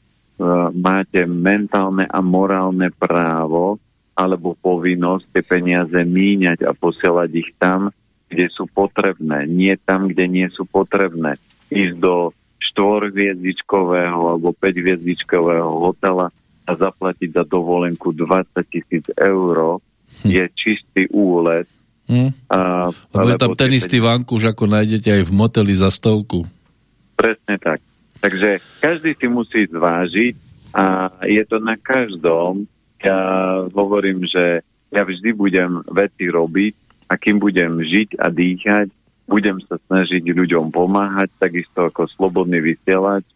máte mentálne a morálne právo alebo povinnosť tie peniaze míňať a posielať ich tam, kde sú potrebné. Nie tam, kde nie sú potrebné. Ísť do štvorhviezdičkového alebo päťhviezdičkového hotela a zaplatiť za dovolenku 20 tisíc eur hm. je čistý úlet. Hm. A, Lebo je tam ten istý vankúš, ako nájdete aj v moteli za stovku. Presne tak. Takže každý si musí zvážiť a je to na každom. Ja hovorím, že ja vždy budem veci robiť, a kým budem žiť a dýchať, budem sa snažiť ľuďom pomáhať, takisto ako slobodný vysielač,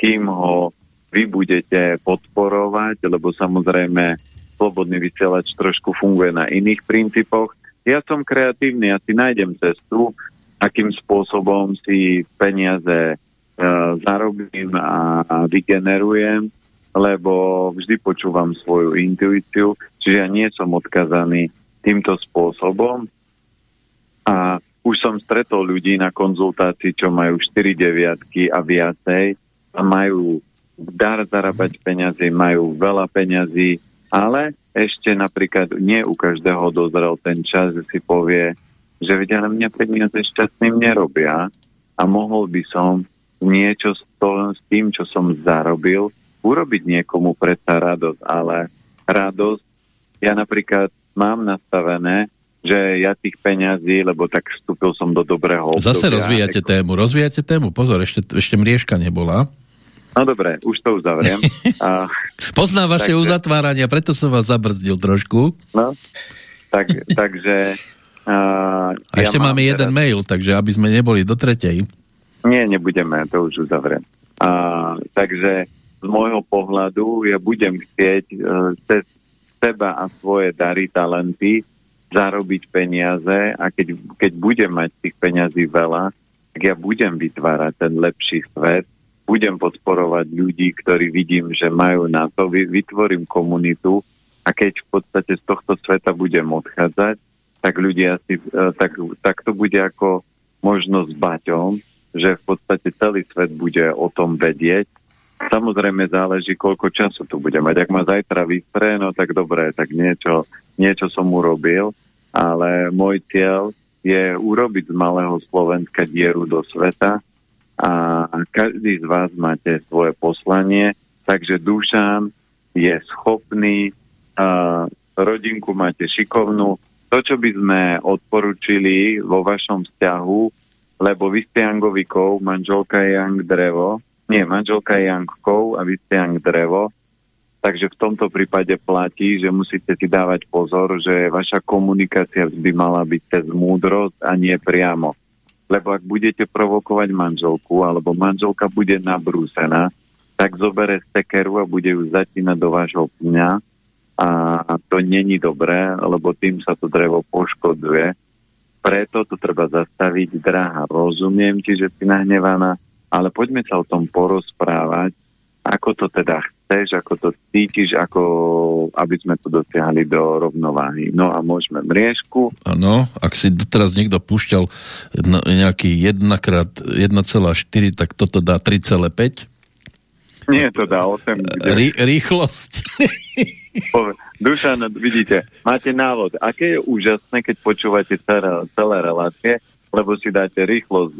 kým ho vy budete podporovať, lebo samozrejme slobodný vysielač trošku funguje na iných princípoch. Ja som kreatívny, ja si nájdem cestu, akým spôsobom si peniaze zarobím a, a vygenerujem, lebo vždy počúvam svoju intuíciu, čiže ja nie som odkazaný týmto spôsobom. A už som stretol ľudí na konzultácii, čo majú 4 deviatky a viacej a majú dar zarábať peniazy, majú veľa peňazí, ale ešte napríklad nie u každého dozrel ten čas, že si povie, že vedia, na mňa peniaze šťastným nerobia a mohol by som niečo s, to, s tým, čo som zarobil, urobiť niekomu predsa radosť, ale radosť, ja napríklad mám nastavené, že ja tých peňazí, lebo tak vstúpil som do dobrého obdobia. Zase rozvíjate tému, rozvíjate tému, pozor, ešte, ešte mriežka nebola. No dobre, už to uzavriem. A, Poznám vaše takže, uzatvárania, preto som vás zabrzdil trošku. No, tak, takže... Uh, a ja ešte máme jeden teraz... mail, takže aby sme neboli do tretej. Nie, nebudeme, to už uzavriem. Uh, takže z môjho pohľadu ja budem chcieť uh, cez seba a svoje dary, talenty zarobiť peniaze a keď, keď budem mať tých peňazí veľa, tak ja budem vytvárať ten lepší svet, budem podporovať ľudí, ktorí vidím, že majú na to, vytvorím komunitu a keď v podstate z tohto sveta budem odchádzať, tak ľudia si, e, tak, tak to bude ako možno s Baťom, že v podstate celý svet bude o tom vedieť Samozrejme záleží, koľko času tu bude mať. Ak ma zajtra vyspre, no tak dobre, tak niečo, niečo som urobil, ale môj cieľ je urobiť z malého Slovenska dieru do sveta a každý z vás máte svoje poslanie, takže Dušan je schopný, uh, rodinku máte šikovnú. To, čo by sme odporučili vo vašom vzťahu, lebo vy ste Jangovikov, manželka je Jang Drevo, nie, manželka je Jankov a vy ste Jank drevo. Takže v tomto prípade platí, že musíte si dávať pozor, že vaša komunikácia by mala byť cez múdrosť a nie priamo. Lebo ak budete provokovať manželku alebo manželka bude nabrúsená, tak zobere stekeru a bude ju zatínať do vášho pňa a to není dobré, lebo tým sa to drevo poškodzuje. Preto to treba zastaviť, drahá. Rozumiem ti, že si nahnevaná, ale poďme sa o tom porozprávať, ako to teda chceš, ako to cítiš, ako aby sme to dosiahli do rovnováhy. No a môžeme mriežku. Áno, ak si doteraz niekto púšťal nejaký 1 krát 1,4, tak toto dá 3,5? Nie, to dá 8. Rý, rýchlosť. Dušan, vidíte, máte návod. Aké je úžasné, keď počúvate celé, celé relácie, lebo si dáte rýchlosť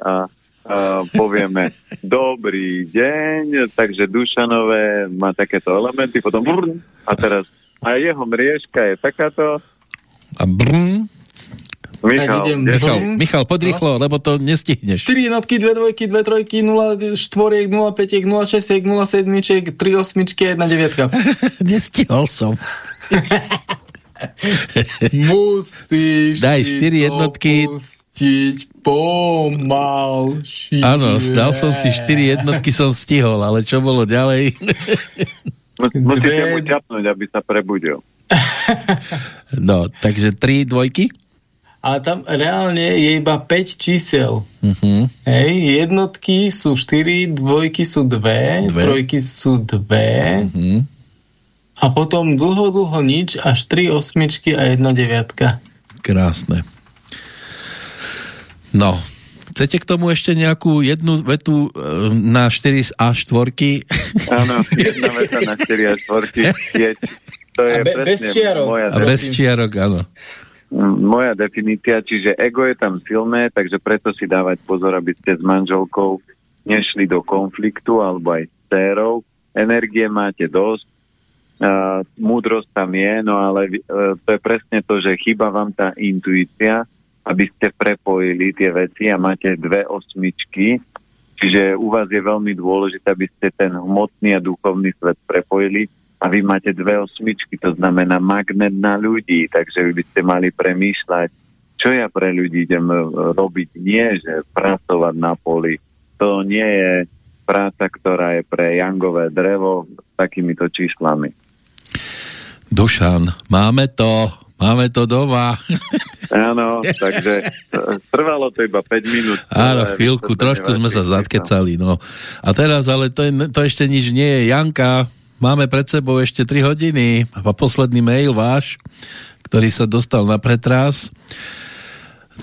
20 a uh, povieme dobrý deň, takže Dušanové má takéto elementy, potom brn, a teraz a jeho mriežka je takáto. A brn. Michal, Michal, Michal, podrýchlo, no? lebo to nestihneš. 4 jednotky, 2 dvojky, 2 trojky, 0 štvoriek, 0 petiek, 0 šesiek, 0 sedmičiek, 3 osmičky a 1 deviatka. Nestihol som. Musíš Daj 4 jednotky, pustiť pomalšie. Áno, dal som si 4 jednotky, som stihol, ale čo bolo ďalej? Musíte mu ťapnúť, aby sa prebudil. No, takže 3 dvojky? A tam reálne je iba 5 čísel. Uh-huh. Hej, jednotky sú 4, dvojky sú 2, trojky sú 2. Uh-huh. A potom dlho, dlho nič, až 3 osmičky a 1 deviatka. Krásne. No, chcete k tomu ešte nejakú jednu vetu e, na 4 a 4? Áno, jedna veta na 4 a 4. Je, to je a be, bez čiarok. Moja a bez čiarok, áno. Moja definícia, čiže ego je tam silné, takže preto si dávať pozor, aby ste s manželkou nešli do konfliktu alebo aj s dcerou. Energie máte dosť, uh, múdrosť tam je, no ale uh, to je presne to, že chýba vám tá intuícia, aby ste prepojili tie veci a máte dve osmičky, čiže u vás je veľmi dôležité, aby ste ten hmotný a duchovný svet prepojili a vy máte dve osmičky, to znamená magnet na ľudí, takže vy by ste mali premýšľať čo ja pre ľudí idem e, robiť, nie že pracovať na poli. To nie je práca, ktorá je pre jangové drevo takýmito číslami. Dušan, máme to, máme to doma. Áno, takže trvalo to iba 5 minút. Áno, chvíľku, trošku sme sa zatkecali, no. A teraz, ale to, je, to ešte nič nie je. Janka, máme pred sebou ešte 3 hodiny a posledný mail váš, ktorý sa dostal na pretrás.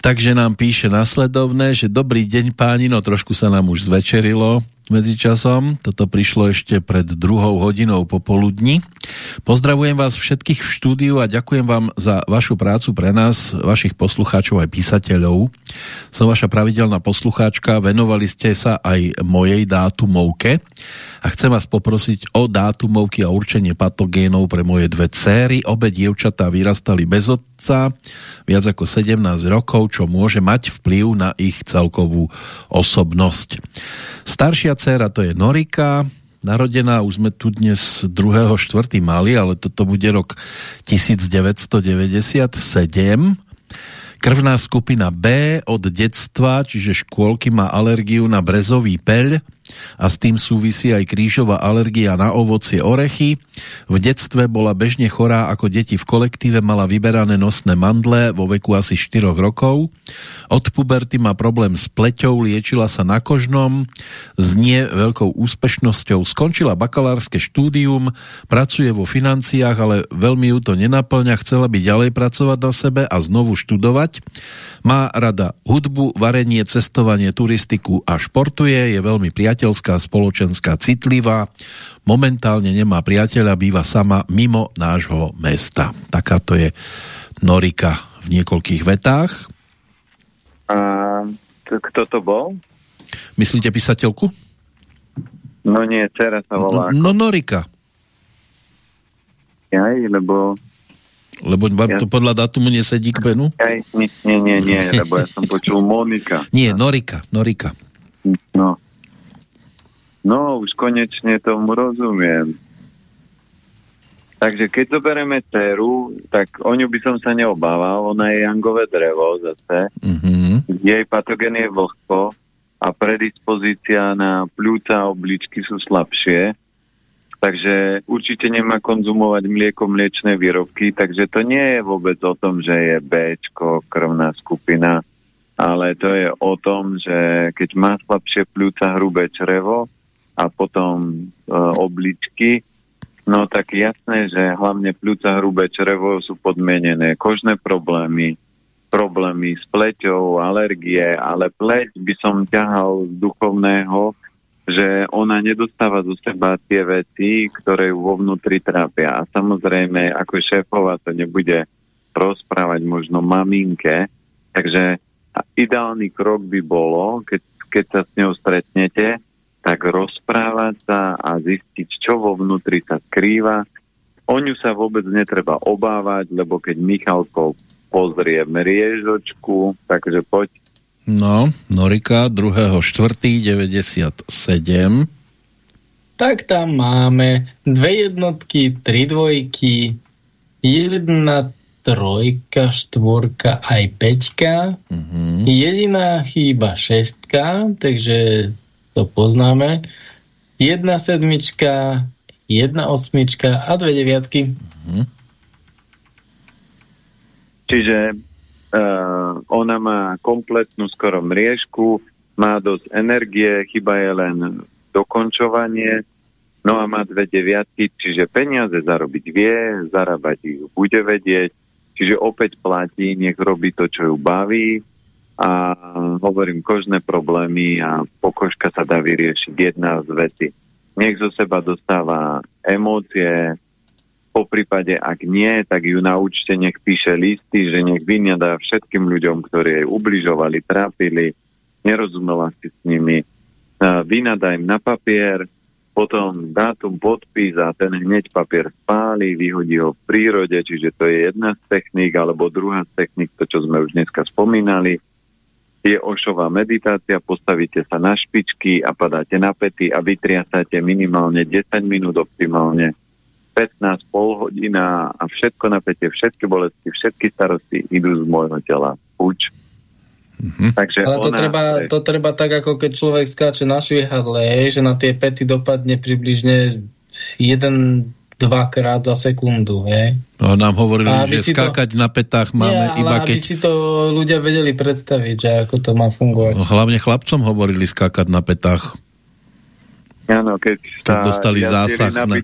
Takže nám píše nasledovné, že dobrý deň páni, no trošku sa nám už zvečerilo medzičasom. Toto prišlo ešte pred druhou hodinou popoludní. Pozdravujem vás všetkých v štúdiu a ďakujem vám za vašu prácu pre nás, vašich poslucháčov aj písateľov. Som vaša pravidelná poslucháčka, venovali ste sa aj mojej dátumovke a chcem vás poprosiť o dátumovky a určenie patogénov pre moje dve céry. Obe dievčatá vyrastali bez otca viac ako 17 rokov, čo môže mať vplyv na ich celkovú osobnosť. Staršia dcéra to je Norika, narodená, už sme tu dnes 2.4. mali, ale toto bude rok 1997 Krvná skupina B od detstva, čiže škôlky má alergiu na brezový peľ a s tým súvisí aj krížová alergia na ovocie orechy. V detstve bola bežne chorá ako deti v kolektíve, mala vyberané nosné mandle vo veku asi 4 rokov. Od puberty má problém s pleťou, liečila sa na kožnom, znie veľkou úspešnosťou. Skončila bakalárske štúdium, pracuje vo financiách, ale veľmi ju to nenaplňa, chcela by ďalej pracovať na sebe a znovu študovať. Má rada hudbu, varenie, cestovanie, turistiku a športuje. Je veľmi priateľská, spoločenská, citlivá. Momentálne nemá priateľa, býva sama mimo nášho mesta. Takáto je Norika v niekoľkých vetách. A kto to bol? Myslíte písateľku? No nie, dcera sa volá. No, no Norika. Aj, lebo lebo vám ja. to podľa datumu nesedí k penu? Aj, nie, nie, nie, nie, lebo ja som počul Monika. Nie, Norika, Norika. No. No, už konečne tomu rozumiem. Takže keď zoberieme dceru, tak o ňu by som sa neobával. Ona je jangové drevo zase. Mm-hmm. Jej patogen je vlhko a predispozícia na pľúca a obličky sú slabšie. Takže určite nemá konzumovať mlieko, mliečné výrobky, takže to nie je vôbec o tom, že je B, krvná skupina, ale to je o tom, že keď má slabšie pľúca, hrubé črevo a potom e, obličky, no tak jasné, že hlavne pľúca, hrubé črevo sú podmienené. Kožné problémy, problémy s pleťou, alergie, ale pleť by som ťahal z duchovného, že ona nedostáva zo seba tie veci, ktoré ju vo vnútri trápia. A samozrejme, ako šéfova to nebude rozprávať možno maminke, takže ideálny krok by bolo, keď, keď sa s ňou stretnete, tak rozprávať sa a zistiť, čo vo vnútri sa skrýva. O ňu sa vôbec netreba obávať, lebo keď Michalko pozrie mriežočku, takže poď No, Norika 2.4.97. Tak tam máme dve jednotky, tri dvojky, jedna trojka, štvorka, aj peťka. Uh-huh. Jediná chýba šestka, takže to poznáme. Jedna sedmička, jedna osmička a dve deviatky. Uh-huh. Čiže Uh, ona má kompletnú skoro mriežku, má dosť energie, chyba je len dokončovanie, no a má dve deviatky, čiže peniaze zarobiť vie, zarábať ich bude vedieť, čiže opäť platí, nech robí to, čo ju baví a hovorím kožné problémy a pokožka sa dá vyriešiť jedna z veci. Nech zo seba dostáva emócie, po prípade, ak nie, tak ju naučte, nech píše listy, že nech vyniadá všetkým ľuďom, ktorí jej ubližovali, trápili, nerozumela si s nimi. Vynadá im na papier, potom dátum podpis a ten hneď papier spáli, vyhodí ho v prírode, čiže to je jedna z techník, alebo druhá z techník, to čo sme už dneska spomínali, je ošová meditácia, postavíte sa na špičky a padáte na pety a vytriasate minimálne 10 minút optimálne 15, pol hodina a všetko napätie, všetky bolesti, všetky starosti idú z môjho tela. puč. Mm-hmm. Takže Ale to, ona, treba, to treba tak, ako keď človek skáče na švihadle, že na tie pety dopadne približne 1-2 krát za sekundu. Je? No, nám hovorili, že skákať to... na petách máme Nie, iba keď... aby si to ľudia vedeli predstaviť, že ako to má fungovať. No, hlavne chlapcom hovorili skákať na petách. Áno, keď, keď dostali zásah na, na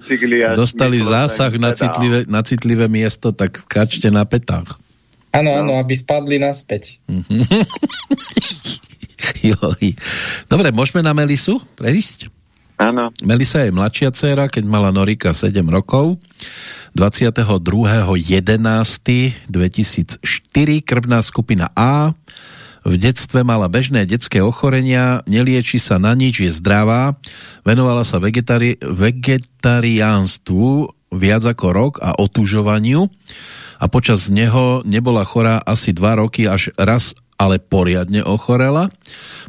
dostali zásah na citlivé, na citlivé miesto, tak skáčte na petách. Áno, no. áno, aby spadli naspäť. Dobre, môžeme na Melisu prejsť? Áno. Melisa je mladšia dcéra, keď mala Norika 7 rokov. 22.11.2004 krvná skupina A. V detstve mala bežné detské ochorenia, nelieči sa na nič, je zdravá. Venovala sa vegetari- vegetariánstvu viac ako rok a otužovaniu a počas neho nebola chorá asi dva roky, až raz ale poriadne ochorela.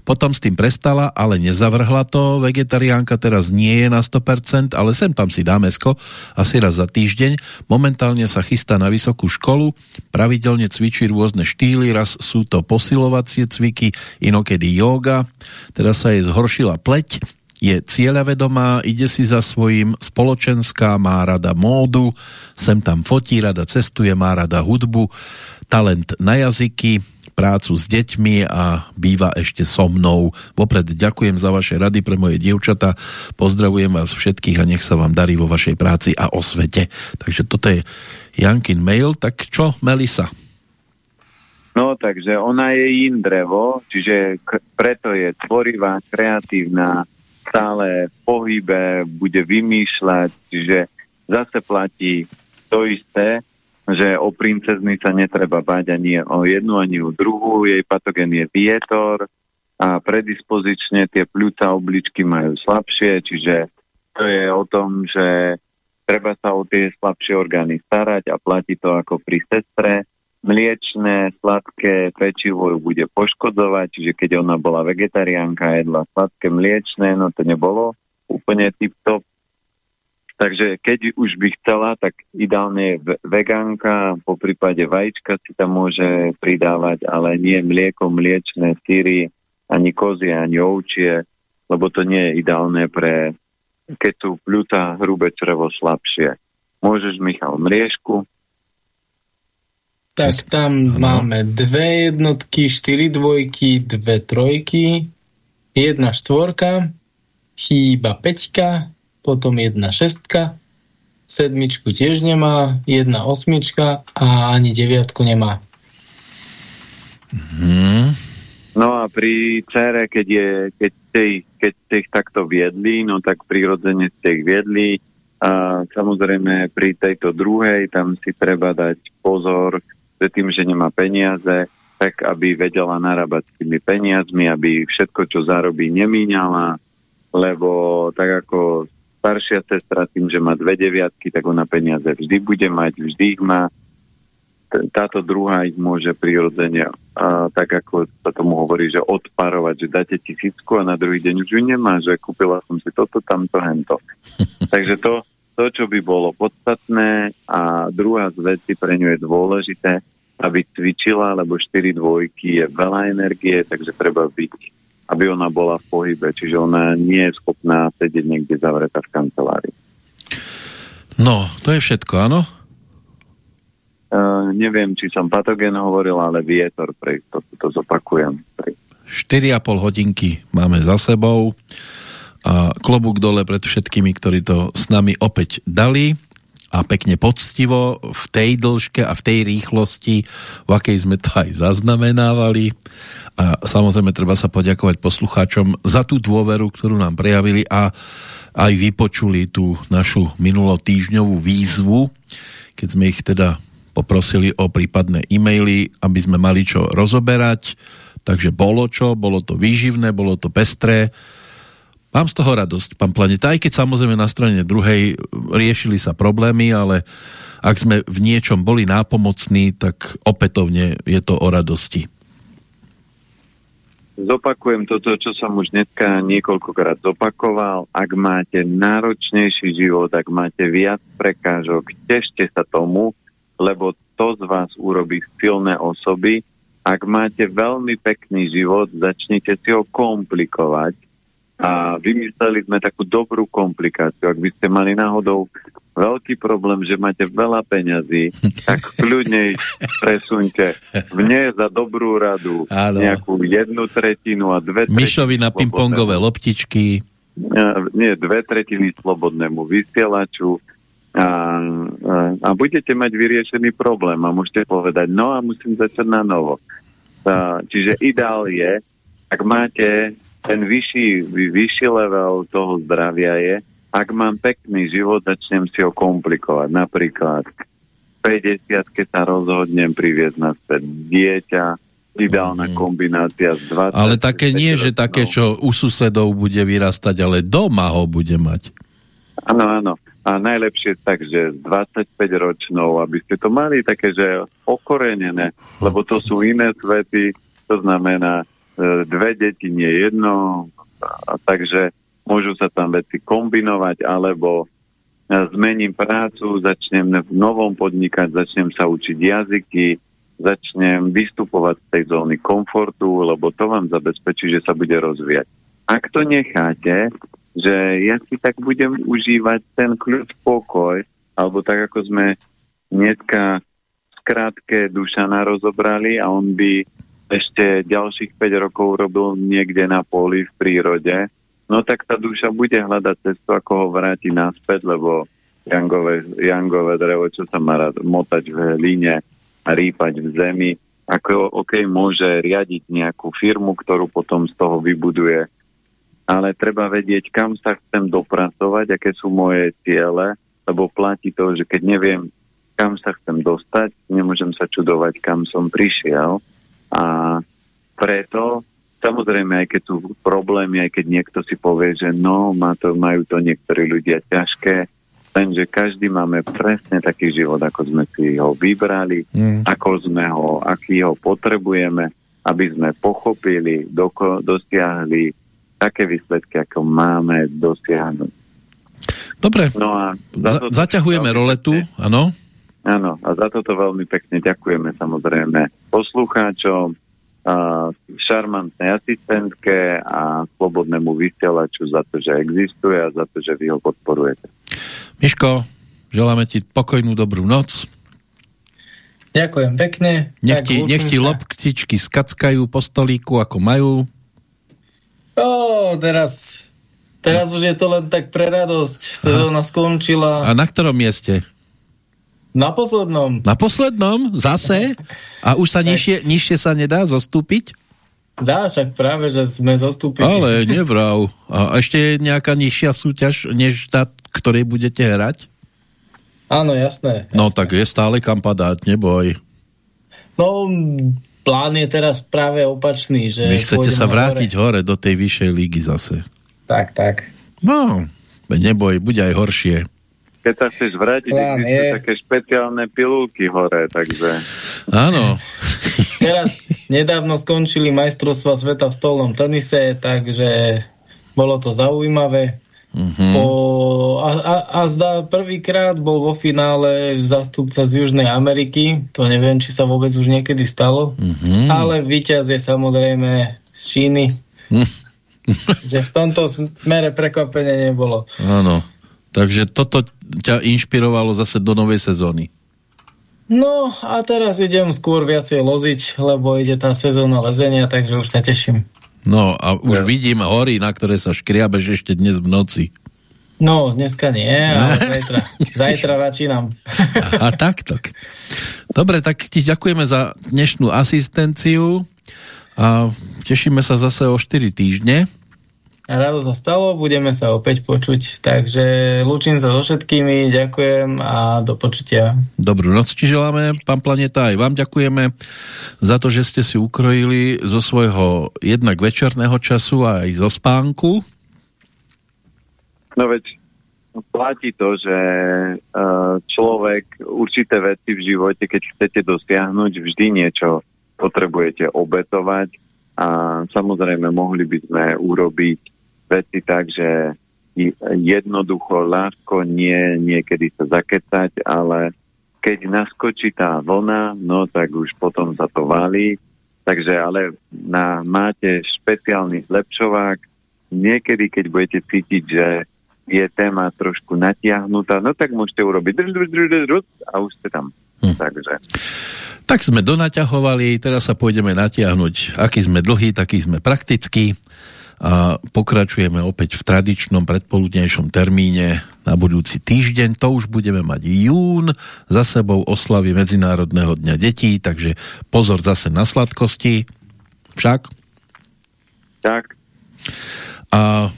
Potom s tým prestala, ale nezavrhla to. Vegetariánka teraz nie je na 100%, ale sem tam si dá mesko asi raz za týždeň. Momentálne sa chystá na vysokú školu, pravidelne cvičí rôzne štýly, raz sú to posilovacie cviky, inokedy yoga. Teraz sa jej zhoršila pleť, je cieľavedomá, ide si za svojím, spoločenská, má rada módu, sem tam fotí, rada cestuje, má rada hudbu, talent na jazyky, prácu s deťmi a býva ešte so mnou. Vopred ďakujem za vaše rady pre moje dievčata, pozdravujem vás všetkých a nech sa vám darí vo vašej práci a o svete. Takže toto je Jankin mail, tak čo Melisa? No, takže ona je in drevo, čiže preto je tvorivá, kreatívna, stále v pohybe, bude vymýšľať, čiže zase platí to isté, že o princezny sa netreba báť ani o jednu, ani o druhú. Jej patogen je vietor a predispozične tie pľúca obličky majú slabšie, čiže to je o tom, že treba sa o tie slabšie orgány starať a platí to ako pri sestre mliečné, sladké pečivo ju bude poškodzovať, čiže keď ona bola vegetariánka a jedla sladké mliečné, no to nebolo úplne tip-top. Takže keď už by chcela, tak ideálne je vegánka, po prípade vajíčka si tam môže pridávať, ale nie mlieko, mliečné, síry, ani kozie, ani ovčie, lebo to nie je ideálne pre, keď sú pľúca hrubé črevo slabšie. Môžeš, Michal, mriežku, tak tam ano. máme dve jednotky, štyri dvojky, dve trojky, jedna štvorka, chýba peťka, potom jedna šestka, sedmičku tiež nemá, jedna osmička a ani deviatku nemá. Hmm. No a pri cére, keď, je, keď, ste ich, keď ste ich takto viedli, no tak prirodzene ste ich viedli. A samozrejme pri tejto druhej tam si treba dať pozor, že tým, že nemá peniaze, tak aby vedela narábať s tými peniazmi, aby všetko, čo zarobí, nemíňala, lebo tak ako staršia sestra tým, že má dve deviatky, tak ona peniaze vždy bude mať, vždy ich má. Táto druhá ich môže prirodzene, a, tak ako sa tomu hovorí, že odparovať, že dáte tisícku a na druhý deň už ju nemá, že kúpila som si toto, tamto, hento. Takže to, to, čo by bolo podstatné a druhá z veci pre ňu je dôležité, aby cvičila, lebo 4 dvojky je veľa energie, takže treba byť, aby ona bola v pohybe, čiže ona nie je schopná sedieť niekde zavretá v kancelárii. No, to je všetko, áno? Uh, neviem, či som patogen hovoril, ale vietor, pre to, to zopakujem. 4,5 hodinky máme za sebou a klobúk dole pred všetkými, ktorí to s nami opäť dali a pekne poctivo v tej dĺžke a v tej rýchlosti, v akej sme to aj zaznamenávali. A samozrejme treba sa poďakovať poslucháčom za tú dôveru, ktorú nám prejavili a aj vypočuli tú našu minulotýžňovú výzvu, keď sme ich teda poprosili o prípadné e-maily, aby sme mali čo rozoberať. Takže bolo čo, bolo to výživné, bolo to pestré Mám z toho radosť, pán Planeta, aj keď samozrejme na strane druhej riešili sa problémy, ale ak sme v niečom boli nápomocní, tak opätovne je to o radosti. Zopakujem toto, čo som už dneska niekoľkokrát zopakoval. Ak máte náročnejší život, ak máte viac prekážok, tešte sa tomu, lebo to z vás urobí silné osoby ak máte veľmi pekný život, začnite si ho komplikovať a vymysleli sme takú dobrú komplikáciu. Ak by ste mali náhodou veľký problém, že máte veľa peňazí, tak kľudne ich presunte mne za dobrú radu Áno. nejakú jednu tretinu a dve tretiny Myšovi na pingpongové loptičky. nie, dve tretiny slobodnému vysielaču a, a, a budete mať vyriešený problém a môžete povedať, no a musím začať na novo. A, čiže ideál je, ak máte ten vyšší, vy- vyšší level toho zdravia je, ak mám pekný život, začnem si ho komplikovať. Napríklad v 50 keď sa rozhodnem priviesť naspäť dieťa, ideálna kombinácia z 20. Ale také nie, že také, čo u susedov bude vyrastať, ale doma ho bude mať. Áno, áno. A najlepšie tak, že s 25 ročnou, aby ste to mali také, že okorenené, lebo to sú iné svety, to znamená dve deti, nie jedno, a takže môžu sa tam veci kombinovať, alebo zmením prácu, začnem v novom podnikať, začnem sa učiť jazyky, začnem vystupovať z tej zóny komfortu, lebo to vám zabezpečí, že sa bude rozvíjať. Ak to necháte, že ja si tak budem užívať ten kľud, pokoj, alebo tak ako sme dneska v krátke Dušana rozobrali a on by ešte ďalších 5 rokov robil niekde na poli v prírode, no tak tá duša bude hľadať cestu, ako ho vráti naspäť, lebo jangové, jangové drevo, čo sa má rád motať v hlíne a rýpať v zemi, ako OK, môže riadiť nejakú firmu, ktorú potom z toho vybuduje ale treba vedieť, kam sa chcem dopracovať, aké sú moje ciele, lebo platí to, že keď neviem, kam sa chcem dostať, nemôžem sa čudovať, kam som prišiel. A preto, samozrejme, aj keď sú problémy, aj keď niekto si povie, že no, má to, majú to niektorí ľudia ťažké, lenže každý máme presne taký život, ako sme si ho vybrali, Mm. ako sme ho, aký ho potrebujeme, aby sme pochopili, doko, dosiahli také výsledky, ako máme dosiahnuť. Dobre, No a za, zaťahujeme roletu, áno. Áno, a za toto veľmi pekne ďakujeme samozrejme poslucháčom, a šarmantnej asistentke a slobodnému vysielaču za to, že existuje a za to, že vy ho podporujete. Miško, želáme ti pokojnú dobrú noc. Ďakujem pekne. Nech ti, nech ti loptičky skackajú po stolíku, ako majú. Ó, teraz, teraz už je to len tak pre radosť. Sezóna skončila. A na ktorom mieste? Na poslednom. Na poslednom? Zase? A už sa nižšie, nižšie sa nedá zostúpiť? Dá, však práve, že sme zostúpili. Ale nevrav. A ešte je nejaká nižšia súťaž, než tá, ktorej budete hrať? Áno, jasné. No tak je stále kam padať, neboj. No, plán je teraz práve opačný. Že Vy chcete sa vrátiť hore. hore. do tej vyššej lígy zase. Tak, tak. No, neboj, bude aj horšie. Keď sa chceš vrátiť, Plán existujú je. také špeciálne pilulky hore, takže Áno. Teraz nedávno skončili majstrovstva sveta v stolnom tenise, takže bolo to zaujímavé. Mhm. Po, a, a, a zdá prvýkrát bol vo finále zastupca z Južnej Ameriky. To neviem, či sa vôbec už niekedy stalo. Mhm. Ale víťaz je samozrejme z Číny. Hm. že v tomto smere prekvapenie nebolo. Áno. Takže toto ťa inšpirovalo zase do novej sezóny. No a teraz idem skôr viacej loziť, lebo ide tá sezóna lezenia, takže už sa teším. No a už Ja. vidím hory, na ktoré sa škriabeš ešte dnes v noci. No, dneska nie, ale zajtra, zajtra začínam. A, tak, tak. Dobre, tak ti ďakujeme za dnešnú asistenciu a tešíme sa zase o 4 týždne. A rado sa stalo, budeme sa opäť počuť. Takže lúčim sa so všetkými, ďakujem a do počutia. Dobrú noc ti želáme, pán Planeta, aj vám ďakujeme za to, že ste si ukrojili zo svojho jednak večerného času a aj zo spánku. no veď platí to, že uh, človek určité veci v živote, keď chcete dosiahnuť, vždy niečo potrebujete obetovať a samozrejme mohli by sme urobiť veci tak, že jednoducho, ľahko, nie niekedy sa zakecať, ale keď naskočí tá vlna, no tak už potom sa to valí Takže ale na, máte špeciálny zlepšovák. Niekedy, keď budete cítiť, že je téma trošku natiahnutá, no tak môžete urobiť a už ste tam. Hm. Takže. Tak sme donaťahovali, teraz sa pôjdeme natiahnuť. Aký sme dlhý, taký sme praktický a pokračujeme opäť v tradičnom predpoludnejšom termíne na budúci týždeň. To už budeme mať jún, za sebou oslavy Medzinárodného dňa detí, takže pozor zase na sladkosti. Však? Tak. A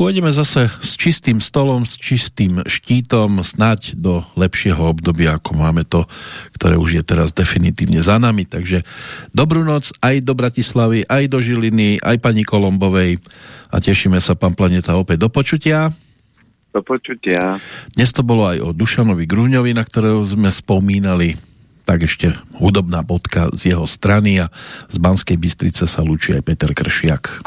pôjdeme zase s čistým stolom, s čistým štítom, snať do lepšieho obdobia, ako máme to, ktoré už je teraz definitívne za nami. Takže dobrú noc aj do Bratislavy, aj do Žiliny, aj pani Kolombovej a tešíme sa, pán Planeta, opäť do počutia. Do počutia. Dnes to bolo aj o Dušanovi Grúňovi, na ktorého sme spomínali tak ešte hudobná bodka z jeho strany a z Banskej Bystrice sa lúči aj Peter Kršiak.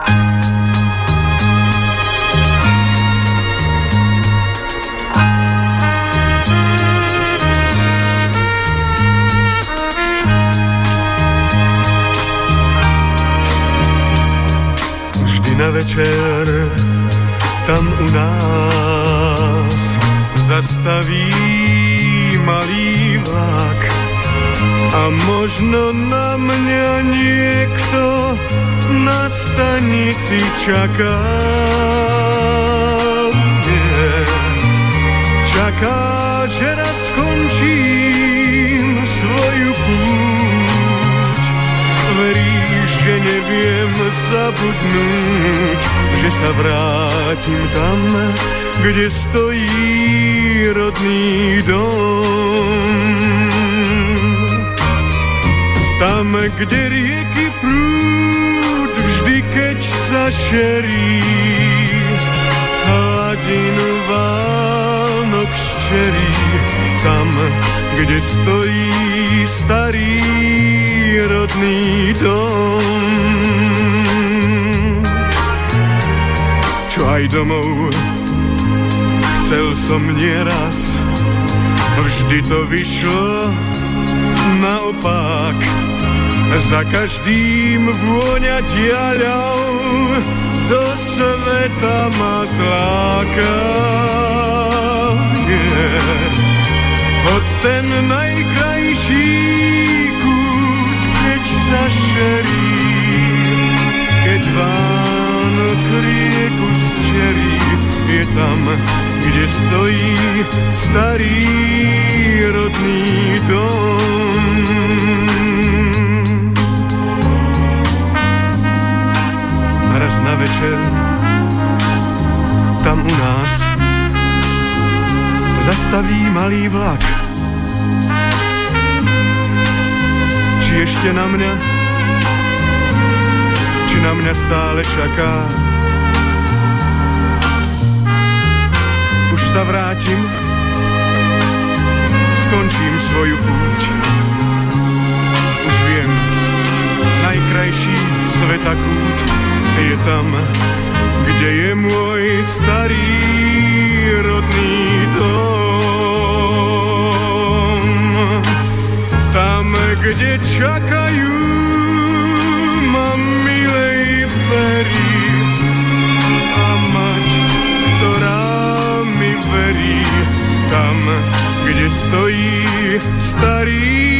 Na večer tam u nás zastaví malý vlak a možno na mňa niekto na stanici čaká. Yeah. Čaká, že raz skončím neviem zabudnúť, že sa vrátim tam, kde stojí rodný dom. Tam, kde rieky prúd vždy, keď sa šerí, hladinu Vánok ščerí, tam, kde stojí starý rodný dom. Čo aj domov chcel som nieraz, vždy to vyšlo naopak. Za každým vôňa diaľou do sveta ma zláka. Yeah. Hoď ten najkrajší kút, keď sa šerí, keď Vánok rieku zčerí, je tam, kde stojí starý rodný dom. Raz na večer tam u nás zastaví malý vlak. Či ešte na mňa, či na mňa stále čaká. Už sa vrátim, skončím svoju púť. Už viem, najkrajší sveta kút je tam, kde je môj starý rodný dom. Tam, kde čakajú ma milej perí a mať, ktorá mi verí tam, kde stojí starý